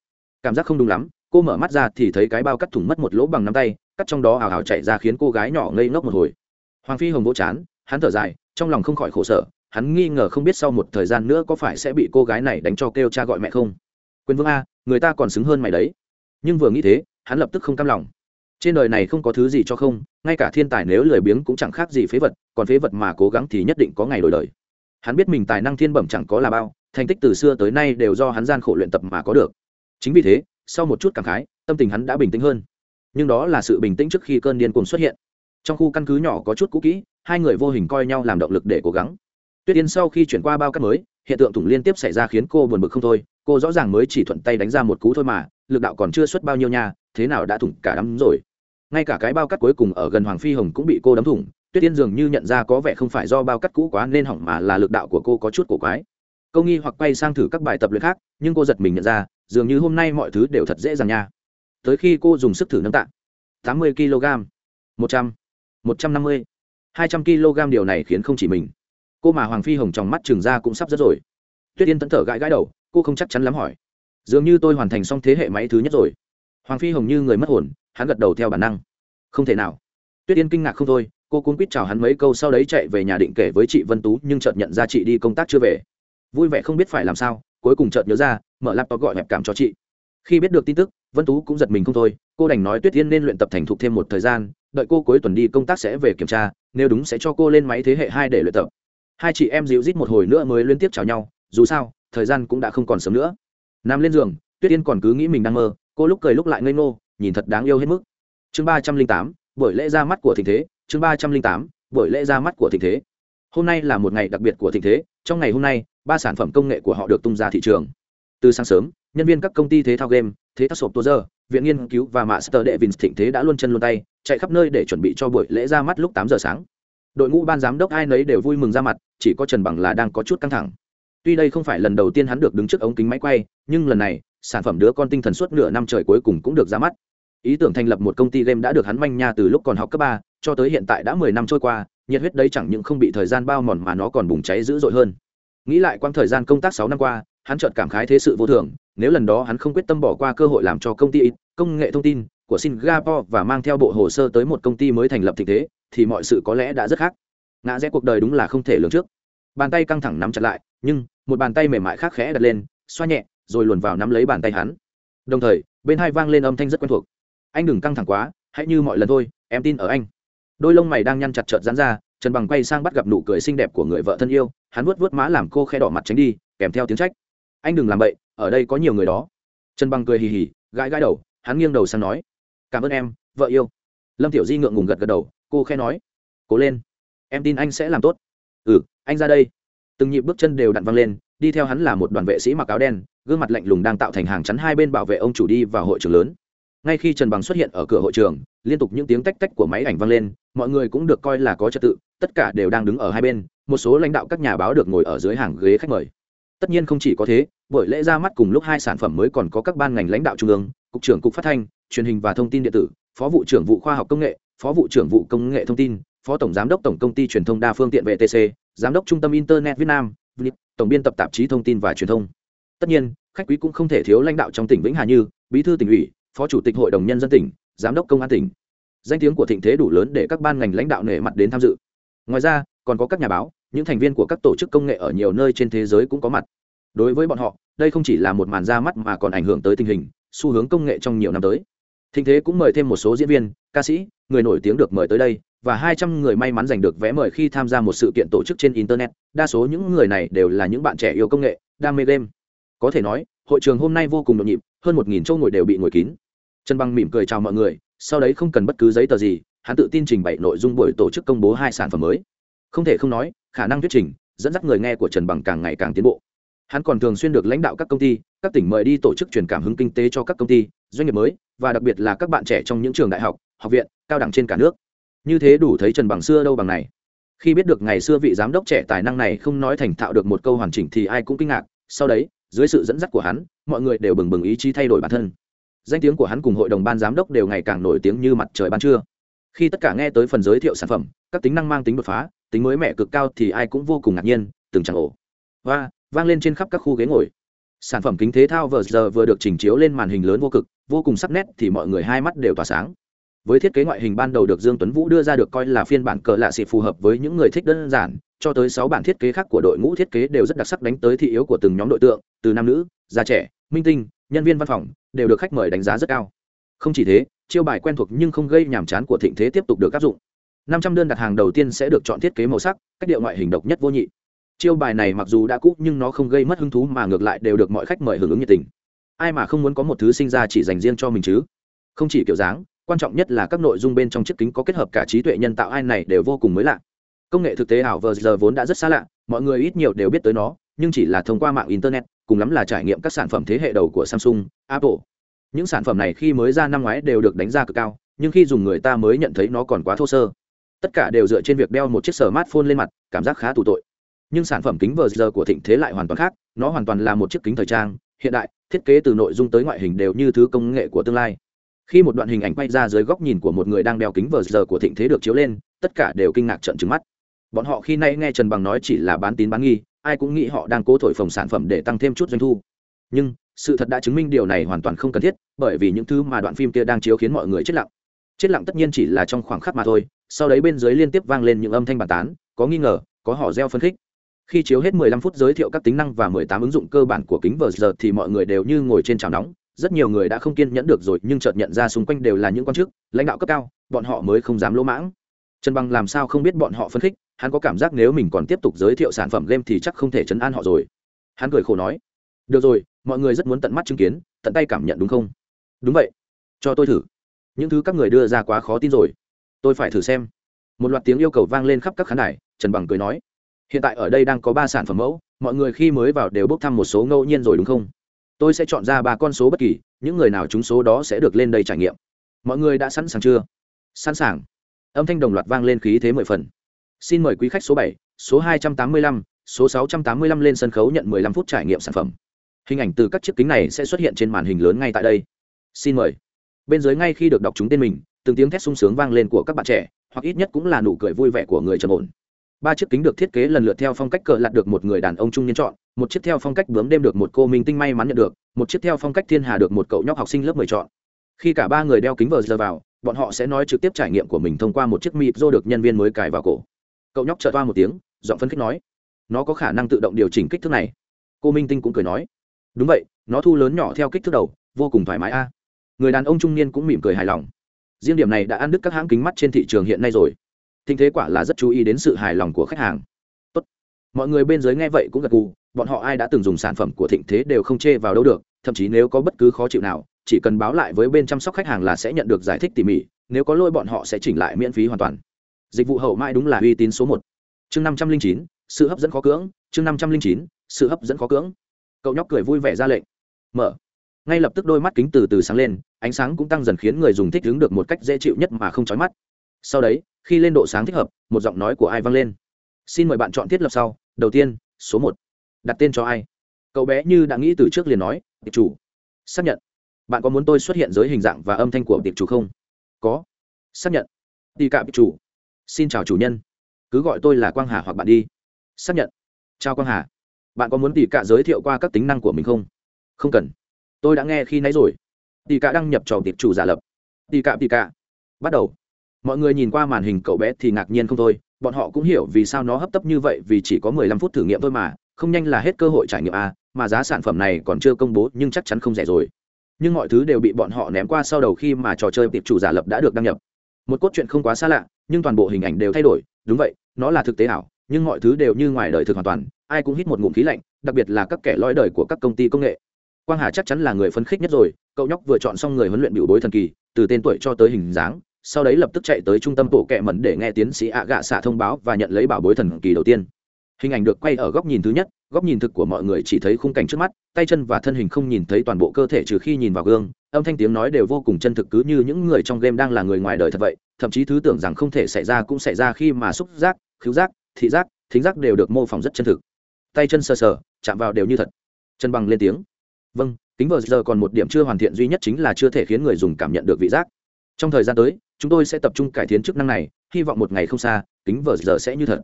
cảm giác không đúng lắm, cô mở mắt ra thì thấy cái bao cắt thủng mất một lỗ bằng nắm tay, cắt trong đó ào ào chạy ra khiến cô gái nhỏ ngây ngốc một hồi. Hoàng phi hồng vỗ chán, hắn thở dài, trong lòng không khỏi khổ sở, hắn nghi ngờ không biết sau một thời gian nữa có phải sẽ bị cô gái này đánh cho kêu cha gọi mẹ không. Quyền vương a, người ta còn xứng hơn mày đấy. Nhưng vừa nghĩ thế, hắn lập tức không cam lòng trên đời này không có thứ gì cho không, ngay cả thiên tài nếu lười biếng cũng chẳng khác gì phế vật, còn phế vật mà cố gắng thì nhất định có ngày đổi đời. Hắn biết mình tài năng thiên bẩm chẳng có là bao, thành tích từ xưa tới nay đều do hắn gian khổ luyện tập mà có được. Chính vì thế, sau một chút cảm khái, tâm tình hắn đã bình tĩnh hơn. Nhưng đó là sự bình tĩnh trước khi cơn điên cuồng xuất hiện. Trong khu căn cứ nhỏ có chút cũ kỹ, hai người vô hình coi nhau làm động lực để cố gắng. Tuyết yên sau khi chuyển qua bao cát mới, hiện tượng thủng liên tiếp xảy ra khiến cô buồn bực không thôi. Cô rõ ràng mới chỉ thuận tay đánh ra một cú thôi mà, lực đạo còn chưa xuất bao nhiêu nha, thế nào đã thủng cả đám rồi ngay cả cái bao cắt cuối cùng ở gần hoàng phi hồng cũng bị cô đấm thủng, tuyết yên dường như nhận ra có vẻ không phải do bao cắt cũ quá nên hỏng mà là lực đạo của cô có chút cổ quái. Câu nghi hoặc quay sang thử các bài tập luyện khác, nhưng cô giật mình nhận ra, dường như hôm nay mọi thứ đều thật dễ dàng nha. Tới khi cô dùng sức thử nâng tạ. Tám mươi kg. Một trăm. Một trăm năm mươi. Hai trăm kg điều này khiến không chỉ mình. Cô mà hoàng phi hồng trong mắt trường ra cũng sắp rất rồi. Tuyết yên tẫn thở gãi gãi đầu, cô không chắc chắn lắm hỏi. Dường như tôi hoàn thành xong thế hệ máy thứ nhất rồi. Hoàng phi hồng như người mất hồn hắn gật đầu theo bản năng. Không thể nào. Tuyết yên kinh ngạc không thôi, cô cũng quýt chào hắn mấy câu sau đấy chạy về nhà định kể với chị vân tú, nhưng chợt nhận ra chị đi công tác chưa về. Vui vẻ không biết phải làm sao, cuối cùng chợt nhớ ra, mở laptop gọi hẹp cảm cho chị. Khi biết được tin tức, vân tú cũng giật mình không thôi, cô đành nói tuyết yên nên luyện tập thành thục thêm một thời gian, đợi cô cuối tuần đi công tác sẽ về kiểm tra, nếu đúng sẽ cho cô lên máy thế hệ hai để luyện tập. Hai chị em dịu rít một hồi nữa mới liên tiếp chào nhau, dù sao, thời gian cũng đã không còn sớm nữa. Nằm lên giường, tuyết yên còn cứ nghĩ mình đang mơ, cô lúc cười lúc lại ngây ngô nhìn thật đáng yêu hết mức. Chương ba trăm linh tám, buổi lễ ra mắt của thịnh thế, chương ba trăm linh tám, buổi lễ ra mắt của thịnh thế. Hôm nay là một ngày đặc biệt của thịnh thế, trong ngày hôm nay, ba sản phẩm công nghệ của họ được tung ra thị trường. Từ sáng sớm, nhân viên các công ty thế thao game thế thao sộp tua giờ viện nghiên cứu và master đệ vinh thịnh thế đã luôn chân luôn tay, chạy khắp nơi để chuẩn bị cho buổi lễ ra mắt lúc tám giờ sáng. Đội ngũ ban giám đốc ai nấy đều vui mừng ra mặt, chỉ có trần bằng là đang có chút căng thẳng. Tuy đây không phải lần đầu tiên hắn được đứng trước ống kính máy quay, nhưng lần này sản phẩm đứa con tinh thần suốt nửa năm trời cuối cùng cũng được ra mắt. Ý tưởng thành lập một công ty game đã được hắn manh nha từ lúc còn học cấp ba cho tới hiện tại đã mười năm trôi qua, nhiệt huyết đấy chẳng những không bị thời gian bao mòn mà nó còn bùng cháy dữ dội hơn. Nghĩ lại quãng thời gian công tác sáu năm qua, hắn chợt cảm khái thế sự vô thường, nếu lần đó hắn không quyết tâm bỏ qua cơ hội làm cho công ty công nghệ thông tin của singapore và mang theo bộ hồ sơ tới một công ty mới thành lập tình thế, thì mọi sự có lẽ đã rất khác. Ngã rẽ cuộc đời đúng là không thể lường trước. Bàn tay căng thẳng nắm chặt lại, nhưng một bàn tay mềm mại khác khẽ đặt lên, xoa nhẹ rồi luồn vào nắm lấy bàn tay hắn. Đồng thời, bên hai vang lên âm thanh rất quen thuộc. Anh đừng căng thẳng quá, hãy như mọi lần thôi, em tin ở anh. Đôi lông mày đang nhăn chặt trợt dán ra, trần bằng quay sang bắt gặp nụ cười xinh đẹp của người vợ thân yêu, hắn vuốt vuốt má làm cô khe đỏ mặt tránh đi, kèm theo tiếng trách. Anh đừng làm bậy, ở đây có nhiều người đó. Trần bằng cười hì hì, gãi gãi đầu, hắn nghiêng đầu sang nói, cảm ơn em, vợ yêu. Lâm tiểu di ngượng ngùng gật gật đầu, cô khe nói, cố lên, em tin anh sẽ làm tốt. Ừ anh ra đây. Từng nhịp bước chân đều đặn văng lên, đi theo hắn là một đoàn vệ sĩ mặc áo đen gương mặt lạnh lùng đang tạo thành hàng chắn hai bên bảo vệ ông chủ đi vào hội trường lớn. Ngay khi trần bằng xuất hiện ở cửa hội trường, liên tục những tiếng tách tách của máy ảnh vang lên, mọi người cũng được coi là có trật tự, tất cả đều đang đứng ở hai bên, một số lãnh đạo các nhà báo được ngồi ở dưới hàng ghế khách mời. Tất nhiên không chỉ có thế, buổi lễ ra mắt cùng lúc hai sản phẩm mới còn có các ban ngành lãnh đạo trung ương, cục trưởng cục phát thanh, truyền hình và thông tin điện tử, phó vụ trưởng vụ khoa học công nghệ, phó vụ trưởng vụ công nghệ thông tin, phó tổng giám đốc tổng công ty truyền thông đa phương tiện vtc giám đốc trung tâm internet việt nam tổng biên tập tạp chí thông tin và truyền thông tất nhiên, khách quý cũng không thể thiếu lãnh đạo trong tỉnh vĩnh hà như bí thư tỉnh ủy, phó chủ tịch hội đồng nhân dân tỉnh, giám đốc công an tỉnh. Danh tiếng của thịnh thế đủ lớn để các ban ngành lãnh đạo nể mặt đến tham dự. Ngoài ra, còn có các nhà báo, những thành viên của các tổ chức công nghệ ở nhiều nơi trên thế giới cũng có mặt. Đối với bọn họ, đây không chỉ là một màn ra mắt mà còn ảnh hưởng tới tình hình, xu hướng công nghệ trong nhiều năm tới. Thịnh thế cũng mời thêm một số diễn viên, ca sĩ, người nổi tiếng được mời tới đây, và hai trăm người may mắn giành được vé mời khi tham gia một sự kiện tổ chức trên internet. Đa số những người này đều là những bạn trẻ yêu công nghệ, đam mê game có thể nói, hội trường hôm nay vô cùng nhộn nhịp, hơn một nghìn chỗ ngồi đều bị ngồi kín. Trần băng mỉm cười chào mọi người, sau đấy không cần bất cứ giấy tờ gì, hắn tự tin trình bày nội dung buổi tổ chức công bố hai sản phẩm mới. Không thể không nói, khả năng thuyết trình dẫn dắt người nghe của trần bằng càng ngày càng tiến bộ. Hắn còn thường xuyên được lãnh đạo các công ty, các tỉnh mời đi tổ chức truyền cảm hứng kinh tế cho các công ty, doanh nghiệp mới, và đặc biệt là các bạn trẻ trong những trường đại học học viện, cao đẳng trên cả nước. Như thế đủ thấy trần bằng xưa đâu bằng này. Khi biết được ngày xưa vị giám đốc trẻ tài năng này không nói thành thạo được một câu hoàn chỉnh thì ai cũng kinh ngạc. Sau đấy dưới sự dẫn dắt của hắn, mọi người đều bừng bừng ý chí thay đổi bản thân. Danh tiếng của hắn cùng hội đồng ban giám đốc đều ngày càng nổi tiếng như mặt trời ban trưa. Khi tất cả nghe tới phần giới thiệu sản phẩm, các tính năng mang tính đột phá, tính mới mẻ cực cao thì ai cũng vô cùng ngạc nhiên, từng chẳng ổ và vang lên trên khắp các khu ghế ngồi. Sản phẩm kính thế thao vừa giờ vừa được chỉnh chiếu lên màn hình lớn vô cực, vô cùng sắc nét thì mọi người hai mắt đều tỏa sáng với thiết kế ngoại hình ban đầu được dương tuấn vũ đưa ra được coi là phiên bản cờ lạ xị phù hợp với những người thích đơn giản, cho tới sáu bản thiết kế khác của đội ngũ thiết kế đều rất đặc sắc đánh tới thị yếu của từng nhóm đội tượng, từ nam nữ, già trẻ, minh tinh, nhân viên văn phòng, đều được khách mời đánh giá rất cao. Không chỉ thế, chiêu bài quen thuộc nhưng không gây nhàm chán của thịnh thế tiếp tục được áp dụng. Năm trăm đơn đặt hàng đầu tiên sẽ được chọn thiết kế màu sắc, cách điệu ngoại hình độc nhất vô nhị. Chiêu bài này mặc dù đã cũ nhưng nó không gây mất hứng thú mà ngược lại đều được mọi khách mời hưởng ứng nhiệt tình. Ai mà không muốn có một thứ sinh ra chỉ dành riêng cho mình chứ? Không chỉ kiểu dáng quan trọng nhất là các nội dung bên trong chiếc kính có kết hợp cả trí tuệ nhân tạo, ai này đều vô cùng mới lạ. Công nghệ thực tế ảo vờ giờ vốn đã rất xa lạ, mọi người ít nhiều đều biết tới nó, nhưng chỉ là thông qua mạng internet, cùng lắm là trải nghiệm các sản phẩm thế hệ đầu của samsung, apple. Những sản phẩm này khi mới ra năm ngoái đều được đánh giá cực cao, nhưng khi dùng người ta mới nhận thấy nó còn quá thô sơ. Tất cả đều dựa trên việc đeo một chiếc smartphone lên mặt, cảm giác khá tù tội. Nhưng sản phẩm kính vờ giờ của thịnh thế lại hoàn toàn khác, nó hoàn toàn là một chiếc kính thời trang, hiện đại, thiết kế từ nội dung tới ngoại hình đều như thứ công nghệ của tương lai khi một đoạn hình ảnh quay ra dưới góc nhìn của một người đang đeo kính vờ giờ của thịnh thế được chiếu lên, tất cả đều kinh ngạc trận trứng mắt. Bọn họ khi nay nghe trần bằng nói chỉ là bán tín bán nghi, ai cũng nghĩ họ đang cố thổi phồng sản phẩm để tăng thêm chút doanh thu. Nhưng, sự thật đã chứng minh điều này hoàn toàn không cần thiết, bởi vì những thứ mà đoạn phim kia đang chiếu khiến mọi người chết lặng. Chết lặng tất nhiên chỉ là trong khoảng khắc mà thôi, sau đấy bên dưới liên tiếp vang lên những âm thanh bàn tán, có nghi ngờ, có họ gieo phân khích. Khi chiếu hết 15 phút giới thiệu các tính năng và 18 ứng dụng cơ bản của kính vờ giờ thì mọi người đều như ngồi trên chảo nóng rất nhiều người đã không kiên nhẫn được rồi, nhưng chợt nhận ra xung quanh đều là những quan chức, lãnh đạo cấp cao, bọn họ mới không dám lỗ mãng. Trần bằng làm sao không biết bọn họ phân khích, hắn có cảm giác nếu mình còn tiếp tục giới thiệu sản phẩm game thì chắc không thể chấn an họ rồi. Hắn cười khổ nói, được rồi, mọi người rất muốn tận mắt chứng kiến, tận tay cảm nhận đúng không? Đúng vậy, cho tôi thử. Những thứ các người đưa ra quá khó tin rồi, tôi phải thử xem. Một loạt tiếng yêu cầu vang lên khắp các khán đài, trần bằng cười nói, hiện tại ở đây đang có ba sản phẩm mẫu, mọi người khi mới vào đều bốc thăm một số ngẫu nhiên rồi đúng không? Tôi sẽ chọn ra ba con số bất kỳ, những người nào trúng số đó sẽ được lên đây trải nghiệm. Mọi người đã sẵn sàng chưa? Sẵn sàng. Âm thanh đồng loạt vang lên khí thế mười phần. Xin mời quý khách số bảy, số hai trăm tám mươi lăm, số sáu trăm tám mươi lăm lên sân khấu nhận mười lăm phút trải nghiệm sản phẩm. Hình ảnh từ các chiếc kính này sẽ xuất hiện trên màn hình lớn ngay tại đây. Xin mời. Bên dưới ngay khi được đọc chúng tên mình, từng tiếng thét sung sướng vang lên của các bạn trẻ, hoặc ít nhất cũng là nụ cười vui vẻ của người trầm ổn ba chiếc kính được thiết kế lần lượt theo phong cách cờ lạt được một người đàn ông trung niên chọn, một chiếc theo phong cách bướm đêm được một cô minh tinh may mắn nhận được, một chiếc theo phong cách thiên hà được một cậu nhóc học sinh lớp mười chọn. Khi cả ba người đeo kính vờ giờ vào, bọn họ sẽ nói trực tiếp trải nghiệm của mình thông qua một chiếc mịp do được nhân viên mới cài vào cổ. Cậu nhóc chợt toa một tiếng, giọng phân khích nói, nó có khả năng tự động điều chỉnh kích thước này. Cô minh tinh cũng cười nói, đúng vậy, nó thu lớn nhỏ theo kích thước đầu, vô cùng thoải mái a. Người đàn ông trung niên cũng mỉm cười hài lòng. Riêng điểm này đã ăn đứt các hãng kính mắt trên thị trường hiện nay rồi thinh thế quả là rất chú ý đến sự hài lòng của khách hàng. Tốt. mọi người bên dưới nghe vậy cũng gật gù, bọn họ ai đã từng dùng sản phẩm của thịnh thế đều không chê vào đâu được, thậm chí nếu có bất cứ khó chịu nào, chỉ cần báo lại với bên chăm sóc khách hàng là sẽ nhận được giải thích tỉ mỉ, nếu có lỗi bọn họ sẽ chỉnh lại miễn phí hoàn toàn. Dịch vụ hậu mãi đúng là uy tín số một. Chương năm trăm linh chín, sự hấp dẫn khó cưỡng, chương năm trăm linh chín, sự hấp dẫn khó cưỡng. Cậu nhóc cười vui vẻ ra lệnh. Mở. Ngay lập tức đôi mắt kính từ từ sáng lên, ánh sáng cũng tăng dần khiến người dùng thích ứng được một cách dễ chịu nhất mà không chói mắt. Sau đấy khi lên độ sáng thích hợp, một giọng nói của ai vang lên. Xin mời bạn chọn thiết lập sau. Đầu tiên, số một. Đặt tên cho ai? Cậu bé như đã nghĩ từ trước liền nói, tiệp chủ. Xác nhận. Bạn có muốn tôi xuất hiện giới hình dạng và âm thanh của tiệp chủ không? Có. Xác nhận. Đi cạm chủ. Xin chào chủ nhân. Cứ gọi tôi là quang hà hoặc bạn đi. Xác nhận. Chào quang hà. Bạn có muốn tỷ cạ giới thiệu qua các tính năng của mình không? Không cần. Tôi đã nghe khi nãy rồi. Tỷ cạ đăng nhập trò tiệp chủ giả lập. Tỷ cạ tỷ cạ bắt đầu mọi người nhìn qua màn hình cậu bé thì ngạc nhiên không thôi, bọn họ cũng hiểu vì sao nó hấp tấp như vậy, vì chỉ có mười lăm phút thử nghiệm thôi mà, không nhanh là hết cơ hội trải nghiệm à? mà giá sản phẩm này còn chưa công bố nhưng chắc chắn không rẻ rồi nhưng mọi thứ đều bị bọn họ ném qua sau đầu khi mà trò chơi tiệp chủ giả lập đã được đăng nhập một cốt truyện không quá xa lạ, nhưng toàn bộ hình ảnh đều thay đổi, đúng vậy, nó là thực tế ảo, nhưng mọi thứ đều như ngoài đời thực hoàn toàn, ai cũng hít một ngụm khí lạnh, đặc biệt là các kẻ lõi đời của các công ty công nghệ quang hà chắc chắn là người phấn khích nhất rồi, cậu nhóc vừa chọn xong người huấn luyện biểu bối thần kỳ, từ tên tuổi cho tới hình dáng sau đấy lập tức chạy tới trung tâm bộ kệ mẩn để nghe tiến sĩ ạ gạ xạ thông báo và nhận lấy bảo bối thần kỳ đầu tiên. Hình ảnh được quay ở góc nhìn thứ nhất, góc nhìn thực của mọi người chỉ thấy khung cảnh trước mắt, tay chân và thân hình không nhìn thấy toàn bộ cơ thể trừ khi nhìn vào gương, âm thanh tiếng nói đều vô cùng chân thực cứ như những người trong game đang là người ngoài đời thật vậy, thậm chí thứ tưởng rằng không thể xảy ra cũng xảy ra khi mà xúc giác, khứu giác, thị giác, thính giác đều được mô phỏng rất chân thực. Tay chân sờ sờ, chạm vào đều như thật. Chân bằng lên tiếng. Vâng tính vờ giờ còn một điểm chưa hoàn thiện duy nhất chính là chưa thể khiến người dùng cảm nhận được vị giác. Trong thời gian tới chúng tôi sẽ tập trung cải tiến chức năng này, hy vọng một ngày không xa, kính vờ giờ sẽ như thật.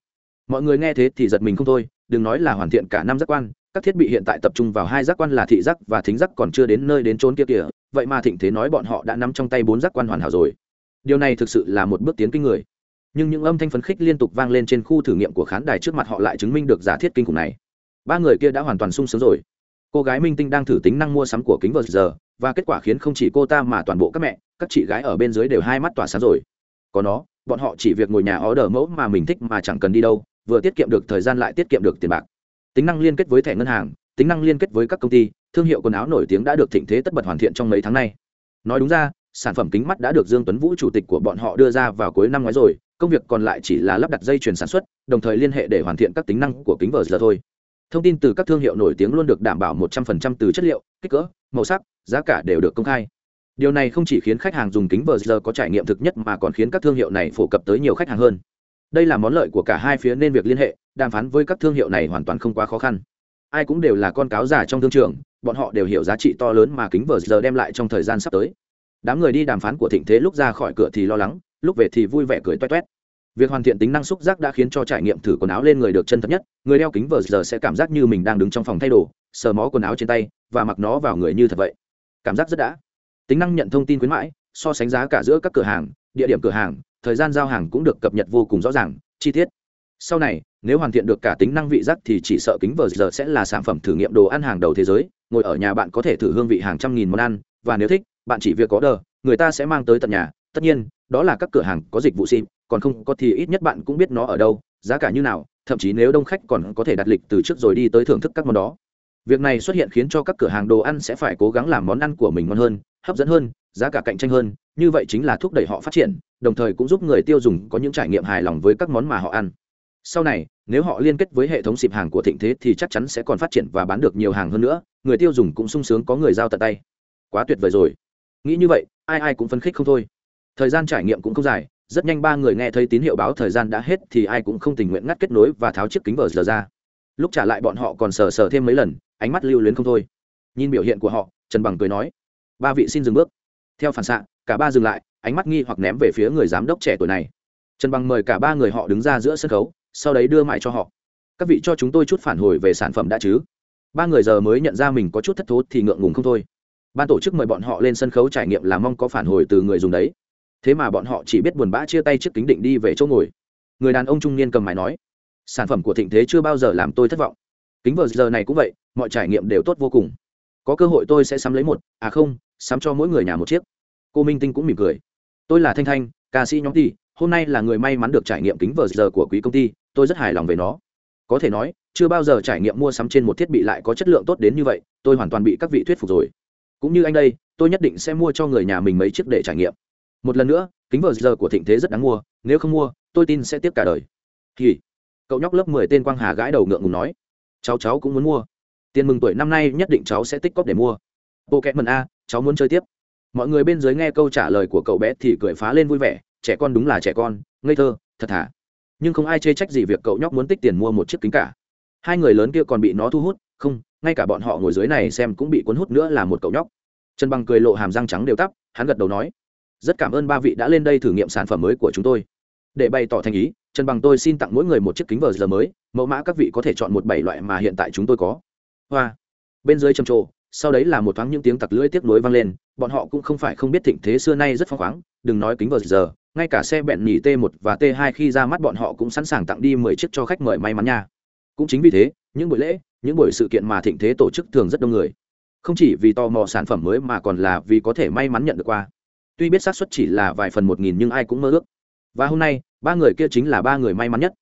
Mọi người nghe thế thì giật mình không thôi, đừng nói là hoàn thiện cả năm giác quan, các thiết bị hiện tại tập trung vào hai giác quan là thị giác và thính giác còn chưa đến nơi đến trốn kia kìa, vậy mà thịnh thế nói bọn họ đã nắm trong tay bốn giác quan hoàn hảo rồi. Điều này thực sự là một bước tiến kinh người. Nhưng những âm thanh phấn khích liên tục vang lên trên khu thử nghiệm của khán đài trước mặt họ lại chứng minh được giả thiết kinh khủng này. Ba người kia đã hoàn toàn sung sướng rồi cô gái minh tinh đang thử tính năng mua sắm của kính vờ giờ, và kết quả khiến không chỉ cô ta mà toàn bộ các mẹ, các chị gái ở bên dưới đều hai mắt tỏa sáng rồi. Có nó, bọn họ chỉ việc ngồi nhà ó đờ mẫu mà mình thích mà chẳng cần đi đâu, vừa tiết kiệm được thời gian lại tiết kiệm được tiền bạc. Tính năng liên kết với thẻ ngân hàng, tính năng liên kết với các công ty, thương hiệu quần áo nổi tiếng đã được thịnh thế tất bật hoàn thiện trong mấy tháng nay. Nói đúng ra, sản phẩm kính mắt đã được dương tuấn vũ chủ tịch của bọn họ đưa ra vào cuối năm ngoái rồi, công việc còn lại chỉ là lắp đặt dây chuyền sản xuất, đồng thời liên hệ để hoàn thiện các tính năng của kính vờ giờ thôi thông tin từ các thương hiệu nổi tiếng luôn được đảm bảo 100% từ chất liệu, kích cỡ, màu sắc, giá cả đều được công khai. Điều này không chỉ khiến khách hàng dùng kính vờ giờ có trải nghiệm thực nhất mà còn khiến các thương hiệu này phổ cập tới nhiều khách hàng hơn. Đây là món lợi của cả hai phía nên việc liên hệ, đàm phán với các thương hiệu này hoàn toàn không quá khó khăn. Ai cũng đều là con cáo già trong thương trường, bọn họ đều hiểu giá trị to lớn mà kính vờ giờ đem lại trong thời gian sắp tới. Đám người đi đàm phán của thịnh thế lúc ra khỏi cửa thì lo lắng, lúc về thì vui vẻ cười toét toét việc hoàn thiện tính năng xúc giác đã khiến cho trải nghiệm thử quần áo lên người được chân thật nhất. Người đeo kính vờ giờ sẽ cảm giác như mình đang đứng trong phòng thay đồ, sờ mó quần áo trên tay, và mặc nó vào người như thật vậy. Cảm giác rất đã. Tính năng nhận thông tin khuyến mãi, so sánh giá cả giữa các cửa hàng, địa điểm cửa hàng, thời gian giao hàng cũng được cập nhật vô cùng rõ ràng, chi tiết. Sau này, nếu hoàn thiện được cả tính năng vị giác thì chỉ sợ kính vờ giờ sẽ là sản phẩm thử nghiệm đồ ăn hàng đầu thế giới. Ngồi ở nhà bạn có thể thử hương vị hàng trăm nghìn món ăn, và nếu thích, bạn chỉ việc có đờ người ta sẽ mang tới tận nhà. Tất nhiên, đó là các cửa hàng có dịch vụ sim còn không có thì ít nhất bạn cũng biết nó ở đâu, giá cả như nào, thậm chí nếu đông khách còn có thể đặt lịch từ trước rồi đi tới thưởng thức các món đó. Việc này xuất hiện khiến cho các cửa hàng đồ ăn sẽ phải cố gắng làm món ăn của mình ngon hơn, hấp dẫn hơn, giá cả cạnh tranh hơn, như vậy chính là thúc đẩy họ phát triển, đồng thời cũng giúp người tiêu dùng có những trải nghiệm hài lòng với các món mà họ ăn. Sau này, nếu họ liên kết với hệ thống xịp hàng của thịnh thế thì chắc chắn sẽ còn phát triển và bán được nhiều hàng hơn nữa, người tiêu dùng cũng sung sướng có người giao tận tay. Quá tuyệt vời rồi. Nghĩ như vậy, ai ai cũng phấn khích không thôi. Thời gian trải nghiệm cũng không dài rất nhanh ba người nghe thấy tín hiệu báo thời gian đã hết thì ai cũng không tình nguyện ngắt kết nối và tháo chiếc kính vờ giờ ra. Lúc trả lại bọn họ còn sờ sờ thêm mấy lần, ánh mắt lưu luyến không thôi. Nhìn biểu hiện của họ, trần bằng cười nói, ba vị xin dừng bước. Theo phản xạ, cả ba dừng lại, ánh mắt nghi hoặc ném về phía người giám đốc trẻ tuổi này. Trần bằng mời cả ba người họ đứng ra giữa sân khấu, sau đấy đưa mại cho họ. Các vị cho chúng tôi chút phản hồi về sản phẩm đã chứ? Ba người giờ mới nhận ra mình có chút thất thố thì ngượng ngùng không thôi. Ban tổ chức mời bọn họ lên sân khấu trải nghiệm là mong có phản hồi từ người dùng đấy thế mà bọn họ chỉ biết buồn bã chia tay chiếc kính định đi về chỗ ngồi. Người đàn ông trung niên cầm máy nói, sản phẩm của thịnh thế chưa bao giờ làm tôi thất vọng. Kính vờ giờ này cũng vậy, mọi trải nghiệm đều tốt vô cùng. Có cơ hội tôi sẽ sắm lấy một à không, sắm cho mỗi người nhà một chiếc. Cô minh tinh cũng mỉm cười, tôi là thanh thanh, ca sĩ nhóm ti hôm nay là người may mắn được trải nghiệm kính vờ giờ của quý công ty, tôi rất hài lòng về nó. Có thể nói, chưa bao giờ trải nghiệm mua sắm trên một thiết bị lại có chất lượng tốt đến như vậy, tôi hoàn toàn bị các vị thuyết phục rồi. Cũng như anh đây, tôi nhất định sẽ mua cho người nhà mình mấy chiếc để trải nghiệm một lần nữa, kính vờ giờ của thịnh thế rất đáng mua, nếu không mua, tôi tin sẽ tiếp cả đời. Thì cậu nhóc lớp mười tên quang hà gãi đầu ngượng ngùng nói. Cháu cháu cũng muốn mua. Tiền mừng tuổi năm nay nhất định cháu sẽ tích cóp để mua. Bộ kẹt mần a, cháu muốn chơi tiếp. Mọi người bên dưới nghe câu trả lời của cậu bé thì cười phá lên vui vẻ. Trẻ con đúng là trẻ con, ngây thơ, thật thà. Nhưng không ai chê trách gì việc cậu nhóc muốn tích tiền mua một chiếc kính cả. Hai người lớn kia còn bị nó thu hút. Không, ngay cả bọn họ ngồi dưới này xem cũng bị cuốn hút nữa là một cậu nhóc. Trần bằng cười lộ hàm răng trắng đều tắp, hắn gật đầu nói rất cảm ơn ba vị đã lên đây thử nghiệm sản phẩm mới của chúng tôi. Để bày tỏ thành ý, trần bằng tôi xin tặng mỗi người một chiếc kính vờ giờ mới, mẫu mã các vị có thể chọn một bảy loại mà hiện tại chúng tôi có. Hoa. Bên dưới trầm trồ, sau đấy là một thoáng những tiếng tặc lưỡi tiếp nối vang lên, bọn họ cũng không phải không biết thịnh thế xưa nay rất phăng khoáng, đừng nói kính vờ giờ, ngay cả xe bẹn nhì t 1 và t 2 khi ra mắt bọn họ cũng sẵn sàng tặng đi mười chiếc cho khách mời may mắn nha. Cũng chính vì thế, những buổi lễ, những buổi sự kiện mà thịnh thế tổ chức thường rất đông người. Không chỉ vì tò mò sản phẩm mới mà còn là vì có thể may mắn nhận được qua tuy biết xác suất chỉ là vài phần một nghìn nhưng ai cũng mơ ước. Và hôm nay, ba người kia chính là ba người may mắn nhất.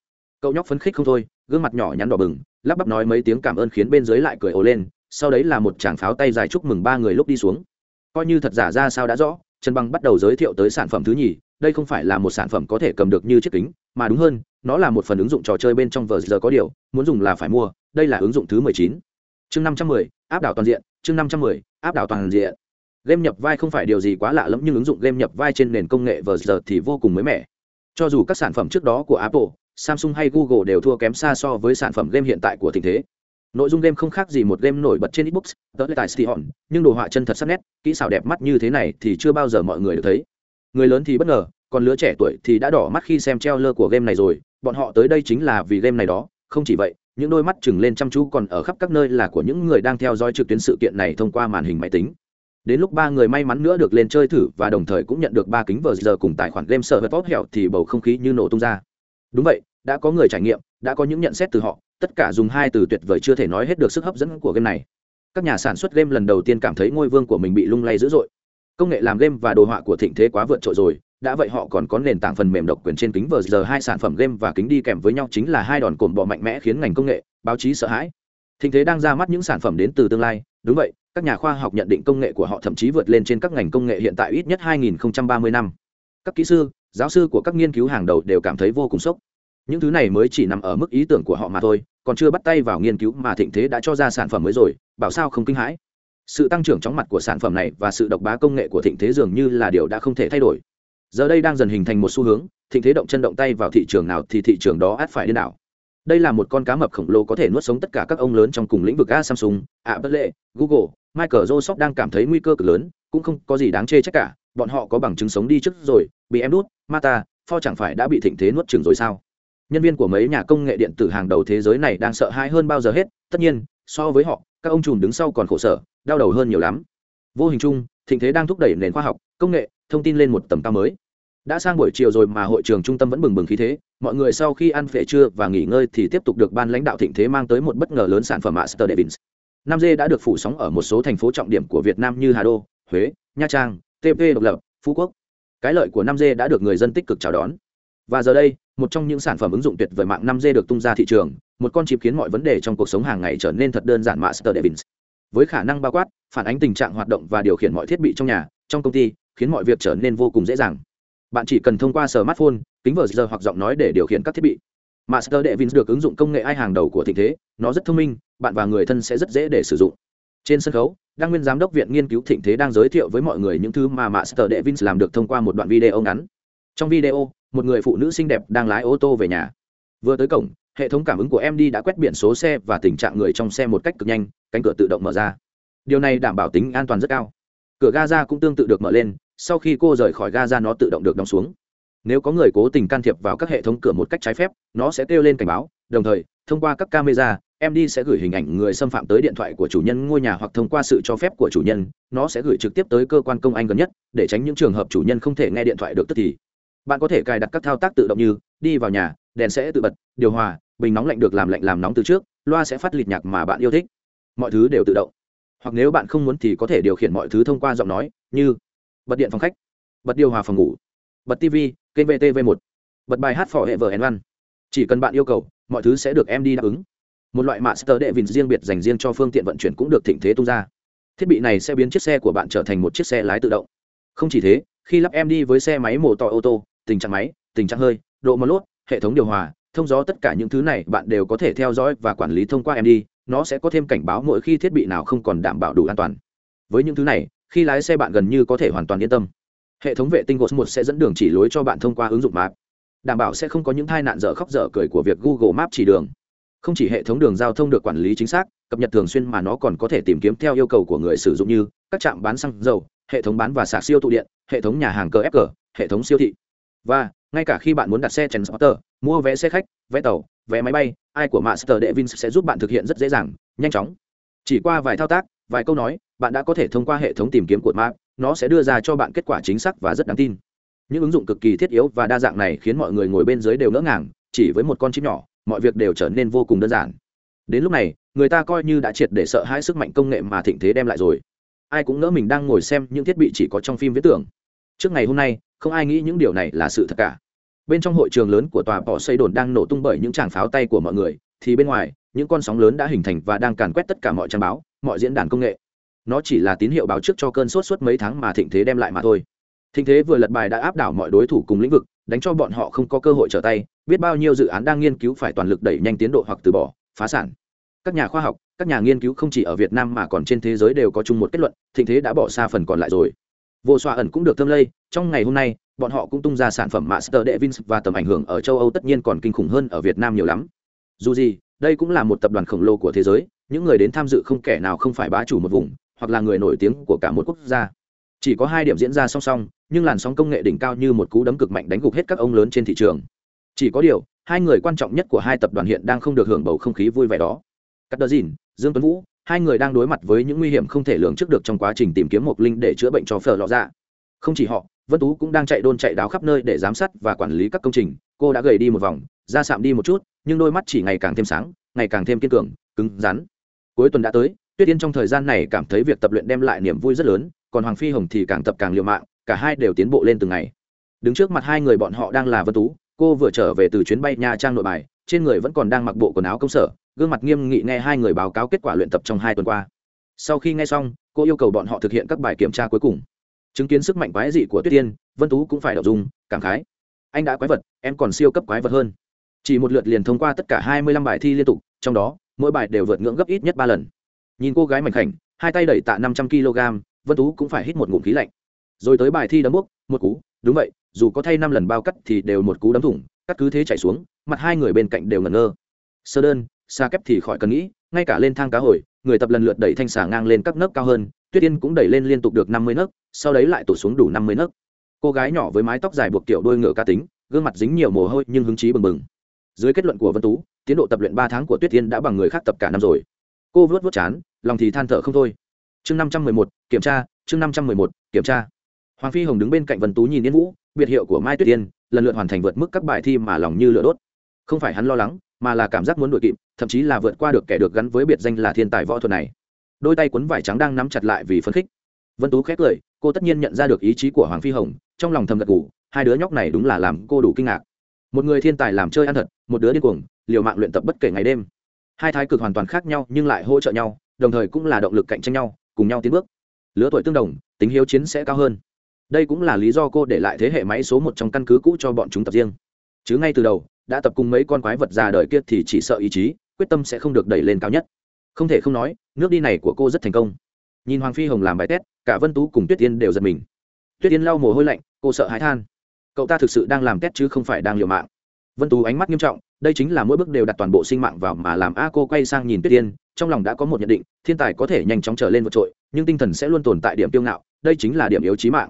Cậu nhóc phấn khích không thôi, gương mặt nhỏ nhắn đỏ bừng, lắp bắp nói mấy tiếng cảm ơn khiến bên dưới lại cười ồ lên, sau đấy là một tràng pháo tay dài chúc mừng ba người lúc đi xuống. Coi như thật giả ra sao đã rõ, trần băng bắt đầu giới thiệu tới sản phẩm thứ nhì, đây không phải là một sản phẩm có thể cầm được như chiếc kính, mà đúng hơn, nó là một phần ứng dụng trò chơi bên trong vờ giờ có điều, muốn dùng là phải mua, đây là ứng dụng thứ mười chín. Chương năm trăm mười, áp đảo toàn diện, chương năm trăm mười, áp đảo toàn diện game nhập vai không phải điều gì quá lạ lẫm nhưng ứng dụng game nhập vai trên nền công nghệ vờ giờ thì vô cùng mới mẻ. Cho dù các sản phẩm trước đó của apple samsung hay google đều thua kém xa so với sản phẩm game hiện tại của tình thế. Nội dung game không khác gì một game nổi bật trên xbox tớ tại Steam, nhưng đồ họa chân thật sắc nét kỹ xảo đẹp mắt như thế này thì chưa bao giờ mọi người được thấy. Người lớn thì bất ngờ còn lứa trẻ tuổi thì đã đỏ mắt khi xem treo lơ của game này rồi. Bọn họ tới đây chính là vì game này đó. Không chỉ vậy những đôi mắt chừng lên chăm chú còn ở khắp các nơi là của những người đang theo dõi trực tuyến sự kiện này thông qua màn hình máy tính đến lúc ba người may mắn nữa được lên chơi thử và đồng thời cũng nhận được ba kính vờ giờ cùng tài khoản game sở hớt tốt hẹo thì bầu không khí như nổ tung ra. Đúng vậy, đã có người trải nghiệm, đã có những nhận xét từ họ, tất cả dùng hai từ tuyệt vời chưa thể nói hết được sức hấp dẫn của game này. Các nhà sản xuất game lần đầu tiên cảm thấy ngôi vương của mình bị lung lay dữ dội. Công nghệ làm game và đồ họa của thịnh thế quá vượt trội rồi, đã vậy họ còn có nền tảng phần mềm độc quyền trên kính vờ giờ hai sản phẩm game và kính đi kèm với nhau chính là hai đòn cồn bọ mạnh mẽ khiến ngành công nghệ báo chí sợ hãi. Thịnh thế đang ra mắt những sản phẩm đến từ tương lai đúng vậy, các nhà khoa học nhận định công nghệ của họ thậm chí vượt lên trên các ngành công nghệ hiện tại ít nhất 2030 năm. Các kỹ sư, giáo sư của các nghiên cứu hàng đầu đều cảm thấy vô cùng sốc. Những thứ này mới chỉ nằm ở mức ý tưởng của họ mà thôi, còn chưa bắt tay vào nghiên cứu mà thịnh thế đã cho ra sản phẩm mới rồi, bảo sao không kinh hãi? Sự tăng trưởng chóng mặt của sản phẩm này và sự độc bá công nghệ của thịnh thế dường như là điều đã không thể thay đổi. Giờ đây đang dần hình thành một xu hướng, thịnh thế động chân động tay vào thị trường nào thì thị trường đó át phải điên đảo đây là một con cá mập khổng lồ có thể nuốt sống tất cả các ông lớn trong cùng lĩnh vực a samsung apple, google microsoft đang cảm thấy nguy cơ cực lớn, cũng không có gì đáng chê trách cả, bọn họ có bằng chứng sống đi trước rồi, bị em đút mata pho chẳng phải đã bị thịnh thế nuốt chừng rồi sao? Nhân viên của mấy nhà công nghệ điện tử hàng đầu thế giới này đang sợ hãi hơn bao giờ hết, tất nhiên, so với họ, các ông trùm đứng sau còn khổ sở, đau đầu hơn nhiều lắm. Vô hình chung, thịnh thế đang thúc đẩy nền khoa học, công nghệ, thông tin lên một tầm cao mới đã sang buổi chiều rồi mà hội trường trung tâm vẫn bừng bừng khí thế. Mọi người sau khi ăn phệ trưa và nghỉ ngơi thì tiếp tục được ban lãnh đạo thịnh thế mang tới một bất ngờ lớn sản phẩm master devins năm d đã được phủ sóng ở một số thành phố trọng điểm của việt nam như hà đô, huế, nha trang tp độc lập, phú quốc. Cái lợi của năm d đã được người dân tích cực chào đón. Và giờ đây, một trong những sản phẩm ứng dụng tuyệt vời mạng năm d được tung ra thị trường, một con chip khiến mọi vấn đề trong cuộc sống hàng ngày trở nên thật đơn giản master devins với khả năng bao quát, phản ánh tình trạng hoạt động và điều khiển mọi thiết bị trong nhà, trong công ty, khiến mọi việc trở nên vô cùng dễ dàng bạn chỉ cần thông qua smartphone, kính vờ giờ hoặc giọng nói để điều khiển các thiết bị. Master devins được ứng dụng công nghệ ai hàng đầu của thịnh thế, nó rất thông minh, bạn và người thân sẽ rất dễ để sử dụng. Trên sân khấu, đăng nguyên giám đốc viện nghiên cứu thịnh thế đang giới thiệu với mọi người những thứ mà master devins làm được thông qua một đoạn video ngắn. Trong video, một người phụ nữ xinh đẹp đang lái ô tô về nhà. Vừa tới cổng, hệ thống cảm ứng của md đã quét biển số xe và tình trạng người trong xe một cách cực nhanh, cánh cửa tự động mở ra. Điều này đảm bảo tính an toàn rất cao. Cửa ga ra cũng tương tự được mở lên sau khi cô rời khỏi ga ra nó tự động được đóng xuống. Nếu có người cố tình can thiệp vào các hệ thống cửa một cách trái phép, nó sẽ kêu lên cảnh báo, đồng thời, thông qua các camera md sẽ gửi hình ảnh người xâm phạm tới điện thoại của chủ nhân ngôi nhà hoặc thông qua sự cho phép của chủ nhân, nó sẽ gửi trực tiếp tới cơ quan công anh gần nhất, để tránh những trường hợp chủ nhân không thể nghe điện thoại được tức thì. Bạn có thể cài đặt các thao tác tự động như, đi vào nhà, đèn sẽ tự bật, điều hòa, bình nóng lạnh được làm lạnh làm nóng từ trước, loa sẽ phát lịch nhạc mà bạn yêu thích. Mọi thứ đều tự động. Hoặc nếu bạn không muốn thì có thể điều khiển mọi thứ thông qua giọng nói, như bật điện phòng khách, bật điều hòa phòng ngủ, bật tv kênh vtv 1 bật bài hát phỏ hệ vở văn chỉ cần bạn yêu cầu, mọi thứ sẽ được em đi đáp ứng. Một loại master đệ vịn riêng biệt dành riêng cho phương tiện vận chuyển cũng được thịnh thế tung ra. Thiết bị này sẽ biến chiếc xe của bạn trở thành một chiếc xe lái tự động. Không chỉ thế, khi lắp em đi với xe máy mổ tỏ ô tô, tình trạng máy, tình trạng hơi, độ mỡ lốt, hệ thống điều hòa, thông gió tất cả những thứ này bạn đều có thể theo dõi và quản lý thông qua em đi, nó sẽ có thêm cảnh báo mỗi khi thiết bị nào không còn đảm bảo đủ an toàn. Với những thứ này khi lái xe bạn gần như có thể hoàn toàn yên tâm. Hệ thống vệ tinh gos một sẽ dẫn đường chỉ lối cho bạn thông qua ứng dụng map. Đảm bảo sẽ không có những tai nạn dở khóc dở cười của việc google Map chỉ đường. Không chỉ hệ thống đường giao thông được quản lý chính xác, cập nhật thường xuyên mà nó còn có thể tìm kiếm theo yêu cầu của người sử dụng như các trạm bán xăng dầu, hệ thống bán và sạc siêu tụ điện, hệ thống nhà hàng cờ ép cờ hệ thống siêu thị. Và, ngay cả khi bạn muốn đặt xe transporter mua vé xe khách, vé tàu, vé máy bay, ai của master đệ vin sẽ giúp bạn thực hiện rất dễ dàng, nhanh chóng. Chỉ qua vài thao tác, vài câu nói bạn đã có thể thông qua hệ thống tìm kiếm của map nó sẽ đưa ra cho bạn kết quả chính xác và rất đáng tin. Những ứng dụng cực kỳ thiết yếu và đa dạng này khiến mọi người ngồi bên dưới đều ngỡ ngàng, chỉ với một con chip nhỏ, mọi việc đều trở nên vô cùng đơn giản. Đến lúc này, người ta coi như đã triệt để sợ hãi sức mạnh công nghệ mà thịnh thế đem lại rồi. Ai cũng ngỡ mình đang ngồi xem những thiết bị chỉ có trong phim viễn tưởng. Trước ngày hôm nay, không ai nghĩ những điều này là sự thật cả. Bên trong hội trường lớn của tòa bỏ xây đồn đang nổ tung bởi những tràng pháo tay của mọi người, thì bên ngoài, những con sóng lớn đã hình thành và đang càn quét tất cả mọi trang báo, mọi diễn đàn công nghệ nó chỉ là tín hiệu báo trước cho cơn sốt suốt mấy tháng mà thịnh thế đem lại mà thôi. Thịnh thế vừa lật bài đã áp đảo mọi đối thủ cùng lĩnh vực, đánh cho bọn họ không có cơ hội trở tay, biết bao nhiêu dự án đang nghiên cứu phải toàn lực đẩy nhanh tiến độ hoặc từ bỏ, phá sản. Các nhà khoa học, các nhà nghiên cứu không chỉ ở việt nam mà còn trên thế giới đều có chung một kết luận, thịnh thế đã bỏ xa phần còn lại rồi. Vô xoa ẩn cũng được thâm lây, trong ngày hôm nay, bọn họ cũng tung ra sản phẩm master devins và tầm ảnh hưởng ở châu âu tất nhiên còn kinh khủng hơn ở việt nam nhiều lắm. Dù gì, đây cũng là một tập đoàn khổng lồ của thế giới, những người đến tham dự không kẻ nào không phải bá chủ một vùng hoặc là người nổi tiếng của cả một quốc gia. Chỉ có hai điểm diễn ra song song, nhưng làn sóng công nghệ đỉnh cao như một cú đấm cực mạnh đánh gục hết các ông lớn trên thị trường. Chỉ có điều, hai người quan trọng nhất của hai tập đoàn hiện đang không được hưởng bầu không khí vui vẻ đó. Cắt đờ dìn dương tuấn vũ, hai người đang đối mặt với những nguy hiểm không thể lường trước được trong quá trình tìm kiếm một linh để chữa bệnh cho phở lọ dạ. Không chỉ họ, vân tú cũng đang chạy đôn chạy đáo khắp nơi để giám sát và quản lý các công trình. Cô đã gầy đi một vòng, da sạm đi một chút, nhưng đôi mắt chỉ ngày càng thêm sáng, ngày càng thêm kiên cường, cứng rắn. Cuối tuần đã tới tuyết yên trong thời gian này cảm thấy việc tập luyện đem lại niềm vui rất lớn, còn hoàng phi hồng thì càng tập càng liều mạng, cả hai đều tiến bộ lên từng ngày. Đứng trước mặt hai người bọn họ đang là vân tú, cô vừa trở về từ chuyến bay nha trang nội bài, trên người vẫn còn đang mặc bộ quần áo công sở, gương mặt nghiêm nghị nghe hai người báo cáo kết quả luyện tập trong hai tuần qua. Sau khi nghe xong, cô yêu cầu bọn họ thực hiện các bài kiểm tra cuối cùng. Chứng kiến sức mạnh quái dị của tuyết tiên vân tú cũng phải đọc dung, cảm khái. Anh đã quái vật, em còn siêu cấp quái vật hơn. Chỉ một lượt liền thông qua tất cả hai mươi lăm bài thi liên tục, trong đó, mỗi bài đều vượt ngưỡng gấp ít nhất ba lần nhìn cô gái mảnh khảnh, hai tay đẩy tạ năm trăm kg, vân tú cũng phải hít một ngụm khí lạnh. Rồi tới bài thi đấm bốc một cú, đúng vậy, dù có thay năm lần bao cắt thì đều một cú đấm thủng, cắt cứ thế chạy xuống, mặt hai người bên cạnh đều ngẩn ngơ. Sơ đơn xa kép thì khỏi cần nghĩ, ngay cả lên thang cá hồi, người tập lần lượt đẩy thanh xà ngang lên các nấc cao hơn, tuyết yên cũng đẩy lên liên tục được năm mươi nấc, sau đấy lại tụt xuống đủ năm mươi nấc. Cô gái nhỏ với mái tóc dài buộc kiểu đôi ngựa ca tính, gương mặt dính nhiều mồ hôi nhưng hứng chí bừng bừng. Dưới kết luận của vân tú, tiến độ tập luyện ba tháng của tuyết yên đã bằng người khác tập cả năm rồi. Cô vớt vớt chán lòng thì than thở không thôi. Chương năm trăm mười một, kiểm tra, chương năm trăm mười một, kiểm tra. Hoàng phi hồng đứng bên cạnh vân tú nhìn yên vũ, biệt hiệu của mai tuyết tiên lần lượt hoàn thành vượt mức các bài thi mà lòng như lửa đốt. Không phải hắn lo lắng, mà là cảm giác muốn đuổi kịp, thậm chí là vượt qua được kẻ được gắn với biệt danh là thiên tài võ thuật này. Đôi tay quấn vải trắng đang nắm chặt lại vì phấn khích. Vân tú khét lời, cô tất nhiên nhận ra được ý chí của hoàng phi hồng, trong lòng thầm gật ngủ hai đứa nhóc này đúng là làm cô đủ kinh ngạc. Một người thiên tài làm chơi ăn thật, một đứa điên cuồng, liều mạng luyện tập bất kể ngày đêm. Hai thái cực hoàn toàn khác nhau nhưng lại hỗ trợ nhau đồng thời cũng là động lực cạnh tranh nhau, cùng nhau tiến bước. Lứa tuổi tương đồng, tính hiếu chiến sẽ cao hơn. Đây cũng là lý do cô để lại thế hệ máy số một trong căn cứ cũ cho bọn chúng tập riêng. Chứ ngay từ đầu, đã tập cùng mấy con quái vật già đời kia thì chỉ sợ ý chí, quyết tâm sẽ không được đẩy lên cao nhất. Không thể không nói, nước đi này của cô rất thành công. Nhìn hoàng phi hồng làm bài test cả vân tú cùng tuyết tiên đều giật mình. Tuyết tiên lau mồ hôi lạnh, cô sợ hãi than. Cậu ta thực sự đang làm test chứ không phải đang liều mạng vân tú ánh mắt nghiêm trọng, đây chính là mỗi bước đều đặt toàn bộ sinh mạng vào mà làm a cô quay sang nhìn tuyết tiên trong lòng đã có một nhận định, thiên tài có thể nhanh chóng trở lên vượt trội, nhưng tinh thần sẽ luôn tồn tại điểm tiêu ngạo, đây chính là điểm yếu trí mạng.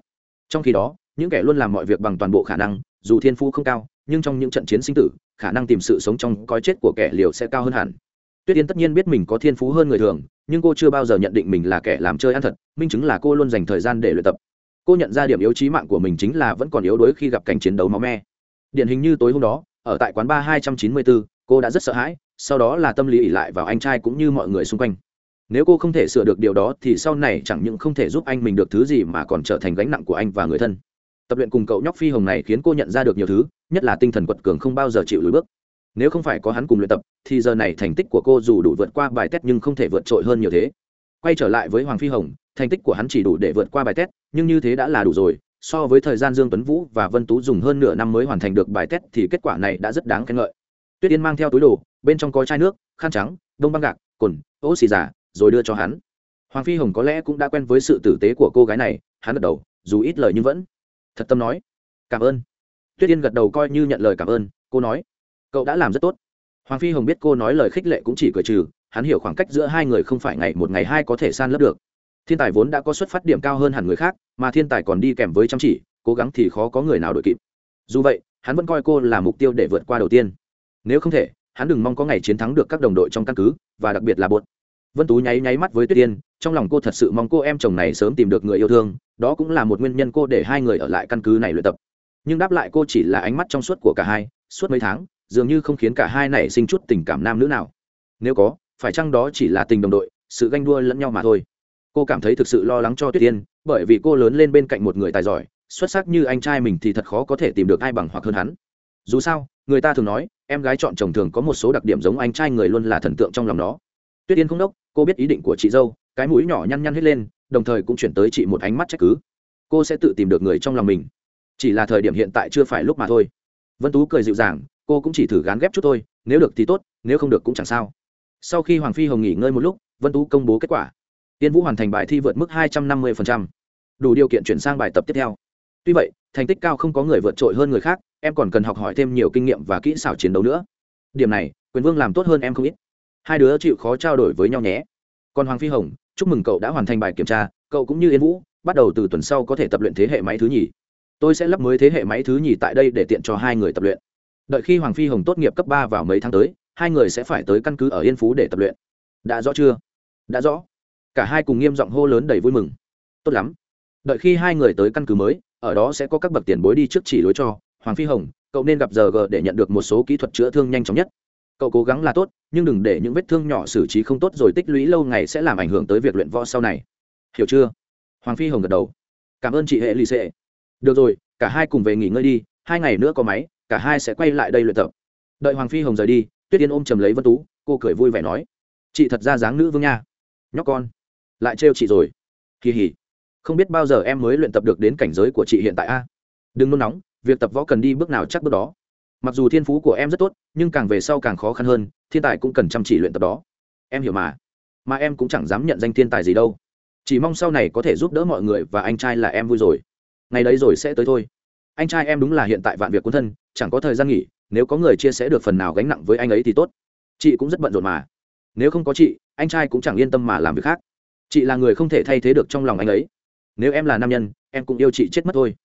Trong khi đó, những kẻ luôn làm mọi việc bằng toàn bộ khả năng, dù thiên phú không cao, nhưng trong những trận chiến sinh tử, khả năng tìm sự sống trong coi chết của kẻ liều sẽ cao hơn hẳn. Tuyết yên tất nhiên biết mình có thiên phú hơn người thường, nhưng cô chưa bao giờ nhận định mình là kẻ làm chơi ăn thật, minh chứng là cô luôn dành thời gian để luyện tập. Cô nhận ra điểm yếu trí mạng của mình chính là vẫn còn yếu đuối khi gặp cảnh chiến đấu máu me. Điển hình như tối hôm đó ở tại quán ba hai trăm chín mươi bốn, cô đã rất sợ hãi, sau đó là tâm lý ỉ lại vào anh trai cũng như mọi người xung quanh. Nếu cô không thể sửa được điều đó thì sau này chẳng những không thể giúp anh mình được thứ gì mà còn trở thành gánh nặng của anh và người thân. Tập luyện cùng cậu nhóc phi hồng này khiến cô nhận ra được nhiều thứ, nhất là tinh thần quật cường không bao giờ chịu lùi bước. Nếu không phải có hắn cùng luyện tập, thì giờ này thành tích của cô dù đủ vượt qua bài test nhưng không thể vượt trội hơn nhiều thế. Quay trở lại với hoàng phi hồng, thành tích của hắn chỉ đủ để vượt qua bài test, nhưng như thế đã là đủ rồi so với thời gian dương tuấn vũ và vân tú dùng hơn nửa năm mới hoàn thành được bài test thì kết quả này đã rất đáng khen ngợi. Tuyết yên mang theo túi đồ, bên trong có chai nước, khăn trắng, đông băng gạc cồn ô xì giả rồi đưa cho hắn. Hoàng phi hồng có lẽ cũng đã quen với sự tử tế của cô gái này, hắn gật đầu, dù ít lời nhưng vẫn thật tâm nói, cảm ơn. Tuyết yên gật đầu coi như nhận lời cảm ơn, cô nói, cậu đã làm rất tốt. Hoàng phi hồng biết cô nói lời khích lệ cũng chỉ cười trừ, hắn hiểu khoảng cách giữa hai người không phải ngày một ngày hai có thể san lấp được thiên tài vốn đã có xuất phát điểm cao hơn hẳn người khác, mà thiên tài còn đi kèm với chăm chỉ, cố gắng thì khó có người nào đội kịp. Dù vậy, hắn vẫn coi cô là mục tiêu để vượt qua đầu tiên. Nếu không thể, hắn đừng mong có ngày chiến thắng được các đồng đội trong căn cứ, và đặc biệt là bột. Vân tú nháy nháy mắt với tuyết tiên trong lòng cô thật sự mong cô em chồng này sớm tìm được người yêu thương, đó cũng là một nguyên nhân cô để hai người ở lại căn cứ này luyện tập. Nhưng đáp lại cô chỉ là ánh mắt trong suốt của cả hai, suốt mấy tháng, dường như không khiến cả hai này sinh chút tình cảm nam nữ nào. Nếu có, phải chăng đó chỉ là tình đồng đội, sự ganh đua lẫn nhau mà thôi cô cảm thấy thực sự lo lắng cho tuyết tiên bởi vì cô lớn lên bên cạnh một người tài giỏi, xuất sắc như anh trai mình thì thật khó có thể tìm được ai bằng hoặc hơn hắn. Dù sao, người ta thường nói, em gái chọn chồng thường có một số đặc điểm giống anh trai người luôn là thần tượng trong lòng nó tuyết yên không đốc, cô biết ý định của chị dâu, cái mũi nhỏ nhăn nhăn hết lên, đồng thời cũng chuyển tới chị một ánh mắt trách cứ. Cô sẽ tự tìm được người trong lòng mình. Chỉ là thời điểm hiện tại chưa phải lúc mà thôi. Vân tú cười dịu dàng, cô cũng chỉ thử gán ghép chút thôi, nếu được thì tốt, nếu không được cũng chẳng sao. Sau khi hoàng phi hồng nghỉ ngơi một lúc, vân tú công bố kết quả tiên vũ hoàn thành bài thi vượt mức hai trăm năm mươi đủ điều kiện chuyển sang bài tập tiếp theo. Tuy vậy, thành tích cao không có người vượt trội hơn người khác, em còn cần học hỏi thêm nhiều kinh nghiệm và kỹ xảo chiến đấu nữa. Điểm này, quyền vương làm tốt hơn em không ít. Hai đứa chịu khó trao đổi với nhau nhé. Còn hoàng phi hồng, chúc mừng cậu đã hoàn thành bài kiểm tra, cậu cũng như yên vũ, bắt đầu từ tuần sau có thể tập luyện thế hệ máy thứ nhì. Tôi sẽ lắp mới thế hệ máy thứ nhì tại đây để tiện cho hai người tập luyện. Đợi khi hoàng phi hồng tốt nghiệp cấp ba vào mấy tháng tới, hai người sẽ phải tới căn cứ ở yên phú để tập luyện. Đã rõ chưa? Đã rõ cả hai cùng nghiêm giọng hô lớn đầy vui mừng. Tốt lắm. Đợi khi hai người tới căn cứ mới, ở đó sẽ có các bậc tiền bối đi trước chỉ lối cho. Hoàng phi hồng, cậu nên gặp giờ g để nhận được một số kỹ thuật chữa thương nhanh chóng nhất. Cậu cố gắng là tốt, nhưng đừng để những vết thương nhỏ xử trí không tốt rồi tích lũy lâu ngày sẽ làm ảnh hưởng tới việc luyện võ sau này. Hiểu chưa? Hoàng phi hồng gật đầu. Cảm ơn chị hệ lì xệ. Được rồi, cả hai cùng về nghỉ ngơi đi, hai ngày nữa có máy, cả hai sẽ quay lại đây luyện tập. Đợi hoàng phi hồng rời đi, tuyết yên ôm chầm lấy vân tú, cô cười vui vẻ nói. Chị thật ra dáng nữ vương nha. Nhóc con lại trêu chị rồi. Kỳ hỉ. Không biết bao giờ em mới luyện tập được đến cảnh giới của chị hiện tại a? Đừng nôn nóng, việc tập võ cần đi bước nào chắc bước đó. Mặc dù thiên phú của em rất tốt, nhưng càng về sau càng khó khăn hơn, thiên tài cũng cần chăm chỉ luyện tập đó. Em hiểu mà. Mà em cũng chẳng dám nhận danh thiên tài gì đâu. Chỉ mong sau này có thể giúp đỡ mọi người và anh trai là em vui rồi. Ngày đấy rồi sẽ tới thôi. Anh trai em đúng là hiện tại vạn việc quân thân, chẳng có thời gian nghỉ, nếu có người chia sẻ được phần nào gánh nặng với anh ấy thì tốt. Chị cũng rất bận rộn mà. Nếu không có chị, anh trai cũng chẳng yên tâm mà làm việc khác chị là người không thể thay thế được trong lòng anh ấy. Nếu em là nam nhân, em cũng yêu chị chết mất thôi.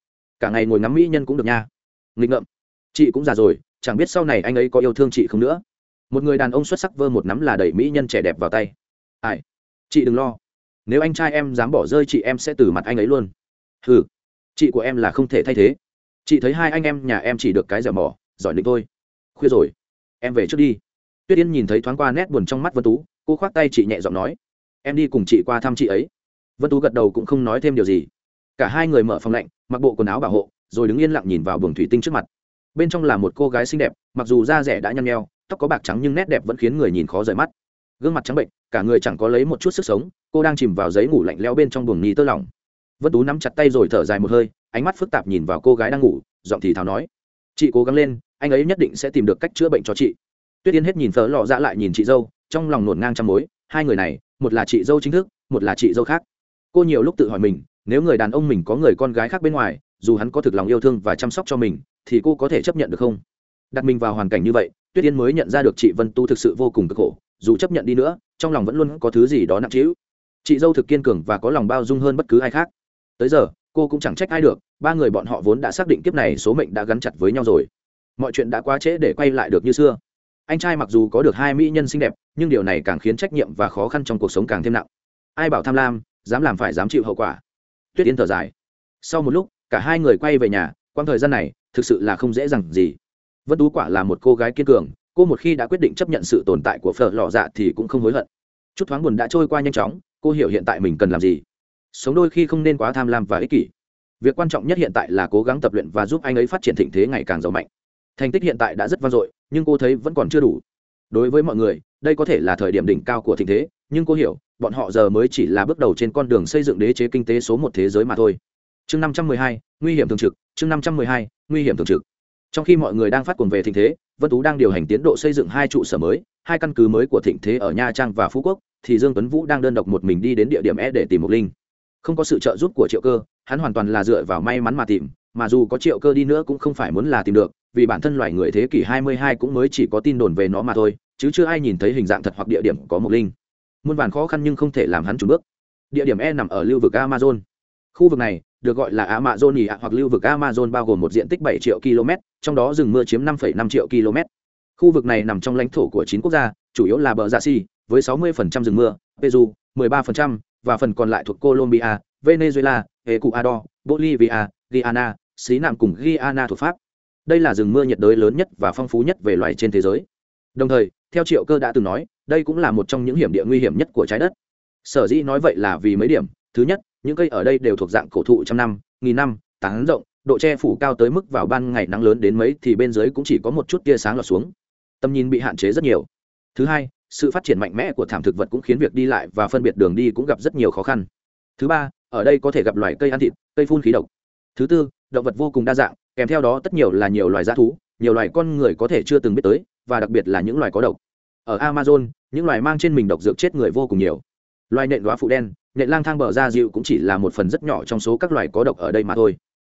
Cả ngày ngồi ngắm mỹ nhân cũng được nha. Nghịch ngợm. Chị cũng già rồi, chẳng biết sau này anh ấy có yêu thương chị không nữa. Một người đàn ông xuất sắc vơ một nắm là đẩy mỹ nhân trẻ đẹp vào tay. Ai? Chị đừng lo. Nếu anh trai em dám bỏ rơi chị em sẽ từ mặt anh ấy luôn. Ừ chị của em là không thể thay thế. Chị thấy hai anh em nhà em chỉ được cái dẻo mỏ, giỏi định thôi. Khuya rồi. Em về trước đi. Tuyết yên nhìn thấy thoáng qua nét buồn trong mắt vân tú, cô khoác tay chị nhẹ giọng nói em đi cùng chị qua thăm chị ấy. Vân tú gật đầu cũng không nói thêm điều gì. Cả hai người mở phòng lạnh, mặc bộ quần áo bảo hộ, rồi đứng yên lặng nhìn vào buồng thủy tinh trước mặt. Bên trong là một cô gái xinh đẹp, mặc dù da rẻ đã nhăn nheo, tóc có bạc trắng nhưng nét đẹp vẫn khiến người nhìn khó rời mắt. Gương mặt trắng bệnh cả người chẳng có lấy một chút sức sống, cô đang chìm vào giấy ngủ lạnh leo bên trong buồng nhì tơ lỏng. Vân tú nắm chặt tay rồi thở dài một hơi, ánh mắt phức tạp nhìn vào cô gái đang ngủ, giọng thì thào nói. Chị cố gắng lên, anh ấy nhất định sẽ tìm được cách chữa bệnh cho chị. Tuyết yên hết nhìn phở lò ra lại nhìn chị dâu, trong lòng nổn ngang trăm mối, hai người này một là chị dâu chính thức, một là chị dâu khác. Cô nhiều lúc tự hỏi mình, nếu người đàn ông mình có người con gái khác bên ngoài, dù hắn có thực lòng yêu thương và chăm sóc cho mình, thì cô có thể chấp nhận được không? Đặt mình vào hoàn cảnh như vậy, tuyết yên mới nhận ra được chị vân tu thực sự vô cùng cực khổ, dù chấp nhận đi nữa, trong lòng vẫn luôn có thứ gì đó nặng trĩu. Chị dâu thực kiên cường và có lòng bao dung hơn bất cứ ai khác. Tới giờ, cô cũng chẳng trách ai được, ba người bọn họ vốn đã xác định kiếp này số mệnh đã gắn chặt với nhau rồi. Mọi chuyện đã quá trễ để quay lại được như xưa anh trai mặc dù có được hai mỹ nhân xinh đẹp, nhưng điều này càng khiến trách nhiệm và khó khăn trong cuộc sống càng thêm nặng. Ai bảo tham lam, dám làm phải dám chịu hậu quả. Tuyết yên thở dài. Sau một lúc, cả hai người quay về nhà, quãng thời gian này, thực sự là không dễ dàng gì. Vân tú quả là một cô gái kiên cường, cô một khi đã quyết định chấp nhận sự tồn tại của phở lò dạ thì cũng không hối hận. Chút thoáng buồn đã trôi qua nhanh chóng, cô hiểu hiện tại mình cần làm gì. Sống đôi khi không nên quá tham lam và ích kỷ. Việc quan trọng nhất hiện tại là cố gắng tập luyện và giúp anh ấy phát triển thịnh thế ngày càng giàu mạnh thành tích hiện tại đã rất vang dội, nhưng cô thấy vẫn còn chưa đủ. Đối với mọi người, đây có thể là thời điểm đỉnh cao của thịnh thế, nhưng cô hiểu, bọn họ giờ mới chỉ là bước đầu trên con đường xây dựng đế chế kinh tế số một thế giới mà thôi. Chương năm trăm mười hai, nguy hiểm thường trực, chương năm trăm mười hai, nguy hiểm thường trực. Trong khi mọi người đang phát cuồng về thịnh thế, vân tú đang điều hành tiến độ xây dựng hai trụ sở mới, hai căn cứ mới của thịnh thế ở nha trang và phú quốc, thì dương tuấn vũ đang đơn độc một mình đi đến địa điểm e để tìm mục linh. Không có sự trợ giúp của triệu cơ, hắn hoàn toàn là dựa vào may mắn mà tìm, mà dù có triệu cơ đi nữa cũng không phải muốn là tìm được vì bản thân loài người thế kỷ 22 cũng mới chỉ có tin đồn về nó mà thôi chứ chưa ai nhìn thấy hình dạng thật hoặc địa điểm có mục linh. Muôn vàn khó khăn nhưng không thể làm hắn trùn bước. Địa điểm e nằm ở lưu vực amazon. Khu vực này được gọi là Amazonia hoặc lưu vực amazon bao gồm một diện tích 7 triệu km trong đó rừng mưa chiếm 5,5 triệu km. Khu vực này nằm trong lãnh thổ của chín quốc gia chủ yếu là bờ dạ si với 60% rừng mưa peru 13%, và phần còn lại thuộc colombia venezuela ecuador bolivia guyana xí nạm cùng guyana thuộc pháp đây là rừng mưa nhiệt đới lớn nhất và phong phú nhất về loài trên thế giới. Đồng thời, theo triệu cơ đã từng nói, đây cũng là một trong những hiểm địa nguy hiểm nhất của trái đất. Sở dĩ nói vậy là vì mấy điểm. Thứ nhất, những cây ở đây đều thuộc dạng cổ thụ trăm năm, nghìn năm, tán rộng, độ che phủ cao tới mức vào ban ngày nắng lớn đến mấy thì bên dưới cũng chỉ có một chút tia sáng lọt xuống. Tầm nhìn bị hạn chế rất nhiều. Thứ hai, sự phát triển mạnh mẽ của thảm thực vật cũng khiến việc đi lại và phân biệt đường đi cũng gặp rất nhiều khó khăn. Thứ ba, ở đây có thể gặp loài cây ăn thịt, cây phun khí độc. Thứ tư, động vật vô cùng đa dạng kèm theo đó tất nhiều là nhiều loài g thú, nhiều loài con người có thể chưa từng biết tới, và đặc biệt là những loài có độc. Ở amazon, những loài mang trên mình độc dược chết người vô cùng nhiều. Loài nện đoá phụ đen, nện lang thang bờ ra dịu cũng chỉ là một phần rất nhỏ trong số các loài có độc ở đây mà thôi.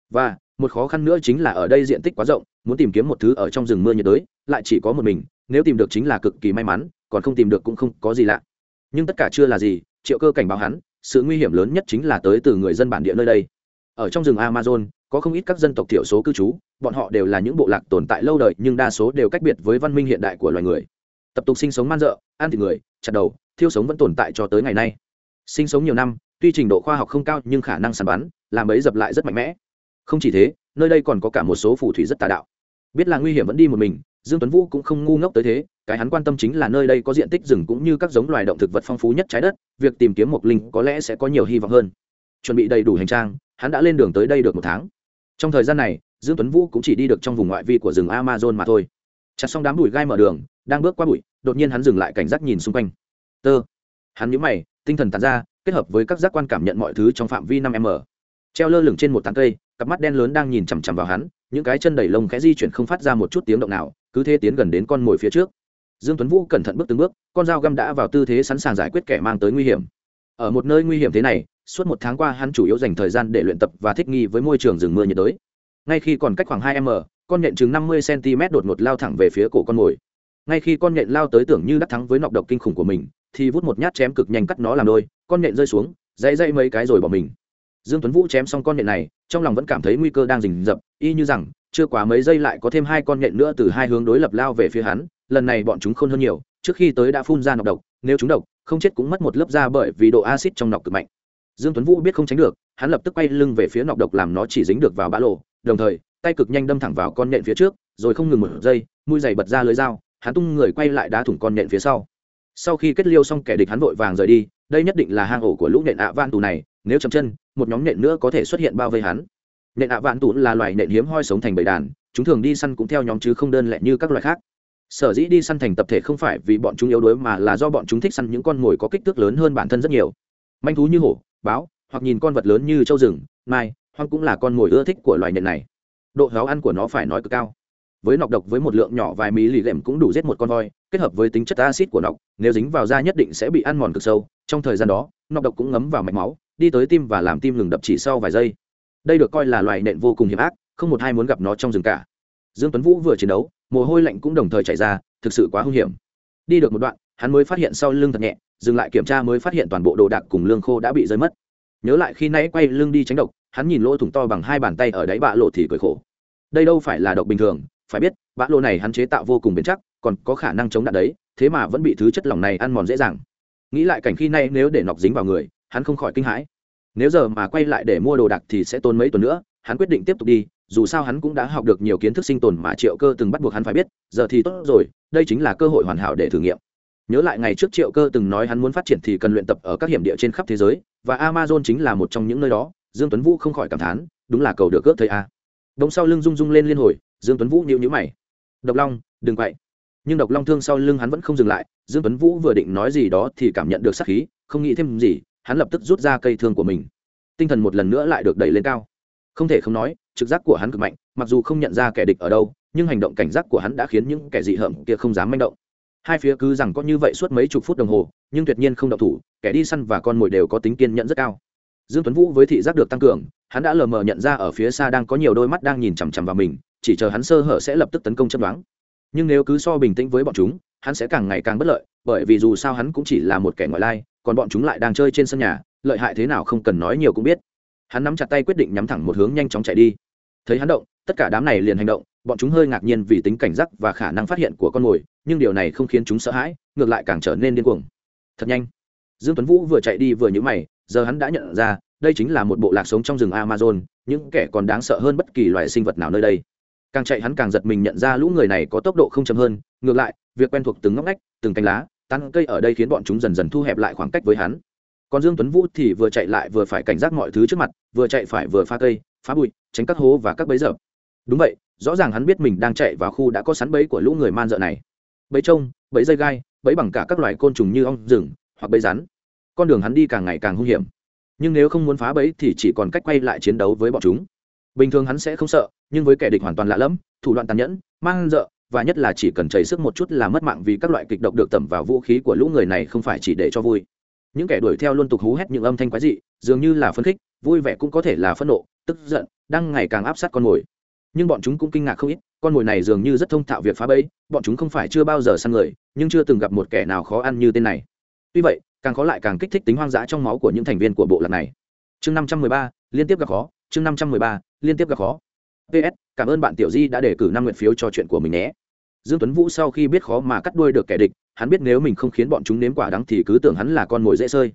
Và, một khó khăn nữa chính là ở đây diện tích quá rộng, muốn tìm kiếm một thứ ở trong rừng mưa nhiệt đới, lại chỉ có một mình, nếu tìm được chính là cực kỳ may mắn, còn không tìm được cũng không có gì lạ. Nhưng tất cả chưa là gì, triệu cơ cảnh báo hắn, sự nguy hiểm lớn nhất chính là tới từ người dân bản địa nơi đây. Ở trong rừng amazon có không ít các dân tộc thiểu số cư trú, bọn họ đều là những bộ lạc tồn tại lâu đời, nhưng đa số đều cách biệt với văn minh hiện đại của loài người. Tập tục sinh sống man dợ, ăn thịt người, chặt đầu, thiêu sống vẫn tồn tại cho tới ngày nay. Sinh sống nhiều năm, tuy trình độ khoa học không cao nhưng khả năng săn bắn, làm ấy dập lại rất mạnh mẽ. Không chỉ thế, nơi đây còn có cả một số phù thủy rất tà đạo. Biết là nguy hiểm vẫn đi một mình, dương tuấn vũ cũng không ngu ngốc tới thế, cái hắn quan tâm chính là nơi đây có diện tích rừng cũng như các giống loài động thực vật phong phú nhất trái đất, việc tìm kiếm một linh có lẽ sẽ có nhiều hy vọng hơn. Chuẩn bị đầy đủ hành trang, hắn đã lên đường tới đây được một tháng trong thời gian này, dương tuấn vũ cũng chỉ đi được trong vùng ngoại vi của rừng amazon mà thôi. Chặt xong đám bụi gai mở đường, đang bước qua bụi, đột nhiên hắn dừng lại cảnh giác nhìn xung quanh. Tơ. Hắn nhíu mày, tinh thần tàn ra, kết hợp với các giác quan cảm nhận mọi thứ trong phạm vi 5 m. Treo lơ lửng trên một tán cây, cặp mắt đen lớn đang nhìn chằm chằm vào hắn, những cái chân đầy lông khẽ di chuyển không phát ra một chút tiếng động nào, cứ thế tiến gần đến con mồi phía trước. Dương tuấn vũ cẩn thận bước từng bước, con dao găm đã vào tư thế sẵn sàng giải quyết kẻ mang tới nguy hiểm. Ở một nơi nguy hiểm thế này suốt một tháng qua hắn chủ yếu dành thời gian để luyện tập và thích nghi với môi trường rừng mưa nhiệt đới. Ngay khi còn cách khoảng hai m, con nhện chừng năm mươi cm đột ngột lao thẳng về phía cổ con mồi. Ngay khi con nhện lao tới tưởng như đắc thắng với nọc độc kinh khủng của mình, thì vút một nhát chém cực nhanh cắt nó làm đôi, con nhện rơi xuống, dãy dãy mấy cái rồi bỏ mình. Dương tuấn vũ chém xong con nhện này, trong lòng vẫn cảm thấy nguy cơ đang rình rập, y như rằng, chưa quá mấy giây lại có thêm hai con nhện nữa từ hai hướng đối lập lao về phía hắn, lần này bọn chúng khôn hơn nhiều, trước khi tới đã phun ra nọc độc, nếu chúng độc, không chết cũng mất một lớp da bởi vì độ axit trong nọc cực mạnh dương tuấn vũ biết không tránh được, hắn lập tức quay lưng về phía nọc độc làm nó chỉ dính được vào bã lộ, đồng thời, tay cực nhanh đâm thẳng vào con nhện phía trước, rồi không ngừng một giây, mũi giày bật ra lưới dao, hắn tung người quay lại đá thủng con nhện phía sau. Sau khi kết liêu xong kẻ địch hắn vội vàng rời đi, đây nhất định là hang ổ của lũ nhện ạ van tù này, nếu chậm chân, một nhóm nhện nữa có thể xuất hiện bao vây hắn. Nhện ạ van tù là loài nhện hiếm hoi sống thành bầy đàn, chúng thường đi săn cũng theo nhóm chứ không đơn lẻ như các loài khác. Sở dĩ đi săn thành tập thể không phải vì bọn chúng yếu đuối mà là do bọn chúng thích săn những con mồi có kích thước lớn hơn bản thân rất nhiều. Manh thú như hổ báo, hoặc nhìn con vật lớn như trâu rừng, mai, hoang cũng là con mồi ưa thích của loài nhện này. Độ héo ăn của nó phải nói cực cao. Với nọc độc với một lượng nhỏ vài mí lì lệm cũng đủ giết một con voi, kết hợp với tính chất acid của nọc, nếu dính vào da nhất định sẽ bị ăn mòn cực sâu. Trong thời gian đó, nọc độc cũng ngấm vào mạch máu, đi tới tim và làm tim ngừng đập chỉ sau vài giây. Đây được coi là loài nện vô cùng hiểm ác, không một ai muốn gặp nó trong rừng cả. Dương tuấn vũ vừa chiến đấu, mồ hôi lạnh cũng đồng thời chảy ra, thực sự quá hung hiểm. Đi được một đoạn, hắn mới phát hiện sau lưng thật nhẹ dừng lại kiểm tra mới phát hiện toàn bộ đồ đạc cùng lương khô đã bị rơi mất. Nhớ lại khi nãy quay lưng đi tránh độc, hắn nhìn lỗ thủng to bằng hai bàn tay ở đáy bạ lộ thì cười khổ. Đây đâu phải là độc bình thường, phải biết bã lô này hắn chế tạo vô cùng bền chắc, còn có khả năng chống đạn đấy, thế mà vẫn bị thứ chất lỏng này ăn mòn dễ dàng. Nghĩ lại cảnh khi nay nếu để nọc dính vào người, hắn không khỏi kinh hãi. Nếu giờ mà quay lại để mua đồ đạc thì sẽ tốn mấy tuần nữa, hắn quyết định tiếp tục đi, dù sao hắn cũng đã học được nhiều kiến thức sinh tồn mà triệu cơ từng bắt buộc hắn phải biết, giờ thì tốt rồi, đây chính là cơ hội hoàn hảo để thử nghiệm nhớ lại ngày trước triệu cơ từng nói hắn muốn phát triển thì cần luyện tập ở các hiểm địa trên khắp thế giới, và amazon chính là một trong những nơi đó. Dương tuấn vũ không khỏi cảm thán, đúng là cầu được ước thầy a. À. đông sau lưng rung rung lên liên hồi, dương tuấn vũ nhíu nhíu mày. Độc long, đừng quậy. Nhưng độc long thương sau lưng hắn vẫn không dừng lại, dương tuấn vũ vừa định nói gì đó thì cảm nhận được sát khí, không nghĩ thêm gì, hắn lập tức rút ra cây thương của mình. Tinh thần một lần nữa lại được đẩy lên cao. Không thể không nói, trực giác của hắn cực mạnh, mặc dù không nhận ra kẻ địch ở đâu, nhưng hành động cảnh giác của hắn đã khiến những kẻ dị hợm kia không dám manh động hai phía cứ rằng có như vậy suốt mấy chục phút đồng hồ, nhưng tuyệt nhiên không động thủ, kẻ đi săn và con mồi đều có tính kiên nhẫn rất cao. Dương tuấn vũ với thị giác được tăng cường, hắn đã lờ mờ nhận ra ở phía xa đang có nhiều đôi mắt đang nhìn chằm chằm vào mình, chỉ chờ hắn sơ hở sẽ lập tức tấn công chấp đoán nhưng nếu cứ so bình tĩnh với bọn chúng, hắn sẽ càng ngày càng bất lợi, bởi vì dù sao hắn cũng chỉ là một kẻ ngoại lai, còn bọn chúng lại đang chơi trên sân nhà, lợi hại thế nào không cần nói nhiều cũng biết. Hắn nắm chặt tay quyết định nhắm thẳng một hướng nhanh chóng chạy đi. Thấy hắn động, tất cả đám này liền hành động bọn chúng hơi ngạc nhiên vì tính cảnh giác và khả năng phát hiện của con mồi, nhưng điều này không khiến chúng sợ hãi, ngược lại càng trở nên điên cuồng. Thật nhanh. Dương tuấn vũ vừa chạy đi vừa nhíu mày, giờ hắn đã nhận ra, đây chính là một bộ lạc sống trong rừng amazon, những kẻ còn đáng sợ hơn bất kỳ loài sinh vật nào nơi đây. Càng chạy hắn càng giật mình nhận ra lũ người này có tốc độ không chậm hơn, ngược lại, việc quen thuộc từng ngóc ngách, từng cánh lá, tán cây ở đây khiến bọn chúng dần dần thu hẹp lại khoảng cách với hắn. Còn dương tuấn vũ thì vừa chạy lại vừa phải cảnh giác mọi thứ trước mặt, vừa chạy phải vừa phá cây, phá bụi, tránh các hố và các bẫy dở. Đúng vậy rõ ràng hắn biết mình đang chạy vào khu đã có sắn bẫy của lũ người man dợ này. Bẫy trông, bẫy dây gai, bẫy bằng cả các loài côn trùng như ong, rừng, hoặc bẫy rắn. Con đường hắn đi càng ngày càng hung hiểm. Nhưng nếu không muốn phá bẫy thì chỉ còn cách quay lại chiến đấu với bọn chúng. Bình thường hắn sẽ không sợ, nhưng với kẻ địch hoàn toàn lạ lẫm, thủ đoạn tàn nhẫn mang dợ, và nhất là chỉ cần chảy sức một chút là mất mạng vì các loại kịch độc được tẩm vào vũ khí của lũ người này không phải chỉ để cho vui. Những kẻ đuổi theo luôn tục hú hét những âm thanh quái dị, dường như là phấn khích, vui vẻ cũng có thể là phẫn nộ, tức giận, đang ngày càng áp sát con mồi nhưng bọn chúng cũng kinh ngạc không ít, con mồi này dường như rất thông thạo việc phá bẫy, bọn chúng không phải chưa bao giờ săn người, nhưng chưa từng gặp một kẻ nào khó ăn như tên này. Tuy vậy, càng khó lại càng kích thích tính hoang dã trong máu của những thành viên của bộ lạc này. Chương năm trăm mười ba, liên tiếp gặp khó. Chương năm trăm mười ba, liên tiếp gặp khó. Ps cảm ơn bạn tiểu di đã đề cử năm nguyện phiếu cho chuyện của mình nhé. Dương tuấn vũ sau khi biết khó mà cắt đuôi được kẻ địch, hắn biết nếu mình không khiến bọn chúng nếm quả đắng thì cứ tưởng hắn là con mồi dễ sơi.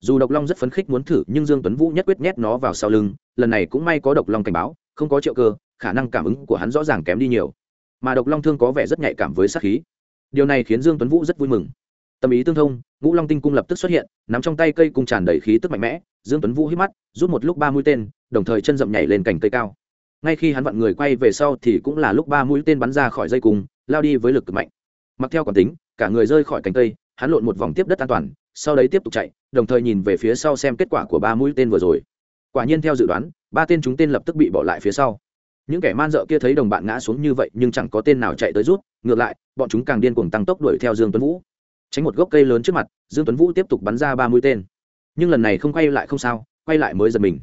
Dù độc long rất phấn khích muốn thử, nhưng dương tuấn vũ nhất quyết nhét nó vào sau lưng, lần này cũng may có độc long cảnh báo, không có triệu cơ khả năng cảm ứng của hắn rõ ràng kém đi nhiều. Mà độc long thương có vẻ rất nhạy cảm với sát khí. Điều này khiến dương tuấn vũ rất vui mừng. Tâm ý tương thông, ngũ long tinh cung lập tức xuất hiện, nắm trong tay cây cung tràn đầy khí tức mạnh mẽ, dương tuấn vũ hít mắt, rút một lúc ba mũi tên, đồng thời chân dậm nhảy lên cành cây cao. Ngay khi hắn vặn người quay về sau thì cũng là lúc ba mũi tên bắn ra khỏi dây cung, lao đi với lực cực mạnh. Mặc theo quản tính, cả người rơi khỏi cành cây, hắn lộn một vòng tiếp đất an toàn, sau đấy tiếp tục chạy, đồng thời nhìn về phía sau xem kết quả của ba mũi tên vừa rồi. Quả nhiên theo dự đoán, ba tên chúng tên lập tức bị bỏ lại phía sau những kẻ man dợ kia thấy đồng bạn ngã xuống như vậy nhưng chẳng có tên nào chạy tới rút, ngược lại, bọn chúng càng điên cuồng tăng tốc đuổi theo dương tuấn vũ. Tránh một gốc cây lớn trước mặt, dương tuấn vũ tiếp tục bắn ra ba mũi tên. Nhưng lần này không quay lại không sao, quay lại mới giật mình.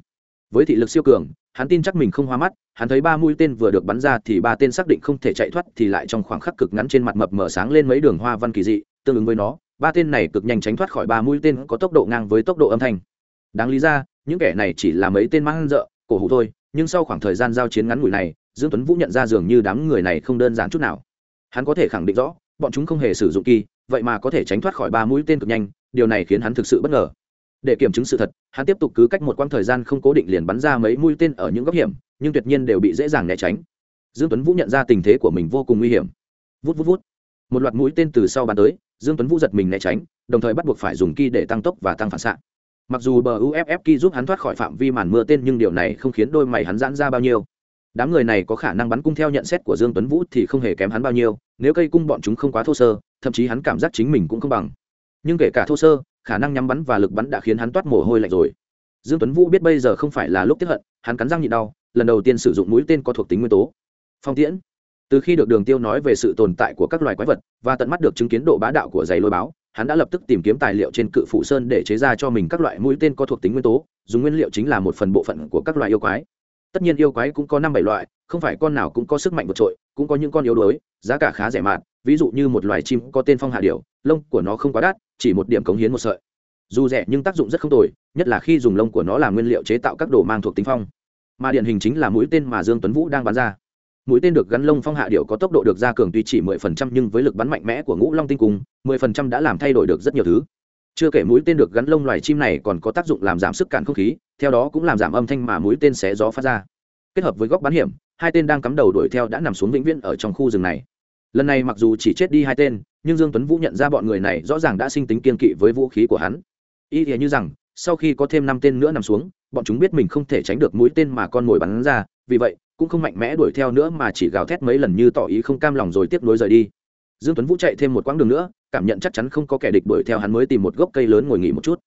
Với thị lực siêu cường, hắn tin chắc mình không hoa mắt, hắn thấy ba mũi tên vừa được bắn ra thì ba tên xác định không thể chạy thoát thì lại trong khoảng khắc cực ngắn trên mặt mập mở sáng lên mấy đường hoa văn kỳ dị, tương ứng với nó, ba tên này cực nhanh tránh thoát khỏi ba mũi tên có tốc độ ngang với tốc độ âm thanh. Đáng lý ra, những kẻ này chỉ là mấy tên mang dợ, cổ hủ thôi nhưng sau khoảng thời gian giao chiến ngắn ngủi này, dương tuấn vũ nhận ra dường như đám người này không đơn giản chút nào. Hắn có thể khẳng định rõ, bọn chúng không hề sử dụng kỳ, vậy mà có thể tránh thoát khỏi ba mũi tên cực nhanh, điều này khiến hắn thực sự bất ngờ. Để kiểm chứng sự thật, hắn tiếp tục cứ cách một quãng thời gian không cố định liền bắn ra mấy mũi tên ở những góc hiểm, nhưng tuyệt nhiên đều bị dễ dàng né tránh. Dương tuấn vũ nhận ra tình thế của mình vô cùng nguy hiểm. Vút vút vút. Một loạt mũi tên từ sau bắn tới, dương tuấn vũ giật mình né tránh, đồng thời bắt buộc phải dùng kỳ để tăng tốc và tăng phản xạ mặc dù bờ uff ki giúp hắn thoát khỏi phạm vi màn mưa tên nhưng điều này không khiến đôi mày hắn giãn ra bao nhiêu. Đám người này có khả năng bắn cung theo nhận xét của dương tuấn vũ thì không hề kém hắn bao nhiêu, nếu cây cung bọn chúng không quá thô sơ, thậm chí hắn cảm giác chính mình cũng không bằng. Nhưng kể cả thô sơ, khả năng nhắm bắn và lực bắn đã khiến hắn toát mồ hôi lạnh rồi. Dương tuấn vũ biết bây giờ không phải là lúc tiếp hận, hắn cắn răng nhịn đau, lần đầu tiên sử dụng mũi tên có thuộc tính nguyên tố. Phong tiễn. Từ khi được đường tiêu nói về sự tồn tại của các loài quái vật và tận mắt được chứng kiến độ bá đạo của giày lôi báo hắn đã lập tức tìm kiếm tài liệu trên cự phủ sơn để chế ra cho mình các loại mũi tên có thuộc tính nguyên tố, dùng nguyên liệu chính là một phần bộ phận của các loại yêu quái. Tất nhiên yêu quái cũng có năm bảy loại, không phải con nào cũng có sức mạnh vượt trội, cũng có những con yếu đuối, giá cả khá rẻ mạt, ví dụ như một loài chim có tên phong hạ điểu, lông của nó không quá đắt, chỉ một điểm cống hiến một sợi. Dù rẻ nhưng tác dụng rất không tồi, nhất là khi dùng lông của nó làm nguyên liệu chế tạo các đồ mang thuộc tính phong. Mà điển hình chính là mũi tên mà dương tuấn vũ đang bán ra mũi tên được gắn lông phong hạ điệu có tốc độ được gia cường tuy chỉ 10% nhưng với lực bắn mạnh mẽ của ngũ long tinh cung 10% đã làm thay đổi được rất nhiều thứ. Chưa kể mũi tên được gắn lông loài chim này còn có tác dụng làm giảm sức cản không khí, theo đó cũng làm giảm âm thanh mà mũi tên xé gió phát ra. Kết hợp với góc bắn hiểm, hai tên đang cắm đầu đuổi theo đã nằm xuống vĩnh viễn ở trong khu rừng này. Lần này mặc dù chỉ chết đi hai tên, nhưng dương tuấn vũ nhận ra bọn người này rõ ràng đã sinh tính kiên kỵ với vũ khí của hắn. Y thì như rằng, sau khi có thêm năm tên nữa nằm xuống, bọn chúng biết mình không thể tránh được mũi tên mà con mồi bắn ra, vì vậy cũng không mạnh mẽ đuổi theo nữa mà chỉ gào thét mấy lần như tỏ ý không cam lòng rồi tiếp nối rời đi. Dương tuấn vũ chạy thêm một quãng đường nữa, cảm nhận chắc chắn không có kẻ địch đuổi theo hắn mới tìm một gốc cây lớn ngồi nghỉ một chút.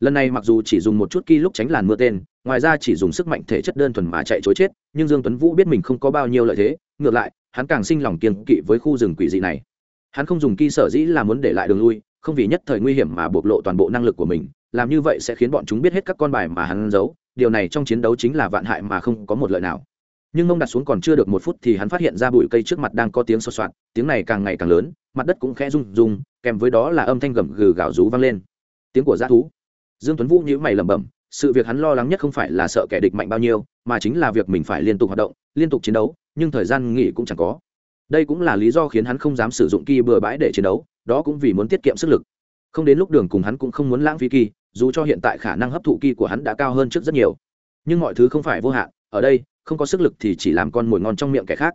Lần này mặc dù chỉ dùng một chút ki lúc tránh làn mưa tên, ngoài ra chỉ dùng sức mạnh thể chất đơn thuần mà chạy chối chết, nhưng dương tuấn vũ biết mình không có bao nhiêu lợi thế, ngược lại, hắn càng sinh lòng kiên kỵ với khu rừng quỷ dị này. Hắn không dùng ki sở dĩ là muốn để lại đường lui, không vì nhất thời nguy hiểm mà bộc lộ toàn bộ năng lực của mình, làm như vậy sẽ khiến bọn chúng biết hết các con bài mà hắn giấu, điều này trong chiến đấu chính là vạn hại mà không có một lợi nào nhưng mông đặt xuống còn chưa được một phút thì hắn phát hiện ra bụi cây trước mặt đang có tiếng sột soạt, tiếng này càng ngày càng lớn, mặt đất cũng khẽ rung rung, kèm với đó là âm thanh gầm gừ gào rú vang lên. Tiếng của g thú. Dương tuấn vũ nhíu mày lẩm bẩm, sự việc hắn lo lắng nhất không phải là sợ kẻ địch mạnh bao nhiêu, mà chính là việc mình phải liên tục hoạt động, liên tục chiến đấu, nhưng thời gian nghỉ cũng chẳng có. Đây cũng là lý do khiến hắn không dám sử dụng kỳ bừa bãi để chiến đấu, đó cũng vì muốn tiết kiệm sức lực. Không đến lúc đường cùng hắn cũng không muốn lãng phí kỳ. dù cho hiện tại khả năng hấp thụ kỳ của hắn đã cao hơn trước rất nhiều. Nhưng mọi thứ không phải vô hạn, ở đây không có sức lực thì chỉ làm con mồi ngon trong miệng kẻ khác.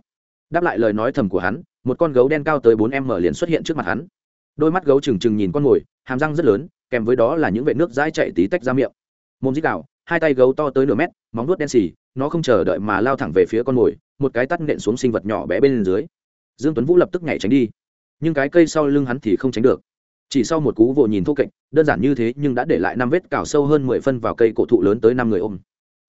Đáp lại lời nói thầm của hắn, một con gấu đen cao tới bốn m liền xuất hiện trước mặt hắn. Đôi mắt gấu trừng trừng nhìn con mồi, hàm răng rất lớn, kèm với đó là những vệ nước dãi chạy tí tách ra miệng. Mồm dít đạo hai tay gấu to tới nửa mét, móng vuốt đen xì, nó không chờ đợi mà lao thẳng về phía con mồi, một cái tắt nện xuống sinh vật nhỏ bé bên dưới. Dương tuấn vũ lập tức nhảy tránh đi, nhưng cái cây sau lưng hắn thì không tránh được. Chỉ sau một cú vồ nhìn thô kệch, đơn giản như thế nhưng đã để lại năm vết cào sâu hơn mười phân vào cây cổ thụ lớn tới năm người ôm.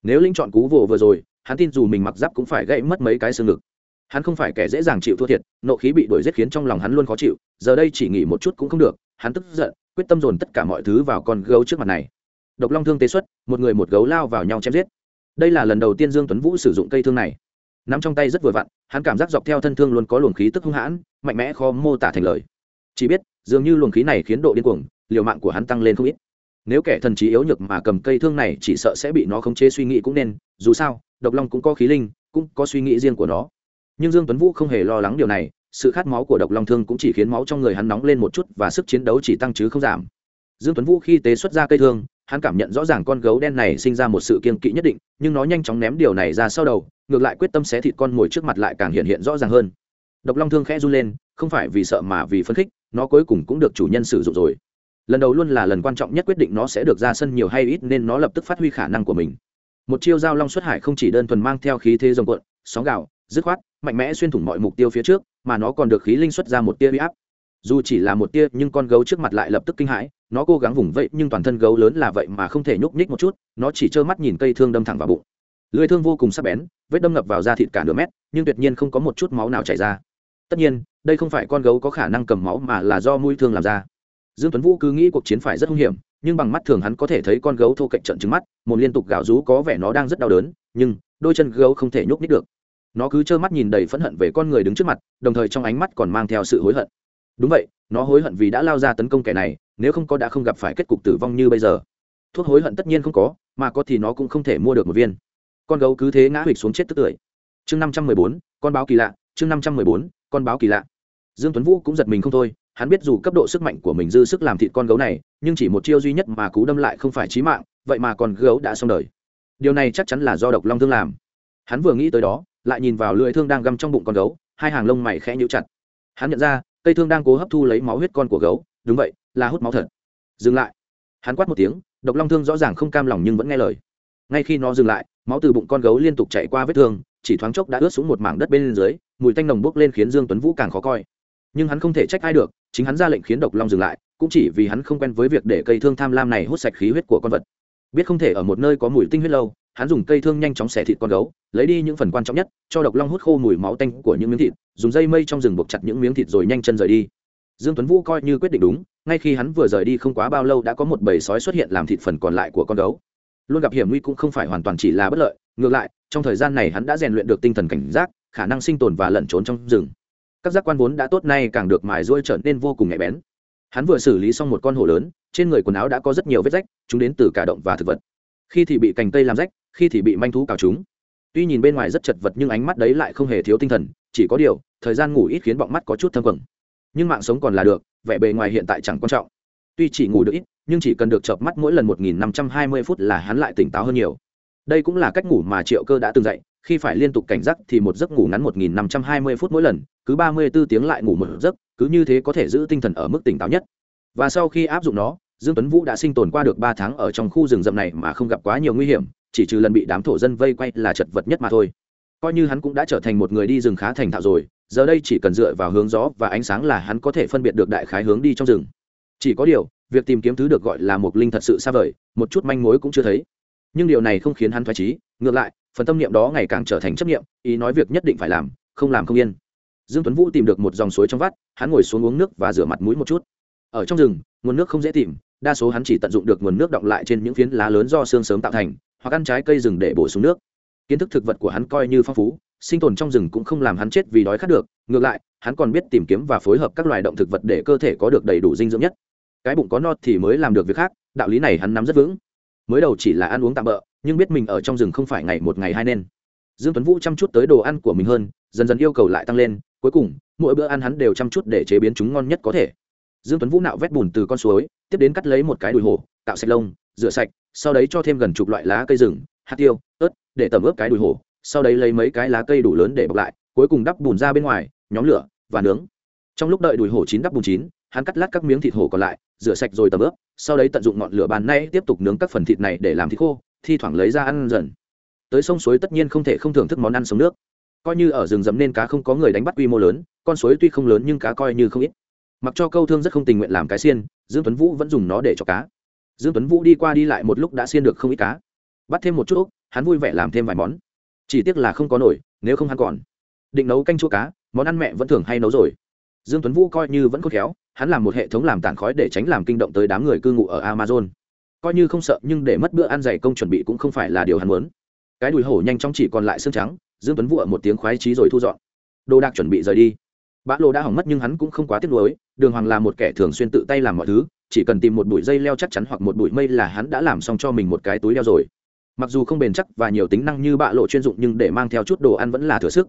Nếu linh chọn cú vồ vừa rồi hắn tin dù mình mặc giáp cũng phải gãy mất mấy cái xương ngực. Hắn không phải kẻ dễ dàng chịu thua thiệt, nộ khí bị đuổi giết khiến trong lòng hắn luôn khó chịu, giờ đây chỉ nghỉ một chút cũng không được, hắn tức giận, quyết tâm dồn tất cả mọi thứ vào con gấu trước mặt này. Độc long thương tế xuất, một người một gấu lao vào nhau chém giết. Đây là lần đầu tiên dương tuấn vũ sử dụng cây thương này. Nắm trong tay rất vừa vặn, hắn cảm giác dọc theo thân thương luôn có luồng khí tức hung hãn, mạnh mẽ khó mô tả thành lời. Chỉ biết, dường như luồng khí này khiến độ điên cuồng, liều mạng của hắn tăng lên không ít. Nếu kẻ thần trí yếu nhược mà cầm cây thương này chỉ sợ sẽ bị nó khống chế suy nghĩ cũng nên, dù sao độc long cũng có khí linh, cũng có suy nghĩ riêng của nó. Nhưng dương tuấn vũ không hề lo lắng điều này, sự khát máu của độc long thương cũng chỉ khiến máu trong người hắn nóng lên một chút và sức chiến đấu chỉ tăng chứ không giảm. Dương tuấn vũ khi tế xuất ra cây thương, hắn cảm nhận rõ ràng con gấu đen này sinh ra một sự kiên kỵ nhất định, nhưng nó nhanh chóng ném điều này ra sau đầu, ngược lại quyết tâm xé thịt con mồi trước mặt lại càng hiện hiện rõ ràng hơn. Độc long thương khẽ run lên, không phải vì sợ mà vì phấn khích, nó cuối cùng cũng được chủ nhân sử dụng rồi. Lần đầu luôn là lần quan trọng nhất quyết định nó sẽ được ra sân nhiều hay ít nên nó lập tức phát huy khả năng của mình một chiêu giao long xuất hải không chỉ đơn thuần mang theo khí thế rồng cuộn, sóng gạo dứt khoát, mạnh mẽ xuyên thủng mọi mục tiêu phía trước, mà nó còn được khí linh xuất ra một tia huy áp. Dù chỉ là một tia, nhưng con gấu trước mặt lại lập tức kinh hãi, nó cố gắng vùng vẫy, nhưng toàn thân gấu lớn là vậy mà không thể nhúc nhích một chút, nó chỉ trơ mắt nhìn cây thương đâm thẳng vào bụng. Lưỡi thương vô cùng sắc bén, vết đâm ngập vào da thịt cả nửa mét, nhưng tuyệt nhiên không có một chút máu nào chảy ra. Tất nhiên, đây không phải con gấu có khả năng cầm máu mà là do mũi thương làm ra. Dương tuấn vũ cứ nghĩ cuộc chiến phải rất hung hiểm nhưng bằng mắt thường hắn có thể thấy con gấu thô cạnh trận trứng mắt một liên tục gào rú có vẻ nó đang rất đau đớn, nhưng đôi chân gấu không thể nhúc nhích được. Nó cứ trơ mắt nhìn đầy phẫn hận về con người đứng trước mặt, đồng thời trong ánh mắt còn mang theo sự hối hận. Đúng vậy, nó hối hận vì đã lao ra tấn công kẻ này, nếu không có đã không gặp phải kết cục tử vong như bây giờ. Thuốc hối hận tất nhiên không có, mà có thì nó cũng không thể mua được một viên. Con gấu cứ thế ngã hụt xuống chết tức tưởi. Chương năm trăm mười bốn, con báo kỳ lạ, chương năm trăm mười bốn, con báo kỳ lạ. Dương tuấn vũ cũng giật mình không thôi hắn biết dù cấp độ sức mạnh của mình dư sức làm thịt con gấu này, nhưng chỉ một chiêu duy nhất mà cú đâm lại không phải chí mạng, vậy mà con gấu đã xong đời. Điều này chắc chắn là do độc long thương làm. Hắn vừa nghĩ tới đó, lại nhìn vào lưỡi thương đang găm trong bụng con gấu, hai hàng lông mày khẽ nhíu chặt. Hắn nhận ra, cây thương đang cố hấp thu lấy máu huyết con của gấu, đúng vậy, là hút máu thật. Dừng lại. Hắn quát một tiếng, độc long thương rõ ràng không cam lòng nhưng vẫn nghe lời. Ngay khi nó dừng lại, máu từ bụng con gấu liên tục chạy qua vết thương, chỉ thoáng chốc đã ướt xuống một mảng đất bên dưới, mùi tanh nồng bốc lên khiến dương tuấn vũ càng khó coi. Nhưng hắn không thể trách ai được chính hắn ra lệnh khiến độc long dừng lại, cũng chỉ vì hắn không quen với việc để cây thương tham lam này hút sạch khí huyết của con vật. Biết không thể ở một nơi có mùi tinh huyết lâu, hắn dùng cây thương nhanh chóng xẻ thịt con gấu, lấy đi những phần quan trọng nhất, cho độc long hút khô mùi máu tanh của những miếng thịt, dùng dây mây trong rừng buộc chặt những miếng thịt rồi nhanh chân rời đi. Dương tuấn vũ coi như quyết định đúng, ngay khi hắn vừa rời đi không quá bao lâu đã có một bầy sói xuất hiện làm thịt phần còn lại của con gấu. Luôn gặp hiểm nguy cũng không phải hoàn toàn chỉ là bất lợi, ngược lại, trong thời gian này hắn đã rèn luyện được tinh thần cảnh giác, khả năng sinh tồn và lẩn trốn trong rừng các giác quan vốn đã tốt nay càng được mài ruôi trở nên vô cùng nhạy bén. Hắn vừa xử lý xong một con hổ lớn, trên người quần áo đã có rất nhiều vết rách, chúng đến từ cả động và thực vật. Khi thì bị cành cây làm rách, khi thì bị manh thú cào chúng tuy nhìn bên ngoài rất chật vật nhưng ánh mắt đấy lại không hề thiếu tinh thần, chỉ có điều, thời gian ngủ ít khiến bọng mắt có chút thâm quầng. Nhưng mạng sống còn là được, vẻ bề ngoài hiện tại chẳng quan trọng. Tuy chỉ ngủ được ít, nhưng chỉ cần được chợp mắt mỗi lần 1520 phút là hắn lại tỉnh táo hơn nhiều. Đây cũng là cách ngủ mà triệu cơ đã từng dạy khi phải liên tục cảnh giác thì một giấc ngủ ngắn 1520 phút mỗi lần cứ 34 tiếng lại ngủ một giấc cứ như thế có thể giữ tinh thần ở mức tỉnh táo nhất. Và sau khi áp dụng nó dương tuấn vũ đã sinh tồn qua được ba tháng ở trong khu rừng rậm này mà không gặp quá nhiều nguy hiểm chỉ trừ lần bị đám thổ dân vây quay là chật vật nhất mà thôi. Coi như hắn cũng đã trở thành một người đi rừng khá thành thạo rồi giờ đây chỉ cần dựa vào hướng gió và ánh sáng là hắn có thể phân biệt được đại khái hướng đi trong rừng. Chỉ có điều việc tìm kiếm thứ được gọi là một linh thật sự xa vời một chút manh mối cũng chưa thấy. Nhưng điều này không khiến hắn thoái chí, ngược lại phần tâm niệm đó ngày càng trở thành chấp niệm, ý nói việc nhất định phải làm, không làm không yên. Dương tuấn vũ tìm được một dòng suối trong vắt, hắn ngồi xuống uống nước và rửa mặt mũi một chút. Ở trong rừng, nguồn nước không dễ tìm, đa số hắn chỉ tận dụng được nguồn nước động lại trên những phiến lá lớn do xương sớm tạo thành, hoặc ăn trái cây rừng để bổ sung nước. Kiến thức thực vật của hắn coi như phong phú, sinh tồn trong rừng cũng không làm hắn chết vì đói khát được, ngược lại, hắn còn biết tìm kiếm và phối hợp các loài động thực vật để cơ thể có được đầy đủ dinh dưỡng nhất. Cái bụng có no thì mới làm được việc khác, đạo lý này hắn nắm rất vững. Mới đầu chỉ là ăn uống tạm bỡ nhưng biết mình ở trong rừng không phải ngày một ngày hai nên. Dương tuấn vũ chăm chút tới đồ ăn của mình hơn, dần dần yêu cầu lại tăng lên, cuối cùng, mỗi bữa ăn hắn đều chăm chút để chế biến chúng ngon nhất có thể. Dương tuấn vũ nạo vét bùn từ con suối, tiếp đến cắt lấy một cái đùi hổ tạo sạch lông, rửa sạch, sau đấy cho thêm gần chục loại lá cây rừng, hạt tiêu, ớt, để tẩm ướp cái đùi hổ, sau đấy lấy mấy cái lá cây đủ lớn để bọc lại, cuối cùng đắp bùn ra bên ngoài, nhóm lửa và nướng. Trong lúc đợi đùi hổ chín đắp bùn chín, hắn cắt lát các miếng thịt hổ còn lại, rửa sạch rồi tẩm ướp, sau đấy tận dụng ngọn lửa bàn nay tiếp tục nướng các phần thịt này để làm thịt khô thi thoảng lấy ra ăn dần. Tới sông suối tất nhiên không thể không thưởng thức món ăn sống nước. Coi như ở rừng rậm nên cá không có người đánh bắt quy mô lớn con suối tuy không lớn nhưng cá coi như không ít. Mặc cho câu thương rất không tình nguyện làm cái xiên dương tuấn vũ vẫn dùng nó để cho cá. Dương tuấn vũ đi qua đi lại một lúc đã xiên được không ít cá. Bắt thêm một chút ốc, hắn vui vẻ làm thêm vài món. Chỉ tiếc là không có nổi nếu không hắn còn. Định nấu canh chua cá món ăn mẹ vẫn thường hay nấu rồi. Dương tuấn vũ coi như vẫn khôn khéo hắn làm một hệ thống làm tàn khói để tránh làm kinh động tới đám người cư ngụ ở amazon coi như không sợ, nhưng để mất bữa ăn dày công chuẩn bị cũng không phải là điều hắn muốn. Cái đùi hổ nhanh chóng chỉ còn lại xương trắng, dương tuấn vũ ở một tiếng khoái trí rồi thu dọn. Đồ đạc chuẩn bị rời đi. Bã lô đã hỏng mất nhưng hắn cũng không quá tiếc nuối, đường hoàng là một kẻ thường xuyên tự tay làm mọi thứ, chỉ cần tìm một bụi dây leo chắc chắn hoặc một bụi mây là hắn đã làm xong cho mình một cái túi leo rồi. Mặc dù không bền chắc và nhiều tính năng như bạ lộ chuyên dụng nhưng để mang theo chút đồ ăn vẫn là thừa sức.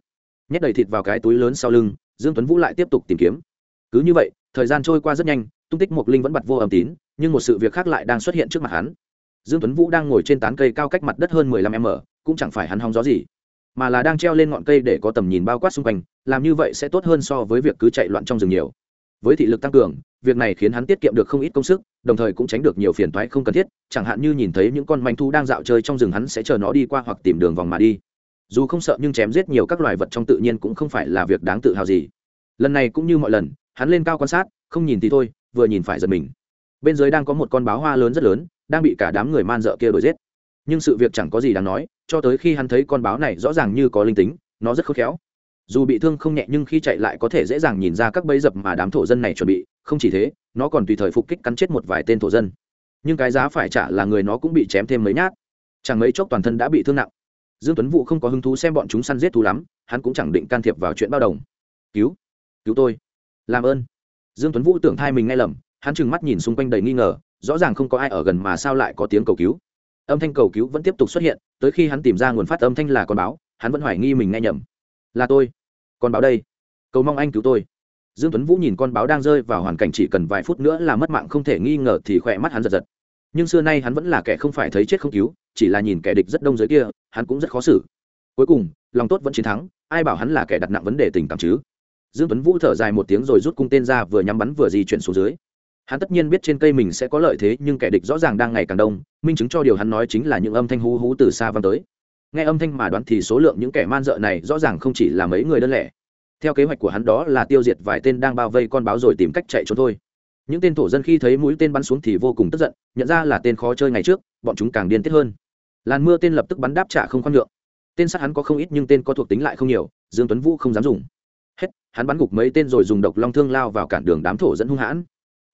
Nhét đầy thịt vào cái túi lớn sau lưng, dương tuấn vũ lại tiếp tục tìm kiếm. Cứ như vậy, thời gian trôi qua rất nhanh tung tích mộc linh vẫn bật vô âm tín, nhưng một sự việc khác lại đang xuất hiện trước mặt hắn. Dương tuấn vũ đang ngồi trên tán cây cao cách mặt đất hơn 15 m, cũng chẳng phải hắn hóng gió gì, mà là đang treo lên ngọn cây để có tầm nhìn bao quát xung quanh, làm như vậy sẽ tốt hơn so với việc cứ chạy loạn trong rừng nhiều. Với thị lực tăng cường, việc này khiến hắn tiết kiệm được không ít công sức, đồng thời cũng tránh được nhiều phiền toái không cần thiết, chẳng hạn như nhìn thấy những con manh thu đang dạo chơi trong rừng hắn sẽ chờ nó đi qua hoặc tìm đường vòng mà đi. Dù không sợ nhưng chém giết nhiều các loài vật trong tự nhiên cũng không phải là việc đáng tự hào gì. Lần này cũng như mọi lần, hắn lên cao quan sát, không nhìn thì thôi vừa nhìn phải giật mình. Bên dưới đang có một con báo hoa lớn rất lớn, đang bị cả đám người man dợ kia đuổi giết. Nhưng sự việc chẳng có gì đáng nói, cho tới khi hắn thấy con báo này rõ ràng như có linh tính, nó rất khôn khéo. Dù bị thương không nhẹ nhưng khi chạy lại có thể dễ dàng nhìn ra các bẫy dập mà đám thổ dân này chuẩn bị, không chỉ thế, nó còn tùy thời phục kích cắn chết một vài tên thổ dân. Nhưng cái giá phải trả là người nó cũng bị chém thêm mấy nhát. Chẳng mấy chốc toàn thân đã bị thương nặng. Dương tuấn vũ không có hứng thú xem bọn chúng săn giết thú lắm, hắn cũng chẳng định can thiệp vào chuyện bao đồng. Cứu cứu tôi, làm ơn dương tuấn vũ tưởng thai mình nghe lầm, hắn trừng mắt nhìn xung quanh đầy nghi ngờ, rõ ràng không có ai ở gần mà sao lại có tiếng cầu cứu. Âm thanh cầu cứu vẫn tiếp tục xuất hiện, tới khi hắn tìm ra nguồn phát âm thanh là con báo, hắn vẫn hoài nghi mình nghe nhầm. Là tôi. Con báo đây. Cầu mong anh cứu tôi. Dương tuấn vũ nhìn con báo đang rơi vào hoàn cảnh chỉ cần vài phút nữa là mất mạng không thể nghi ngờ thì khỏe mắt hắn giật giật. Nhưng xưa nay hắn vẫn là kẻ không phải thấy chết không cứu, chỉ là nhìn kẻ địch rất đông dưới kia, hắn cũng rất khó xử. Cuối cùng, lòng tốt vẫn chiến thắng, ai bảo hắn là kẻ đặt nặng vấn đề tình cảm chứ? Dương tuấn vũ thở dài một tiếng rồi rút cung tên ra, vừa nhắm bắn vừa di chuyển xuống dưới. Hắn tất nhiên biết trên cây mình sẽ có lợi thế, nhưng kẻ địch rõ ràng đang ngày càng đông, minh chứng cho điều hắn nói chính là những âm thanh hú hú từ xa vang tới. Nghe âm thanh mà đoán thì số lượng những kẻ man dợ này rõ ràng không chỉ là mấy người đơn lẻ. Theo kế hoạch của hắn đó là tiêu diệt vài tên đang bao vây con báo rồi tìm cách chạy trốn thôi. Những tên thổ dân khi thấy mũi tên bắn xuống thì vô cùng tức giận, nhận ra là tên khó chơi ngày trước, bọn chúng càng điên tiết hơn. Làn mưa tên lập tức bắn đáp trả không khoan nhượng. Tên sát hắn có không ít nhưng tên có thuộc tính lại không nhiều, dương tuấn vũ không dám dùng hắn bắn gục mấy tên rồi dùng độc long thương lao vào cản đường đám thổ dẫn hung hãn.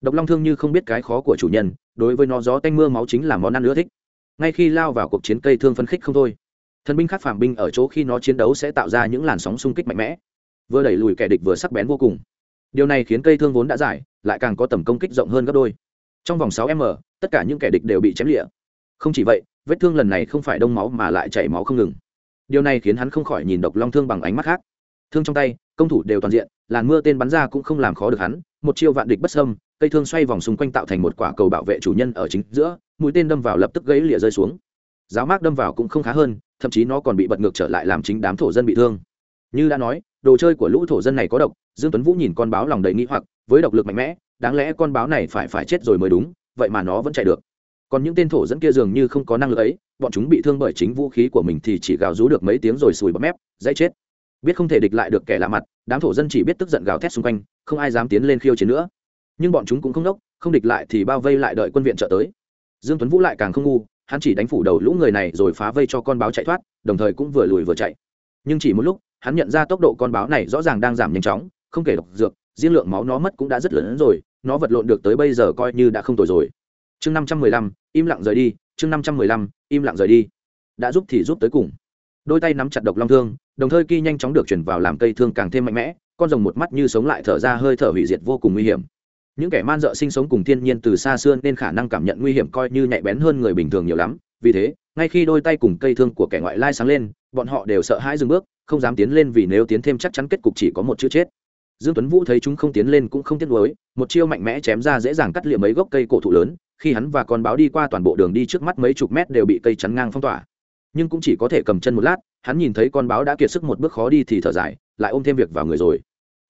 Độc long thương như không biết cái khó của chủ nhân, đối với nó gió tanh mưa máu chính là món ăn ưa thích. Ngay khi lao vào cuộc chiến cây thương phấn khích không thôi, thần binh khác phàm binh ở chỗ khi nó chiến đấu sẽ tạo ra những làn sóng xung kích mạnh mẽ, vừa đẩy lùi kẻ địch vừa sắc bén vô cùng. Điều này khiến cây thương vốn đã dài lại càng có tầm công kích rộng hơn gấp đôi. Trong vòng 6 m, tất cả những kẻ địch đều bị chém lịa. Không chỉ vậy, vết thương lần này không phải đông máu mà lại chảy máu không ngừng. Điều này khiến hắn không khỏi nhìn độc long thương bằng ánh mắt khác. Thương trong tay công thủ đều toàn diện, làn mưa tên bắn ra cũng không làm khó được hắn, một chiêu vạn địch bất sâm cây thương xoay vòng xung quanh tạo thành một quả cầu bảo vệ chủ nhân ở chính giữa, mũi tên đâm vào lập tức gãy lịa rơi xuống. Giáo mác đâm vào cũng không khá hơn, thậm chí nó còn bị bật ngược trở lại làm chính đám thổ dân bị thương. Như đã nói, đồ chơi của lũ thổ dân này có độc, dương tuấn vũ nhìn con báo lòng đầy nghĩ hoặc, với độc lực mạnh mẽ, đáng lẽ con báo này phải phải chết rồi mới đúng, vậy mà nó vẫn chạy được. Còn những tên thổ dẫn kia dường như không có năng lực ấy, bọn chúng bị thương bởi chính vũ khí của mình thì chỉ gào rú được mấy tiếng rồi sùi bọt mép, dãy chết biết không thể địch lại được kẻ lạ mặt, đám thổ dân chỉ biết tức giận gào thét xung quanh, không ai dám tiến lên khiêu chiến nữa. Nhưng bọn chúng cũng không đốc không địch lại thì bao vây lại đợi quân viện trợ tới. Dương tuấn vũ lại càng không ngu, hắn chỉ đánh phủ đầu lũ người này rồi phá vây cho con báo chạy thoát, đồng thời cũng vừa lùi vừa chạy. Nhưng chỉ một lúc, hắn nhận ra tốc độ con báo này rõ ràng đang giảm nhanh chóng, không kể độc dược, riêng lượng máu nó mất cũng đã rất lớn rồi, nó vật lộn được tới bây giờ coi như đã không tồi rồi. Chương năm trăm mười lăm, im lặng rời đi, chương năm trăm mười lăm, im lặng rời đi. Đã giúp thì giúp tới cùng. Đôi tay nắm chặt độc long thương đồng thời kỳ nhanh chóng được chuyển vào làm cây thương càng thêm mạnh mẽ, con rồng một mắt như sống lại thở ra hơi thở hủy diệt vô cùng nguy hiểm. Những kẻ man dợ sinh sống cùng thiên nhiên từ xa xưa nên khả năng cảm nhận nguy hiểm coi như nhạy bén hơn người bình thường nhiều lắm, vì thế, ngay khi đôi tay cùng cây thương của kẻ ngoại lai sáng lên, bọn họ đều sợ hãi dừng bước, không dám tiến lên vì nếu tiến thêm chắc chắn kết cục chỉ có một chữ chết. Dương tuấn vũ thấy chúng không tiến lên cũng không tiếc nuối, một chiêu mạnh mẽ chém ra dễ dàng cắt liệm mấy gốc cây cổ thụ lớn, khi hắn và con báo đi qua toàn bộ đường đi trước mắt mấy chục mét đều bị cây chắn ngang phong tỏa. Nhưng cũng chỉ có thể cầm chân một lát hắn nhìn thấy con báo đã kiệt sức một bước khó đi thì thở dài, lại ôm thêm việc vào người rồi.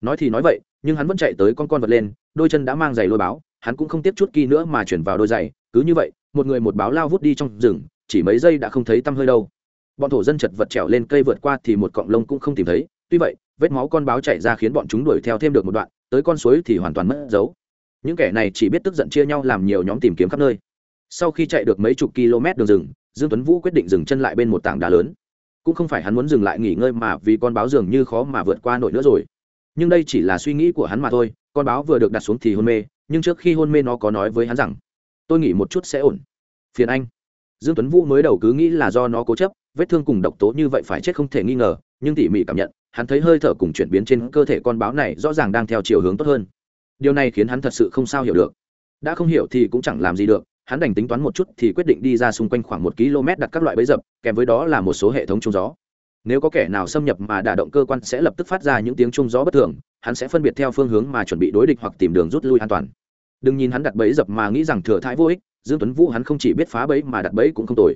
Nói thì nói vậy, nhưng hắn vẫn chạy tới con con vật lên, đôi chân đã mang giày lôi báo, hắn cũng không tiếp chút kỳ nữa mà chuyển vào đôi giày. Cứ như vậy, một người một báo lao vút đi trong rừng, chỉ mấy giây đã không thấy tăm hơi đâu. Bọn thổ dân chật vật trèo lên cây vượt qua thì một cọng lông cũng không tìm thấy. Tuy vậy, vết máu con báo chạy ra khiến bọn chúng đuổi theo thêm được một đoạn, tới con suối thì hoàn toàn mất dấu. Những kẻ này chỉ biết tức giận chia nhau làm nhiều nhóm tìm kiếm khắp nơi. Sau khi chạy được mấy chục km đường rừng, dương tuấn vũ quyết định dừng chân lại bên một tảng đá lớn cũng không phải hắn muốn dừng lại nghỉ ngơi mà vì con báo dường như khó mà vượt qua nổi nữa rồi. Nhưng đây chỉ là suy nghĩ của hắn mà thôi, con báo vừa được đặt xuống thì hôn mê, nhưng trước khi hôn mê nó có nói với hắn rằng, tôi nghỉ một chút sẽ ổn. Phiền anh. Dương tuấn vũ mới đầu cứ nghĩ là do nó cố chấp, vết thương cùng độc tố như vậy phải chết không thể nghi ngờ, nhưng tỉ mỉ cảm nhận, hắn thấy hơi thở cùng chuyển biến trên cơ thể con báo này rõ ràng đang theo chiều hướng tốt hơn. Điều này khiến hắn thật sự không sao hiểu được. Đã không hiểu thì cũng chẳng làm gì được hắn đành tính toán một chút thì quyết định đi ra xung quanh khoảng một km đặt các loại bẫy dập, kèm với đó là một số hệ thống trung gió. Nếu có kẻ nào xâm nhập mà đả động cơ quan sẽ lập tức phát ra những tiếng trung gió bất thường, hắn sẽ phân biệt theo phương hướng mà chuẩn bị đối địch hoặc tìm đường rút lui an toàn. Đừng nhìn hắn đặt bẫy dập mà nghĩ rằng thừa thãi vô ích, dương tuấn vũ hắn không chỉ biết phá bẫy mà đặt bẫy cũng không tồi.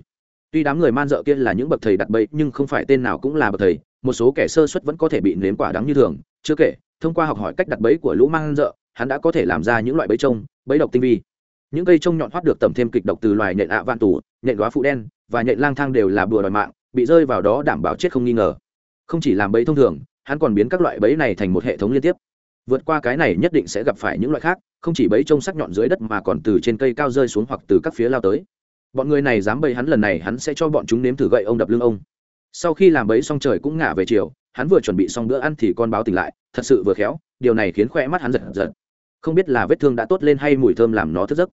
Tuy đám người man dợ kia là những bậc thầy đặt bẫy, nhưng không phải tên nào cũng là bậc thầy, một số kẻ sơ suất vẫn có thể bị nếm quả đắng như thường. Chưa kể, thông qua học hỏi cách đặt bẫy của lũ man dợ, hắn đã có thể làm ra những loại bẫy trông, bẫy độc tinh vi những cây trông nhọn hoắt được tẩm thêm kịch độc từ loài nhện ạ vạn tủ nhện đoá phụ đen và nhện lang thang đều là bừa đòi mạng, bị rơi vào đó đảm bảo chết không nghi ngờ. Không chỉ làm bẫy thông thường, hắn còn biến các loại bẫy này thành một hệ thống liên tiếp. Vượt qua cái này nhất định sẽ gặp phải những loại khác, không chỉ bẫy trông sắc nhọn dưới đất mà còn từ trên cây cao rơi xuống hoặc từ các phía lao tới. Bọn người này dám bẫy hắn lần này, hắn sẽ cho bọn chúng nếm thử gậy ông đập lưng ông. Sau khi làm bẫy xong trời cũng ngả về chiều, hắn vừa chuẩn bị xong bữa ăn thì con báo tỉnh lại, thật sự vừa khéo, điều này khiến khoe mắt hắn giật giật không biết là vết thương đã tốt lên hay mùi thơm làm nó thức giấc.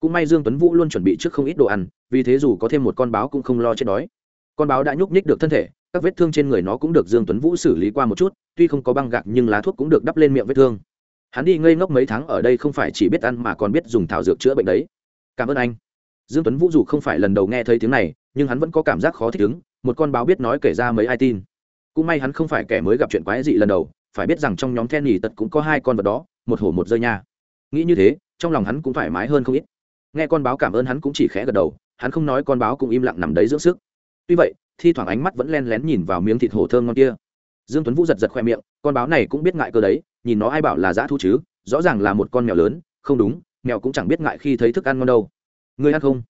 Cũng may dương tuấn vũ luôn chuẩn bị trước không ít đồ ăn, vì thế dù có thêm một con báo cũng không lo chết đói. Con báo đã nhúc nhích được thân thể, các vết thương trên người nó cũng được dương tuấn vũ xử lý qua một chút, tuy không có băng gạc nhưng lá thuốc cũng được đắp lên miệng vết thương. Hắn đi ngây ngốc mấy tháng ở đây không phải chỉ biết ăn mà còn biết dùng thảo dược chữa bệnh đấy. Cảm ơn anh. Dương tuấn vũ dù không phải lần đầu nghe thấy tiếng này, nhưng hắn vẫn có cảm giác khó thích ứng, một con báo biết nói kể ra mấy ai tin. Cũng may hắn không phải kẻ mới gặp chuyện quái dị lần đầu, phải biết rằng trong nhóm then nhì tật cũng có hai con vật đó một hổ một rơi nha. Nghĩ như thế, trong lòng hắn cũng thoải mái hơn không ít. Nghe con báo cảm ơn hắn cũng chỉ khẽ gật đầu, hắn không nói con báo cũng im lặng nằm đấy dưỡng sức. Tuy vậy, thi thoảng ánh mắt vẫn len lén nhìn vào miếng thịt hổ thơm ngon kia. Dương tuấn vũ giật giật khoe miệng, con báo này cũng biết ngại cơ đấy, nhìn nó ai bảo là dã thu chứ, rõ ràng là một con mèo lớn, không đúng, mèo cũng chẳng biết ngại khi thấy thức ăn ngon đâu. Người ăn không?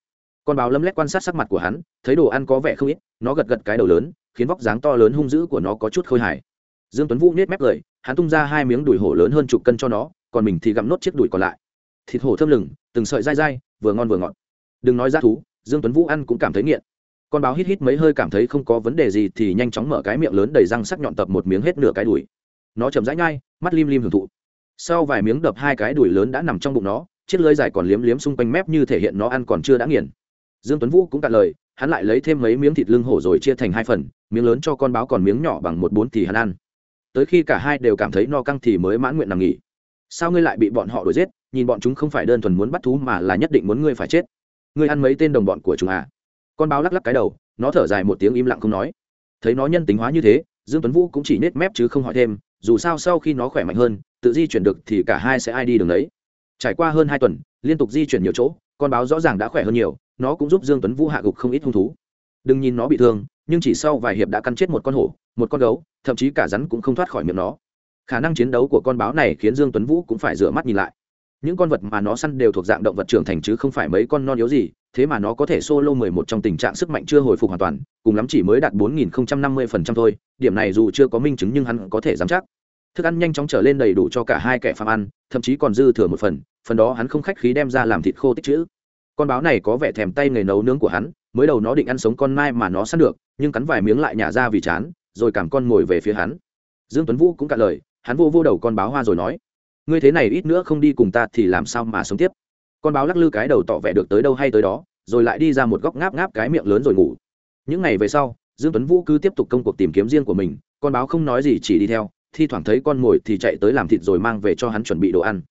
Con báo lấm lét quan sát sắc mặt của hắn, thấy đồ ăn có vẻ không ít, nó gật gật cái đầu lớn, khiến vóc dáng to lớn hung dữ của nó có chút khôi hài. Dương tuấn vũ nết mép cười hắn tung ra hai miếng đùi hổ lớn hơn chục cân cho nó còn mình thì gặm nốt chiếc đùi còn lại. Thịt hổ thơm lừng từng sợi dai dai vừa ngon vừa ngọt. Đừng nói ra thú dương tuấn vũ ăn cũng cảm thấy nghiện. Con báo hít hít mấy hơi cảm thấy không có vấn đề gì thì nhanh chóng mở cái miệng lớn đầy răng sắc nhọn tập một miếng hết nửa cái đùi. Nó chậm rãi ngay, mắt lim lim hưởng thụ. Sau vài miếng đập hai cái đùi lớn đã nằm trong bụng nó chiếc lưỡi dài còn liếm liếm xung quanh mép như thể hiện nó ăn còn chưa đã nghiền. Dương tuấn vũ cũng cạn lời hắn lại lấy thêm mấy miếng thịt lưng hổ rồi chia thành hai phần miếng lớn cho con báo còn miếng nhỏ bằng một bốn thì hắn ăn tới khi cả hai đều cảm thấy no căng thì mới mãn nguyện nằm nghỉ. Sao ngươi lại bị bọn họ đuổi giết? Nhìn bọn chúng không phải đơn thuần muốn bắt thú mà là nhất định muốn ngươi phải chết. Ngươi ăn mấy tên đồng bọn của chúng à? Con báo lắc lắc cái đầu, nó thở dài một tiếng im lặng không nói. Thấy nó nhân tính hóa như thế, dương tuấn vũ cũng chỉ nết mép chứ không hỏi thêm, dù sao sau khi nó khỏe mạnh hơn, tự di chuyển được thì cả hai sẽ ai đi đường đấy. Trải qua hơn hai tuần, liên tục di chuyển nhiều chỗ, con báo rõ ràng đã khỏe hơn nhiều, nó cũng giúp dương tuấn vũ hạ gục không ít hung thú. Đừng nhìn nó bị thương, nhưng chỉ sau vài hiệp đã căn chết một con hổ, một con gấu thậm chí cả rắn cũng không thoát khỏi miệng nó. Khả năng chiến đấu của con báo này khiến dương tuấn vũ cũng phải rửa mắt nhìn lại. Những con vật mà nó săn đều thuộc dạng động vật trưởng thành chứ không phải mấy con non yếu gì, thế mà nó có thể solo 11 trong tình trạng sức mạnh chưa hồi phục hoàn toàn, cùng lắm chỉ mới đạt 4050% thôi, điểm này dù chưa có minh chứng nhưng hắn có thể dám chắc. Thức ăn nhanh chóng trở lên đầy đủ cho cả hai kẻ phạm ăn, thậm chí còn dư thừa một phần phần đó hắn không khách khí đem ra làm thịt khô tích trữ con báo này có vẻ thèm tay nghề nấu nướng của hắn, mới đầu nó định ăn sống con mai mà nó săn được, nhưng cắn vài miếng lại nhả ra vì chán rồi cảm con ngồi về phía hắn. Dương tuấn vũ cũng cạn lời, hắn vô vô đầu con báo hoa rồi nói, ngươi thế này ít nữa không đi cùng ta thì làm sao mà sống tiếp? Con báo lắc lư cái đầu tỏ vẻ được tới đâu hay tới đó, rồi lại đi ra một góc ngáp ngáp cái miệng lớn rồi ngủ. Những ngày về sau, dương tuấn vũ cứ tiếp tục công cuộc tìm kiếm riêng của mình, con báo không nói gì chỉ đi theo, thi thoảng thấy con mồi thì chạy tới làm thịt rồi mang về cho hắn chuẩn bị đồ ăn.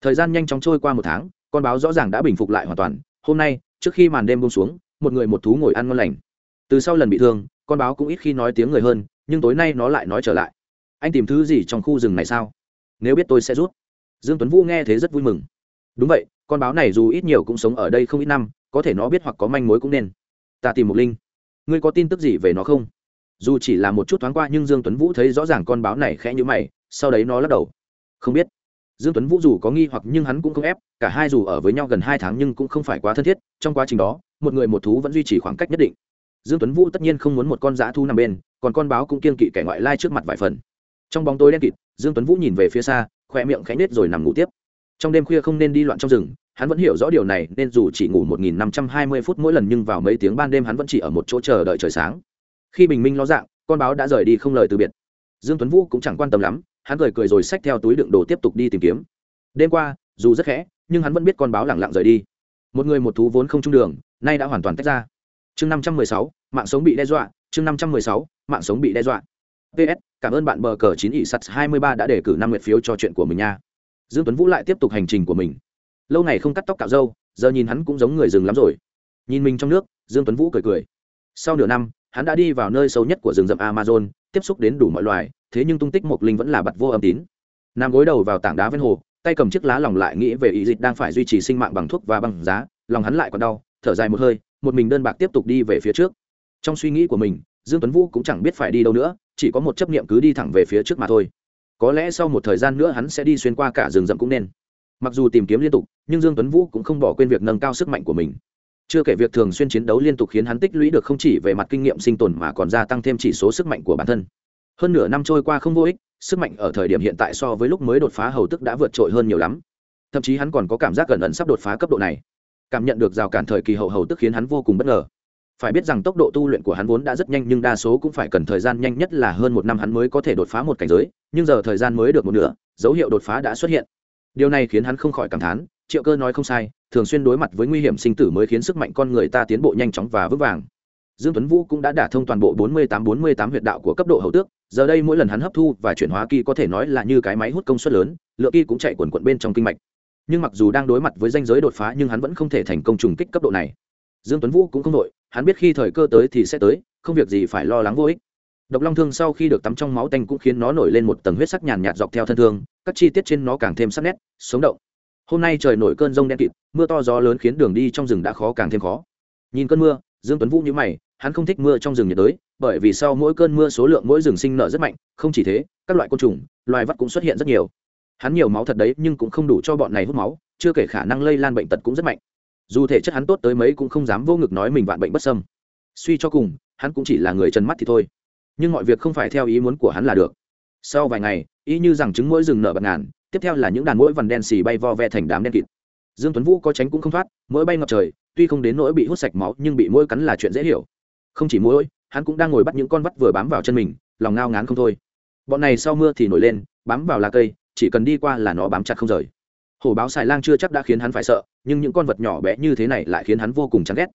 Thời gian nhanh chóng trôi qua một tháng, con báo rõ ràng đã bình phục lại hoàn toàn. Hôm nay, trước khi màn đêm buông xuống, một người một thú ngồi ăn ngon lành. Từ sau lần bị thương con báo cũng ít khi nói tiếng người hơn, nhưng tối nay nó lại nói trở lại. Anh tìm thứ gì trong khu rừng này sao? Nếu biết tôi sẽ rút dương tuấn vũ nghe thế rất vui mừng. Đúng vậy, con báo này dù ít nhiều cũng sống ở đây không ít năm, có thể nó biết hoặc có manh mối cũng nên. Ta tìm một linh. Ngươi có tin tức gì về nó không? Dù chỉ là một chút thoáng qua nhưng dương tuấn vũ thấy rõ ràng con báo này khẽ như mày, sau đấy nó lắc đầu. Không biết. Dương tuấn vũ dù có nghi hoặc nhưng hắn cũng không ép, cả hai dù ở với nhau gần hai tháng nhưng cũng không phải quá thân thiết, trong quá trình đó, một người một thú vẫn duy trì khoảng cách nhất định dương tuấn vũ tất nhiên không muốn một con dã thu nằm bên còn con báo cũng kiên kỵ kẻ ngoại lai trước mặt vài phần. Trong bóng tối đen kịt dương tuấn vũ nhìn về phía xa khoe miệng khẽ nết rồi nằm ngủ tiếp. Trong đêm khuya không nên đi loạn trong rừng hắn vẫn hiểu rõ điều này nên dù chỉ ngủ 1.520 phút mỗi lần nhưng vào mấy tiếng ban đêm hắn vẫn chỉ ở một chỗ chờ đợi trời sáng. Khi bình minh ló dạng con báo đã rời đi không lời từ biệt. Dương tuấn vũ cũng chẳng quan tâm lắm hắn cười cười rồi xách theo túi đựng đồ tiếp tục đi tìm kiếm. Đêm qua dù rất khẽ nhưng hắn vẫn biết con báo lẳng lặng rời đi. Một người một thú vốn không trung đường nay đã hoàn toàn tách ra. Chương 516, mạng sống bị đe dọa chương 516, mạng sống bị đe dọa. Ps cảm ơn bạn bờ cờ chín ỷ sắt 23 đã đề cử năm nguyệt phiếu cho chuyện của mình nha. Dương tuấn vũ lại tiếp tục hành trình của mình. Lâu ngày không cắt tóc cạo râu giờ nhìn hắn cũng giống người rừng lắm rồi. Nhìn mình trong nước dương tuấn vũ cười cười. Sau nửa năm hắn đã đi vào nơi sâu nhất của rừng rậm amazon tiếp xúc đến đủ mọi loài thế nhưng tung tích mộc linh vẫn là bặt vô âm tín. Nằm gối đầu vào tảng đá ven hồ tay cầm chiếc lá lòng lại nghĩ về ý dịch đang phải duy trì sinh mạng bằng thuốc và bằng giá lòng hắn lại còn đau thở dài một hơi một mình đơn bạc tiếp tục đi về phía trước trong suy nghĩ của mình, dương tuấn vũ cũng chẳng biết phải đi đâu nữa, chỉ có một chấp niệm cứ đi thẳng về phía trước mà thôi. Có lẽ sau một thời gian nữa hắn sẽ đi xuyên qua cả rừng rậm cũng nên. Mặc dù tìm kiếm liên tục, nhưng dương tuấn vũ cũng không bỏ quên việc nâng cao sức mạnh của mình. Chưa kể việc thường xuyên chiến đấu liên tục khiến hắn tích lũy được không chỉ về mặt kinh nghiệm sinh tồn mà còn gia tăng thêm chỉ số sức mạnh của bản thân. Hơn nửa năm trôi qua không vô ích, sức mạnh ở thời điểm hiện tại so với lúc mới đột phá hầu tức đã vượt trội hơn nhiều lắm. Thậm chí hắn còn có cảm giác gần ẩn sắp đột phá cấp độ này. Cảm nhận được rào cản thời kỳ hậu hầu tức khiến hắn vô cùng bất ngờ phải biết rằng tốc độ tu luyện của hắn vốn đã rất nhanh, nhưng đa số cũng phải cần thời gian nhanh nhất là hơn một năm hắn mới có thể đột phá một cảnh giới, nhưng giờ thời gian mới được một nửa, dấu hiệu đột phá đã xuất hiện. Điều này khiến hắn không khỏi cảm thán, triệu cơ nói không sai, thường xuyên đối mặt với nguy hiểm sinh tử mới khiến sức mạnh con người ta tiến bộ nhanh chóng và vững vàng. Dương tuấn vũ cũng đã đả thông toàn bộ 48-48 huyệt đạo của cấp độ hậu tước, giờ đây mỗi lần hắn hấp thu và chuyển hóa kỳ có thể nói là như cái máy hút công suất lớn, lượng kỳ cũng chạy quần quận bên trong kinh mạch. Nhưng mặc dù đang đối mặt với danh giới đột phá, nhưng hắn vẫn không thể thành công trùng kích cấp độ này. Dương tuấn vũ cũng không đội hắn biết khi thời cơ tới thì sẽ tới, không việc gì phải lo lắng vô ích. Độc long thương sau khi được tắm trong máu tanh cũng khiến nó nổi lên một tầng huyết sắc nhàn nhạt dọc theo thân thương, các chi tiết trên nó càng thêm sắc nét, sống động. Hôm nay trời nổi cơn rông đen kịt, mưa to gió lớn khiến đường đi trong rừng đã khó càng thêm khó. Nhìn cơn mưa, dương tuấn vũ nhíu mày, hắn không thích mưa trong rừng nhiệt đới, bởi vì sau mỗi cơn mưa số lượng mỗi rừng sinh nở rất mạnh, không chỉ thế, các loại côn trùng, loài vắt cũng xuất hiện rất nhiều. Hắn nhiều máu thật đấy, nhưng cũng không đủ cho bọn này hút máu, chưa kể khả năng lây lan bệnh tật cũng rất mạnh dù thể chất hắn tốt tới mấy cũng không dám vô ngực nói mình vạn bệnh bất sâm suy cho cùng, hắn cũng chỉ là người chân mắt thì thôi. Nhưng mọi việc không phải theo ý muốn của hắn là được. Sau vài ngày ý như rằng trứng mũi rừng nở bật ngàn, tiếp theo là những đàn mũi vằn đen xì bay vo ve thành đám đen kịt. Dương tuấn vũ có tránh cũng không thoát mũi bay ngập trời, tuy không đến nỗi bị hút sạch máu, nhưng bị mũi cắn là chuyện dễ hiểu. Không chỉ mũi hắn cũng đang ngồi bắt những con vắt vừa bám vào chân mình, lòng ngao ngán không thôi. Bọn này sau mưa thì nổi lên, bám vào lá cây, chỉ cần đi qua là nó bám chặt không rời. Hổ báo xài lang chưa chắc đã khiến hắn phải sợ nhưng những con vật nhỏ bé như thế này lại khiến hắn vô cùng chán ghét.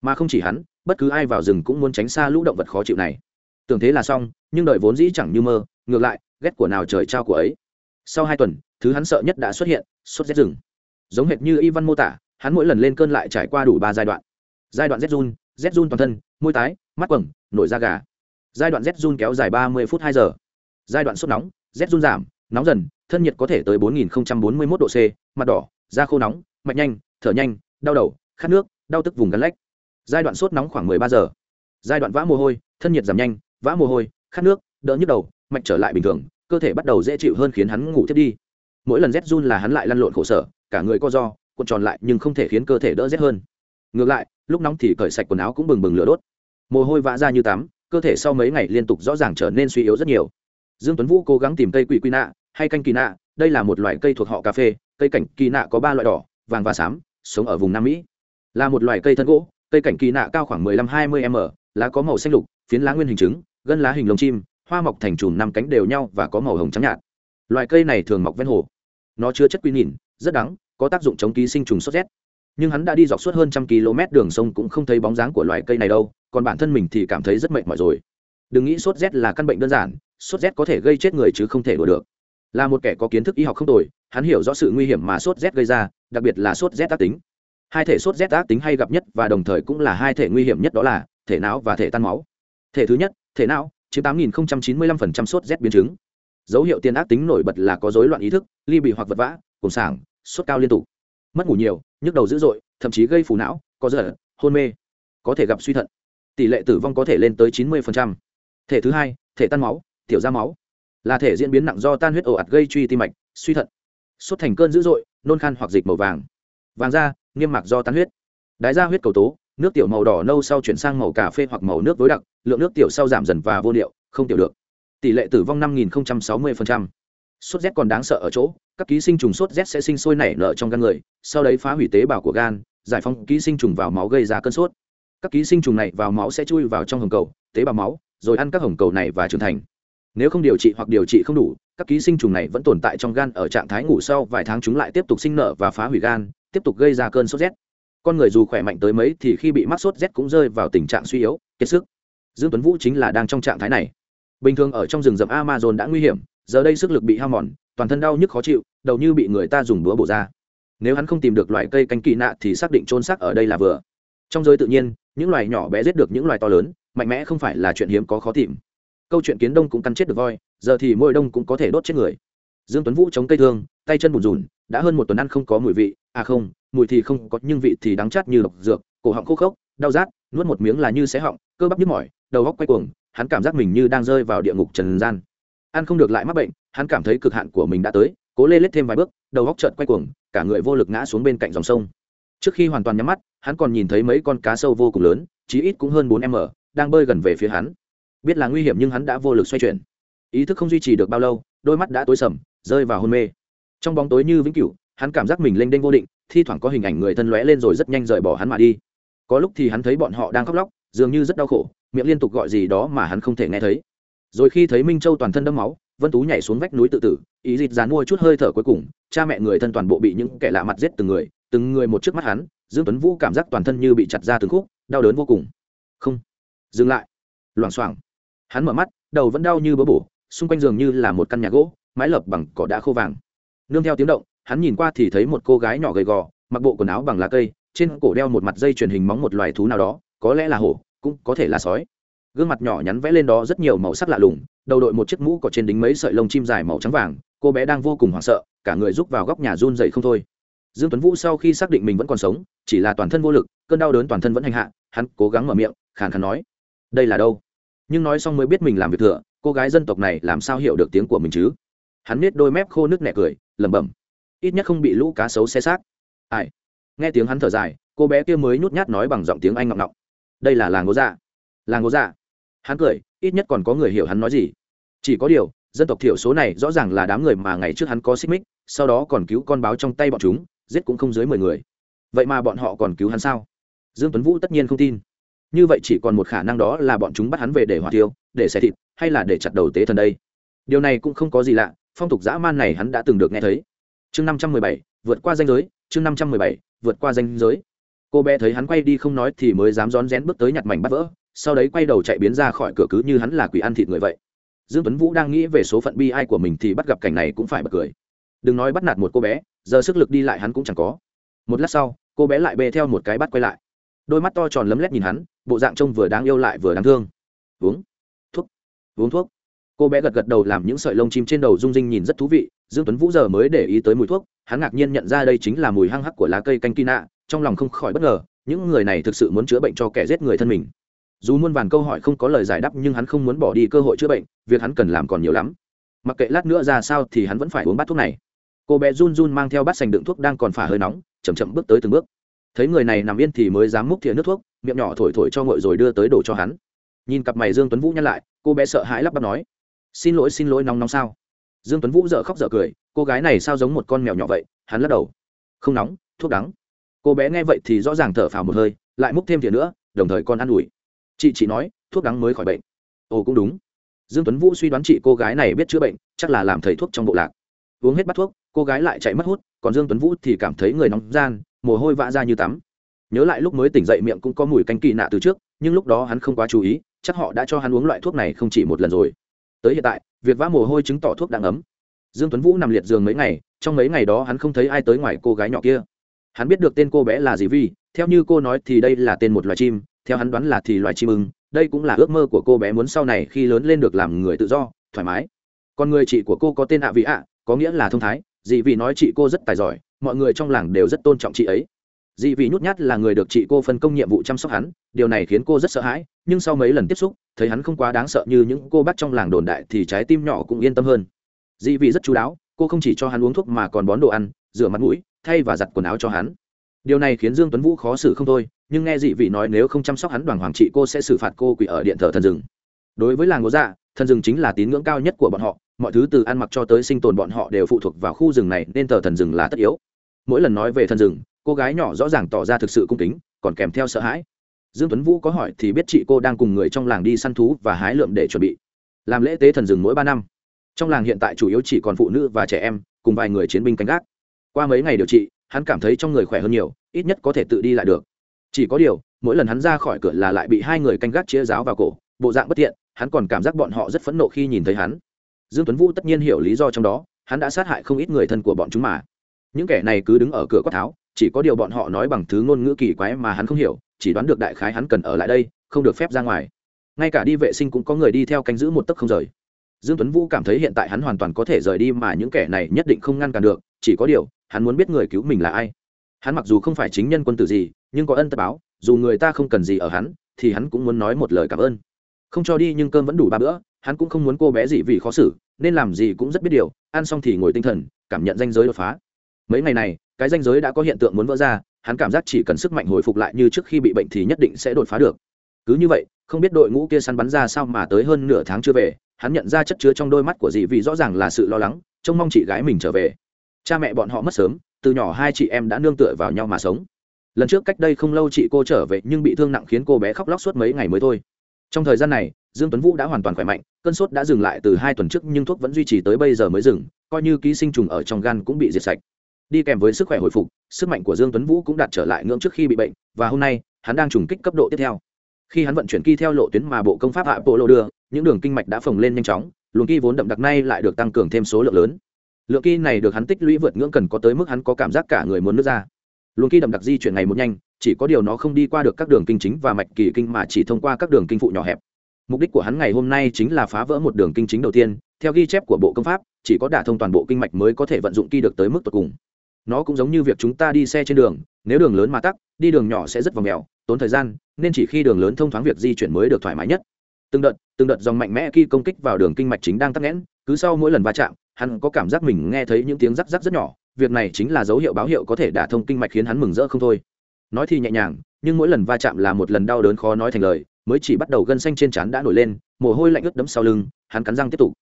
Mà không chỉ hắn, bất cứ ai vào rừng cũng muốn tránh xa lũ động vật khó chịu này. Tưởng thế là xong, nhưng đợi vốn dĩ chẳng như mơ, ngược lại, ghét của nào trời trao của ấy. Sau hai tuần, thứ hắn sợ nhất đã xuất hiện, sốt rét rừng. Giống hệt như Y văn mô tả, hắn mỗi lần lên cơn lại trải qua đủ ba giai đoạn. Giai đoạn rét run rét run toàn thân, môi tái, mắt quầng, nổi da gà. Giai đoạn rét run kéo dài ba mươi phút hai giờ. Giai đoạn sốt nóng, rét run giảm, nóng dần, thân nhiệt có thể tới bốn nghìn bốn mươi một độ c, mặt đỏ, da khô nóng mạch nhanh, thở nhanh, đau đầu, khát nước, đau tức vùng gắn lách. Giai đoạn sốt nóng khoảng mười ba giờ. Giai đoạn vã mồ hôi, thân nhiệt giảm nhanh, vã mồ hôi, khát nước, đỡ nhức đầu, mạch trở lại bình thường, cơ thể bắt đầu dễ chịu hơn khiến hắn ngủ thiết đi. Mỗi lần rét run là hắn lại lăn lộn khổ sở, cả người co do, cuộn tròn lại nhưng không thể khiến cơ thể đỡ rét hơn. Ngược lại, lúc nóng thì cởi sạch quần áo cũng bừng bừng lửa đốt. Mồ hôi vã ra như tắm, cơ thể sau mấy ngày liên tục rõ ràng trở nên suy yếu rất nhiều. Dương tuấn vũ cố gắng tìm cây quỷ quy nạ hay canh kỳ nạ, đây là một loại cây thuộc họ cà phê, cây cảnh kỳ nạ có ba loại đỏ vàng và xám, sống ở vùng nam mỹ. Là một loài cây thân gỗ, cây cảnh kỳ nạ cao khoảng 15-20 m, lá có màu xanh lục, phiến lá nguyên hình trứng, gân lá hình lông chim, hoa mọc thành chùm năm cánh đều nhau và có màu hồng trắng nhạt. Loài cây này thường mọc ven hồ. Nó chứa chất quy nhìn rất đắng, có tác dụng chống ký sinh trùng sốt rét. Nhưng hắn đã đi dọc suốt hơn trăm km đường sông cũng không thấy bóng dáng của loài cây này đâu, còn bản thân mình thì cảm thấy rất mệt mỏi rồi. Đừng nghĩ sốt rét là căn bệnh đơn giản, sốt rét có thể gây chết người chứ không thể đùa được. Là một kẻ có kiến thức y học không tồi, hắn hiểu rõ sự nguy hiểm mà sốt rét gây ra đặc biệt là sốt rét ác tính. Hai thể sốt rét ác tính hay gặp nhất và đồng thời cũng là hai thể nguy hiểm nhất đó là thể não và thể tan máu. Thể thứ nhất, thể não, chiếm tám nghìn chín mươi 8.095% sốt rét biến chứng. Dấu hiệu tiền ác tính nổi bật là có rối loạn ý thức, ly bị hoặc vật vã cùng sảng, sốt cao liên tục. Mất ngủ nhiều, nhức đầu dữ dội, thậm chí gây phù não, có giờ hôn mê. Có thể gặp suy thận. Tỷ lệ tử vong có thể lên tới 90%. thể thứ hai, thể tan máu, tiểu ra máu. Là thể diễn biến nặng do tan huyết ồ ạt gây truy tim mạch, suy thận. Sốt thành cơn dữ dội nôn khan hoặc dịch màu vàng. Vàng da, niêm mạc do tan huyết. Đái da huyết cầu tố, nước tiểu màu đỏ nâu sau chuyển sang màu cà phê hoặc màu nước tối đặc, lượng nước tiểu sau giảm dần và vô điệu không tiểu được. Tỷ lệ tử vong năm nghìn sáu mươi sốt rét còn đáng sợ ở chỗ, các ký sinh trùng sốt rét sẽ sinh sôi nảy nở trong gan người, sau đấy phá hủy tế bào của gan, giải phóng ký sinh trùng vào máu gây ra cơn sốt. Các ký sinh trùng này vào máu sẽ chui vào trong hồng cầu, tế bào máu, rồi ăn các hồng cầu này và trưởng thành nếu không điều trị hoặc điều trị không đủ, các ký sinh trùng này vẫn tồn tại trong gan ở trạng thái ngủ sau vài tháng chúng lại tiếp tục sinh nở và phá hủy gan, tiếp tục gây ra cơn sốt rét. Con người dù khỏe mạnh tới mấy thì khi bị mắc sốt rét cũng rơi vào tình trạng suy yếu, kiệt sức. Dương tuấn vũ chính là đang trong trạng thái này. Bình thường ở trong rừng rậm amazon đã nguy hiểm, giờ đây sức lực bị hao mòn, toàn thân đau nhức khó chịu, đầu như bị người ta dùng đũa bổ ra. Nếu hắn không tìm được loại cây canh kỳ nạ thì xác định trôn xác ở đây là vừa. Trong giới tự nhiên, những loài nhỏ bé giết được những loài to lớn, mạnh mẽ không phải là chuyện hiếm có khó tìm câu chuyện kiến đông cũng căn chết được voi, giờ thì môi đông cũng có thể đốt chết người. Dương tuấn vũ chống cây thương, tay chân bùn rùn, đã hơn một tuần ăn không có mùi vị à không, mùi thì không, có nhưng vị thì đắng chát như độc dược, cổ họng khô khốc, đau rát, nuốt một miếng là như xé họng, cơ bắp nhức mỏi, đầu góc quay cuồng, hắn cảm giác mình như đang rơi vào địa ngục trần gian. Ăn không được lại mắc bệnh, hắn cảm thấy cực hạn của mình đã tới, cố lê lết thêm vài bước, đầu góc trợn quay cuồng, cả người vô lực ngã xuống bên cạnh dòng sông. Trước khi hoàn toàn nhắm mắt, hắn còn nhìn thấy mấy con cá sâu vô cùng lớn, chí ít cũng hơn bốn m đang bơi gần về phía hắn biết là nguy hiểm nhưng hắn đã vô lực xoay chuyển. Ý thức không duy trì được bao lâu, đôi mắt đã tối sầm, rơi vào hôn mê. Trong bóng tối như vĩnh cửu, hắn cảm giác mình lênh đênh vô định, thi thoảng có hình ảnh người thân lóe lên rồi rất nhanh rời bỏ hắn mà đi. Có lúc thì hắn thấy bọn họ đang khóc lóc, dường như rất đau khổ, miệng liên tục gọi gì đó mà hắn không thể nghe thấy. Rồi khi thấy minh châu toàn thân đẫm máu, vân tú nhảy xuống vách núi tự tử, ý dịt dán mua chút hơi thở cuối cùng, cha mẹ người thân toàn bộ bị những kẻ lạ mặt giết từng người từng người một trước mắt hắn, dương tuấn vũ cảm giác toàn thân như bị chặt ra từng khúc, đau đớn vô cùng. Không, dừng lại. Loảng xoảng hắn mở mắt, đầu vẫn đau như bỡ bổ, xung quanh giường như là một căn nhà gỗ, mái lợp bằng cỏ đã khô vàng. Nương theo tiếng động, hắn nhìn qua thì thấy một cô gái nhỏ gầy gò, mặc bộ quần áo bằng lá cây, trên cổ đeo một mặt dây truyền hình móng một loài thú nào đó, có lẽ là hổ, cũng có thể là sói. Gương mặt nhỏ nhắn vẽ lên đó rất nhiều màu sắc lạ lùng, đầu đội một chiếc mũ có trên đính mấy sợi lông chim dài màu trắng vàng, cô bé đang vô cùng hoảng sợ, cả người rúc vào góc nhà run dậy không thôi. Dương tuấn vũ sau khi xác định mình vẫn còn sống, chỉ là toàn thân vô lực, cơn đau đớn toàn thân vẫn hành hạ, hắn cố gắng mở miệng, khàn khàn nói, đây là đâu? Nhưng nói xong mới biết mình làm việc thừa, cô gái dân tộc này làm sao hiểu được tiếng của mình chứ? Hắn nết đôi mép khô nước nẹ cười, lẩm bẩm. Ít nhất không bị lũ cá sấu xe xác. Ai? Nghe tiếng hắn thở dài, cô bé kia mới nhút nhát nói bằng giọng tiếng anh ngọng ngọng. Đây là làng ngố dạ. Làng ngố dạ. Hắn cười, ít nhất còn có người hiểu hắn nói gì. Chỉ có điều, dân tộc thiểu số này rõ ràng là đám người mà ngày trước hắn có xích mích, sau đó còn cứu con báo trong tay bọn chúng, giết cũng không dưới mười người. Vậy mà bọn họ còn cứu hắn sao? Dương tuấn vũ tất nhiên không tin như vậy chỉ còn một khả năng đó là bọn chúng bắt hắn về để hỏa tiêu để xẻ thịt, hay là để chặt đầu tế thần đây. Điều này cũng không có gì lạ, phong tục dã man này hắn đã từng được nghe thấy. Chương năm trăm mười bảy, vượt qua danh giới, chương năm trăm mười bảy, vượt qua danh giới. Cô bé thấy hắn quay đi không nói thì mới dám rón rén bước tới nhặt mảnh bắt vỡ, sau đấy quay đầu chạy biến ra khỏi cửa cứ như hắn là quỷ ăn thịt người vậy. Dương tuấn vũ đang nghĩ về số phận bi ai của mình thì bắt gặp cảnh này cũng phải bật cười. Đừng nói bắt nạt một cô bé, giờ sức lực đi lại hắn cũng chẳng có. Một lát sau, cô bé lại bê theo một cái bắt quay lại. Đôi mắt to tròn lấm lét nhìn hắn bộ dạng trông vừa đáng yêu lại vừa đáng thương. Uống thuốc uống thuốc. Cô bé gật gật đầu làm những sợi lông chim trên đầu rung rinh nhìn rất thú vị. Dương tuấn vũ giờ mới để ý tới mùi thuốc, hắn ngạc nhiên nhận ra đây chính là mùi hăng hắc của lá cây canh kina, trong lòng không khỏi bất ngờ, những người này thực sự muốn chữa bệnh cho kẻ giết người thân mình. Dù muôn vàn câu hỏi không có lời giải đáp nhưng hắn không muốn bỏ đi cơ hội chữa bệnh, việc hắn cần làm còn nhiều lắm. Mặc kệ lát nữa ra sao thì hắn vẫn phải uống bát thuốc này. Cô bé run run mang theo bát sành đựng thuốc đang còn phả hơi nóng, chậm chậm bước tới từng bước thấy người này nằm yên thì mới dám múc thìa nước thuốc, miệng nhỏ thổi thổi cho ngội rồi đưa tới đổ cho hắn. Nhìn cặp mày dương tuấn vũ nhăn lại, cô bé sợ hãi lắp bắp nói, xin lỗi xin lỗi, nóng nóng sao? Dương tuấn vũ dở khóc dở cười, cô gái này sao giống một con mèo nhỏ vậy? Hắn lắc đầu, không nóng, thuốc đắng. Cô bé nghe vậy thì rõ ràng thở phào một hơi, lại múc thêm thìa nữa, đồng thời con ăn ủi. Chị chỉ nói, thuốc đắng mới khỏi bệnh. Ồ, cũng đúng. Dương tuấn vũ suy đoán chị cô gái này biết chữa bệnh, chắc là làm thầy thuốc trong bộ lạc. Uống hết bát thuốc, cô gái lại chạy mất hút, còn dương tuấn vũ thì cảm thấy người nóng gian mồ hôi vã ra như tắm. Nhớ lại lúc mới tỉnh dậy miệng cũng có mùi canh kỳ nạ từ trước, nhưng lúc đó hắn không quá chú ý, chắc họ đã cho hắn uống loại thuốc này không chỉ một lần rồi. Tới hiện tại, việc vã mồ hôi chứng tỏ thuốc đang ấm dương tuấn vũ nằm liệt giường mấy ngày, trong mấy ngày đó hắn không thấy ai tới ngoài cô gái nhỏ kia. Hắn biết được tên cô bé là gì vì theo như cô nói thì đây là tên một loài chim, theo hắn đoán là thì loài chim ưng, đây cũng là ước mơ của cô bé muốn sau này khi lớn lên được làm người tự do, thoải mái. Còn người chị của cô có tên ạ vị ạ, có nghĩa là thông thái dị vị nói chị cô rất tài giỏi mọi người trong làng đều rất tôn trọng chị ấy. Dị vì nhút nhát là người được chị cô phân công nhiệm vụ chăm sóc hắn, điều này khiến cô rất sợ hãi, nhưng sau mấy lần tiếp xúc, thấy hắn không quá đáng sợ như những cô bác trong làng đồn đại thì trái tim nhỏ cũng yên tâm hơn. Dị vì rất chú đáo, cô không chỉ cho hắn uống thuốc mà còn bón đồ ăn, rửa mặt mũi, thay và giặt quần áo cho hắn. Điều này khiến dương tuấn vũ khó xử không thôi, nhưng nghe dị vị nói nếu không chăm sóc hắn đoàn hoàng trị cô sẽ xử phạt cô quỷ ở điện thờ thần rừng. Đối với làng ngô dạ thần rừng chính là tín ngưỡng cao nhất của bọn họ, mọi thứ từ ăn mặc cho tới sinh tồn bọn họ đều phụ thuộc vào khu rừng này, nên thờ thần rừng là tất yếu mỗi lần nói về thần rừng, cô gái nhỏ rõ ràng tỏ ra thực sự cung kính, còn kèm theo sợ hãi. Dương tuấn vũ có hỏi thì biết chị cô đang cùng người trong làng đi săn thú và hái lượm để chuẩn bị. Làm lễ tế thần rừng mỗi ba năm. Trong làng hiện tại chủ yếu chỉ còn phụ nữ và trẻ em, cùng vài người chiến binh canh gác. Qua mấy ngày điều trị, hắn cảm thấy trong người khỏe hơn nhiều, ít nhất có thể tự đi lại được. Chỉ có điều, mỗi lần hắn ra khỏi cửa là lại bị hai người canh gác chia giáo vào cổ, bộ dạng bất tiện, hắn còn cảm giác bọn họ rất phẫn nộ khi nhìn thấy hắn. Dương tuấn vũ tất nhiên hiểu lý do trong đó, hắn đã sát hại không ít người thân của bọn chúng mà những kẻ này cứ đứng ở cửa quát tháo, chỉ có điều bọn họ nói bằng thứ ngôn ngữ kỳ quái mà hắn không hiểu, chỉ đoán được đại khái hắn cần ở lại đây, không được phép ra ngoài. Ngay cả đi vệ sinh cũng có người đi theo canh giữ một tấc không rời. Dương tuấn vũ cảm thấy hiện tại hắn hoàn toàn có thể rời đi mà những kẻ này nhất định không ngăn cản được, chỉ có điều, hắn muốn biết người cứu mình là ai. Hắn mặc dù không phải chính nhân quân tử gì, nhưng có ân tất báo, dù người ta không cần gì ở hắn, thì hắn cũng muốn nói một lời cảm ơn. Không cho đi nhưng cơm vẫn đủ ba bữa, hắn cũng không muốn cô bé gì vì khó xử, nên làm gì cũng rất biết điều, ăn xong thì ngồi tinh thần, cảm nhận danh giới đột phá mấy ngày này, cái danh giới đã có hiện tượng muốn vỡ ra, hắn cảm giác chỉ cần sức mạnh hồi phục lại như trước khi bị bệnh thì nhất định sẽ đột phá được. Cứ như vậy, không biết đội ngũ kia săn bắn ra sao mà tới hơn nửa tháng chưa về, hắn nhận ra chất chứa trong đôi mắt của dì vì rõ ràng là sự lo lắng, trông mong chị gái mình trở về. Cha mẹ bọn họ mất sớm, từ nhỏ hai chị em đã nương tựa vào nhau mà sống. Lần trước cách đây không lâu chị cô trở về nhưng bị thương nặng khiến cô bé khóc lóc suốt mấy ngày mới thôi. Trong thời gian này, dương tuấn vũ đã hoàn toàn khỏe mạnh, cơn sốt đã dừng lại từ hai tuần trước nhưng thuốc vẫn duy trì tới bây giờ mới dừng, coi như ký sinh trùng ở trong gan cũng bị diệt sạch đi kèm với sức khỏe hồi phục, sức mạnh của dương tuấn vũ cũng đạt trở lại ngưỡng trước khi bị bệnh, và hôm nay, hắn đang trùng kích cấp độ tiếp theo. Khi hắn vận chuyển ki theo lộ tuyến mà bộ công pháp hạ bộ lộ đưa, những đường kinh mạch đã phồng lên nhanh chóng, luồng ki vốn đậm đặc nay lại được tăng cường thêm số lượng lớn. Lượng ki này được hắn tích lũy vượt ngưỡng cần có tới mức hắn có cảm giác cả người muốn nước ra. Luồng ki đậm đặc di chuyển ngày một nhanh, chỉ có điều nó không đi qua được các đường kinh chính và mạch kỳ kinh mà chỉ thông qua các đường kinh phụ nhỏ hẹp. Mục đích của hắn ngày hôm nay chính là phá vỡ một đường kinh chính đầu tiên, theo ghi chép của bộ công pháp, chỉ có đả thông toàn bộ kinh mạch mới có thể vận dụng ki được tới mức tột cùng nó cũng giống như việc chúng ta đi xe trên đường, nếu đường lớn mà tắc, đi đường nhỏ sẽ rất vòng mèo, tốn thời gian, nên chỉ khi đường lớn thông thoáng việc di chuyển mới được thoải mái nhất. Từng đợt từng đợt dòng mạnh mẽ khi công kích vào đường kinh mạch chính đang tắc nghẽn, cứ sau mỗi lần va chạm, hắn có cảm giác mình nghe thấy những tiếng rắc rắc rất nhỏ, việc này chính là dấu hiệu báo hiệu có thể đả thông kinh mạch khiến hắn mừng rỡ không thôi. Nói thì nhẹ nhàng, nhưng mỗi lần va chạm là một lần đau đớn khó nói thành lời, mới chỉ bắt đầu gân xanh trên trán đã nổi lên, mồ hôi lạnh ướt đẫm sau lưng, hắn cắn răng tiếp tục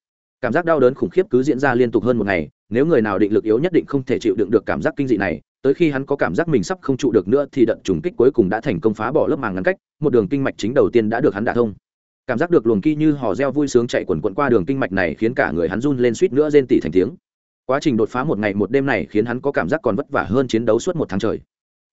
cảm giác đau đớn khủng khiếp cứ diễn ra liên tục hơn một ngày, nếu người nào định lực yếu nhất định không thể chịu đựng được cảm giác kinh dị này, tới khi hắn có cảm giác mình sắp không trụ được nữa thì đợt trùng kích cuối cùng đã thành công phá bỏ lớp màng ngăn cách, một đường kinh mạch chính đầu tiên đã được hắn đả thông. Cảm giác được luồng ki như hò reo vui sướng chạy quần quận qua đường kinh mạch này khiến cả người hắn run lên suýt nữa rên tỉ thành tiếng. Quá trình đột phá một ngày một đêm này khiến hắn có cảm giác còn vất vả hơn chiến đấu suốt một tháng trời.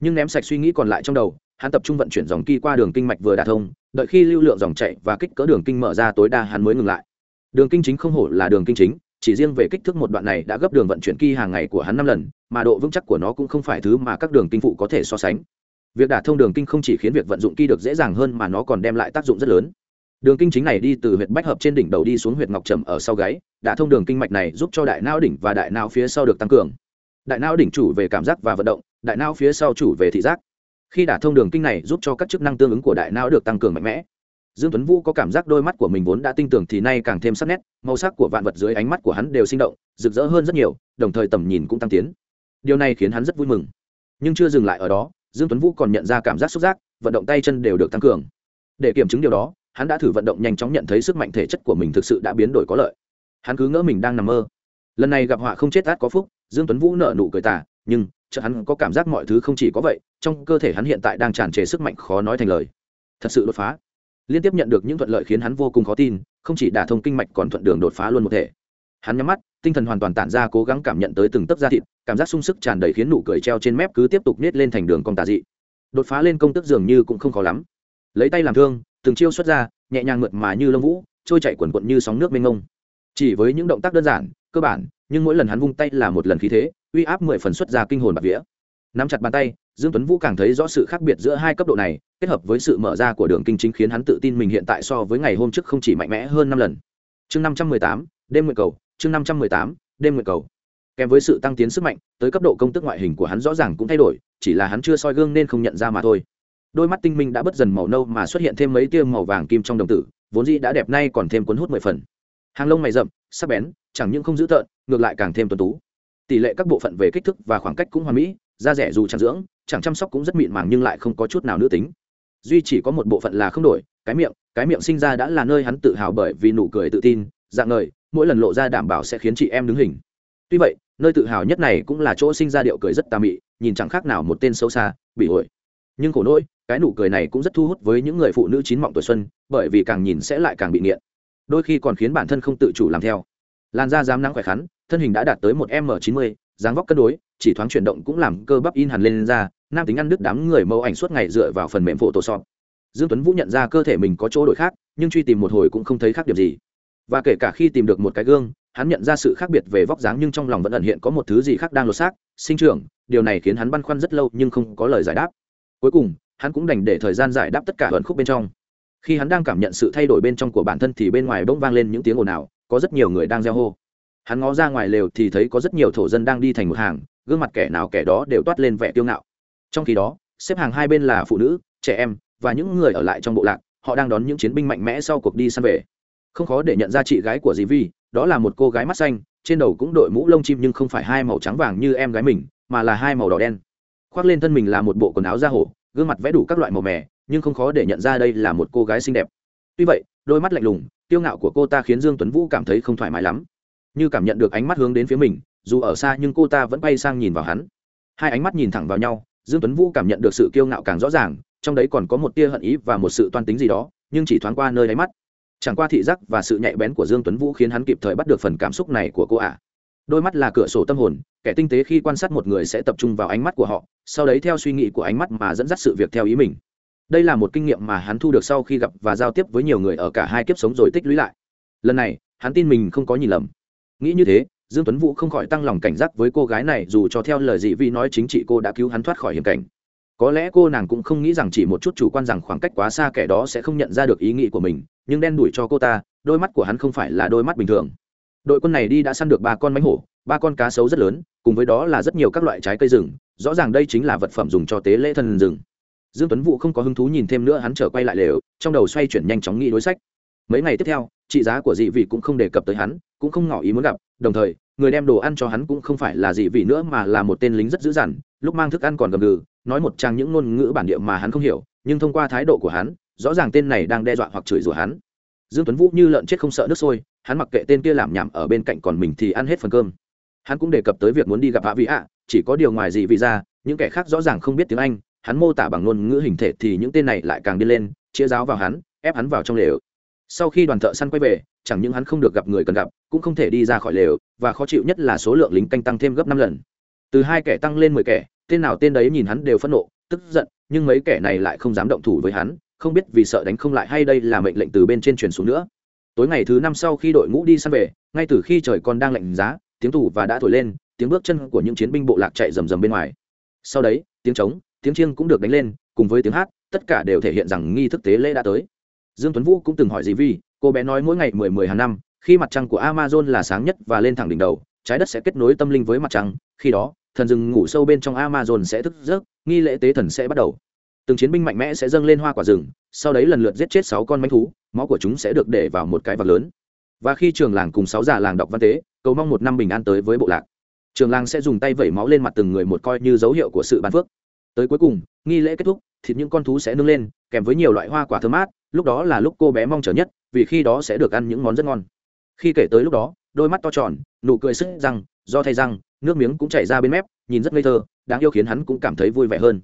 Nhưng ném sạch suy nghĩ còn lại trong đầu, hắn tập trung vận chuyển dòng ki qua đường kinh mạch vừa đả thông, đợi khi lưu lượng dòng chạy và kích cỡ đường kinh mở ra tối đa hắn mới ngừng lại đường kinh chính không hổ là đường kinh chính, chỉ riêng về kích thước một đoạn này đã gấp đường vận chuyển kỳ hàng ngày của hắn năm lần, mà độ vững chắc của nó cũng không phải thứ mà các đường kinh phụ có thể so sánh. Việc đả thông đường kinh không chỉ khiến việc vận dụng kỳ được dễ dàng hơn mà nó còn đem lại tác dụng rất lớn. Đường kinh chính này đi từ huyệt bách hợp trên đỉnh đầu đi xuống huyệt ngọc trầm ở sau gáy, đả thông đường kinh mạch này giúp cho đại não đỉnh và đại não phía sau được tăng cường. Đại não đỉnh chủ về cảm giác và vận động, đại não phía sau chủ về thị giác. Khi đả thông đường kinh này giúp cho các chức năng tương ứng của đại não được tăng cường mạnh mẽ dương tuấn vũ có cảm giác đôi mắt của mình vốn đã tinh tường thì nay càng thêm sắc nét, màu sắc của vạn vật dưới ánh mắt của hắn đều sinh động, rực rỡ hơn rất nhiều, đồng thời tầm nhìn cũng tăng tiến. Điều này khiến hắn rất vui mừng. Nhưng chưa dừng lại ở đó, dương tuấn vũ còn nhận ra cảm giác xúc giác, vận động tay chân đều được tăng cường. Để kiểm chứng điều đó, hắn đã thử vận động nhanh chóng nhận thấy sức mạnh thể chất của mình thực sự đã biến đổi có lợi. Hắn cứ ngỡ mình đang nằm mơ. Lần này gặp họa không chết át có phúc, dương tuấn vũ nợ nụ cười tà, nhưng chợ hắn có cảm giác mọi thứ không chỉ có vậy, trong cơ thể hắn hiện tại đang tràn trề sức mạnh khó nói thành lời. Thật sự đột phá liên tiếp nhận được những thuận lợi khiến hắn vô cùng khó tin, không chỉ đả thông kinh mạch còn thuận đường đột phá luôn một thể. Hắn nhắm mắt, tinh thần hoàn toàn tản ra cố gắng cảm nhận tới từng tấc da thịt, cảm giác sung sức tràn đầy khiến nụ cười treo trên mép cứ tiếp tục nết lên thành đường cong tà dị. Đột phá lên công tức dường như cũng không khó lắm. Lấy tay làm thương, từng chiêu xuất ra, nhẹ nhàng mượt mà như lông vũ, trôi chạy quần quận như sóng nước mênh ngông chỉ với những động tác đơn giản, cơ bản, nhưng mỗi lần hắn vung tay là một lần khí thế, uy áp mười phần xuất ra kinh hồn bạc vía. Nắm chặt bàn tay, dương tuấn vũ càng thấy rõ sự khác biệt giữa hai cấp độ này kết hợp với sự mở ra của đường kinh chính khiến hắn tự tin mình hiện tại so với ngày hôm trước không chỉ mạnh mẽ hơn năm lần. Chương năm trăm mười tám, đêm nguyện cầu. Chương năm trăm mười tám, đêm nguyện cầu. Kèm với sự tăng tiến sức mạnh, tới cấp độ công tức ngoại hình của hắn rõ ràng cũng thay đổi, chỉ là hắn chưa soi gương nên không nhận ra mà thôi. Đôi mắt tinh minh đã bất dần màu nâu mà xuất hiện thêm mấy tia màu vàng kim trong đồng tử, vốn dĩ đã đẹp nay còn thêm cuốn hút mười phần. Hàng lông mày rậm, sắc bén, chẳng những không dữ tợn, ngược lại càng thêm tuần tú. Tỷ lệ các bộ phận về kích thước và khoảng cách cũng hoàn mỹ, da rẻ dù chẳng dưỡng, chẳng chăm sóc cũng rất mịn màng nhưng lại không có chút nào nữ tính duy chỉ có một bộ phận là không đổi, cái miệng cái miệng sinh ra đã là nơi hắn tự hào bởi vì nụ cười tự tin, dạng ngời, mỗi lần lộ ra đảm bảo sẽ khiến chị em đứng hình. Tuy vậy, nơi tự hào nhất này cũng là chỗ sinh ra điệu cười rất tà mị, nhìn chẳng khác nào một tên xấu xa, bị ổi nhưng khổ nỗi, cái nụ cười này cũng rất thu hút với những người phụ nữ chín mọng tuổi xuân, bởi vì càng nhìn sẽ lại càng bị nghiện. Đôi khi còn khiến bản thân không tự chủ làm theo. Làn da dám nắng khỏe khắn, thân hình đã đạt tới một m chín mươi, dáng vóc cân đối, chỉ thoáng chuyển động cũng làm cơ bắp in hẳn lên ra nam tính ăn đứt đám người mẫu ảnh suốt ngày dựa vào phần mềm phổ tổ sọt dương tuấn vũ nhận ra cơ thể mình có chỗ đổi khác, nhưng truy tìm một hồi cũng không thấy khác điểm gì. Và kể cả khi tìm được một cái gương, hắn nhận ra sự khác biệt về vóc dáng nhưng trong lòng vẫn ẩn hiện có một thứ gì khác đang lột xác. Sinh trưởng, điều này khiến hắn băn khoăn rất lâu nhưng không có lời giải đáp. Cuối cùng, hắn cũng đành để thời gian giải đáp tất cả ẩn khúc bên trong. Khi hắn đang cảm nhận sự thay đổi bên trong của bản thân thì bên ngoài bỗng vang lên những tiếng ồn ào, có rất nhiều người đang gieo hô. Hắn ngó ra ngoài lều thì thấy có rất nhiều thổ dân đang đi thành một hàng, gương mặt kẻ nào kẻ đó đều toát lên vẻ kiêu ngạo trong khi đó, xếp hàng hai bên là phụ nữ, trẻ em và những người ở lại trong bộ lạc, họ đang đón những chiến binh mạnh mẽ sau cuộc đi săn về. Không khó để nhận ra chị gái của dì vi, đó là một cô gái mắt xanh, trên đầu cũng đội mũ lông chim nhưng không phải hai màu trắng vàng như em gái mình, mà là hai màu đỏ đen. Khoác lên thân mình là một bộ quần áo da hổ, gương mặt vẽ đủ các loại màu mè, nhưng không khó để nhận ra đây là một cô gái xinh đẹp. Tuy vậy, đôi mắt lạnh lùng tiêu ngạo của cô ta khiến dương tuấn vũ cảm thấy không thoải mái lắm. Như cảm nhận được ánh mắt hướng đến phía mình, dù ở xa nhưng cô ta vẫn bay sang nhìn vào hắn. Hai ánh mắt nhìn thẳng vào nhau dương tuấn vũ cảm nhận được sự kiêu ngạo càng rõ ràng, trong đấy còn có một tia hận ý và một sự toan tính gì đó, nhưng chỉ thoáng qua nơi đáy mắt. Chẳng qua thị giác và sự nhạy bén của dương tuấn vũ khiến hắn kịp thời bắt được phần cảm xúc này của cô ả đôi mắt là cửa sổ tâm hồn, kẻ tinh tế khi quan sát một người sẽ tập trung vào ánh mắt của họ, sau đấy theo suy nghĩ của ánh mắt mà dẫn dắt sự việc theo ý mình. Đây là một kinh nghiệm mà hắn thu được sau khi gặp và giao tiếp với nhiều người ở cả hai kiếp sống rồi tích lũy lại. Lần này, hắn tin mình không có nhìn lầm. Nghĩ như thế dương tuấn vũ không khỏi tăng lòng cảnh giác với cô gái này, dù cho theo lời dị vi nói chính trị cô đã cứu hắn thoát khỏi hiểm cảnh. Có lẽ cô nàng cũng không nghĩ rằng chỉ một chút chủ quan rằng khoảng cách quá xa kẻ đó sẽ không nhận ra được ý nghĩ của mình, nhưng đen đuổi cho cô ta, đôi mắt của hắn không phải là đôi mắt bình thường. Đội quân này đi đã săn được ba con mánh hổ, ba con cá sấu rất lớn, cùng với đó là rất nhiều các loại trái cây rừng, rõ ràng đây chính là vật phẩm dùng cho tế lễ thần rừng. Dương tuấn vũ không có hứng thú nhìn thêm nữa, hắn trở quay lại lều, trong đầu xoay chuyển nhanh chóng nghĩ đối sách. Mấy ngày tiếp theo trị giá của dị vị cũng không đề cập tới hắn, cũng không ngỏ ý muốn gặp, đồng thời, người đem đồ ăn cho hắn cũng không phải là dị vị nữa mà là một tên lính rất dữ dằn, lúc mang thức ăn còn gầm gừ, nói một trang những ngôn ngữ bản địa mà hắn không hiểu, nhưng thông qua thái độ của hắn, rõ ràng tên này đang đe dọa hoặc chửi rủa hắn. Dương tuấn vũ như lợn chết không sợ nước sôi, hắn mặc kệ tên kia làm nhảm ở bên cạnh còn mình thì ăn hết phần cơm. Hắn cũng đề cập tới việc muốn đi gặp hạ vị ạ, chỉ có điều ngoài dị vị ra, những kẻ khác rõ ràng không biết tiếng anh, hắn mô tả bằng ngôn ngữ hình thể thì những tên này lại càng đi lên, chia giáo vào hắn, ép hắn vào trong lều sau khi đoàn thợ săn quay về, chẳng những hắn không được gặp người cần gặp, cũng không thể đi ra khỏi lều, và khó chịu nhất là số lượng lính canh tăng thêm gấp năm lần. Từ hai kẻ tăng lên mười kẻ, tên nào tên đấy nhìn hắn đều phẫn nộ, tức giận, nhưng mấy kẻ này lại không dám động thủ với hắn, không biết vì sợ đánh không lại hay đây là mệnh lệnh từ bên trên truyền xuống nữa. Tối ngày thứ năm sau khi đội ngũ đi săn về, ngay từ khi trời còn đang lạnh giá, tiếng thủ và đã thổi lên, tiếng bước chân của những chiến binh bộ lạc chạy rầm rầm bên ngoài. Sau đấy, tiếng trống, tiếng chiêng cũng được đánh lên, cùng với tiếng hát, tất cả đều thể hiện rằng nghi thức tế lễ đã tới dương tuấn vũ cũng từng hỏi gì vi, cô bé nói mỗi ngày mười mười hàng năm, khi mặt trăng của amazon là sáng nhất và lên thẳng đỉnh đầu, trái đất sẽ kết nối tâm linh với mặt trăng, khi đó, thần rừng ngủ sâu bên trong amazon sẽ thức giấc, nghi lễ tế thần sẽ bắt đầu. Từng chiến binh mạnh mẽ sẽ dâng lên hoa quả rừng, sau đấy lần lượt giết chết sáu con manh thú, máu của chúng sẽ được để vào một cái vạc lớn. Và khi trường làng cùng sáu già làng đọc văn tế, cầu mong một năm bình an tới với bộ lạc. Trường làng sẽ dùng tay vẩy máu lên mặt từng người một coi như dấu hiệu của sự ban phước. Tới cuối cùng, nghi lễ kết thúc, thịt những con thú sẽ nâng lên, kèm với nhiều loại hoa quả thơm mát lúc đó là lúc cô bé mong chờ nhất, vì khi đó sẽ được ăn những món rất ngon. Khi kể tới lúc đó, đôi mắt to tròn, nụ cười sức răng, do thay răng, nước miếng cũng chảy ra bên mép, nhìn rất ngây thơ, đáng yêu khiến hắn cũng cảm thấy vui vẻ hơn.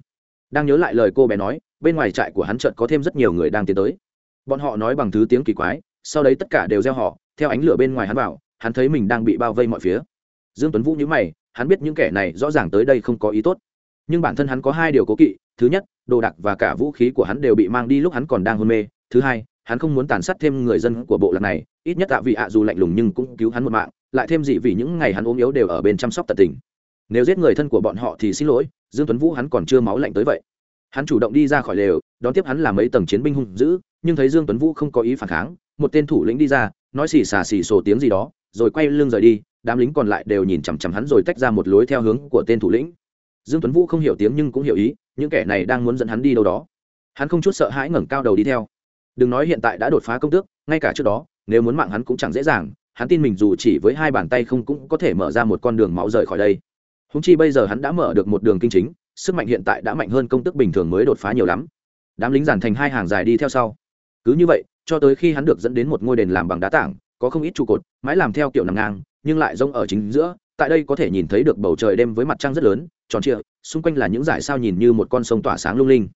Đang nhớ lại lời cô bé nói, bên ngoài trại của hắn chợt có thêm rất nhiều người đang tiến tới. Bọn họ nói bằng thứ tiếng kỳ quái, sau đấy tất cả đều gieo họ theo ánh lửa bên ngoài hắn vào, hắn thấy mình đang bị bao vây mọi phía. Dương tuấn vũ nhíu mày, hắn biết những kẻ này rõ ràng tới đây không có ý tốt. Nhưng bản thân hắn có hai điều cố kỵ, thứ nhất, đồ đạc và cả vũ khí của hắn đều bị mang đi lúc hắn còn đang hôn mê thứ hai, hắn không muốn tàn sát thêm người dân của bộ lạc này, ít nhất tạ vị ạ dù lạnh lùng nhưng cũng cứu hắn một mạng, lại thêm gì vì những ngày hắn ốm yếu đều ở bên chăm sóc tận tình. Nếu giết người thân của bọn họ thì xin lỗi, dương tuấn vũ hắn còn chưa máu lạnh tới vậy. Hắn chủ động đi ra khỏi lều, đón tiếp hắn là mấy tầng chiến binh hung dữ, nhưng thấy dương tuấn vũ không có ý phản kháng, một tên thủ lĩnh đi ra, nói xì xà xì sổ tiếng gì đó, rồi quay lưng rời đi, đám lính còn lại đều nhìn chằm chằm hắn rồi tách ra một lối theo hướng của tên thủ lĩnh. Dương tuấn vũ không hiểu tiếng nhưng cũng hiểu ý, những kẻ này đang muốn dẫn hắn đi đâu đó. Hắn không chút sợ hãi ngẩng cao đầu đi theo đừng nói hiện tại đã đột phá công tước, ngay cả trước đó, nếu muốn mạng hắn cũng chẳng dễ dàng, hắn tin mình dù chỉ với hai bàn tay không cũng có thể mở ra một con đường máu rời khỏi đây. Húng chi bây giờ hắn đã mở được một đường kinh chính, sức mạnh hiện tại đã mạnh hơn công tức bình thường mới đột phá nhiều lắm. Đám lính giàn thành hai hàng dài đi theo sau. Cứ như vậy, cho tới khi hắn được dẫn đến một ngôi đền làm bằng đá tảng, có không ít trụ cột, mãi làm theo kiểu nằm ngang, nhưng lại rông ở chính giữa, tại đây có thể nhìn thấy được bầu trời đêm với mặt trăng rất lớn, tròn trịa, xung quanh là những dải sao nhìn như một con sông tỏa sáng lung linh.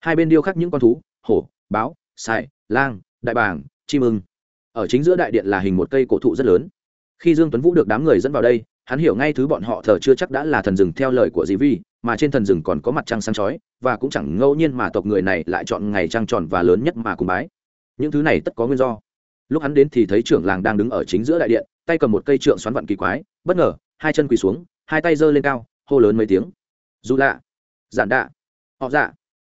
Hai bên điêu khắc những con thú, hổ, báo sài, lang, đại bàng, chim ưng. Ở chính giữa đại điện là hình một cây cổ thụ rất lớn. Khi dương tuấn vũ được đám người dẫn vào đây, hắn hiểu ngay thứ bọn họ thờ chưa chắc đã là thần rừng theo lời của dì vi, mà trên thần rừng còn có mặt trăng sáng chói, và cũng chẳng ngẫu nhiên mà tộc người này lại chọn ngày trăng tròn và lớn nhất mà cùng bái. Những thứ này tất có nguyên do. Lúc hắn đến thì thấy trưởng làng đang đứng ở chính giữa đại điện, tay cầm một cây trượng xoắn vặn kỳ quái, bất ngờ, hai chân quỳ xuống, hai tay giơ lên cao, hô lớn mấy tiếng. Dù lạ. Giản đạ. Họ dạ.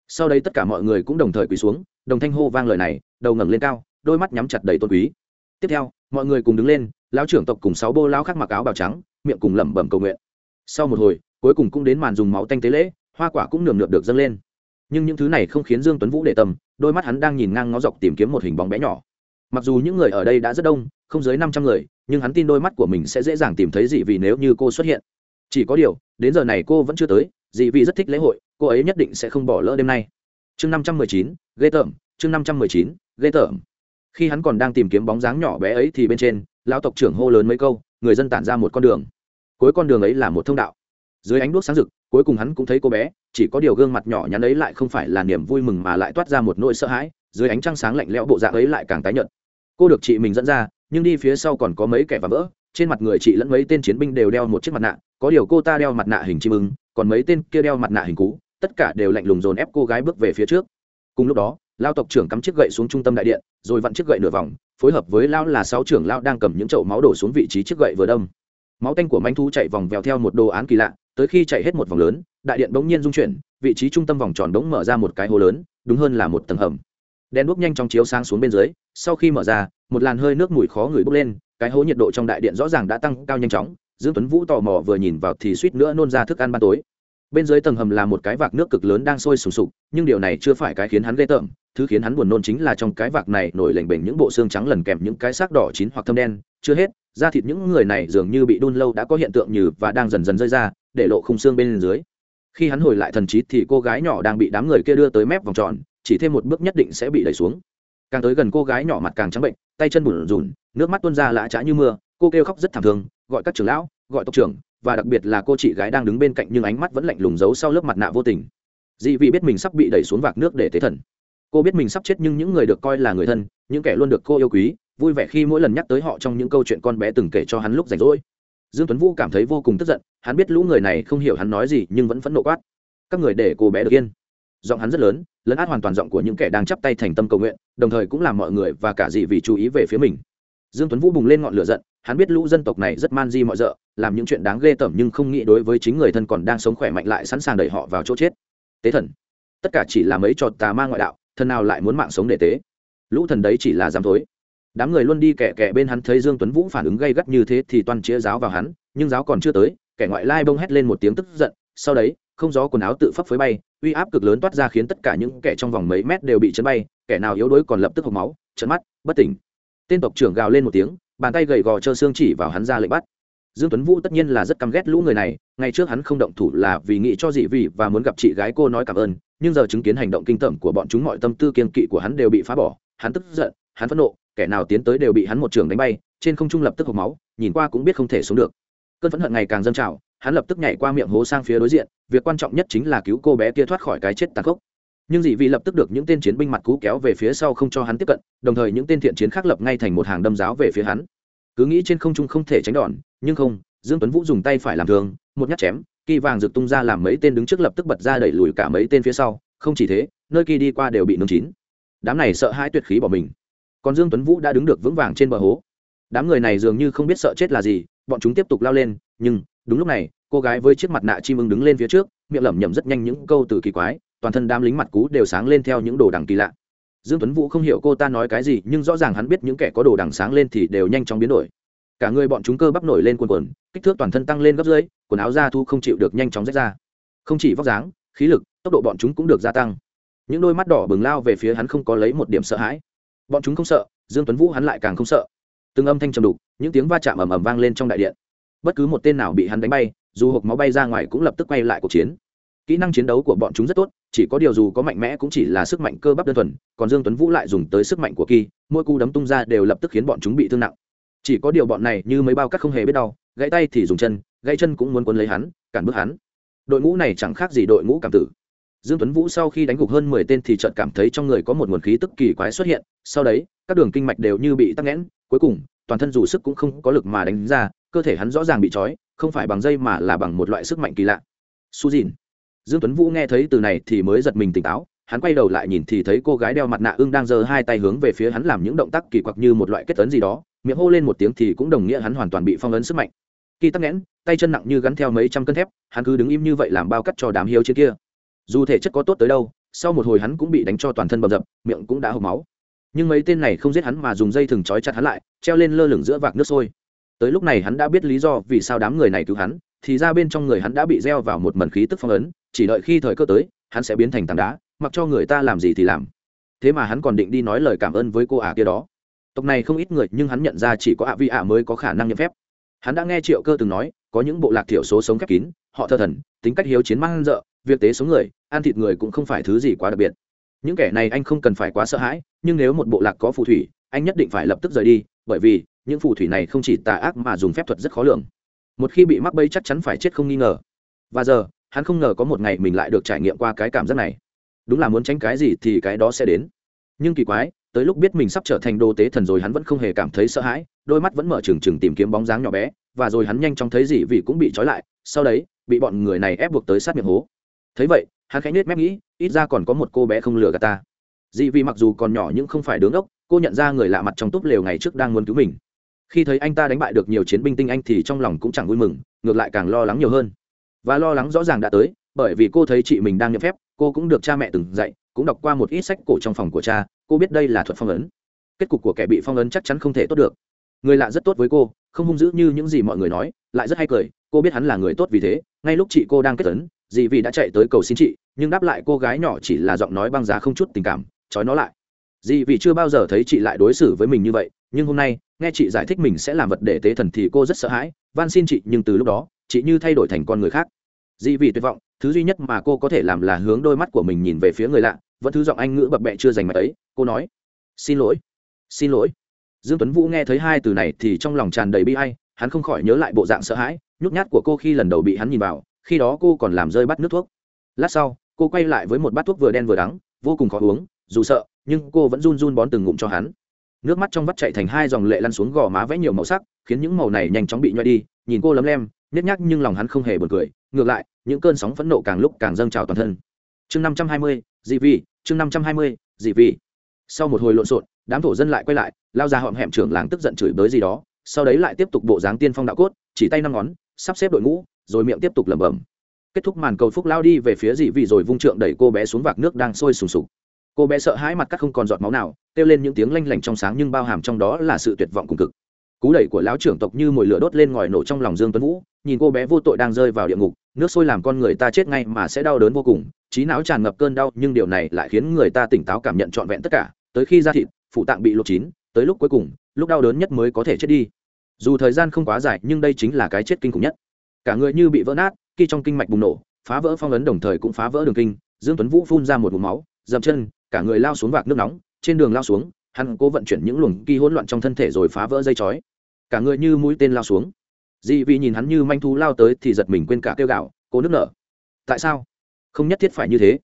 Sau đây tất cả mọi người cũng đồng thời quỳ xuống đồng thanh hô vang lời này, đầu ngẩng lên cao, đôi mắt nhắm chặt đầy tôn quý. Tiếp theo, mọi người cùng đứng lên, lão trưởng tộc cùng sáu bô lão khác mặc áo bào trắng, miệng cùng lẩm bẩm cầu nguyện. Sau một hồi, cuối cùng cũng đến màn dùng máu tanh tế lễ, hoa quả cũng nườm nượp được dâng lên. Nhưng những thứ này không khiến dương tuấn vũ để tâm, đôi mắt hắn đang nhìn ngang ngó dọc tìm kiếm một hình bóng bé nhỏ. Mặc dù những người ở đây đã rất đông, không dưới năm trăm người, nhưng hắn tin đôi mắt của mình sẽ dễ dàng tìm thấy dị vị nếu như cô xuất hiện. Chỉ có điều, đến giờ này cô vẫn chưa tới, dị vị rất thích lễ hội, cô ấy nhất định sẽ không bỏ lỡ đêm nay chương năm trăm mười chín, ghê tởm, chương năm trăm mười chín, ghê tởm. Khi hắn còn đang tìm kiếm bóng dáng nhỏ bé ấy thì bên trên, lão tộc trưởng hô lớn mấy câu, người dân tản ra một con đường. Cuối con đường ấy là một thông đạo. Dưới ánh đuốc sáng rực, cuối cùng hắn cũng thấy cô bé, chỉ có điều gương mặt nhỏ nhắn ấy lại không phải là niềm vui mừng mà lại toát ra một nỗi sợ hãi, dưới ánh trăng sáng lạnh lẽo bộ dạng ấy lại càng tái nhợt. Cô được chị mình dẫn ra, nhưng đi phía sau còn có mấy kẻ và vỡ, trên mặt người chị lẫn mấy tên chiến binh đều đeo một chiếc mặt nạ, có điều cô ta đeo mặt nạ hình chim ưng, còn mấy tên kia đeo mặt nạ hình cú tất cả đều lạnh lùng dồn ép cô gái bước về phía trước. Cùng lúc đó, lao tộc trưởng cắm chiếc gậy xuống trung tâm đại điện, rồi vặn chiếc gậy nửa vòng, phối hợp với lao là sáu trưởng lao đang cầm những chậu máu đổ xuống vị trí chiếc gậy vừa đâm. Máu tanh của manh thu chạy vòng vèo theo một đồ án kỳ lạ, tới khi chạy hết một vòng lớn, đại điện bỗng nhiên rung chuyển, vị trí trung tâm vòng tròn bỗng mở ra một cái hố lớn, đúng hơn là một tầng hầm. Đèn đuốc nhanh chóng chiếu sáng xuống bên dưới, sau khi mở ra, một làn hơi nước mùi khó ngửi bốc lên, cái hố nhiệt độ trong đại điện rõ ràng đã tăng cao nhanh chóng, dương tuấn vũ tò mò vừa nhìn vào thì suýt nữa nôn ra thức ăn ban tối bên dưới tầng hầm là một cái vạc nước cực lớn đang sôi sùng sục, nhưng điều này chưa phải cái khiến hắn ghê tởm, thứ khiến hắn buồn nôn chính là trong cái vạc này nổi lềnh bềnh những bộ xương trắng lần kèm những cái xác đỏ chín hoặc thâm đen, chưa hết, da thịt những người này dường như bị đun lâu đã có hiện tượng như và đang dần dần rơi ra, để lộ khung xương bên dưới. Khi hắn hồi lại thần trí thì cô gái nhỏ đang bị đám người kia đưa tới mép vòng tròn, chỉ thêm một bước nhất định sẽ bị đẩy xuống. Càng tới gần cô gái nhỏ mặt càng trắng bệnh, tay chân bùn rùn nước mắt tuôn ra lã trá như mưa cô kêu khóc rất thảm thương, gọi các trưởng lão, gọi tộc trưởng, và đặc biệt là cô chị gái đang đứng bên cạnh nhưng ánh mắt vẫn lạnh lùng giấu sau lớp mặt nạ vô tình. Dị vị biết mình sắp bị đẩy xuống vạc nước để tế thần. Cô biết mình sắp chết nhưng những người được coi là người thân, những kẻ luôn được cô yêu quý, vui vẻ khi mỗi lần nhắc tới họ trong những câu chuyện con bé từng kể cho hắn lúc rảnh rỗi. Dương tuấn vũ cảm thấy vô cùng tức giận, hắn biết lũ người này không hiểu hắn nói gì nhưng vẫn phẫn nộ quát. Các người để cô bé được yên. Giọng hắn rất lớn, lấn át hoàn toàn giọng của những kẻ đang chắp tay thành tâm cầu nguyện, đồng thời cũng làm mọi người và cả dị vị chú ý về phía mình dương tuấn vũ bùng lên ngọn lửa giận, hắn biết lũ dân tộc này rất man di mọi d làm những chuyện đáng ghê tởm nhưng không nghĩ đối với chính người thân còn đang sống khỏe mạnh lại sẵn sàng đẩy họ vào chỗ chết. Tế thần, tất cả chỉ là mấy trò tà ma ngoại đạo, thần nào lại muốn mạng sống để tế? Lũ thần đấy chỉ là dám thối. Đám người luôn đi kẻ kẻ bên hắn thấy dương tuấn vũ phản ứng gây gắt như thế thì toàn chĩa giáo vào hắn, nhưng giáo còn chưa tới, kẻ ngoại lai bông hét lên một tiếng tức giận, sau đấy, không gió quần áo tự phấp phới bay, uy áp cực lớn toát ra khiến tất cả những kẻ trong vòng mấy mét đều bị chấn bay, kẻ nào yếu đuối còn lập tức hộc máu chấn mắt, bất tỉnh tên tộc trưởng gào lên một tiếng, bàn tay gầy gò trơ xương chỉ vào hắn ra lệnh bắt. Dương tuấn vũ tất nhiên là rất căm ghét lũ người này, ngày trước hắn không động thủ là vì nghĩ cho dị vị và muốn gặp chị gái cô nói cảm ơn, nhưng giờ chứng kiến hành động kinh tởm của bọn chúng mọi tâm tư kiên kỵ của hắn đều bị phá bỏ, hắn tức giận, hắn phẫn nộ, kẻ nào tiến tới đều bị hắn một trường đánh bay, trên không trung lập tức hộc máu, nhìn qua cũng biết không thể xuống được. Cơn phẫn hận ngày càng dâng trào, hắn lập tức nhảy qua miệng hố sang phía đối diện, việc quan trọng nhất chính là cứu cô bé kia thoát khỏi cái chết tàn khốc nhưng dị vị lập tức được những tên chiến binh mặt cú kéo về phía sau không cho hắn tiếp cận, đồng thời những tên thiện chiến khác lập ngay thành một hàng đâm giáo về phía hắn. Cứ nghĩ trên không trung không thể tránh đòn, nhưng không, dương tuấn vũ dùng tay phải làm thường một nhát chém, kỳ vàng rực tung ra làm mấy tên đứng trước lập tức bật ra đẩy lùi cả mấy tên phía sau, không chỉ thế, nơi kỳ đi qua đều bị nướng chín. Đám này sợ hãi tuyệt khí bỏ mình. Còn dương tuấn vũ đã đứng được vững vàng trên bờ hố. Đám người này dường như không biết sợ chết là gì, bọn chúng tiếp tục lao lên, nhưng, đúng lúc này, cô gái với chiếc mặt nạ chim ưng đứng lên phía trước, miệng lẩm nhẩm rất nhanh những câu từ kỳ quái toàn thân đám lính mặt cú đều sáng lên theo những đồ đằng kỳ lạ. Dương tuấn vũ không hiểu cô ta nói cái gì, nhưng rõ ràng hắn biết những kẻ có đồ đằng sáng lên thì đều nhanh chóng biến đổi. Cả người bọn chúng cơ bắp nổi lên quần quần kích thước toàn thân tăng lên gấp dưới quần áo da thu không chịu được nhanh chóng rách ra. Không chỉ vóc dáng, khí lực, tốc độ bọn chúng cũng được gia tăng. Những đôi mắt đỏ bừng lao về phía hắn không có lấy một điểm sợ hãi. Bọn chúng không sợ, dương tuấn vũ hắn lại càng không sợ. Từng âm thanh trầm đục, những tiếng va chạm ầm ầm vang lên trong đại điện. Bất cứ một tên nào bị hắn đánh bay, dù hộp máu bay ra ngoài cũng lập tức quay lại cuộc chiến kỹ năng chiến đấu của bọn chúng rất tốt, chỉ có điều dù có mạnh mẽ cũng chỉ là sức mạnh cơ bắp đơn thuần, còn dương tuấn vũ lại dùng tới sức mạnh của kỳ, mỗi cú đấm tung ra đều lập tức khiến bọn chúng bị thương nặng. Chỉ có điều bọn này như mấy bao cắt không hề biết đau, gãy tay thì dùng chân, gãy chân cũng muốn quấn lấy hắn, cản bước hắn. Đội ngũ này chẳng khác gì đội ngũ cảm tử. Dương tuấn vũ sau khi đánh gục hơn mười tên thì chợt cảm thấy trong người có một nguồn khí tức kỳ quái xuất hiện, sau đấy, các đường kinh mạch đều như bị tắc nghẽn, cuối cùng, toàn thân dù sức cũng không có lực mà đánh ra, cơ thể hắn rõ ràng bị trói, không phải bằng dây mà là bằng một loại sức mạnh kỳ lạ. Su dìn dương tuấn vũ nghe thấy từ này thì mới giật mình tỉnh táo, hắn quay đầu lại nhìn thì thấy cô gái đeo mặt nạ ưng đang giơ hai tay hướng về phía hắn làm những động tác kỳ quặc như một loại kết ấn gì đó, miệng hô lên một tiếng thì cũng đồng nghĩa hắn hoàn toàn bị phong ấn sức mạnh. Khi tắc nghẽn, tay chân nặng như gắn theo mấy trăm cân thép, hắn cứ đứng im như vậy làm bao cắt cho đám hiếu trên kia. Dù thể chất có tốt tới đâu, sau một hồi hắn cũng bị đánh cho toàn thân bầm dập, miệng cũng đã hộc máu. Nhưng mấy tên này không giết hắn mà dùng dây thừng trói chặt hắn lại, treo lên lơ lửng giữa vạc nước sôi tới lúc này hắn đã biết lý do vì sao đám người này cứu hắn, thì ra bên trong người hắn đã bị gieo vào một mần khí tức phong ấn, chỉ đợi khi thời cơ tới, hắn sẽ biến thành tảng đá, mặc cho người ta làm gì thì làm. Thế mà hắn còn định đi nói lời cảm ơn với cô ả kia đó. Tộc này không ít người, nhưng hắn nhận ra chỉ có ạ vi ả mới có khả năng nhận phép. Hắn đã nghe triệu cơ từng nói, có những bộ lạc thiểu số sống khép kín, họ thơ thần, tính cách hiếu chiến mang dợ, việc tế sống người, ăn thịt người cũng không phải thứ gì quá đặc biệt. Những kẻ này anh không cần phải quá sợ hãi, nhưng nếu một bộ lạc có phù thủy, anh nhất định phải lập tức rời đi, bởi vì những phù thủy này không chỉ tà ác mà dùng phép thuật rất khó lường. Một khi bị mắc bẫy chắc chắn phải chết không nghi ngờ. Và giờ, hắn không ngờ có một ngày mình lại được trải nghiệm qua cái cảm giác này. Đúng là muốn tránh cái gì thì cái đó sẽ đến. Nhưng kỳ quái, tới lúc biết mình sắp trở thành đô tế thần rồi hắn vẫn không hề cảm thấy sợ hãi, đôi mắt vẫn mở trừng trừng tìm kiếm bóng dáng nhỏ bé, và rồi hắn nhanh chóng thấy gì vì cũng bị trói lại, sau đấy, bị bọn người này ép buộc tới sát miệng hố. Thấy vậy, hắn khẽ nết mép nghĩ, ít ra còn có một cô bé không lừa gạt ta. Dị vì mặc dù còn nhỏ nhưng không phải đứng ốc cô nhận ra người lạ mặt trong túp lều ngày trước đang muốn cứu mình khi thấy anh ta đánh bại được nhiều chiến binh tinh anh thì trong lòng cũng chẳng vui mừng, ngược lại càng lo lắng nhiều hơn. Và lo lắng rõ ràng đã tới, bởi vì cô thấy chị mình đang nhận phép, cô cũng được cha mẹ từng dạy, cũng đọc qua một ít sách cổ trong phòng của cha, cô biết đây là thuật phong ấn. Kết cục của kẻ bị phong ấn chắc chắn không thể tốt được. Người lạ rất tốt với cô, không hung dữ như những gì mọi người nói, lại rất hay cười, cô biết hắn là người tốt vì thế, ngay lúc chị cô đang kết ấn, dì vì đã chạy tới cầu xin chị, nhưng đáp lại cô gái nhỏ chỉ là giọng nói băng giá không chút tình cảm, trói nó lại. Dì vì chưa bao giờ thấy chị lại đối xử với mình như vậy nhưng hôm nay, nghe chị giải thích mình sẽ làm vật để tế thần thì cô rất sợ hãi, van xin chị, nhưng từ lúc đó, chị như thay đổi thành con người khác. Dị vị tuyệt vọng, thứ duy nhất mà cô có thể làm là hướng đôi mắt của mình nhìn về phía người lạ, vẫn thứ giọng anh ngữ bập bẹ chưa dành mạch ấy, cô nói, xin lỗi xin lỗi. Dương tuấn vũ nghe thấy hai từ này thì trong lòng tràn đầy bi ai, hắn không khỏi nhớ lại bộ dạng sợ hãi, nhút nhát của cô khi lần đầu bị hắn nhìn vào, khi đó cô còn làm rơi bắt nước thuốc. Lát sau, cô quay lại với một bát thuốc vừa đen vừa đắng, vô cùng khó uống, dù sợ, nhưng cô vẫn run run bón từng ngụm cho hắn nước mắt trong vắt chạy thành hai dòng lệ lăn xuống gò má vẽ nhiều màu sắc, khiến những màu này nhanh chóng bị nhoi đi, nhìn cô lấm lem nhét nhác nhưng lòng hắn không hề buồn cười. Ngược lại, những cơn sóng phẫn nộ càng lúc càng dâng trào toàn thân. Chương năm trăm hai mươi, dị vị, chương năm trăm hai mươi, dị vị. Sau một hồi lộn xộn, đám thổ dân lại quay lại, lao ra họm hẹm trưởng làng tức giận chửi bới gì đó, sau đấy lại tiếp tục bộ dáng tiên phong đạo cốt, chỉ tay năm ngón, sắp xếp đội ngũ, rồi miệng tiếp tục lẩm bẩm. Kết thúc màn cầu phúc lao đi về phía dị vị rồi vung trượng đẩy cô bé xuống vạc nước đang sôi sùng sục cô bé sợ hãi mặt cắt không còn giọt máu nào, kêu lên những tiếng lanh lảnh trong sáng nhưng bao hàm trong đó là sự tuyệt vọng cùng cực. Cú đẩy của lão trưởng tộc như mồi lửa đốt lên ngòi nổ trong lòng dương tuấn vũ, nhìn cô bé vô tội đang rơi vào địa ngục, nước sôi làm con người ta chết ngay mà sẽ đau đớn vô cùng, trí não tràn ngập cơn đau nhưng điều này lại khiến người ta tỉnh táo cảm nhận trọn vẹn tất cả, tới khi da thịt phụ tạng bị lột chín, tới lúc cuối cùng, lúc đau đớn nhất mới có thể chết đi. Dù thời gian không quá dài nhưng đây chính là cái chết kinh khủng nhất. Cả người như bị vỡ nát, khi trong kinh mạch bùng nổ, phá vỡ phong ấn đồng thời cũng phá vỡ đường kinh, dương tuấn vũ phun ra một vùng máu, dậm chân cả người lao xuống vạc nước nóng, trên đường lao xuống, hắn cố vận chuyển những luồng ghi hỗn loạn trong thân thể rồi phá vỡ dây chói. Cả người như mũi tên lao xuống. Dị vị nhìn hắn như manh thú lao tới thì giật mình quên cả kêu gạo cô nước nở! Tại sao? Không nhất thiết phải như thế.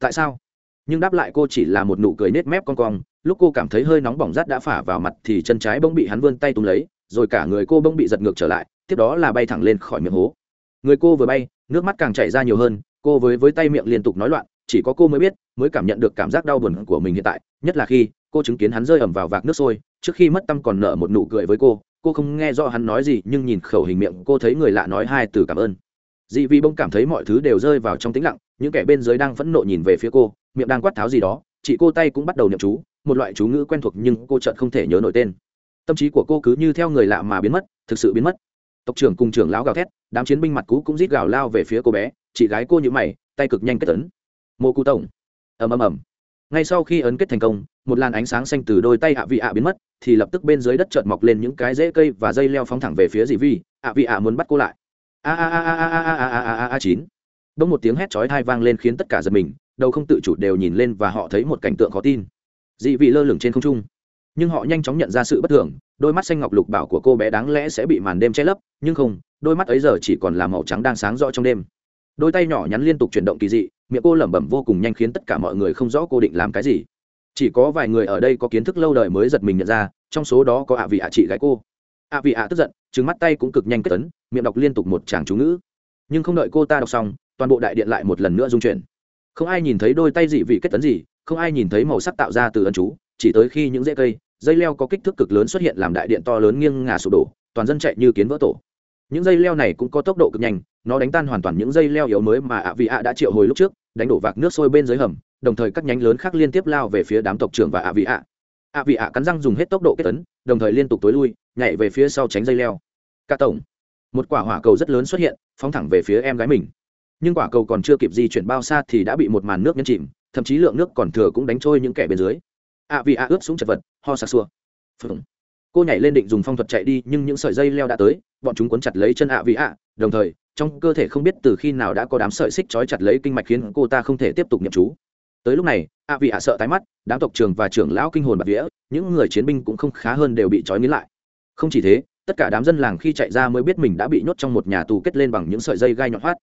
Tại sao? Nhưng đáp lại cô chỉ là một nụ cười nết mép con cong, lúc cô cảm thấy hơi nóng bỏng rát đã phả vào mặt thì chân trái bỗng bị hắn vươn tay túm lấy, rồi cả người cô bỗng bị giật ngược trở lại, tiếp đó là bay thẳng lên khỏi miệng hố. Người cô vừa bay, nước mắt càng chảy ra nhiều hơn, cô với với tay miệng liên tục nói loạn chỉ có cô mới biết, mới cảm nhận được cảm giác đau buồn của mình hiện tại, nhất là khi cô chứng kiến hắn rơi ẩm vào vạc nước sôi, trước khi mất tâm còn nở một nụ cười với cô cô không nghe rõ hắn nói gì nhưng nhìn khẩu hình miệng cô thấy người lạ nói hai từ cảm ơn. Dị Vi bông cảm thấy mọi thứ đều rơi vào trong tĩnh lặng, những kẻ bên dưới đang phẫn nộ nhìn về phía cô, miệng đang quát tháo gì đó, chị cô tay cũng bắt đầu niệm chú, một loại chú ngữ quen thuộc nhưng cô chợt không thể nhớ nổi tên. Tâm trí của cô cứ như theo người lạ mà biến mất, thực sự biến mất. Tộc trưởng cùng trưởng lão gào thét, đám chiến binh mặt cú cũng rít gào lao về phía cô bé, chị gái cô như mày, tay cực nhanh kết tấn mô cụ tổng. Ầm ầm ầm. Ngay sau khi ấn kết thành công, một làn ánh sáng xanh từ đôi tay ạ vị ạ biến mất, thì lập tức bên dưới đất chợt mọc lên những cái rễ cây và dây leo phóng thẳng về phía dì vi, ạ vị ạ muốn bắt cô lại. A a a a a a a a a a, chín. Đông một tiếng hét chói thai vang lên khiến tất cả giật mình, đầu không tự chủ đều nhìn lên và họ thấy một cảnh tượng khó tin. Dị vị lơ lửng trên không trung. Nhưng họ nhanh chóng nhận ra sự bất thường, đôi mắt xanh ngọc lục bảo của cô bé đáng lẽ sẽ bị màn đêm che lấp, nhưng không, đôi mắt ấy giờ chỉ còn là màu trắng đang sáng rõ trong đêm. Đôi tay nhỏ nhắn liên tục chuyển động kỳ dị miệng cô lẩm bẩm vô cùng nhanh khiến tất cả mọi người không rõ cô định làm cái gì. Chỉ có vài người ở đây có kiến thức lâu đời mới giật mình nhận ra, trong số đó có ạ vị ạ chị gái cô. ạ vị ạ tức giận trứng mắt tay cũng cực nhanh kết tấn miệng đọc liên tục một tràng chú ngữ. Nhưng không đợi cô ta đọc xong, toàn bộ đại điện lại một lần nữa dung chuyển. Không ai nhìn thấy đôi tay dị vị kết tấn gì, không ai nhìn thấy màu sắc tạo ra từ ân chú, chỉ tới khi những rễ cây, dây leo có kích thước cực lớn xuất hiện làm đại điện to lớn nghiêng ngả sụp đổ, toàn dân chạy như kiến vỡ tổ những dây leo này cũng có tốc độ cực nhanh, nó đánh tan hoàn toàn những dây leo yếu mới mà ạ vị ạ đã triệu hồi lúc trước, đánh đổ vạc nước sôi bên dưới hầm, đồng thời các nhánh lớn khác liên tiếp lao về phía đám tộc trưởng và ạ vị ạ. Ạ vị ạ cắn răng dùng hết tốc độ kết tấn, đồng thời liên tục tối lui, nhảy về phía sau tránh dây leo. Cả tổng, một quả hỏa cầu rất lớn xuất hiện, phóng thẳng về phía em gái mình. Nhưng quả cầu còn chưa kịp di chuyển bao xa thì đã bị một màn nước nhấn chìm, thậm chí lượng nước còn thừa cũng đánh trôi những kẻ bên dưới. Ạ vị ạ ướp xuống chật vật, ho sặc xua cô nhảy lên định dùng phong thuật chạy đi, nhưng những sợi dây leo đã tới, bọn chúng cuốn chặt lấy chân ạ vị ạ. Đồng thời, trong cơ thể không biết từ khi nào đã có đám sợi xích trói chặt lấy kinh mạch khiến cô ta không thể tiếp tục nhậm chú. Tới lúc này, ạ vị ạ sợ tái mắt, đám tộc trường và trưởng lão kinh hồn bạc vía, những người chiến binh cũng không khá hơn đều bị trói nghiến lại. Không chỉ thế, tất cả đám dân làng khi chạy ra mới biết mình đã bị nhốt trong một nhà tù kết lên bằng những sợi dây gai nhọn hoắt.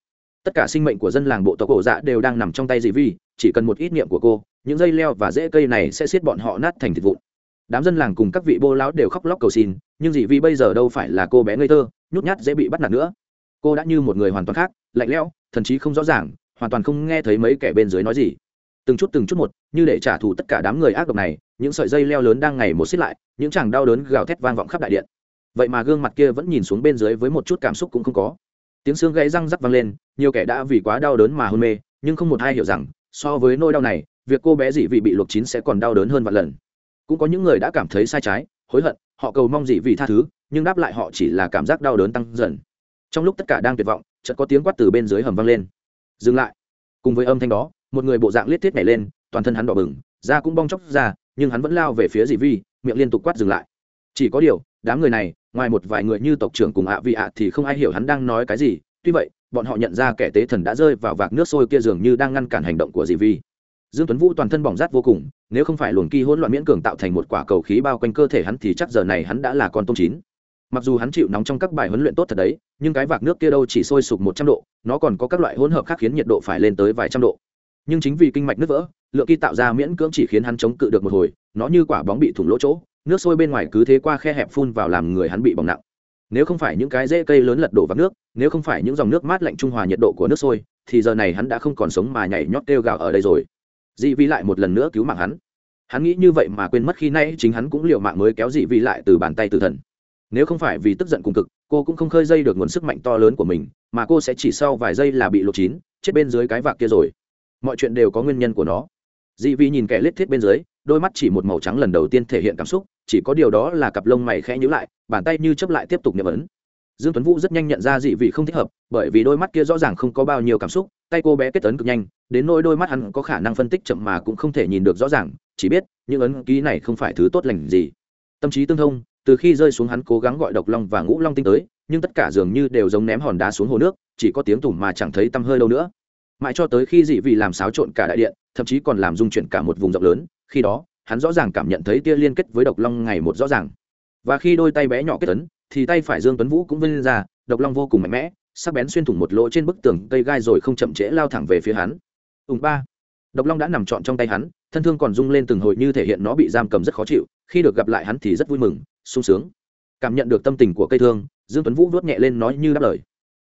Tất cả sinh mệnh của dân làng bộ tộc cổ dạ đều đang nằm trong tay dị vi, chỉ cần một ít niệm của cô, những dây leo và rễ cây này sẽ xiết bọn họ nát thành thịt vụn đám dân làng cùng các vị bô lão đều khóc lóc cầu xin, nhưng dị vi bây giờ đâu phải là cô bé ngây thơ, nhút nhát dễ bị bắt nạt nữa. Cô đã như một người hoàn toàn khác, lạnh lẽo thậm chí không rõ ràng, hoàn toàn không nghe thấy mấy kẻ bên dưới nói gì. Từng chút từng chút một, như để trả thù tất cả đám người ác độc này, những sợi dây leo lớn đang ngày một xích lại, những chàng đau đớn gào thét vang vọng khắp đại điện. Vậy mà gương mặt kia vẫn nhìn xuống bên dưới với một chút cảm xúc cũng không có. Tiếng xương gãy răng rắc vang lên, nhiều kẻ đã vì quá đau đớn mà hôn mê, nhưng không một ai hiểu rằng, so với nỗi đau này, việc cô bé dị vị bị luộc chín sẽ còn đau đớn hơn vạn lần cũng có những người đã cảm thấy sai trái, hối hận, họ cầu mong gì vì tha thứ, nhưng đáp lại họ chỉ là cảm giác đau đớn tăng dần. Trong lúc tất cả đang tuyệt vọng, chợt có tiếng quát từ bên dưới hầm vang lên. Dừng lại. Cùng với âm thanh đó, một người bộ dạng liếc thiết nhảy lên, toàn thân hắn đỏ bừng, da cũng bong chóc ra, nhưng hắn vẫn lao về phía dị vi, miệng liên tục quát dừng lại. Chỉ có điều, đám người này, ngoài một vài người như tộc trưởng cùng ạ vị ạ thì không ai hiểu hắn đang nói cái gì. Tuy vậy, bọn họ nhận ra kẻ tế thần đã rơi vào vạc nước sôi kia dường như đang ngăn cản hành động của dị vi dương tuấn vũ toàn thân bỏng rát vô cùng, nếu không phải luồng kỳ hỗn loạn miễn cường tạo thành một quả cầu khí bao quanh cơ thể hắn thì chắc giờ này hắn đã là con tôm chín. Mặc dù hắn chịu nóng trong các bài huấn luyện tốt thật đấy, nhưng cái vạc nước kia đâu chỉ sôi sục một trăm độ, nó còn có các loại hỗn hợp khác khiến nhiệt độ phải lên tới vài trăm độ. Nhưng chính vì kinh mạch nứt vỡ, lượng kỳ tạo ra miễn cưỡng chỉ khiến hắn chống cự được một hồi, nó như quả bóng bị thủng lỗ chỗ, nước sôi bên ngoài cứ thế qua khe hẹp phun vào làm người hắn bị bỏng nặng. Nếu không phải những cái rễ cây lớn lật đổ vạc nước, nếu không phải những dòng nước mát lạnh trung hòa nhiệt độ của nước sôi, thì giờ này hắn đã không còn sống mà nhảy nhót kêu gào ở đây rồi dị vi lại một lần nữa cứu mạng hắn. Hắn nghĩ như vậy mà quên mất khi nay chính hắn cũng liệu mạng mới kéo dị vi lại từ bàn tay từ thần. Nếu không phải vì tức giận cùng cực, cô cũng không khơi dây được nguồn sức mạnh to lớn của mình, mà cô sẽ chỉ sau vài giây là bị lột chín, chết bên dưới cái vạc kia rồi. Mọi chuyện đều có nguyên nhân của nó. Dị vi nhìn kẻ lết thiết bên dưới, đôi mắt chỉ một màu trắng lần đầu tiên thể hiện cảm xúc, chỉ có điều đó là cặp lông mày khẽ nhữ lại, bàn tay như chấp lại tiếp tục nhậm ấn. Dương tuấn vũ rất nhanh nhận ra dị vị không thích hợp, bởi vì đôi mắt kia rõ ràng không có bao nhiêu cảm xúc, tay cô bé kết ấn cực nhanh đến nỗi đôi mắt hắn có khả năng phân tích chậm mà cũng không thể nhìn được rõ ràng, chỉ biết những ấn ký này không phải thứ tốt lành gì. Tâm trí tương thông, từ khi rơi xuống hắn cố gắng gọi độc long và ngũ long tinh tới, nhưng tất cả dường như đều giống ném hòn đá xuống hồ nước, chỉ có tiếng tủm mà chẳng thấy tăm hơi đâu nữa. Mãi cho tới khi dị vị làm xáo trộn cả đại điện, thậm chí còn làm dung chuyển cả một vùng rộng lớn, khi đó, hắn rõ ràng cảm nhận thấy tia liên kết với độc long ngày một rõ ràng. Và khi đôi tay bé nhỏ kết tấn thì tay phải dương tuấn vũ cũng vươn ra, độc long vô cùng mạnh mẽ, sắc bén xuyên thủng một lỗ trên bức tường cây gai rồi không chậm trễ lao thẳng về phía hắn ùng ba. Độc long đã nằm trọn trong tay hắn, thân thương còn rung lên từng hồi như thể hiện nó bị giam cầm rất khó chịu, khi được gặp lại hắn thì rất vui mừng, sung sướng. Cảm nhận được tâm tình của cây thương, dương tuấn vũ vuốt nhẹ lên nói như đáp lời.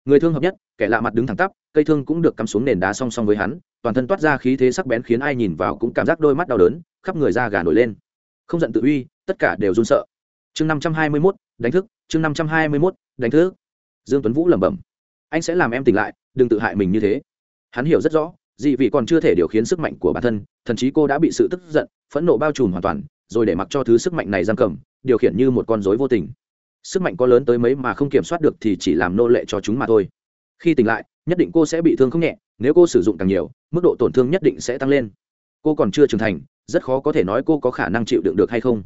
Người thương hợp nhất, kẻ lạ mặt đứng thẳng tắp, cây thương cũng được cắm xuống nền đá song song với hắn, toàn thân toát ra khí thế sắc bén khiến ai nhìn vào cũng cảm giác đôi mắt đau đớn, khắp người da gà nổi lên. Không giận tự uy, tất cả đều run sợ. Chương năm trăm hai mươi mốt, đánh thức, chương năm trăm hai mươi mốt, đánh thức. Dương tuấn vũ lẩm bẩm. Anh sẽ làm em tỉnh lại, đừng tự hại mình như thế. Hắn hiểu rất rõ dị vị còn chưa thể điều khiển sức mạnh của bản thân, thậm chí cô đã bị sự tức giận, phẫn nộ bao trùm hoàn toàn, rồi để mặc cho thứ sức mạnh này giam cầm, điều khiển như một con rối vô tình. Sức mạnh có lớn tới mấy mà không kiểm soát được thì chỉ làm nô lệ cho chúng mà thôi. Khi tỉnh lại, nhất định cô sẽ bị thương không nhẹ, nếu cô sử dụng càng nhiều, mức độ tổn thương nhất định sẽ tăng lên. Cô còn chưa trưởng thành, rất khó có thể nói cô có khả năng chịu đựng được hay không.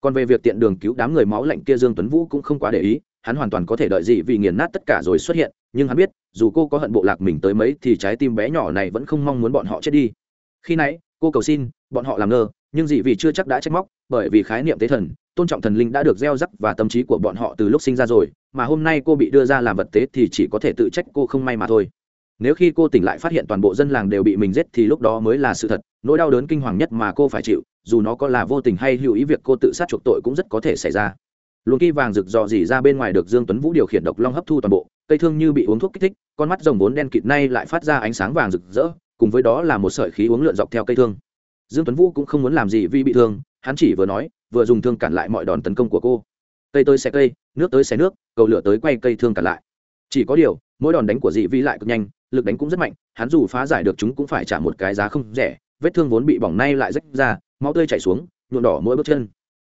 Còn về việc tiện đường cứu đám người máu lạnh kia dương tuấn vũ cũng không quá để ý hắn hoàn toàn có thể đợi gì vì nghiền nát tất cả rồi xuất hiện, nhưng hắn biết, dù cô có hận bộ lạc mình tới mấy thì trái tim bé nhỏ này vẫn không mong muốn bọn họ chết đi. Khi nãy, cô cầu xin, bọn họ làm ngơ, nhưng dị vì chưa chắc đã trách móc, bởi vì khái niệm tế thần, tôn trọng thần linh đã được gieo rắc và tâm trí của bọn họ từ lúc sinh ra rồi, mà hôm nay cô bị đưa ra làm vật tế thì chỉ có thể tự trách cô không may mà thôi. Nếu khi cô tỉnh lại phát hiện toàn bộ dân làng đều bị mình giết thì lúc đó mới là sự thật, nỗi đau đớn kinh hoàng nhất mà cô phải chịu, dù nó có là vô tình hay hữu ý việc cô tự sát chuộc tội cũng rất có thể xảy ra luồng kỳ vàng rực rò dỉ ra bên ngoài được dương tuấn vũ điều khiển độc long hấp thu toàn bộ, cây thương như bị uống thuốc kích thích, con mắt rồng vốn đen kịt nay lại phát ra ánh sáng vàng rực rỡ, cùng với đó là một sợi khí uống lượn dọc theo cây thương. Dương tuấn vũ cũng không muốn làm gì vì bị thương, hắn chỉ vừa nói, vừa dùng thương cản lại mọi đòn tấn công của cô. Cây tới xe cây, nước tới xe nước, cầu lửa tới quay cây thương cản lại. Chỉ có điều, mỗi đòn đánh của dị vi lại cực nhanh, lực đánh cũng rất mạnh, hắn dù phá giải được chúng cũng phải trả một cái giá không rẻ, vết thương vốn bị bỏng nay lại rách ra, máu tươi chảy xuống, nhuộm đỏ mỗi bước chân.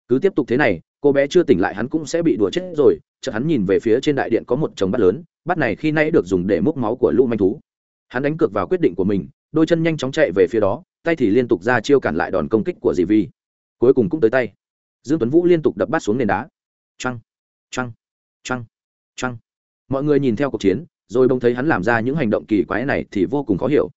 Cứ tiếp tục thế này cô bé chưa tỉnh lại hắn cũng sẽ bị đùa chết rồi, chợt hắn nhìn về phía trên đại điện có một chồng bát lớn bát này khi nay được dùng để múc máu của lũ manh thú. Hắn đánh cược vào quyết định của mình, đôi chân nhanh chóng chạy về phía đó, tay thì liên tục ra chiêu cản lại đòn công kích của dì vi. Cuối cùng cũng tới tay. Dương tuấn vũ liên tục đập bát xuống nền đá. Trăng trăng trăng trăng mọi người nhìn theo cuộc chiến, rồi bỗng thấy hắn làm ra những hành động kỳ quái này thì vô cùng khó hiểu.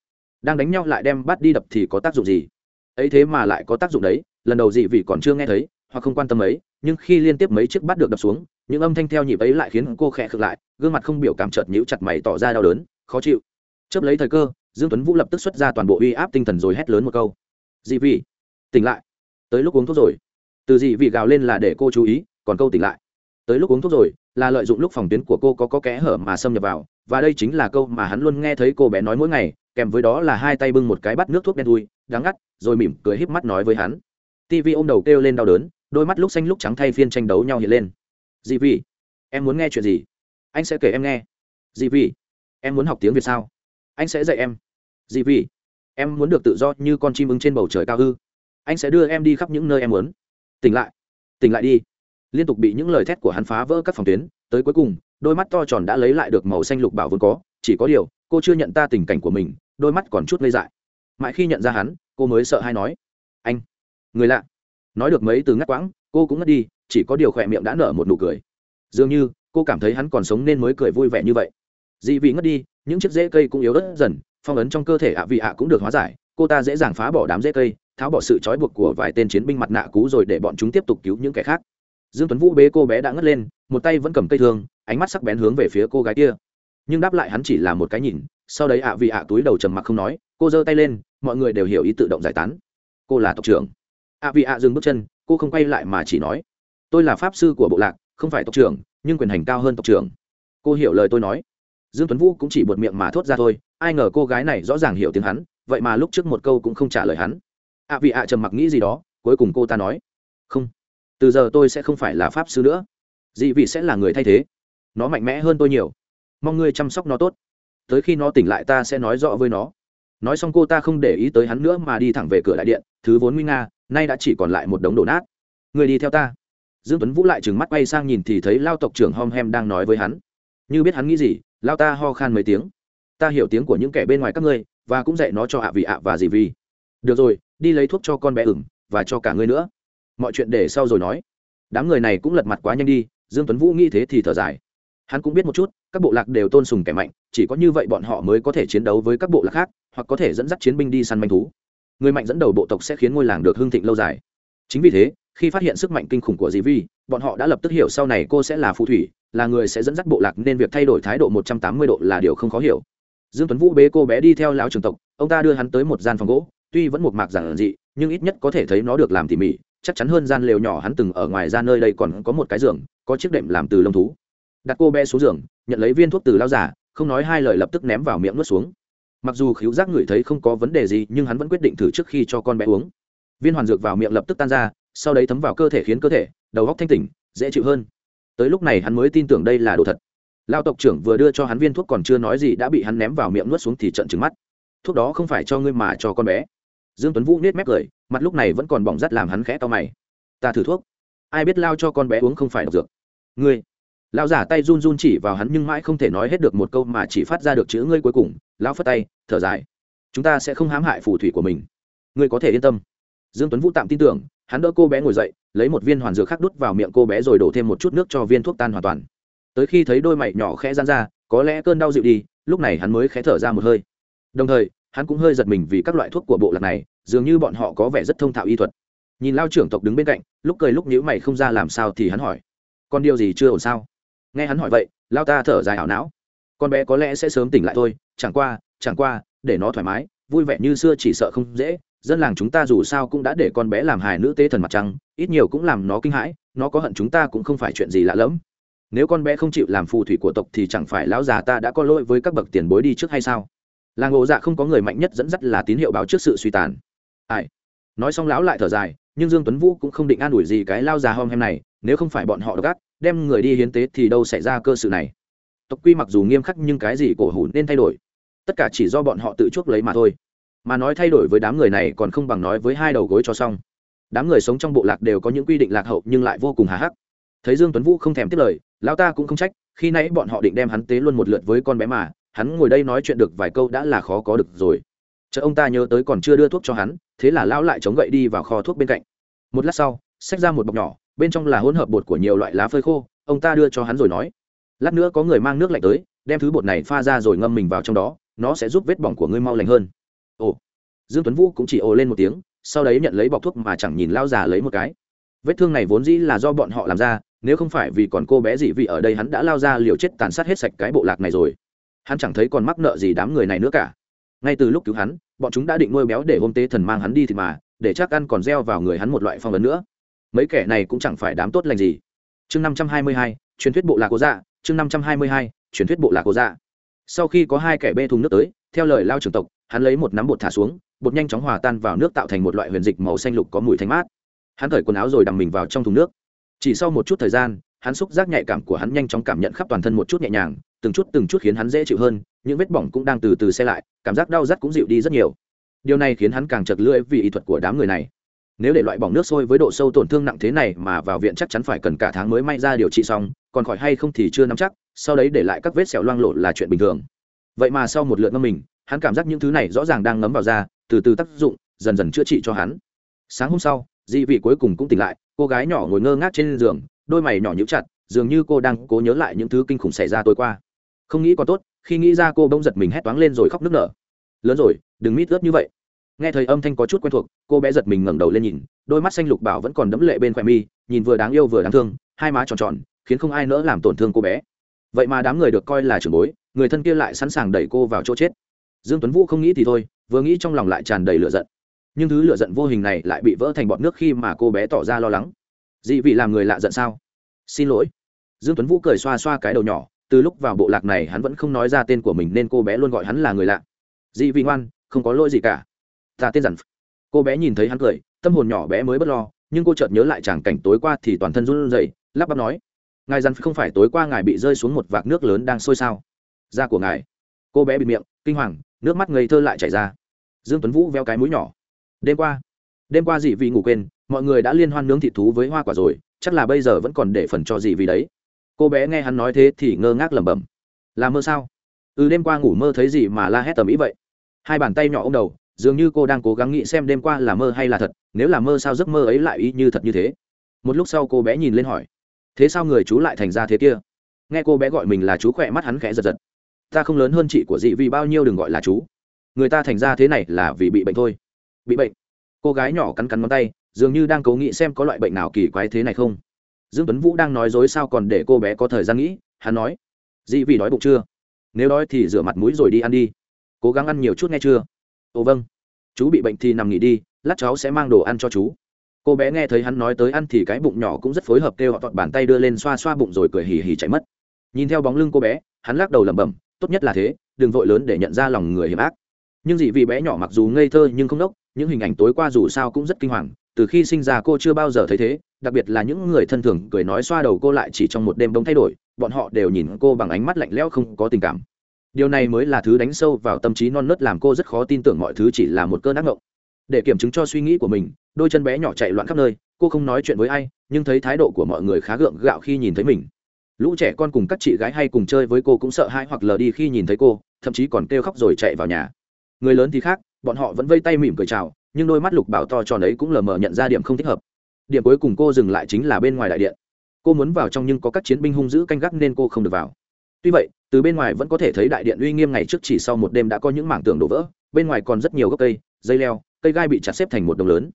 Đang đánh nhau lại đem bát đi đập thì có tác dụng gì? Ấy thế mà lại có tác dụng đấy, lần đầu dị vị còn chưa nghe thấy hoặc không quan tâm ấy nhưng khi liên tiếp mấy chiếc bắt được đập xuống, những âm thanh theo nhịp ấy lại khiến cô khẽ khực lại, gương mặt không biểu cảm chợt nhíu chặt mày tỏ ra đau đớn, khó chịu. Chớp lấy thời cơ, dương tuấn vũ lập tức xuất ra toàn bộ uy áp tinh thần rồi hét lớn một câu. Dị vị tỉnh lại. Tới lúc uống thuốc rồi. Từ dị vị gào lên là để cô chú ý, còn câu tỉnh lại. Tới lúc uống thuốc rồi, là lợi dụng lúc phòng tuyến của cô có có kẽ hở mà xâm nhập vào, và đây chính là câu mà hắn luôn nghe thấy cô bé nói mỗi ngày, kèm với đó là hai tay bưng một cái bát nước thuốc đen thui, đắng ngắt, rồi mỉm cười híp mắt nói với hắn. Tivi ôm đầu kêu lên đau đớn đôi mắt lúc xanh lúc trắng thay phiên tranh đấu nhau hiện lên. Dị vị em muốn nghe chuyện gì? Anh sẽ kể em nghe. Dị vị em muốn học tiếng việt sao? Anh sẽ dạy em. Dị vị em muốn được tự do như con chim ưng trên bầu trời cao hư anh sẽ đưa em đi khắp những nơi em muốn. Tỉnh lại tỉnh lại đi. Liên tục bị những lời thét của hắn phá vỡ các phòng tuyến, tới cuối cùng, đôi mắt to tròn đã lấy lại được màu xanh lục bảo vốn có, chỉ có điều, cô chưa nhận ta tình cảnh của mình, đôi mắt còn chút ngây dại. Mãi khi nhận ra hắn, cô mới sợ hay nói, anh, người lạ nói được mấy từ ngắt quãng, cô cũng ngất đi, chỉ có điều khỏe miệng đã nở một nụ cười. Dường như, cô cảm thấy hắn còn sống nên mới cười vui vẻ như vậy. Dị vị ngất đi, những chiếc rễ cây cũng yếu ớt dần, phong ấn trong cơ thể ạ vị ạ cũng được hóa giải, cô ta dễ dàng phá bỏ đám rễ cây, tháo bỏ sự trói buộc của vài tên chiến binh mặt nạ cú rồi để bọn chúng tiếp tục cứu những kẻ khác. Dương tuấn vũ bế cô bé đã ngất lên, một tay vẫn cầm cây thương, ánh mắt sắc bén hướng về phía cô gái kia. Nhưng đáp lại hắn chỉ là một cái nhìn, sau đấy ạ vị ạ túi đầu trầm mặc không nói, cô giơ tay lên, mọi người đều hiểu ý tự động giải tán. Cô là tộc trưởng ạ vị ạ dừng bước chân, cô không quay lại mà chỉ nói, tôi là pháp sư của bộ lạc, không phải tộc trưởng, nhưng quyền hành cao hơn tộc trưởng. Cô hiểu lời tôi nói. Dương tuấn vũ cũng chỉ buột miệng mà thốt ra thôi, ai ngờ cô gái này rõ ràng hiểu tiếng hắn, vậy mà lúc trước một câu cũng không trả lời hắn. Ạ vị ạ trầm mặc nghĩ gì đó, cuối cùng cô ta nói, không, từ giờ tôi sẽ không phải là pháp sư nữa. Dị vị sẽ là người thay thế. Nó mạnh mẽ hơn tôi nhiều. Mong ngươi chăm sóc nó tốt. Tới khi nó tỉnh lại ta sẽ nói rõ với nó. Nói xong cô ta không để ý tới hắn nữa mà đi thẳng về cửa đại điện, thứ vốn nguy nga nay đã chỉ còn lại một đống đổ nát. Người đi theo ta. Dương tuấn vũ lại trừng mắt quay sang nhìn thì thấy lao tộc trưởng hom hem đang nói với hắn. Như biết hắn nghĩ gì, lao ta ho khan mấy tiếng. Ta hiểu tiếng của những kẻ bên ngoài các ngươi, và cũng dạy nó cho ạ vị ạ và gì vì. Được rồi, đi lấy thuốc cho con bé ửng, và cho cả ngươi nữa. Mọi chuyện để sau rồi nói. Đám người này cũng lật mặt quá nhanh đi, dương tuấn vũ nghĩ thế thì thở dài. Hắn cũng biết một chút, các bộ lạc đều tôn sùng kẻ mạnh, chỉ có như vậy bọn họ mới có thể chiến đấu với các bộ lạc khác, hoặc có thể dẫn dắt chiến binh đi săn manh thú người mạnh dẫn đầu bộ tộc sẽ khiến ngôi làng được hưng thịnh lâu dài. Chính vì thế, khi phát hiện sức mạnh kinh khủng của dì vi, bọn họ đã lập tức hiểu sau này cô sẽ là phù thủy, là người sẽ dẫn dắt bộ lạc nên việc thay đổi thái độ một trăm tám mươi độ là điều không khó hiểu. Dương tuấn vũ bế cô bé đi theo lão trường tộc, ông ta đưa hắn tới một gian phòng gỗ, tuy vẫn một mạc giản dị, nhưng ít nhất có thể thấy nó được làm tỉ mỉ, chắc chắn hơn gian lều nhỏ hắn từng ở ngoài ra nơi đây còn có một cái giường, có chiếc đệm làm từ lông thú. Đặt cô bé xuống giường, nhận lấy viên thuốc từ lao giả không nói hai lời lập tức ném vào miệng nuốt xuống mặc dù khiếu giác ngửi thấy không có vấn đề gì, nhưng hắn vẫn quyết định thử trước khi cho con bé uống. Viên hoàn dược vào miệng lập tức tan ra, sau đấy thấm vào cơ thể khiến cơ thể, đầu góc thanh tỉnh, dễ chịu hơn. Tới lúc này hắn mới tin tưởng đây là đồ thật. Lao tộc trưởng vừa đưa cho hắn viên thuốc còn chưa nói gì đã bị hắn ném vào miệng nuốt xuống thì trận trứng mắt. Thuốc đó không phải cho ngươi mà cho con bé. Dương tuấn vũ nết mép cười, mặt lúc này vẫn còn bỏng rắt làm hắn khẽ to mày. Ta thử thuốc. Ai biết lao cho con bé uống không phải độc dược. Ngươi lão giả tay run run chỉ vào hắn nhưng mãi không thể nói hết được một câu mà chỉ phát ra được chữ ngươi cuối cùng. Lão phất tay, thở dài. Chúng ta sẽ không hãm hại phù thủy của mình. Ngươi có thể yên tâm. Dương tuấn vũ tạm tin tưởng, hắn đỡ cô bé ngồi dậy, lấy một viên hoàn dược khác đút vào miệng cô bé rồi đổ thêm một chút nước cho viên thuốc tan hoàn toàn. Tới khi thấy đôi mày nhỏ khẽ giãn ra, có lẽ cơn đau dịu đi, lúc này hắn mới khẽ thở ra một hơi. Đồng thời, hắn cũng hơi giật mình vì các loại thuốc của bộ lạc này, dường như bọn họ có vẻ rất thông thạo y thuật. Nhìn lao trưởng tộc đứng bên cạnh, lúc cười lúc nhíu mày không ra làm sao thì hắn hỏi, còn điều gì chưa ổn sao? Nghe hắn hỏi vậy, lao ta thở dài ảo não. Con bé có lẽ sẽ sớm tỉnh lại thôi, chẳng qua chẳng qua, để nó thoải mái, vui vẻ như xưa chỉ sợ không dễ. Dân làng chúng ta dù sao cũng đã để con bé làm hài nữ tế thần mặt trăng, ít nhiều cũng làm nó kinh hãi, nó có hận chúng ta cũng không phải chuyện gì lạ lẫm. Nếu con bé không chịu làm phù thủy của tộc thì chẳng phải lão già ta đã có lỗi với các bậc tiền bối đi trước hay sao? Làng ổ dạ không có người mạnh nhất dẫn dắt là tín hiệu báo trước sự suy tàn. Ai? Nói xong lão lại thở dài, nhưng dương tuấn vũ cũng không định an ủi gì cái lao già hom hem này, nếu không phải bọn họ gắt đem người đi hiến tế thì đâu xảy ra cơ sự này. Tộc quy mặc dù nghiêm khắc nhưng cái gì cổ hủ nên thay đổi. Tất cả chỉ do bọn họ tự chuốc lấy mà thôi. Mà nói thay đổi với đám người này còn không bằng nói với hai đầu gối cho xong. Đám người sống trong bộ lạc đều có những quy định lạc hậu nhưng lại vô cùng hà hắc. Thấy dương tuấn vũ không thèm tiếp lời, lão ta cũng không trách, khi nãy bọn họ định đem hắn tế luôn một lượt với con bé mà, hắn ngồi đây nói chuyện được vài câu đã là khó có được rồi. Chợ ông ta nhớ tới còn chưa đưa thuốc cho hắn, thế là lão lại chống gậy đi vào kho thuốc bên cạnh. Một lát sau, xách ra một bọc nhỏ bên trong là hỗn hợp bột của nhiều loại lá phơi khô, ông ta đưa cho hắn rồi nói. Lát nữa có người mang nước lạnh tới, đem thứ bột này pha ra rồi ngâm mình vào trong đó, nó sẽ giúp vết bỏng của ngươi mau lành hơn. Ồ. Dương tuấn vũ cũng chỉ ồ lên một tiếng, sau đấy nhận lấy bọc thuốc mà chẳng nhìn lao già lấy một cái. Vết thương này vốn dĩ là do bọn họ làm ra, nếu không phải vì còn cô bé gì vì ở đây hắn đã lao ra liều chết tàn sát hết sạch cái bộ lạc này rồi. Hắn chẳng thấy còn mắc nợ gì đám người này nữa cả. Ngay từ lúc cứu hắn, bọn chúng đã định nuôi béo để hôm tế thần mang hắn đi thì mà, để chắc ăn còn gieo vào người hắn một loại phong ấn nữa mấy kẻ này cũng chẳng phải đám tốt lành gì. Chương năm trăm hai mươi hai, truyền thuyết bộ lạc cố dạ. Chương năm trăm hai mươi hai, truyền thuyết bộ lạc cố dạ. Sau khi có hai kẻ bê thùng nước tới, theo lời lao trưởng tộc, hắn lấy một nắm bột thả xuống, bột nhanh chóng hòa tan vào nước tạo thành một loại huyền dịch màu xanh lục có mùi thanh mát. Hắn cởi quần áo rồi đằng mình vào trong thùng nước. Chỉ sau một chút thời gian, hắn xúc giác nhạy cảm của hắn nhanh chóng cảm nhận khắp toàn thân một chút nhẹ nhàng, từng chút từng chút khiến hắn dễ chịu hơn, những vết bỏng cũng đang từ từ xe lại, cảm giác đau rắt cũng dịu đi rất nhiều. Điều này khiến hắn càng chật lưỡi vì ý thuật của đám người này nếu để loại bỏng nước sôi với độ sâu tổn thương nặng thế này mà vào viện chắc chắn phải cần cả tháng mới may ra điều trị xong, còn khỏi hay không thì chưa nắm chắc, sau đấy để lại các vết sẹo loang lộ là chuyện bình thường. Vậy mà sau một lượt ngâm mình, hắn cảm giác những thứ này rõ ràng đang ngấm vào da, từ từ tác dụng, dần dần chữa trị cho hắn. Sáng hôm sau, dị vị cuối cùng cũng tỉnh lại, cô gái nhỏ ngồi ngơ ngác trên giường, đôi mày nhỏ nhíu chặt, dường như cô đang cố nhớ lại những thứ kinh khủng xảy ra tối qua. Không nghĩ còn tốt, khi nghĩ ra cô bỗng giật mình hét toáng lên rồi khóc nức nở. Lớn rồi, đừng mít ướt như vậy nghe thấy âm thanh có chút quen thuộc, cô bé giật mình ngẩng đầu lên nhìn, đôi mắt xanh lục bảo vẫn còn đẫm lệ bên khoe mi, nhìn vừa đáng yêu vừa đáng thương, hai má tròn tròn, khiến không ai nỡ làm tổn thương cô bé. Vậy mà đám người được coi là trưởng bối, người thân kia lại sẵn sàng đẩy cô vào chỗ chết. Dương tuấn vũ không nghĩ thì thôi, vừa nghĩ trong lòng lại tràn đầy lửa giận. Nhưng thứ lửa giận vô hình này lại bị vỡ thành bọt nước khi mà cô bé tỏ ra lo lắng. Dị vị làm người lạ giận sao? Xin lỗi. Dương tuấn vũ cười xoa xoa cái đầu nhỏ, từ lúc vào bộ lạc này hắn vẫn không nói ra tên của mình nên cô bé luôn gọi hắn là người lạ. Dị vị ngoan, không có lỗi gì cả ta tên giản. cô bé nhìn thấy hắn cười, tâm hồn nhỏ bé mới bất lo, nhưng cô chợt nhớ lại chàng cảnh tối qua thì toàn thân run rẩy, lắp bắp nói, ngài rằng không phải tối qua ngài bị rơi xuống một vạc nước lớn đang sôi sao? Da của ngài. Cô bé bị miệng, kinh hoàng, nước mắt ngây thơ lại chảy ra. Dương tuấn vũ veo cái mũi nhỏ. Đêm qua đêm qua dị vị ngủ quên, mọi người đã liên hoan nướng thịt thú với hoa quả rồi, chắc là bây giờ vẫn còn để phần cho dị vị đấy. Cô bé nghe hắn nói thế thì ngơ ngác lẩm bẩm. Là mơ sao? Ừ đêm qua ngủ mơ thấy gì mà la hét tầm ý vậy? Hai bàn tay nhỏ ô m đầu dường như cô đang cố gắng nghĩ xem đêm qua là mơ hay là thật, nếu là mơ sao giấc mơ ấy lại y như thật như thế? Một lúc sau cô bé nhìn lên hỏi, thế sao người chú lại thành ra thế kia? Nghe cô bé gọi mình là chú, khỏe mắt hắn khẽ giật giật. Ta không lớn hơn chị của dị vì bao nhiêu đừng gọi là chú. Người ta thành ra thế này là vì bị bệnh thôi. Bị bệnh? Cô gái nhỏ cắn cắn ngón tay, dường như đang cố nghĩ xem có loại bệnh nào kỳ quái thế này không? Dương tuấn vũ đang nói dối sao còn để cô bé có thời gian nghĩ, hắn nói dị vì đói bụng chưa? Nếu đói thì rửa mặt mũi rồi đi ăn đi. Cố gắng ăn nhiều chút nghe chưa? Ồ vâng. Chú bị bệnh thì nằm nghỉ đi, lát cháu sẽ mang đồ ăn cho chú. Cô bé nghe thấy hắn nói tới ăn thì cái bụng nhỏ cũng rất phối hợp kêu họ tọt bàn tay đưa lên xoa xoa bụng rồi cười hì hì chạy mất. Nhìn theo bóng lưng cô bé, hắn lắc đầu lẩm bẩm, tốt nhất là thế, đừng vội lớn để nhận ra lòng người hiểm ác. Nhưng dị vì bé nhỏ mặc dù ngây thơ nhưng không đốc, những hình ảnh tối qua dù sao cũng rất kinh hoàng, từ khi sinh ra cô chưa bao giờ thấy thế, đặc biệt là những người thân thường cười nói xoa đầu cô lại chỉ trong một đêm đông thay đổi, bọn họ đều nhìn cô bằng ánh mắt lạnh lẽo không có tình cảm điều này mới là thứ đánh sâu vào tâm trí non nớt làm cô rất khó tin tưởng mọi thứ chỉ là một cơn ác mộng. Để kiểm chứng cho suy nghĩ của mình, đôi chân bé nhỏ chạy loạn khắp nơi, cô không nói chuyện với ai, nhưng thấy thái độ của mọi người khá gượng gạo khi nhìn thấy mình. Lũ trẻ con cùng các chị gái hay cùng chơi với cô cũng sợ hãi hoặc lờ đi khi nhìn thấy cô, thậm chí còn kêu khóc rồi chạy vào nhà. Người lớn thì khác, bọn họ vẫn vây tay mỉm cười chào, nhưng đôi mắt lục bảo to tròn ấy cũng lờ mờ nhận ra điểm không thích hợp. Điểm cuối cùng cô dừng lại chính là bên ngoài đại điện. Cô muốn vào trong nhưng có các chiến binh hung dữ canh gác nên cô không được vào tuy vậy từ bên ngoài vẫn có thể thấy đại điện uy nghiêm ngày trước chỉ sau một đêm đã có những mảng tường đổ vỡ bên ngoài còn rất nhiều gốc cây dây leo cây gai bị chặt xếp thành một đồng lớn.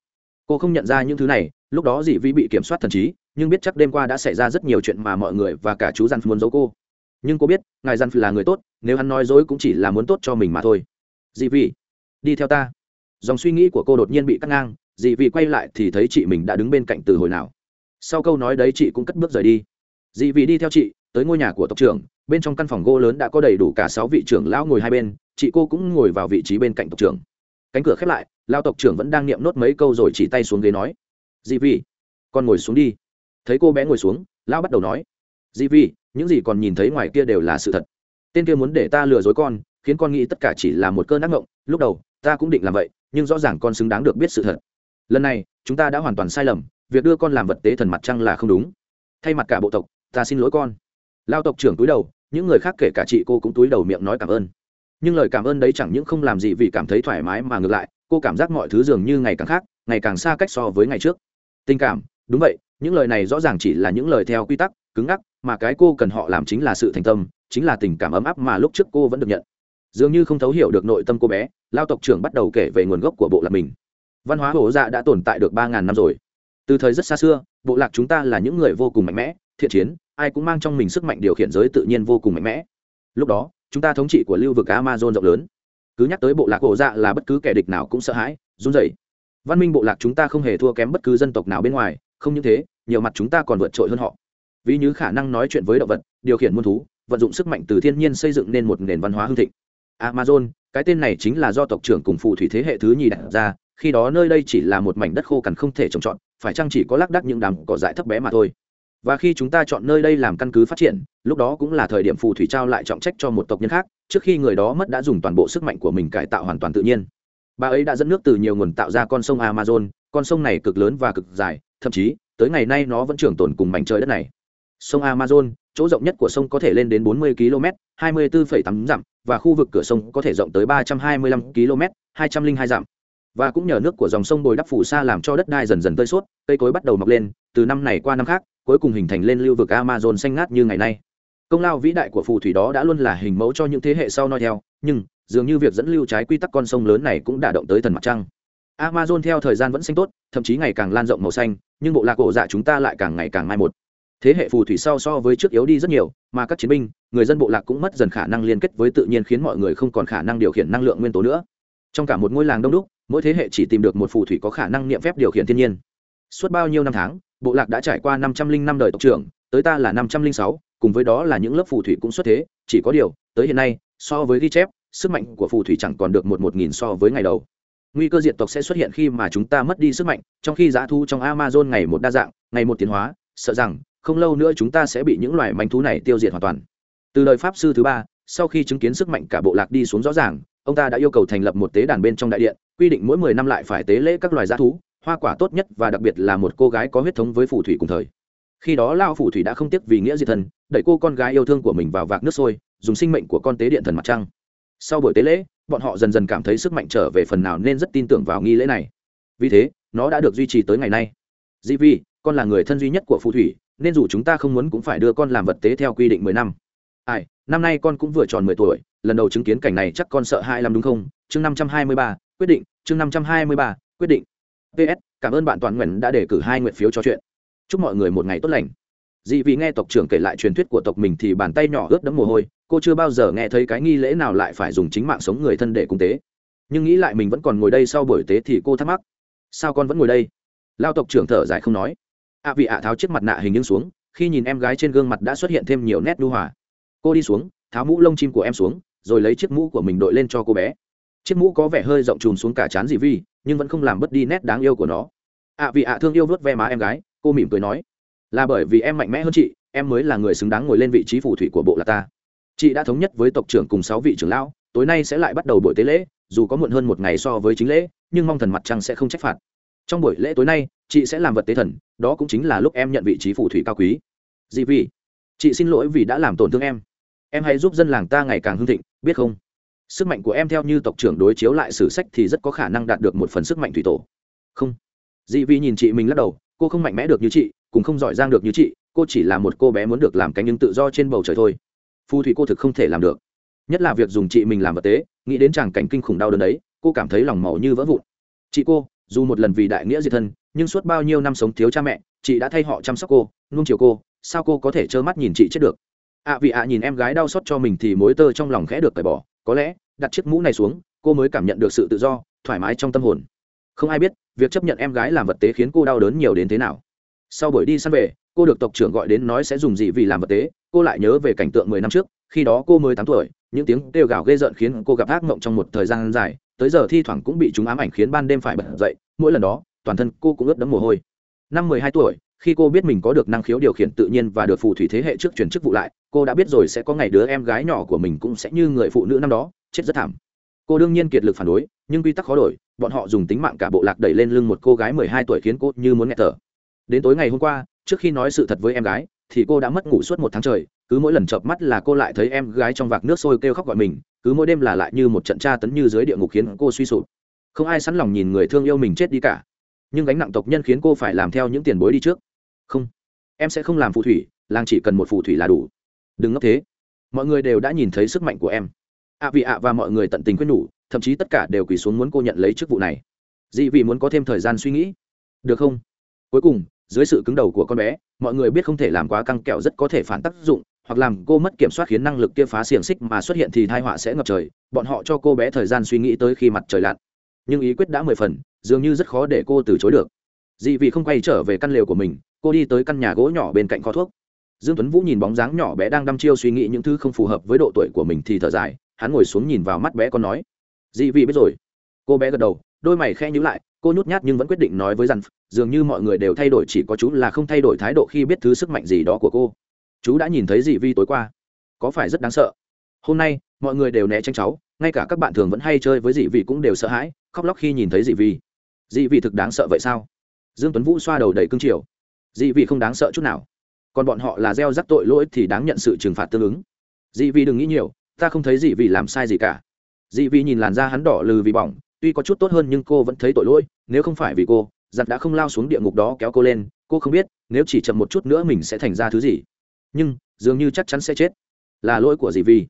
Cô không nhận ra những thứ này lúc đó dị Vi bị kiểm soát thần trí nhưng biết chắc đêm qua đã xảy ra rất nhiều chuyện mà mọi người và cả chú gian muốn giấu cô. Nhưng cô biết ngài gian là người tốt nếu hắn nói dối cũng chỉ là muốn tốt cho mình mà thôi. Dị Vi, đi theo ta. Dòng suy nghĩ của cô đột nhiên bị cắt ngang dị Vi quay lại thì thấy chị mình đã đứng bên cạnh từ hồi nào. Sau câu nói đấy chị cũng cất bước rời đi. Dị Vi đi theo chị tới ngôi nhà của tộc trưởng bên trong căn phòng gỗ lớn đã có đầy đủ cả sáu vị trưởng lão ngồi hai bên chị cô cũng ngồi vào vị trí bên cạnh tộc trưởng. Cánh cửa khép lại lao tộc trưởng vẫn đang niệm nốt mấy câu rồi chỉ tay xuống ghế nói dị Vi, con ngồi xuống đi. Thấy cô bé ngồi xuống lão bắt đầu nói dị Vi, những gì còn nhìn thấy ngoài kia đều là sự thật. Tên kia muốn để ta lừa dối con khiến con nghĩ tất cả chỉ là một cơn ác mộng. Lúc đầu ta cũng định làm vậy nhưng rõ ràng con xứng đáng được biết sự thật. Lần này chúng ta đã hoàn toàn sai lầm việc đưa con làm vật tế thần mặt trăng là không đúng. Thay mặt cả bộ tộc ta xin lỗi con. Lao tộc trưởng túi đầu những người khác kể cả chị cô cũng túi đầu miệng nói cảm ơn. Nhưng lời cảm ơn đấy chẳng những không làm gì vì cảm thấy thoải mái mà ngược lại, cô cảm giác mọi thứ dường như ngày càng khác, ngày càng xa cách so với ngày trước. Tình cảm, đúng vậy, những lời này rõ ràng chỉ là những lời theo quy tắc, cứng ngắc, mà cái cô cần họ làm chính là sự thành tâm, chính là tình cảm ấm áp mà lúc trước cô vẫn được nhận. Dường như không thấu hiểu được nội tâm cô bé, lao tộc trưởng bắt đầu kể về nguồn gốc của bộ lạc mình. Văn hóa hổ dạ đã tồn tại được ba ngàn năm rồi. Từ thời rất xa xưa, bộ lạc chúng ta là những người vô cùng mạnh mẽ thiện chiến, ai cũng mang trong mình sức mạnh điều khiển giới tự nhiên vô cùng mạnh mẽ. Lúc đó, chúng ta thống trị của lưu vực amazon rộng lớn. Cứ nhắc tới bộ lạc ổ dạ là bất cứ kẻ địch nào cũng sợ hãi, run rẩy. Văn minh bộ lạc chúng ta không hề thua kém bất cứ dân tộc nào bên ngoài, không những thế, nhiều mặt chúng ta còn vượt trội hơn họ. Vì như khả năng nói chuyện với động vật, điều khiển muôn thú, vận dụng sức mạnh từ thiên nhiên xây dựng nên một nền văn hóa hưng thịnh. Amazon, cái tên này chính là do tộc trưởng cùng phù thủy thế hệ thứ nhì đặt ra, khi đó nơi đây chỉ là một mảnh đất khô cằn không thể trồng trọt, phải chăng chỉ có lác đác những đám cỏ dại thấp bé mà thôi? Và khi chúng ta chọn nơi đây làm căn cứ phát triển lúc đó cũng là thời điểm phù thủy trao lại trọng trách cho một tộc nhân khác trước khi người đó mất đã dùng toàn bộ sức mạnh của mình cải tạo hoàn toàn tự nhiên. Bà ấy đã dẫn nước từ nhiều nguồn tạo ra con sông amazon con sông này cực lớn và cực dài thậm chí tới ngày nay nó vẫn trường tồn cùng mảnh trời đất này. Sông amazon chỗ rộng nhất của sông có thể lên đến 40 km 24,8 dặm và khu vực cửa sông có thể rộng tới ba trăm hai mươi lăm km hai trăm linh hai dặm. Và cũng nhờ nước của dòng sông bồi đắp phủ sa làm cho đất đai dần dần tơi suốt cây cối bắt đầu mọc lên từ năm này qua năm khác cuối cùng hình thành lên lưu vực amazon xanh ngát như ngày nay. Công lao vĩ đại của phù thủy đó đã luôn là hình mẫu cho những thế hệ sau noi theo, nhưng, dường như việc dẫn lưu trái quy tắc con sông lớn này cũng đã động tới thần mặt trăng. Amazon theo thời gian vẫn xanh tốt, thậm chí ngày càng lan rộng màu xanh, nhưng bộ lạc cổ dạ chúng ta lại càng ngày càng mai một. Thế hệ phù thủy sau so với trước yếu đi rất nhiều, mà các chiến binh, người dân bộ lạc cũng mất dần khả năng liên kết với tự nhiên khiến mọi người không còn khả năng điều khiển năng lượng nguyên tố nữa. Trong cả một ngôi làng đông đúc, mỗi thế hệ chỉ tìm được một phù thủy có khả năng niệm phép điều khiển thiên nhiên. Suốt bao nhiêu năm tháng bộ lạc đã trải qua năm trăm linh năm đời tộc trưởng, tới ta là năm trăm linh sáu, cùng với đó là những lớp phù thủy cũng xuất thế, chỉ có điều, tới hiện nay, so với ghi chép, sức mạnh của phù thủy chẳng còn được một một nghìn so với ngày đầu. Nguy cơ diệt tộc sẽ xuất hiện khi mà chúng ta mất đi sức mạnh, trong khi giá thu trong amazon ngày một đa dạng, ngày một tiến hóa, sợ rằng, không lâu nữa chúng ta sẽ bị những loài manh thú này tiêu diệt hoàn toàn. Từ lời pháp sư thứ ba, sau khi chứng kiến sức mạnh cả bộ lạc đi xuống rõ ràng, ông ta đã yêu cầu thành lập một tế đàn bên trong đại điện, quy định mỗi mười năm lại phải tế lễ các loài giá thú hoa quả tốt nhất và đặc biệt là một cô gái có huyết thống với phù thủy cùng thời. Khi đó lao phù thủy đã không tiếc vì nghĩa diệt thần đẩy cô con gái yêu thương của mình vào vạc nước sôi dùng sinh mệnh của con tế điện thần mặt trăng. Sau buổi tế lễ bọn họ dần dần cảm thấy sức mạnh trở về phần nào nên rất tin tưởng vào nghi lễ này. Vì thế nó đã được duy trì tới ngày nay. Dĩ vi, con là người thân duy nhất của phù thủy nên dù chúng ta không muốn cũng phải đưa con làm vật tế theo quy định mười năm. Ai năm nay con cũng vừa tròn mười tuổi lần đầu chứng kiến cảnh này chắc con sợ hai lắm đúng không? Chương năm trăm hai mươi ba quyết định chương năm trăm hai mươi ba quyết định ps cảm ơn bạn toàn nguyện đã đề cử hai nguyện phiếu cho chuyện. Chúc mọi người một ngày tốt lành. Dị vì nghe tộc trưởng kể lại truyền thuyết của tộc mình thì bàn tay nhỏ ướt đẫm mồ hôi, cô chưa bao giờ nghe thấy cái nghi lễ nào lại phải dùng chính mạng sống người thân để cung tế. Nhưng nghĩ lại mình vẫn còn ngồi đây sau buổi tế thì cô thắc mắc, sao con vẫn ngồi đây? Lao tộc trưởng thở dài không nói. Ạ vị ạ tháo chiếc mặt nạ hình như xuống, khi nhìn em gái trên gương mặt đã xuất hiện thêm nhiều nét đu hòa. Cô đi xuống, tháo mũ lông chim của em xuống, rồi lấy chiếc mũ của mình đội lên cho cô bé. Chiếc mũ có vẻ hơi rộng trùm xuống cả chán dị vi nhưng vẫn không làm mất đi nét đáng yêu của nó. ạ vì ạ thương yêu vớt ve má em gái, cô mỉm cười nói, là bởi vì em mạnh mẽ hơn chị, em mới là người xứng đáng ngồi lên vị trí phù thủy của bộ là ta. Chị đã thống nhất với tộc trưởng cùng sáu vị trưởng lão, tối nay sẽ lại bắt đầu buổi tế lễ, dù có muộn hơn một ngày so với chính lễ, nhưng mong thần mặt trăng sẽ không trách phạt. Trong buổi lễ tối nay, chị sẽ làm vật tế thần, đó cũng chính là lúc em nhận vị trí phù thủy cao quý. Dị vì chị xin lỗi vì đã làm tổn thương em. Em hãy giúp dân làng ta ngày càng hưng thịnh, biết không? Sức mạnh của em theo như tộc trưởng đối chiếu lại sử sách thì rất có khả năng đạt được một phần sức mạnh thủy tổ. Không. Dị Vi nhìn chị mình lắc đầu cô không mạnh mẽ được như chị cũng không giỏi giang được như chị cô chỉ là một cô bé muốn được làm cánh nhưng tự do trên bầu trời thôi. Phù thủy cô thực không thể làm được. Nhất là việc dùng chị mình làm vật tế nghĩ đến chàng cảnh kinh khủng đau đớn đấy cô cảm thấy lòng màu như vỡ vụn. Chị cô dù một lần vì đại nghĩa diệt thân nhưng suốt bao nhiêu năm sống thiếu cha mẹ chị đã thay họ chăm sóc cô nuông chiều cô sao cô có thể trơ mắt nhìn chị chết được? Ạ à, vì ạ nhìn em gái đau xót cho mình thì mối tơ trong lòng khẽ được cởi bỏ có lẽ, đặt chiếc mũ này xuống, cô mới cảm nhận được sự tự do, thoải mái trong tâm hồn. Không ai biết, việc chấp nhận em gái làm vật tế khiến cô đau đớn nhiều đến thế nào. Sau buổi đi săn về, cô được tộc trưởng gọi đến nói sẽ dùng gì vì làm vật tế, cô lại nhớ về cảnh tượng mười năm trước, khi đó cô mới tám tuổi, những tiếng kêu gào ghê rợn khiến cô gặp ác mộng trong một thời gian dài, tới giờ thi thoảng cũng bị chúng ám ảnh khiến ban đêm phải bật dậy, mỗi lần đó, toàn thân cô cũng ướt đẫm mồ hôi năm mười hai tuổi, khi cô biết mình có được năng khiếu điều khiển tự nhiên và được phù thủy thế hệ trước chuyển chức vụ lại, cô đã biết rồi sẽ có ngày đứa em gái nhỏ của mình cũng sẽ như người phụ nữ năm đó, chết rất thảm. Cô đương nhiên kiệt lực phản đối, nhưng quy tắc khó đổi, bọn họ dùng tính mạng cả bộ lạc đẩy lên lưng một cô gái mười hai tuổi khiến cô như muốn nghẹt thở. Đến tối ngày hôm qua, trước khi nói sự thật với em gái, thì cô đã mất ngủ suốt một tháng trời, cứ mỗi lần chợp mắt là cô lại thấy em gái trong vạc nước sôi kêu khóc gọi mình, cứ mỗi đêm là lại như một trận tra tấn như dưới địa ngục khiến cô suy sụp. Không ai sẵn lòng nhìn người thương yêu mình chết đi cả nhưng gánh nặng tộc nhân khiến cô phải làm theo những tiền bối đi trước. Không, em sẽ không làm phù thủy, làng chỉ cần một phù thủy là đủ. Đừng ngốc thế. Mọi người đều đã nhìn thấy sức mạnh của em. Ạ à vì ạ và mọi người tận tình quyết nhủ, thậm chí tất cả đều quỳ xuống muốn cô nhận lấy chức vụ này. Dị vì muốn có thêm thời gian suy nghĩ. Được không? Cuối cùng, dưới sự cứng đầu của con bé, mọi người biết không thể làm quá căng kẹo rất có thể phản tác dụng, hoặc làm cô mất kiểm soát khiến năng lực kia phá xiềng xích mà xuất hiện thì thai họa sẽ ngập trời. Bọn họ cho cô bé thời gian suy nghĩ tới khi mặt trời lặn. Nhưng ý quyết đã mười phần dường như rất khó để cô từ chối được. Dị vì không quay trở về căn lều của mình, cô đi tới căn nhà gỗ nhỏ bên cạnh kho thuốc. Dương tuấn vũ nhìn bóng dáng nhỏ bé đang đăm chiêu suy nghĩ những thứ không phù hợp với độ tuổi của mình thì thở dài, hắn ngồi xuống nhìn vào mắt bé con nói, dị vị biết rồi. Cô bé gật đầu, đôi mày khe nhíu lại, cô nhút nhát nhưng vẫn quyết định nói với rằng dường như mọi người đều thay đổi, chỉ có chú là không thay đổi thái độ khi biết thứ sức mạnh gì đó của cô. Chú đã nhìn thấy dị vi tối qua. Có phải rất đáng sợ? Hôm nay, mọi người đều né tránh cháu, ngay cả các bạn thường vẫn hay chơi với dị vị cũng đều sợ hãi, khóc lóc khi nhìn thấy dị vi dị vị thực đáng sợ vậy sao? Dương tuấn vũ xoa đầu đầy cương triều. Dị vị không đáng sợ chút nào. Còn bọn họ là gieo rắc tội lỗi thì đáng nhận sự trừng phạt tương ứng. Dị vị đừng nghĩ nhiều, ta không thấy dị vị làm sai gì cả. Dị vị nhìn làn da hắn đỏ lừ vì bỏng, tuy có chút tốt hơn nhưng cô vẫn thấy tội lỗi, nếu không phải vì cô giặt đã không lao xuống địa ngục đó kéo cô lên, cô không biết, nếu chỉ chậm một chút nữa mình sẽ thành ra thứ gì. Nhưng, dường như chắc chắn sẽ chết. Là lỗi của dị vi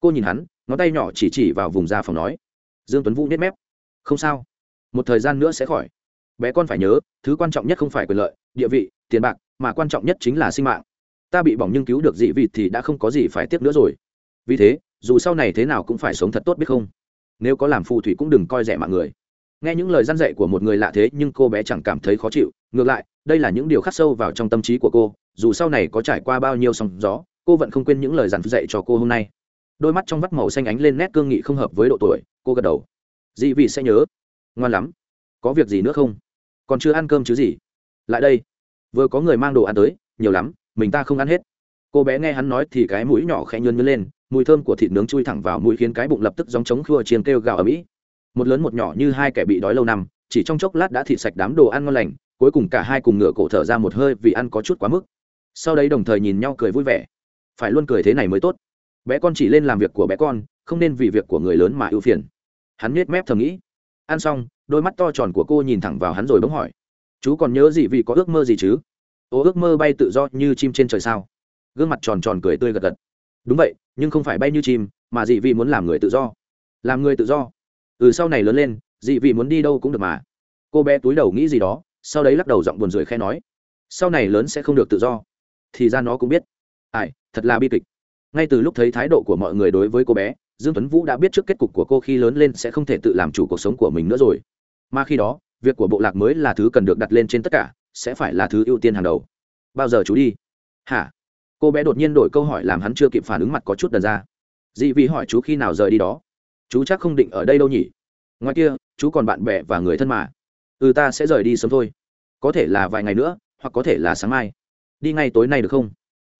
cô nhìn hắn, ngón tay nhỏ chỉ chỉ vào vùng da phòng nói. Dương tuấn vũ nếp mép. Không sao một thời gian nữa sẽ khỏi. Bé con phải nhớ, thứ quan trọng nhất không phải quyền lợi, địa vị, tiền bạc, mà quan trọng nhất chính là sinh mạng. Ta bị bỏng nhưng cứu được dị vị thì đã không có gì phải tiếc nữa rồi. Vì thế, dù sau này thế nào cũng phải sống thật tốt biết không? Nếu có làm phù thủy cũng đừng coi rẻ mạng người. Nghe những lời răn dạy của một người lạ thế nhưng cô bé chẳng cảm thấy khó chịu. Ngược lại, đây là những điều khắc sâu vào trong tâm trí của cô. Dù sau này có trải qua bao nhiêu sóng gió, cô vẫn không quên những lời dặn dạy cho cô hôm nay. Đôi mắt trong vắt màu xanh ánh lên nét cương nghị không hợp với độ tuổi, cô gật đầu. Dị vị sẽ nhớ ngoan lắm. Có việc gì nữa không? Còn chưa ăn cơm chứ gì? Lại đây. Vừa có người mang đồ ăn tới, nhiều lắm, mình ta không ăn hết. Cô bé nghe hắn nói thì cái mũi nhỏ khẽ nhơn nhơn lên, mùi thơm của thịt nướng chui thẳng vào mũi khiến cái bụng lập tức giống trống khua chiên kêu gào ở mỹ một lớn một nhỏ như hai kẻ bị đói lâu năm, chỉ trong chốc lát đã thịt sạch đám đồ ăn ngon lành, cuối cùng cả hai cùng ngửa cổ thở ra một hơi vì ăn có chút quá mức. Sau đấy đồng thời nhìn nhau cười vui vẻ. Phải luôn cười thế này mới tốt. Bé con chỉ lên làm việc của bé con, không nên vì việc của người lớn mà ưu phiền. Hắn nhếch mép thầm nghĩ ăn xong, đôi mắt to tròn của cô nhìn thẳng vào hắn rồi bỗng hỏi, chú còn nhớ gì vì có ước mơ gì chứ? Ô ước mơ bay tự do như chim trên trời sao? Gương mặt tròn tròn cười tươi gật gật. Đúng vậy, nhưng không phải bay như chim, mà dị vị muốn làm người tự do. Làm người tự do? Ừ sau này lớn lên, dị vị muốn đi đâu cũng được mà. Cô bé túi đầu nghĩ gì đó, sau đấy lắc đầu giọng buồn rười khe nói, sau này lớn sẽ không được tự do. Thì ra nó cũng biết. Ai, thật là bi kịch. Ngay từ lúc thấy thái độ của mọi người đối với cô bé dương tuấn vũ đã biết trước kết cục của cô khi lớn lên sẽ không thể tự làm chủ cuộc sống của mình nữa rồi. Mà khi đó, việc của bộ lạc mới là thứ cần được đặt lên trên tất cả, sẽ phải là thứ ưu tiên hàng đầu. Bao giờ chú đi? Hả? Cô bé đột nhiên đổi câu hỏi làm hắn chưa kịp phản ứng mặt có chút đần ra. Dị vị hỏi chú khi nào rời đi đó? Chú chắc không định ở đây đâu nhỉ? Ngoài kia, chú còn bạn bè và người thân mà. Ừ ta sẽ rời đi sớm thôi. Có thể là vài ngày nữa, hoặc có thể là sáng mai. Đi ngay tối nay được không?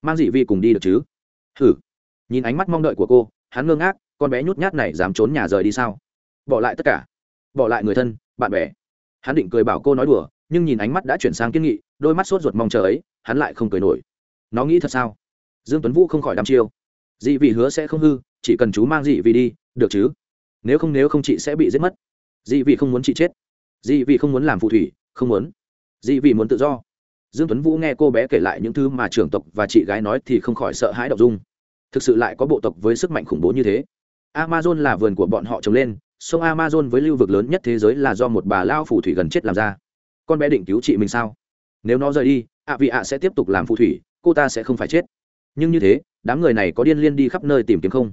Mang dị vị cùng đi được chứ? Hử. Nhìn ánh mắt mong đợi của cô, hắn ngơ ngác con bé nhút nhát này dám trốn nhà rời đi sao? Bỏ lại tất cả. Bỏ lại người thân, bạn bè. Hắn định cười bảo cô nói đùa, nhưng nhìn ánh mắt đã chuyển sang kiên nghị, đôi mắt sốt ruột mong chờ ấy, hắn lại không cười nổi. Nó nghĩ thật sao? Dương tuấn vũ không khỏi đăm chiêu. Dị vị hứa sẽ không hư, chỉ cần chú mang dị vị đi, được chứ? Nếu không nếu không chị sẽ bị giết mất. Dị vị không muốn chị chết. Dị vị không muốn làm phù thủy, không muốn. Dị vị muốn tự do. Dương tuấn vũ nghe cô bé kể lại những thứ mà trưởng tộc và chị gái nói thì không khỏi sợ hãi đọc dung. Thực sự lại có bộ tộc với sức mạnh khủng bố như thế amazon là vườn của bọn họ trồng lên, sông amazon với lưu vực lớn nhất thế giới là do một bà lao phù thủy gần chết làm ra. Con bé định cứu chị mình sao? Nếu nó rời đi, ạ vị ạ sẽ tiếp tục làm phù thủy, cô ta sẽ không phải chết. Nhưng như thế, đám người này có điên liên đi khắp nơi tìm kiếm không?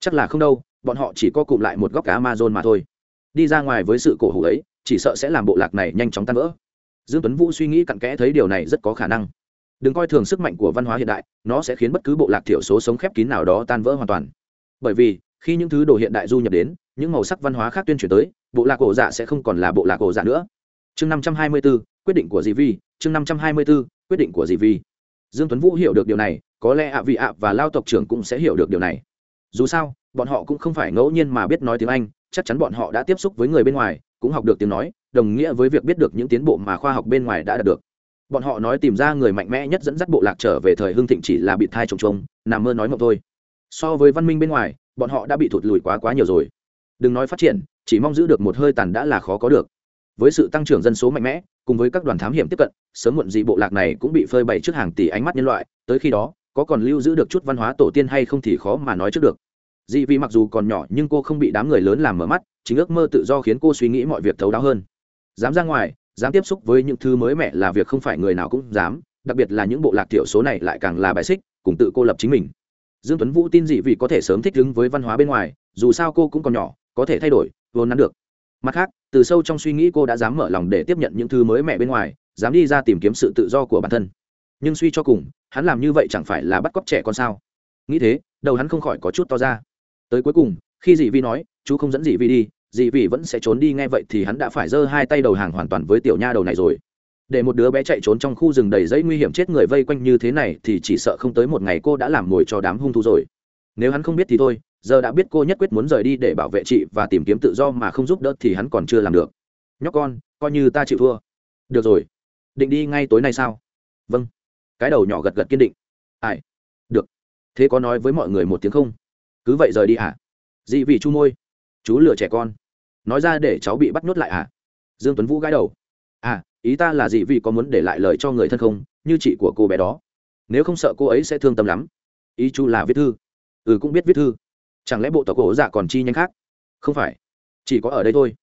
Chắc là không đâu, bọn họ chỉ co cụm lại một góc cá amazon mà thôi. Đi ra ngoài với sự cổ hủ ấy, chỉ sợ sẽ làm bộ lạc này nhanh chóng tan vỡ. Dương tuấn vũ suy nghĩ cặn kẽ thấy điều này rất có khả năng. Đừng coi thường sức mạnh của văn hóa hiện đại, nó sẽ khiến bất cứ bộ lạc thiểu số sống khép kín nào đó tan vỡ hoàn toàn. Bởi vì khi những thứ đồ hiện đại du nhập đến những màu sắc văn hóa khác tuyên truyền tới bộ lạc cổ dạ sẽ không còn là bộ lạc cổ dạ nữa. Chương năm trăm hai mươi 524, quyết định của dì vi. Chương năm trăm hai mươi 524, quyết định của dì vi. Dương tuấn vũ hiểu được điều này có lẽ ạ vị ạ và lao tộc trưởng cũng sẽ hiểu được điều này. Dù sao bọn họ cũng không phải ngẫu nhiên mà biết nói tiếng anh chắc chắn bọn họ đã tiếp xúc với người bên ngoài cũng học được tiếng nói đồng nghĩa với việc biết được những tiến bộ mà khoa học bên ngoài đã đạt được. Bọn họ nói tìm ra người mạnh mẽ nhất dẫn dắt bộ lạc trở về thời hưng thịnh chỉ là bị thai trồng trông nằm mơ nói mộng thôi. So với văn minh bên ngoài bọn họ đã bị thụt lùi quá quá nhiều rồi. Đừng nói phát triển, chỉ mong giữ được một hơi tàn đã là khó có được. Với sự tăng trưởng dân số mạnh mẽ, cùng với các đoàn thám hiểm tiếp cận, sớm muộn gì bộ lạc này cũng bị phơi bày trước hàng tỷ ánh mắt nhân loại, tới khi đó, có còn lưu giữ được chút văn hóa tổ tiên hay không thì khó mà nói trước được. Dị vì mặc dù còn nhỏ nhưng cô không bị đám người lớn làm mở mắt, chính ước mơ tự do khiến cô suy nghĩ mọi việc thấu đáo hơn. Dám ra ngoài, dám tiếp xúc với những thứ mới mẻ là việc không phải người nào cũng dám, đặc biệt là những bộ lạc thiểu số này lại càng là bài xích, cùng tự cô lập chính mình dương tuấn vũ tin dị vì có thể sớm thích ứng với văn hóa bên ngoài, dù sao cô cũng còn nhỏ, có thể thay đổi vốn nắn được. Mặt khác, từ sâu trong suy nghĩ cô đã dám mở lòng để tiếp nhận những thứ mới mẻ bên ngoài, dám đi ra tìm kiếm sự tự do của bản thân. Nhưng suy cho cùng, hắn làm như vậy chẳng phải là bắt cóc trẻ con sao? Nghĩ thế, đầu hắn không khỏi có chút to ra. Tới cuối cùng, khi dị vi nói, chú không dẫn dị vi đi, dị vi vẫn sẽ trốn đi nghe vậy thì hắn đã phải giơ hai tay đầu hàng hoàn toàn với tiểu nha đầu này rồi để một đứa bé chạy trốn trong khu rừng đầy dãy nguy hiểm chết người vây quanh như thế này thì chỉ sợ không tới một ngày cô đã làm mồi cho đám hung thủ rồi. Nếu hắn không biết thì thôi, giờ đã biết cô nhất quyết muốn rời đi để bảo vệ chị và tìm kiếm tự do mà không giúp đỡ thì hắn còn chưa làm được. Nhóc con, coi như ta chịu thua. Được rồi. Định đi ngay tối nay sao? Vâng. Cái đầu nhỏ gật gật kiên định. Ai? Được. Thế có nói với mọi người một tiếng không? Cứ vậy rời đi à dị vị chu môi. Chú lừa trẻ con. Nói ra để cháu bị bắt nhốt lại à dương tuấn vũ gãi đầu. À ý ta là gì vì có muốn để lại lời cho người thân không? Như chị của cô bé đó. Nếu không sợ cô ấy sẽ thương tâm lắm. Ý chú là viết thư. Ừ cũng biết viết thư. Chẳng lẽ bộ tộc cổ dạ còn chi nhanh khác? Không phải. Chỉ có ở đây thôi.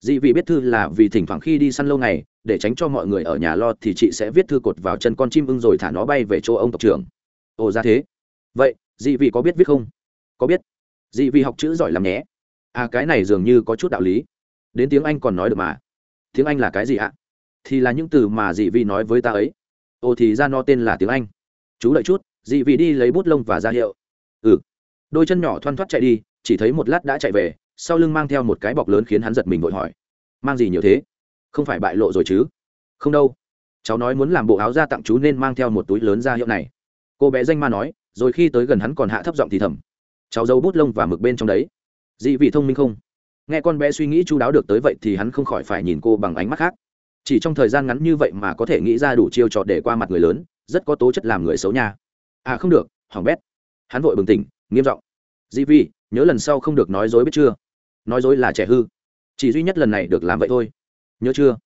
Dị vị biết thư là vì thỉnh thoảng khi đi săn lâu ngày, để tránh cho mọi người ở nhà lo thì chị sẽ viết thư cột vào chân con chim ưng rồi thả nó bay về chỗ ông tộc trưởng. Ồ ra thế. Vậy, dị vị có biết viết không? Có biết. Dị vị học chữ giỏi làm nhé. À cái này dường như có chút đạo lý. Đến tiếng anh còn nói được mà. Tiếng anh là cái gì ạ? Thì là những từ mà dị vị nói với ta ấy. Ồ, thì ra nó tên là tiếng anh. Chú đợi chút, dị vị đi lấy bút lông và ra hiệu. Ừ. Đôi chân nhỏ thoăn thoắt chạy đi, chỉ thấy một lát đã chạy về, sau lưng mang theo một cái bọc lớn khiến hắn giật mình vội hỏi. Mang gì nhiều thế? Không phải bại lộ rồi chứ? Không đâu. Cháu nói muốn làm bộ áo ra tặng chú nên mang theo một túi lớn ra hiệu này. Cô bé danh ma nói, rồi khi tới gần hắn còn hạ thấp giọng thì thầm. Cháu giấu bút lông và mực bên trong đấy. Dị vị thông minh không? Nghe con bé suy nghĩ chú đáo được tới vậy thì hắn không khỏi phải nhìn cô bằng ánh mắt khác chỉ trong thời gian ngắn như vậy mà có thể nghĩ ra đủ chiêu trò để qua mặt người lớn rất có tố chất làm người xấu nha. À không được hỏng bét. Hắn vội bừng tỉnh nghiêm giọng. Di vi, nhớ lần sau không được nói dối biết chưa? Nói dối là trẻ hư. Chỉ duy nhất lần này được làm vậy thôi. Nhớ chưa?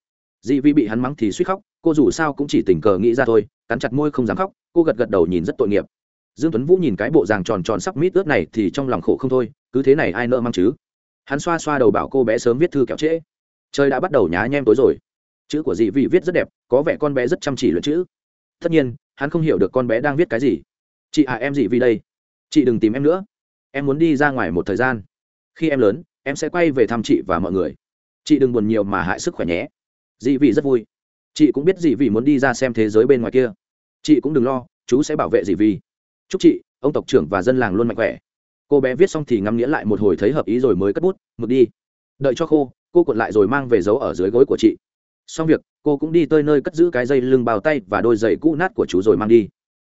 Di vi bị hắn mắng thì suýt khóc cô dù sao cũng chỉ tình cờ nghĩ ra thôi cắn chặt môi không dám khóc cô gật gật đầu nhìn rất tội nghiệp. Dương tuấn vũ nhìn cái bộ ràng tròn tròn sắp mít ướt này thì trong lòng khổ không thôi cứ thế này ai nỡ mang chứ? Hắn xoa xoa đầu bảo cô bé sớm viết thư kẹo trễ. Trời đã bắt đầu nhá nhem tối rồi chữ của dị vị viết rất đẹp, có vẻ con bé rất chăm chỉ luyện chữ. Tất nhiên, hắn không hiểu được con bé đang viết cái gì. Chị à em dị vị đây. Chị đừng tìm em nữa. Em muốn đi ra ngoài một thời gian. Khi em lớn, em sẽ quay về thăm chị và mọi người. Chị đừng buồn nhiều mà hại sức khỏe nhé. Dị vị rất vui. Chị cũng biết dị vị muốn đi ra xem thế giới bên ngoài kia. Chị cũng đừng lo, chú sẽ bảo vệ dị vị chúc chị, ông tộc trưởng và dân làng luôn mạnh khỏe. Cô bé viết xong thì ngắm nghĩa lại một hồi thấy hợp ý rồi mới cất bút, mực đi. Đợi cho khô, cô cuộn lại rồi mang về giấu ở dưới gối của chị xong việc, cô cũng đi tới nơi cất giữ cái dây lưng bao tay và đôi giày cũ nát của chú rồi mang đi.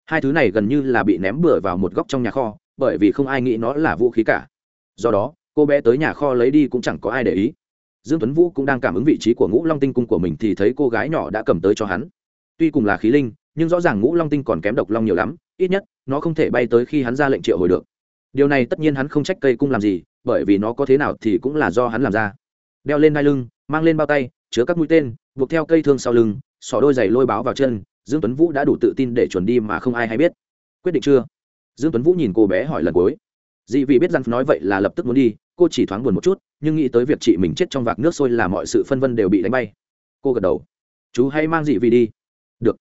Hai thứ này gần như là bị ném bừa vào một góc trong nhà kho, bởi vì không ai nghĩ nó là vũ khí cả. Do đó, cô bé tới nhà kho lấy đi cũng chẳng có ai để ý. Dương tuấn vũ cũng đang cảm ứng vị trí của ngũ long tinh cung của mình thì thấy cô gái nhỏ đã cầm tới cho hắn. Tuy cùng là khí linh, nhưng rõ ràng ngũ long tinh còn kém độc long nhiều lắm, ít nhất, nó không thể bay tới khi hắn ra lệnh triệu hồi được. Điều này tất nhiên hắn không trách cây cung làm gì, bởi vì nó có thế nào thì cũng là do hắn làm ra. Đeo lên đai lưng, mang lên bao tay chứa các mũi tên, buộc theo cây thương sau lưng xỏ đôi giày lôi báo vào chân, dương tuấn vũ đã đủ tự tin để chuẩn đi mà không ai hay biết. Quyết định chưa? Dương tuấn vũ nhìn cô bé hỏi lần cuối. Dị vị biết rằng nói vậy là lập tức muốn đi, cô chỉ thoáng buồn một chút, nhưng nghĩ tới việc chị mình chết trong vạc nước sôi là mọi sự phân vân đều bị đánh bay. Cô gật đầu. Chú hãy mang dị vị đi. Được.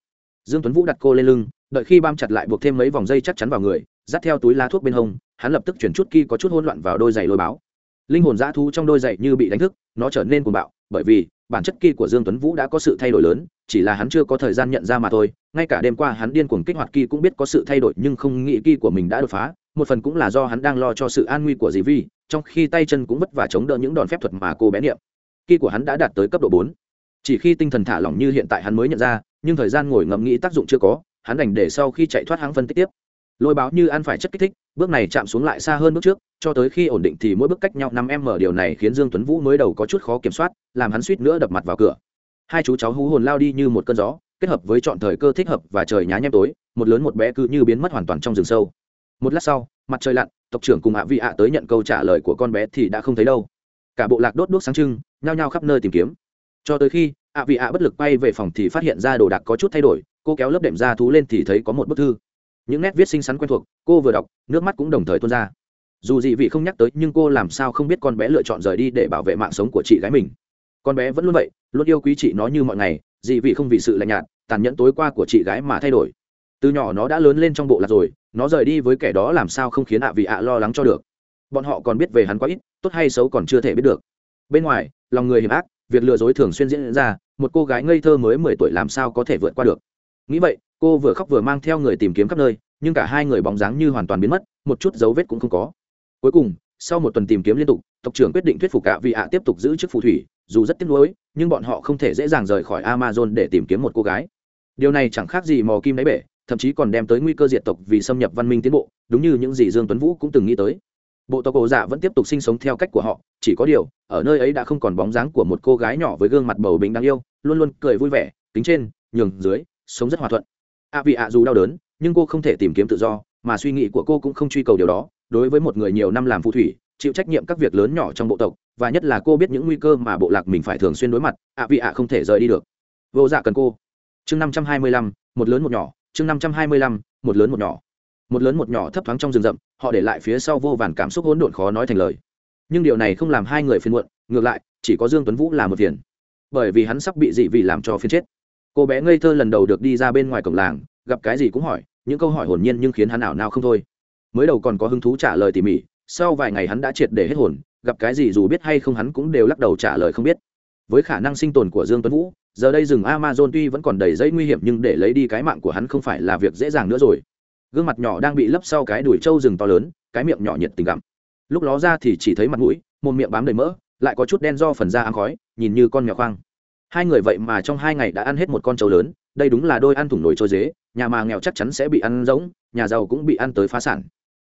Dương tuấn vũ đặt cô lên lưng, đợi khi bam chặt lại buộc thêm mấy vòng dây chắc chắn vào người, dắt theo túi lá thuốc bên hông, hắn lập tức chuyển chút ki có chút hỗn loạn vào đôi giày lôi báo. Linh hồn dã thu trong đôi giày như bị đánh thức, nó trở nên cuồng bạo, bởi vì bản chất kỳ của dương tuấn vũ đã có sự thay đổi lớn, chỉ là hắn chưa có thời gian nhận ra mà thôi. Ngay cả đêm qua hắn điên cuồng kích hoạt kỳ cũng biết có sự thay đổi, nhưng không nghĩ kỳ của mình đã đột phá. Một phần cũng là do hắn đang lo cho sự an nguy của dì vi, trong khi tay chân cũng vất vả chống đỡ những đòn phép thuật mà cô bé niệm. Kỳ của hắn đã đạt tới cấp độ bốn. Chỉ khi tinh thần thả lỏng như hiện tại hắn mới nhận ra, nhưng thời gian ngồi ngẫm nghĩ tác dụng chưa có, hắn đành để sau khi chạy thoát hắn phân tích tiếp lôi báo như ăn phải chất kích thích, bước này chạm xuống lại xa hơn bước trước, cho tới khi ổn định thì mỗi bước cách nhau năm em mở điều này khiến dương tuấn vũ mới đầu có chút khó kiểm soát, làm hắn suýt nữa đập mặt vào cửa. Hai chú cháu hú hồn lao đi như một cơn gió, kết hợp với chọn thời cơ thích hợp và trời nhá nhem tối, một lớn một bé cứ như biến mất hoàn toàn trong rừng sâu. Một lát sau, mặt trời lặn, tộc trưởng cùng ạ vị ạ tới nhận câu trả lời của con bé thì đã không thấy đâu. Cả bộ lạc đốt đuốc sáng trưng, nhao nhao khắp nơi tìm kiếm. Cho tới khi, ạ vị ạ bất lực bay về phòng thì phát hiện ra đồ đạc có chút thay đổi, cô kéo lớp đệm ra thú lên thì thấy có một bức thư những nét viết xinh xắn quen thuộc, cô vừa đọc, nước mắt cũng đồng thời tuôn ra. Dù dị vị không nhắc tới, nhưng cô làm sao không biết con bé lựa chọn rời đi để bảo vệ mạng sống của chị gái mình. Con bé vẫn luôn vậy, luôn yêu quý chị nó như mọi ngày dị vị không vì sự lạnh nhạt, tàn nhẫn tối qua của chị gái mà thay đổi. Từ nhỏ nó đã lớn lên trong bộ lạc rồi, nó rời đi với kẻ đó làm sao không khiến ạ vị ạ lo lắng cho được. Bọn họ còn biết về hắn quá ít, tốt hay xấu còn chưa thể biết được. Bên ngoài, lòng người hiểm ác, việc lừa dối thường xuyên diễn ra, một cô gái ngây thơ mới mười tuổi làm sao có thể vượt qua được. Nghĩ vậy cô vừa khóc vừa mang theo người tìm kiếm khắp nơi, nhưng cả hai người bóng dáng như hoàn toàn biến mất, một chút dấu vết cũng không có. Cuối cùng, sau một tuần tìm kiếm liên tục, tộc trưởng quyết định thuyết phục cả vị ạ tiếp tục giữ chức phù thủy, dù rất tiếc nuối, nhưng bọn họ không thể dễ dàng rời khỏi amazon để tìm kiếm một cô gái. Điều này chẳng khác gì mò kim đáy bể, thậm chí còn đem tới nguy cơ diệt tộc vì xâm nhập văn minh tiến bộ, đúng như những gì dương tuấn vũ cũng từng nghĩ tới. Bộ tộc cổ dạ vẫn tiếp tục sinh sống theo cách của họ, chỉ có điều, ở nơi ấy đã không còn bóng dáng của một cô gái nhỏ với gương mặt bầu bĩnh đáng yêu, luôn luôn cười vui vẻ tính trên, nhường dưới, sống rất hòa thuận ạ à vị ạ dù đau đớn, nhưng cô không thể tìm kiếm tự do, mà suy nghĩ của cô cũng không truy cầu điều đó. Đối với một người nhiều năm làm phù thủy, chịu trách nhiệm các việc lớn nhỏ trong bộ tộc, và nhất là cô biết những nguy cơ mà bộ lạc mình phải thường xuyên đối mặt, ạ vị ạ không thể rời đi được. Vô dạ cần cô. Chương năm trăm hai mươi lăm, một lớn một nhỏ, chương năm trăm hai mươi lăm, một lớn một nhỏ. Một lớn một nhỏ thấp thoáng trong rừng rậm, họ để lại phía sau vô vàn cảm xúc hỗn độn khó nói thành lời. Nhưng điều này không làm hai người phiền muộn, ngược lại, chỉ có dương tuấn vũ là một phiền. Bởi vì hắn sắp bị dị vị làm cho phiền chết cô bé ngây thơ lần đầu được đi ra bên ngoài cổng làng, gặp cái gì cũng hỏi, những câu hỏi hồn nhiên nhưng khiến hắn ảo nào không thôi. Mới đầu còn có hứng thú trả lời tỉ mỉ, sau vài ngày hắn đã triệt để hết hồn, gặp cái gì dù biết hay không hắn cũng đều lắc đầu trả lời không biết. Với khả năng sinh tồn của dương tuấn vũ, giờ đây rừng amazon tuy vẫn còn đầy dây nguy hiểm nhưng để lấy đi cái mạng của hắn không phải là việc dễ dàng nữa rồi. Gương mặt nhỏ đang bị lấp sau cái đùi trâu rừng to lớn, cái miệng nhỏ nhiệt tình gặm. Lúc ló ra thì chỉ thấy mặt mũi một miệng bám đầy mỡ, lại có chút đen do phần da áng khói, nhìn như con mèo khoang hai người vậy mà trong hai ngày đã ăn hết một con trâu lớn, đây đúng là đôi ăn thủng nồi trôi dế, nhà mà nghèo chắc chắn sẽ bị ăn rỗng, nhà giàu cũng bị ăn tới phá sản.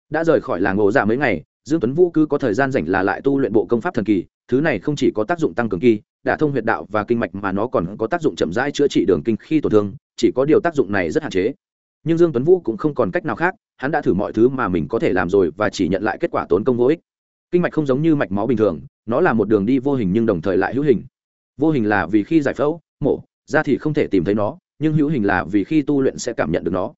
Đã rời khỏi làng ngộ dạ mấy ngày, dương tuấn vũ cứ có thời gian rảnh là lại tu luyện bộ công pháp thần kỳ, thứ này không chỉ có tác dụng tăng cường kỳ đả thông huyệt đạo và kinh mạch mà nó còn có tác dụng chậm rãi chữa trị đường kinh khi tổn thương, chỉ có điều tác dụng này rất hạn chế. Nhưng dương tuấn vũ cũng không còn cách nào khác, hắn đã thử mọi thứ mà mình có thể làm rồi và chỉ nhận lại kết quả tốn công vô ích. Kinh mạch không giống như mạch máu bình thường, nó là một đường đi vô hình nhưng đồng thời lại hữu hình vô hình là vì khi giải phẫu, mổ ra thì không thể tìm thấy nó, nhưng hữu hình là vì khi tu luyện sẽ cảm nhận được nó.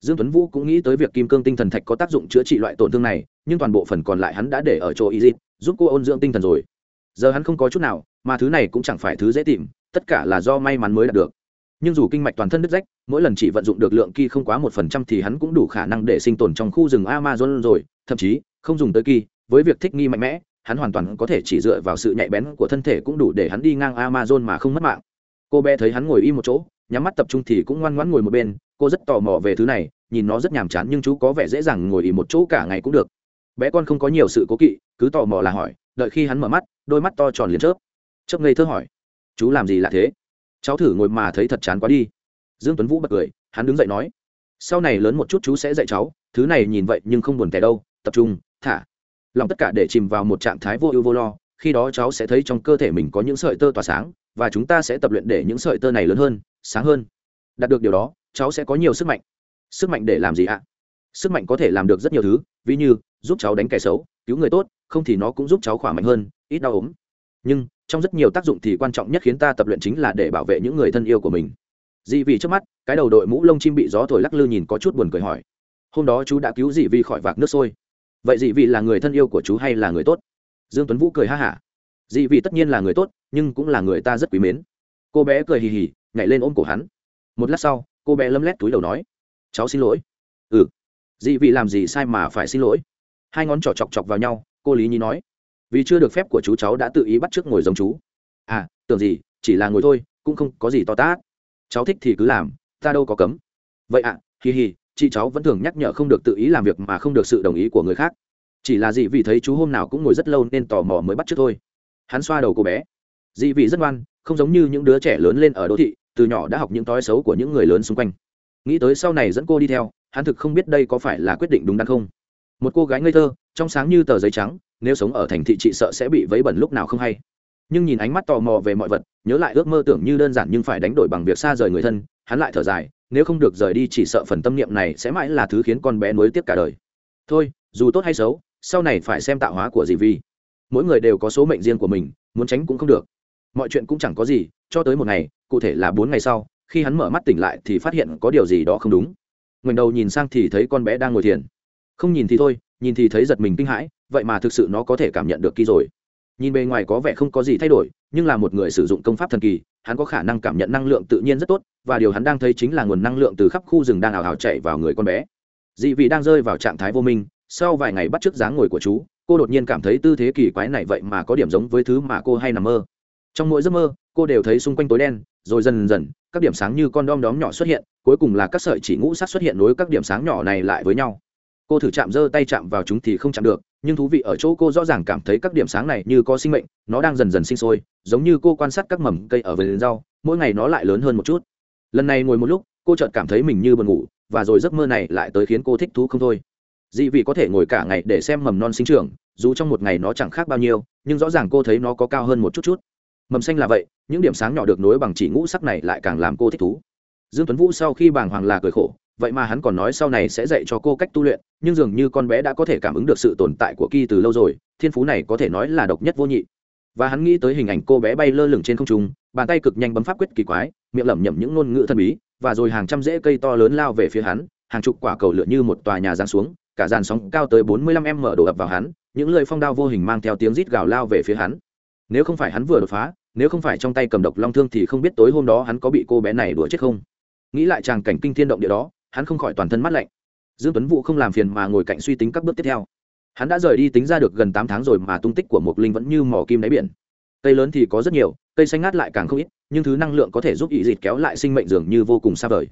Dương tuấn vũ cũng nghĩ tới việc kim cương tinh thần thạch có tác dụng chữa trị loại tổn thương này, nhưng toàn bộ phần còn lại hắn đã để ở chỗ y dịp giúp cô ôn dưỡng tinh thần rồi. Giờ hắn không có chút nào, mà thứ này cũng chẳng phải thứ dễ tìm, tất cả là do may mắn mới đạt được. Nhưng dù kinh mạch toàn thân đứt rách, mỗi lần chỉ vận dụng được lượng ki không quá một phần trăm thì hắn cũng đủ khả năng để sinh tồn trong khu rừng amazon rồi, thậm chí, không dùng tới ki, với việc thích nghi mạnh mẽ hắn hoàn toàn có thể chỉ dựa vào sự nhạy bén của thân thể cũng đủ để hắn đi ngang amazon mà không mất mạng. Cô bé thấy hắn ngồi im một chỗ, nhắm mắt tập trung thì cũng ngoan ngoãn ngồi một bên, cô rất tò mò về thứ này, nhìn nó rất nhàm chán nhưng chú có vẻ dễ dàng ngồi im một chỗ cả ngày cũng được. Bé con không có nhiều sự cố kỵ, cứ tò mò là hỏi, đợi khi hắn mở mắt, đôi mắt to tròn liền chớp. Chớp ngây thơ hỏi, chú làm gì lạ thế? Cháu thử ngồi mà thấy thật chán quá đi. Dương tuấn vũ bật cười, hắn đứng dậy nói, sau này lớn một chút chú sẽ dạy cháu, thứ này nhìn vậy nhưng không buồn tẻ đâu, tập trung, thả lòng tất cả để chìm vào một trạng thái vô ưu vô lo, khi đó cháu sẽ thấy trong cơ thể mình có những sợi tơ tỏa sáng, và chúng ta sẽ tập luyện để những sợi tơ này lớn hơn, sáng hơn. Đạt được điều đó, cháu sẽ có nhiều sức mạnh. Sức mạnh để làm gì ạ? Sức mạnh có thể làm được rất nhiều thứ, ví như, giúp cháu đánh kẻ xấu, cứu người tốt, không thì nó cũng giúp cháu khỏe mạnh hơn, ít đau ốm. Nhưng, trong rất nhiều tác dụng thì quan trọng nhất khiến ta tập luyện chính là để bảo vệ những người thân yêu của mình. Dị vì trước mắt, cái đầu đội mũ lông chim bị gió thổi lắc lư nhìn có chút buồn cười hỏi. Hôm đó chú đã cứu dị vì khỏi vạc nước sôi vậy dị vị là người thân yêu của chú hay là người tốt? Dương tuấn vũ cười ha hả. Dị vị tất nhiên là người tốt nhưng cũng là người ta rất quý mến. Cô bé cười hì hì nhảy lên ôm cổ hắn. Một lát sau cô bé lấm lét túi đầu nói cháu xin lỗi. Ừ. Dị vị làm gì sai mà phải xin lỗi? Hai ngón trỏ chọc chọc vào nhau cô lý nhi nói vì chưa được phép của chú cháu đã tự ý bắt trước ngồi giống chú. À tưởng gì chỉ là ngồi thôi cũng không có gì to tát. Cháu thích thì cứ làm ta đâu có cấm. Vậy ạ à, hì hì chị cháu vẫn thường nhắc nhở không được tự ý làm việc mà không được sự đồng ý của người khác. Chỉ là dị vì thấy chú hôm nào cũng ngồi rất lâu nên tò mò mới bắt trước thôi. Hắn xoa đầu cô bé. Dị vị rất ngoan, không giống như những đứa trẻ lớn lên ở đô thị, từ nhỏ đã học những thói xấu của những người lớn xung quanh. Nghĩ tới sau này dẫn cô đi theo, hắn thực không biết đây có phải là quyết định đúng đắn không. Một cô gái ngây thơ, trong sáng như tờ giấy trắng, nếu sống ở thành thị chị sợ sẽ bị vấy bẩn lúc nào không hay. Nhưng nhìn ánh mắt tò mò về mọi vật, nhớ lại ước mơ tưởng như đơn giản nhưng phải đánh đổi bằng việc xa rời người thân, hắn lại thở dài nếu không được rời đi chỉ sợ phần tâm niệm này sẽ mãi là thứ khiến con bé nuối tiếc cả đời. Thôi, dù tốt hay xấu, sau này phải xem tạo hóa của dì vi. Mỗi người đều có số mệnh riêng của mình, muốn tránh cũng không được. Mọi chuyện cũng chẳng có gì, cho tới một ngày, cụ thể là bốn ngày sau, khi hắn mở mắt tỉnh lại thì phát hiện có điều gì đó không đúng. Ngoảnh đầu nhìn sang thì thấy con bé đang ngồi thiền. Không nhìn thì thôi, nhìn thì thấy giật mình kinh hãi, vậy mà thực sự nó có thể cảm nhận được kỳ rồi nhìn bề ngoài có vẻ không có gì thay đổi, nhưng là một người sử dụng công pháp thần kỳ, hắn có khả năng cảm nhận năng lượng tự nhiên rất tốt, và điều hắn đang thấy chính là nguồn năng lượng từ khắp khu rừng đang ảo hào chạy vào người con bé. Dị vị đang rơi vào trạng thái vô minh, sau vài ngày bắt t r ư ớ c dáng ngồi của chú, cô đột nhiên cảm thấy tư thế kỳ quái này vậy mà có điểm giống với thứ mà cô hay nằm mơ. Trong mỗi giấc mơ, cô đều thấy xung quanh tối đen, rồi dần dần, các điểm sáng như con đom đóm nhỏ xuất hiện, cuối cùng là các sợi chỉ ngũ sắc xuất hiện nối các điểm sáng nhỏ này lại với nhau cô thử chạm giơ tay chạm vào chúng thì không chạm được, nhưng thú vị ở chỗ cô rõ ràng cảm thấy các điểm sáng này như có sinh mệnh, nó đang dần dần sinh sôi, giống như cô quan sát các mầm cây ở vườn rau, mỗi ngày nó lại lớn hơn một chút. Lần này ngồi một lúc, cô chợt cảm thấy mình như buồn ngủ, và rồi giấc mơ này lại tới khiến cô thích thú không thôi. Dị vị có thể ngồi cả ngày để xem mầm non sinh trưởng, dù trong một ngày nó chẳng khác bao nhiêu, nhưng rõ ràng cô thấy nó có cao hơn một chút chút. Mầm xanh là vậy, những điểm sáng nhỏ được nối bằng chỉ ngũ sắc này lại càng làm cô thích thú. Dương tuấn vũ sau khi bàng hoàng là cười khổ vậy mà hắn còn nói sau này sẽ dạy cho cô cách tu luyện, nhưng dường như con bé đã có thể cảm ứng được sự tồn tại của kỳ từ lâu rồi, thiên phú này có thể nói là độc nhất vô nhị. Và hắn nghĩ tới hình ảnh cô bé bay lơ lửng trên không trung, bàn tay cực nhanh bấm pháp quyết kỳ quái, miệng lẩm nhẩm những ngôn ngữ thần bí, và rồi hàng trăm rễ cây to lớn lao về phía hắn, hàng chục quả cầu lửa như một tòa nhà giáng xuống, cả dàn sóng cao tới bốn mươi lăm m đổ ập vào hắn, những lời phong đao vô hình mang theo tiếng rít gào lao về phía hắn. Nếu không phải hắn vừa đột phá, nếu không phải trong tay cầm độc long thương thì không biết tối hôm đó hắn có bị cô bé này đùa chết không. Nghĩ lại tràng cảnh kinh thiên động địa đó hắn không khỏi toàn thân mắt lạnh. Dương tuấn vũ không làm phiền mà ngồi cạnh suy tính các bước tiếp theo. Hắn đã rời đi tính ra được gần tám tháng rồi mà tung tích của một linh vẫn như mỏ kim đáy biển. Cây lớn thì có rất nhiều, cây xanh ngát lại càng không ít, nhưng thứ năng lượng có thể giúp ý dịt kéo lại sinh mệnh dường như vô cùng xa vời.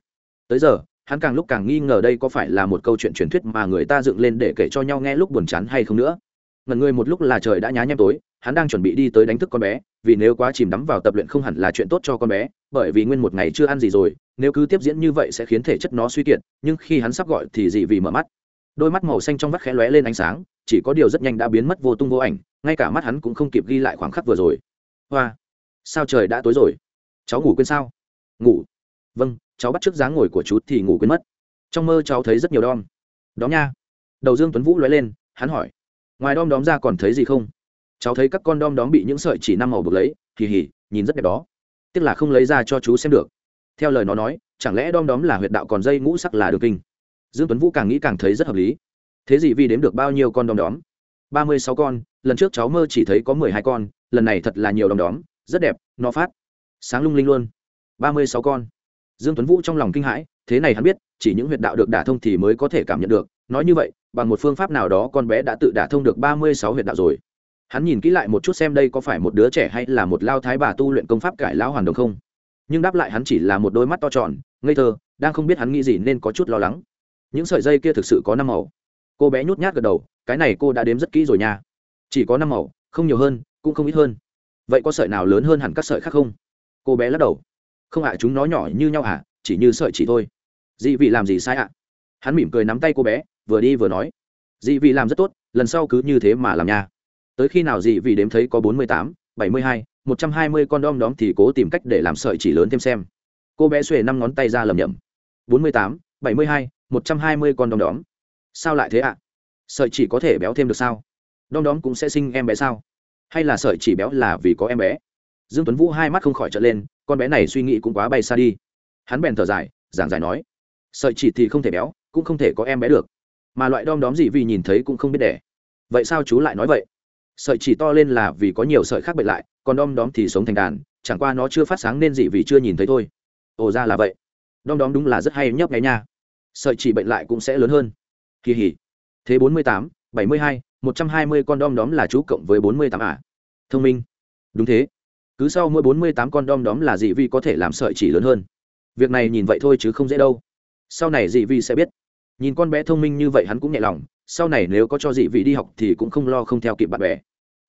Tới giờ, hắn càng lúc càng nghi ngờ đây có phải là một câu chuyện truyền thuyết mà người ta dựng lên để kể cho nhau nghe lúc buồn chán hay không nữa. Ngần người một lúc là trời đã nhá nhem tối, hắn đang chuẩn bị đi tới đánh thức con bé, vì nếu quá chìm đắm vào tập luyện không hẳn là chuyện tốt cho con bé bởi vì nguyên một ngày chưa ăn gì rồi, nếu cứ tiếp diễn như vậy sẽ khiến thể chất nó suy kiệt, nhưng khi hắn sắp gọi thì dị vì mở mắt. Đôi mắt màu xanh trong vắt khẽ lóe lên ánh sáng, chỉ có điều rất nhanh đã biến mất vô tung vô ảnh, ngay cả mắt hắn cũng không kịp ghi lại khoảng khắc vừa rồi. Hoa, sao trời đã tối rồi? Cháu ngủ quên sao? Ngủ. Vâng cháu bắt t r ư ớ c dáng ngồi của chú thì ngủ quên mất. Trong mơ cháu thấy rất nhiều đom. Đó nha. Đầu dương tuấn vũ lóe lên, hắn hỏi. Ngoài đom đóm ra còn thấy gì không? Cháu thấy các con đom đóm bị những sợi chỉ năm màu buộc lấy kỳ hỉ nhìn rất đẹp đó tức là không lấy ra cho chú xem được. Theo lời nó nói, chẳng lẽ đom đóm là huyệt đạo còn dây ngũ sắc là đường kinh? Dương tuấn vũ càng nghĩ càng thấy rất hợp lý. Thế gì vì đếm được bao nhiêu con đom đóm? Ba mươi sáu con, lần trước cháu mơ chỉ thấy có mười hai con, lần này thật là nhiều đom đóm, rất đẹp, nó phát. Sáng lung linh luôn. Ba mươi sáu con. Dương tuấn vũ trong lòng kinh hãi, thế này hắn biết, chỉ những huyệt đạo được đả thông thì mới có thể cảm nhận được. Nói như vậy, bằng một phương pháp nào đó con bé đã tự đả thông được ba mươi sáu huyệt đạo rồi hắn nhìn kỹ lại một chút xem đây có phải một đứa trẻ hay là một lao thái bà tu luyện công pháp cải lão hoàn đồng không. Nhưng đáp lại hắn chỉ là một đôi mắt to tròn, ngây thơ, đang không biết hắn nghĩ gì nên có chút lo lắng. Những sợi dây kia thực sự có năm màu. Cô bé nhút nhát gật đầu, cái này cô đã đếm rất kỹ rồi nha. Chỉ có năm màu, không nhiều hơn, cũng không ít hơn. Vậy có sợi nào lớn hơn hẳn các sợi khác không? Cô bé lắc đầu. Không ạ, chúng nó nhỏ như nhau à chỉ như sợi chỉ thôi. Dị vị làm gì sai ạ? Hắn mỉm cười nắm tay cô bé, vừa đi vừa nói. Dị vị làm rất tốt, lần sau cứ như thế mà làm nha tới khi nào dị vì đếm thấy có bốn mươi tám, bảy mươi hai, một trăm hai mươi con đom đóm thì cố tìm cách để làm sợi chỉ lớn thêm xem. Cô bé xuề năm ngón tay ra lầm nhầm. bốn mươi tám, bảy mươi hai, một trăm hai mươi con đom đóm. Sao lại thế ạ? Sợi chỉ có thể béo thêm được sao? Đom đóm cũng sẽ sinh em bé sao? Hay là sợi chỉ béo là vì có em bé? Dương tuấn vũ hai mắt không khỏi trở lên, con bé này suy nghĩ cũng quá bay xa đi. Hắn bèn thở dài, giảng giải nói, sợi chỉ thì không thể béo, cũng không thể có em bé được. Mà loại đom đóm gì vì nhìn thấy cũng không biết đẻ. Vậy sao chú lại nói vậy? Sợi chỉ to lên là vì có nhiều sợi khác bệnh lại, còn đom đóm thì sống thành đàn, chẳng qua nó chưa phát sáng nên gì vì chưa nhìn thấy thôi. Ồ, ra là vậy. Đom đóm đúng là rất hay nhấp nháy nha. Sợi chỉ bệnh lại cũng sẽ lớn hơn. Kỳ hỉ. Thế bốn mươi tám, bảy mươi hai, một trăm hai mươi con đom đóm là chú cộng với bốn mươi tám à? Thông minh. Đúng thế. Cứ sau mỗi bốn mươi tám con đom đóm là dị vi có thể làm sợi chỉ lớn hơn. Việc này nhìn vậy thôi chứ không dễ đâu. Sau này dị vi sẽ biết. Nhìn con bé thông minh như vậy hắn cũng nhẹ lòng sau này nếu có cho dị vị đi học thì cũng không lo không theo kịp bạn bè.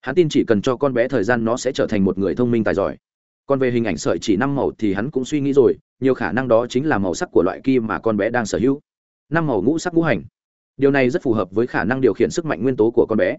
Hắn tin chỉ cần cho con bé thời gian nó sẽ trở thành một người thông minh tài giỏi. Còn về hình ảnh sợi chỉ năm màu thì hắn cũng suy nghĩ rồi, nhiều khả năng đó chính là màu sắc của loại kim mà con bé đang sở hữu. Năm màu ngũ sắc ngũ hành. Điều này rất phù hợp với khả năng điều khiển sức mạnh nguyên tố của con bé.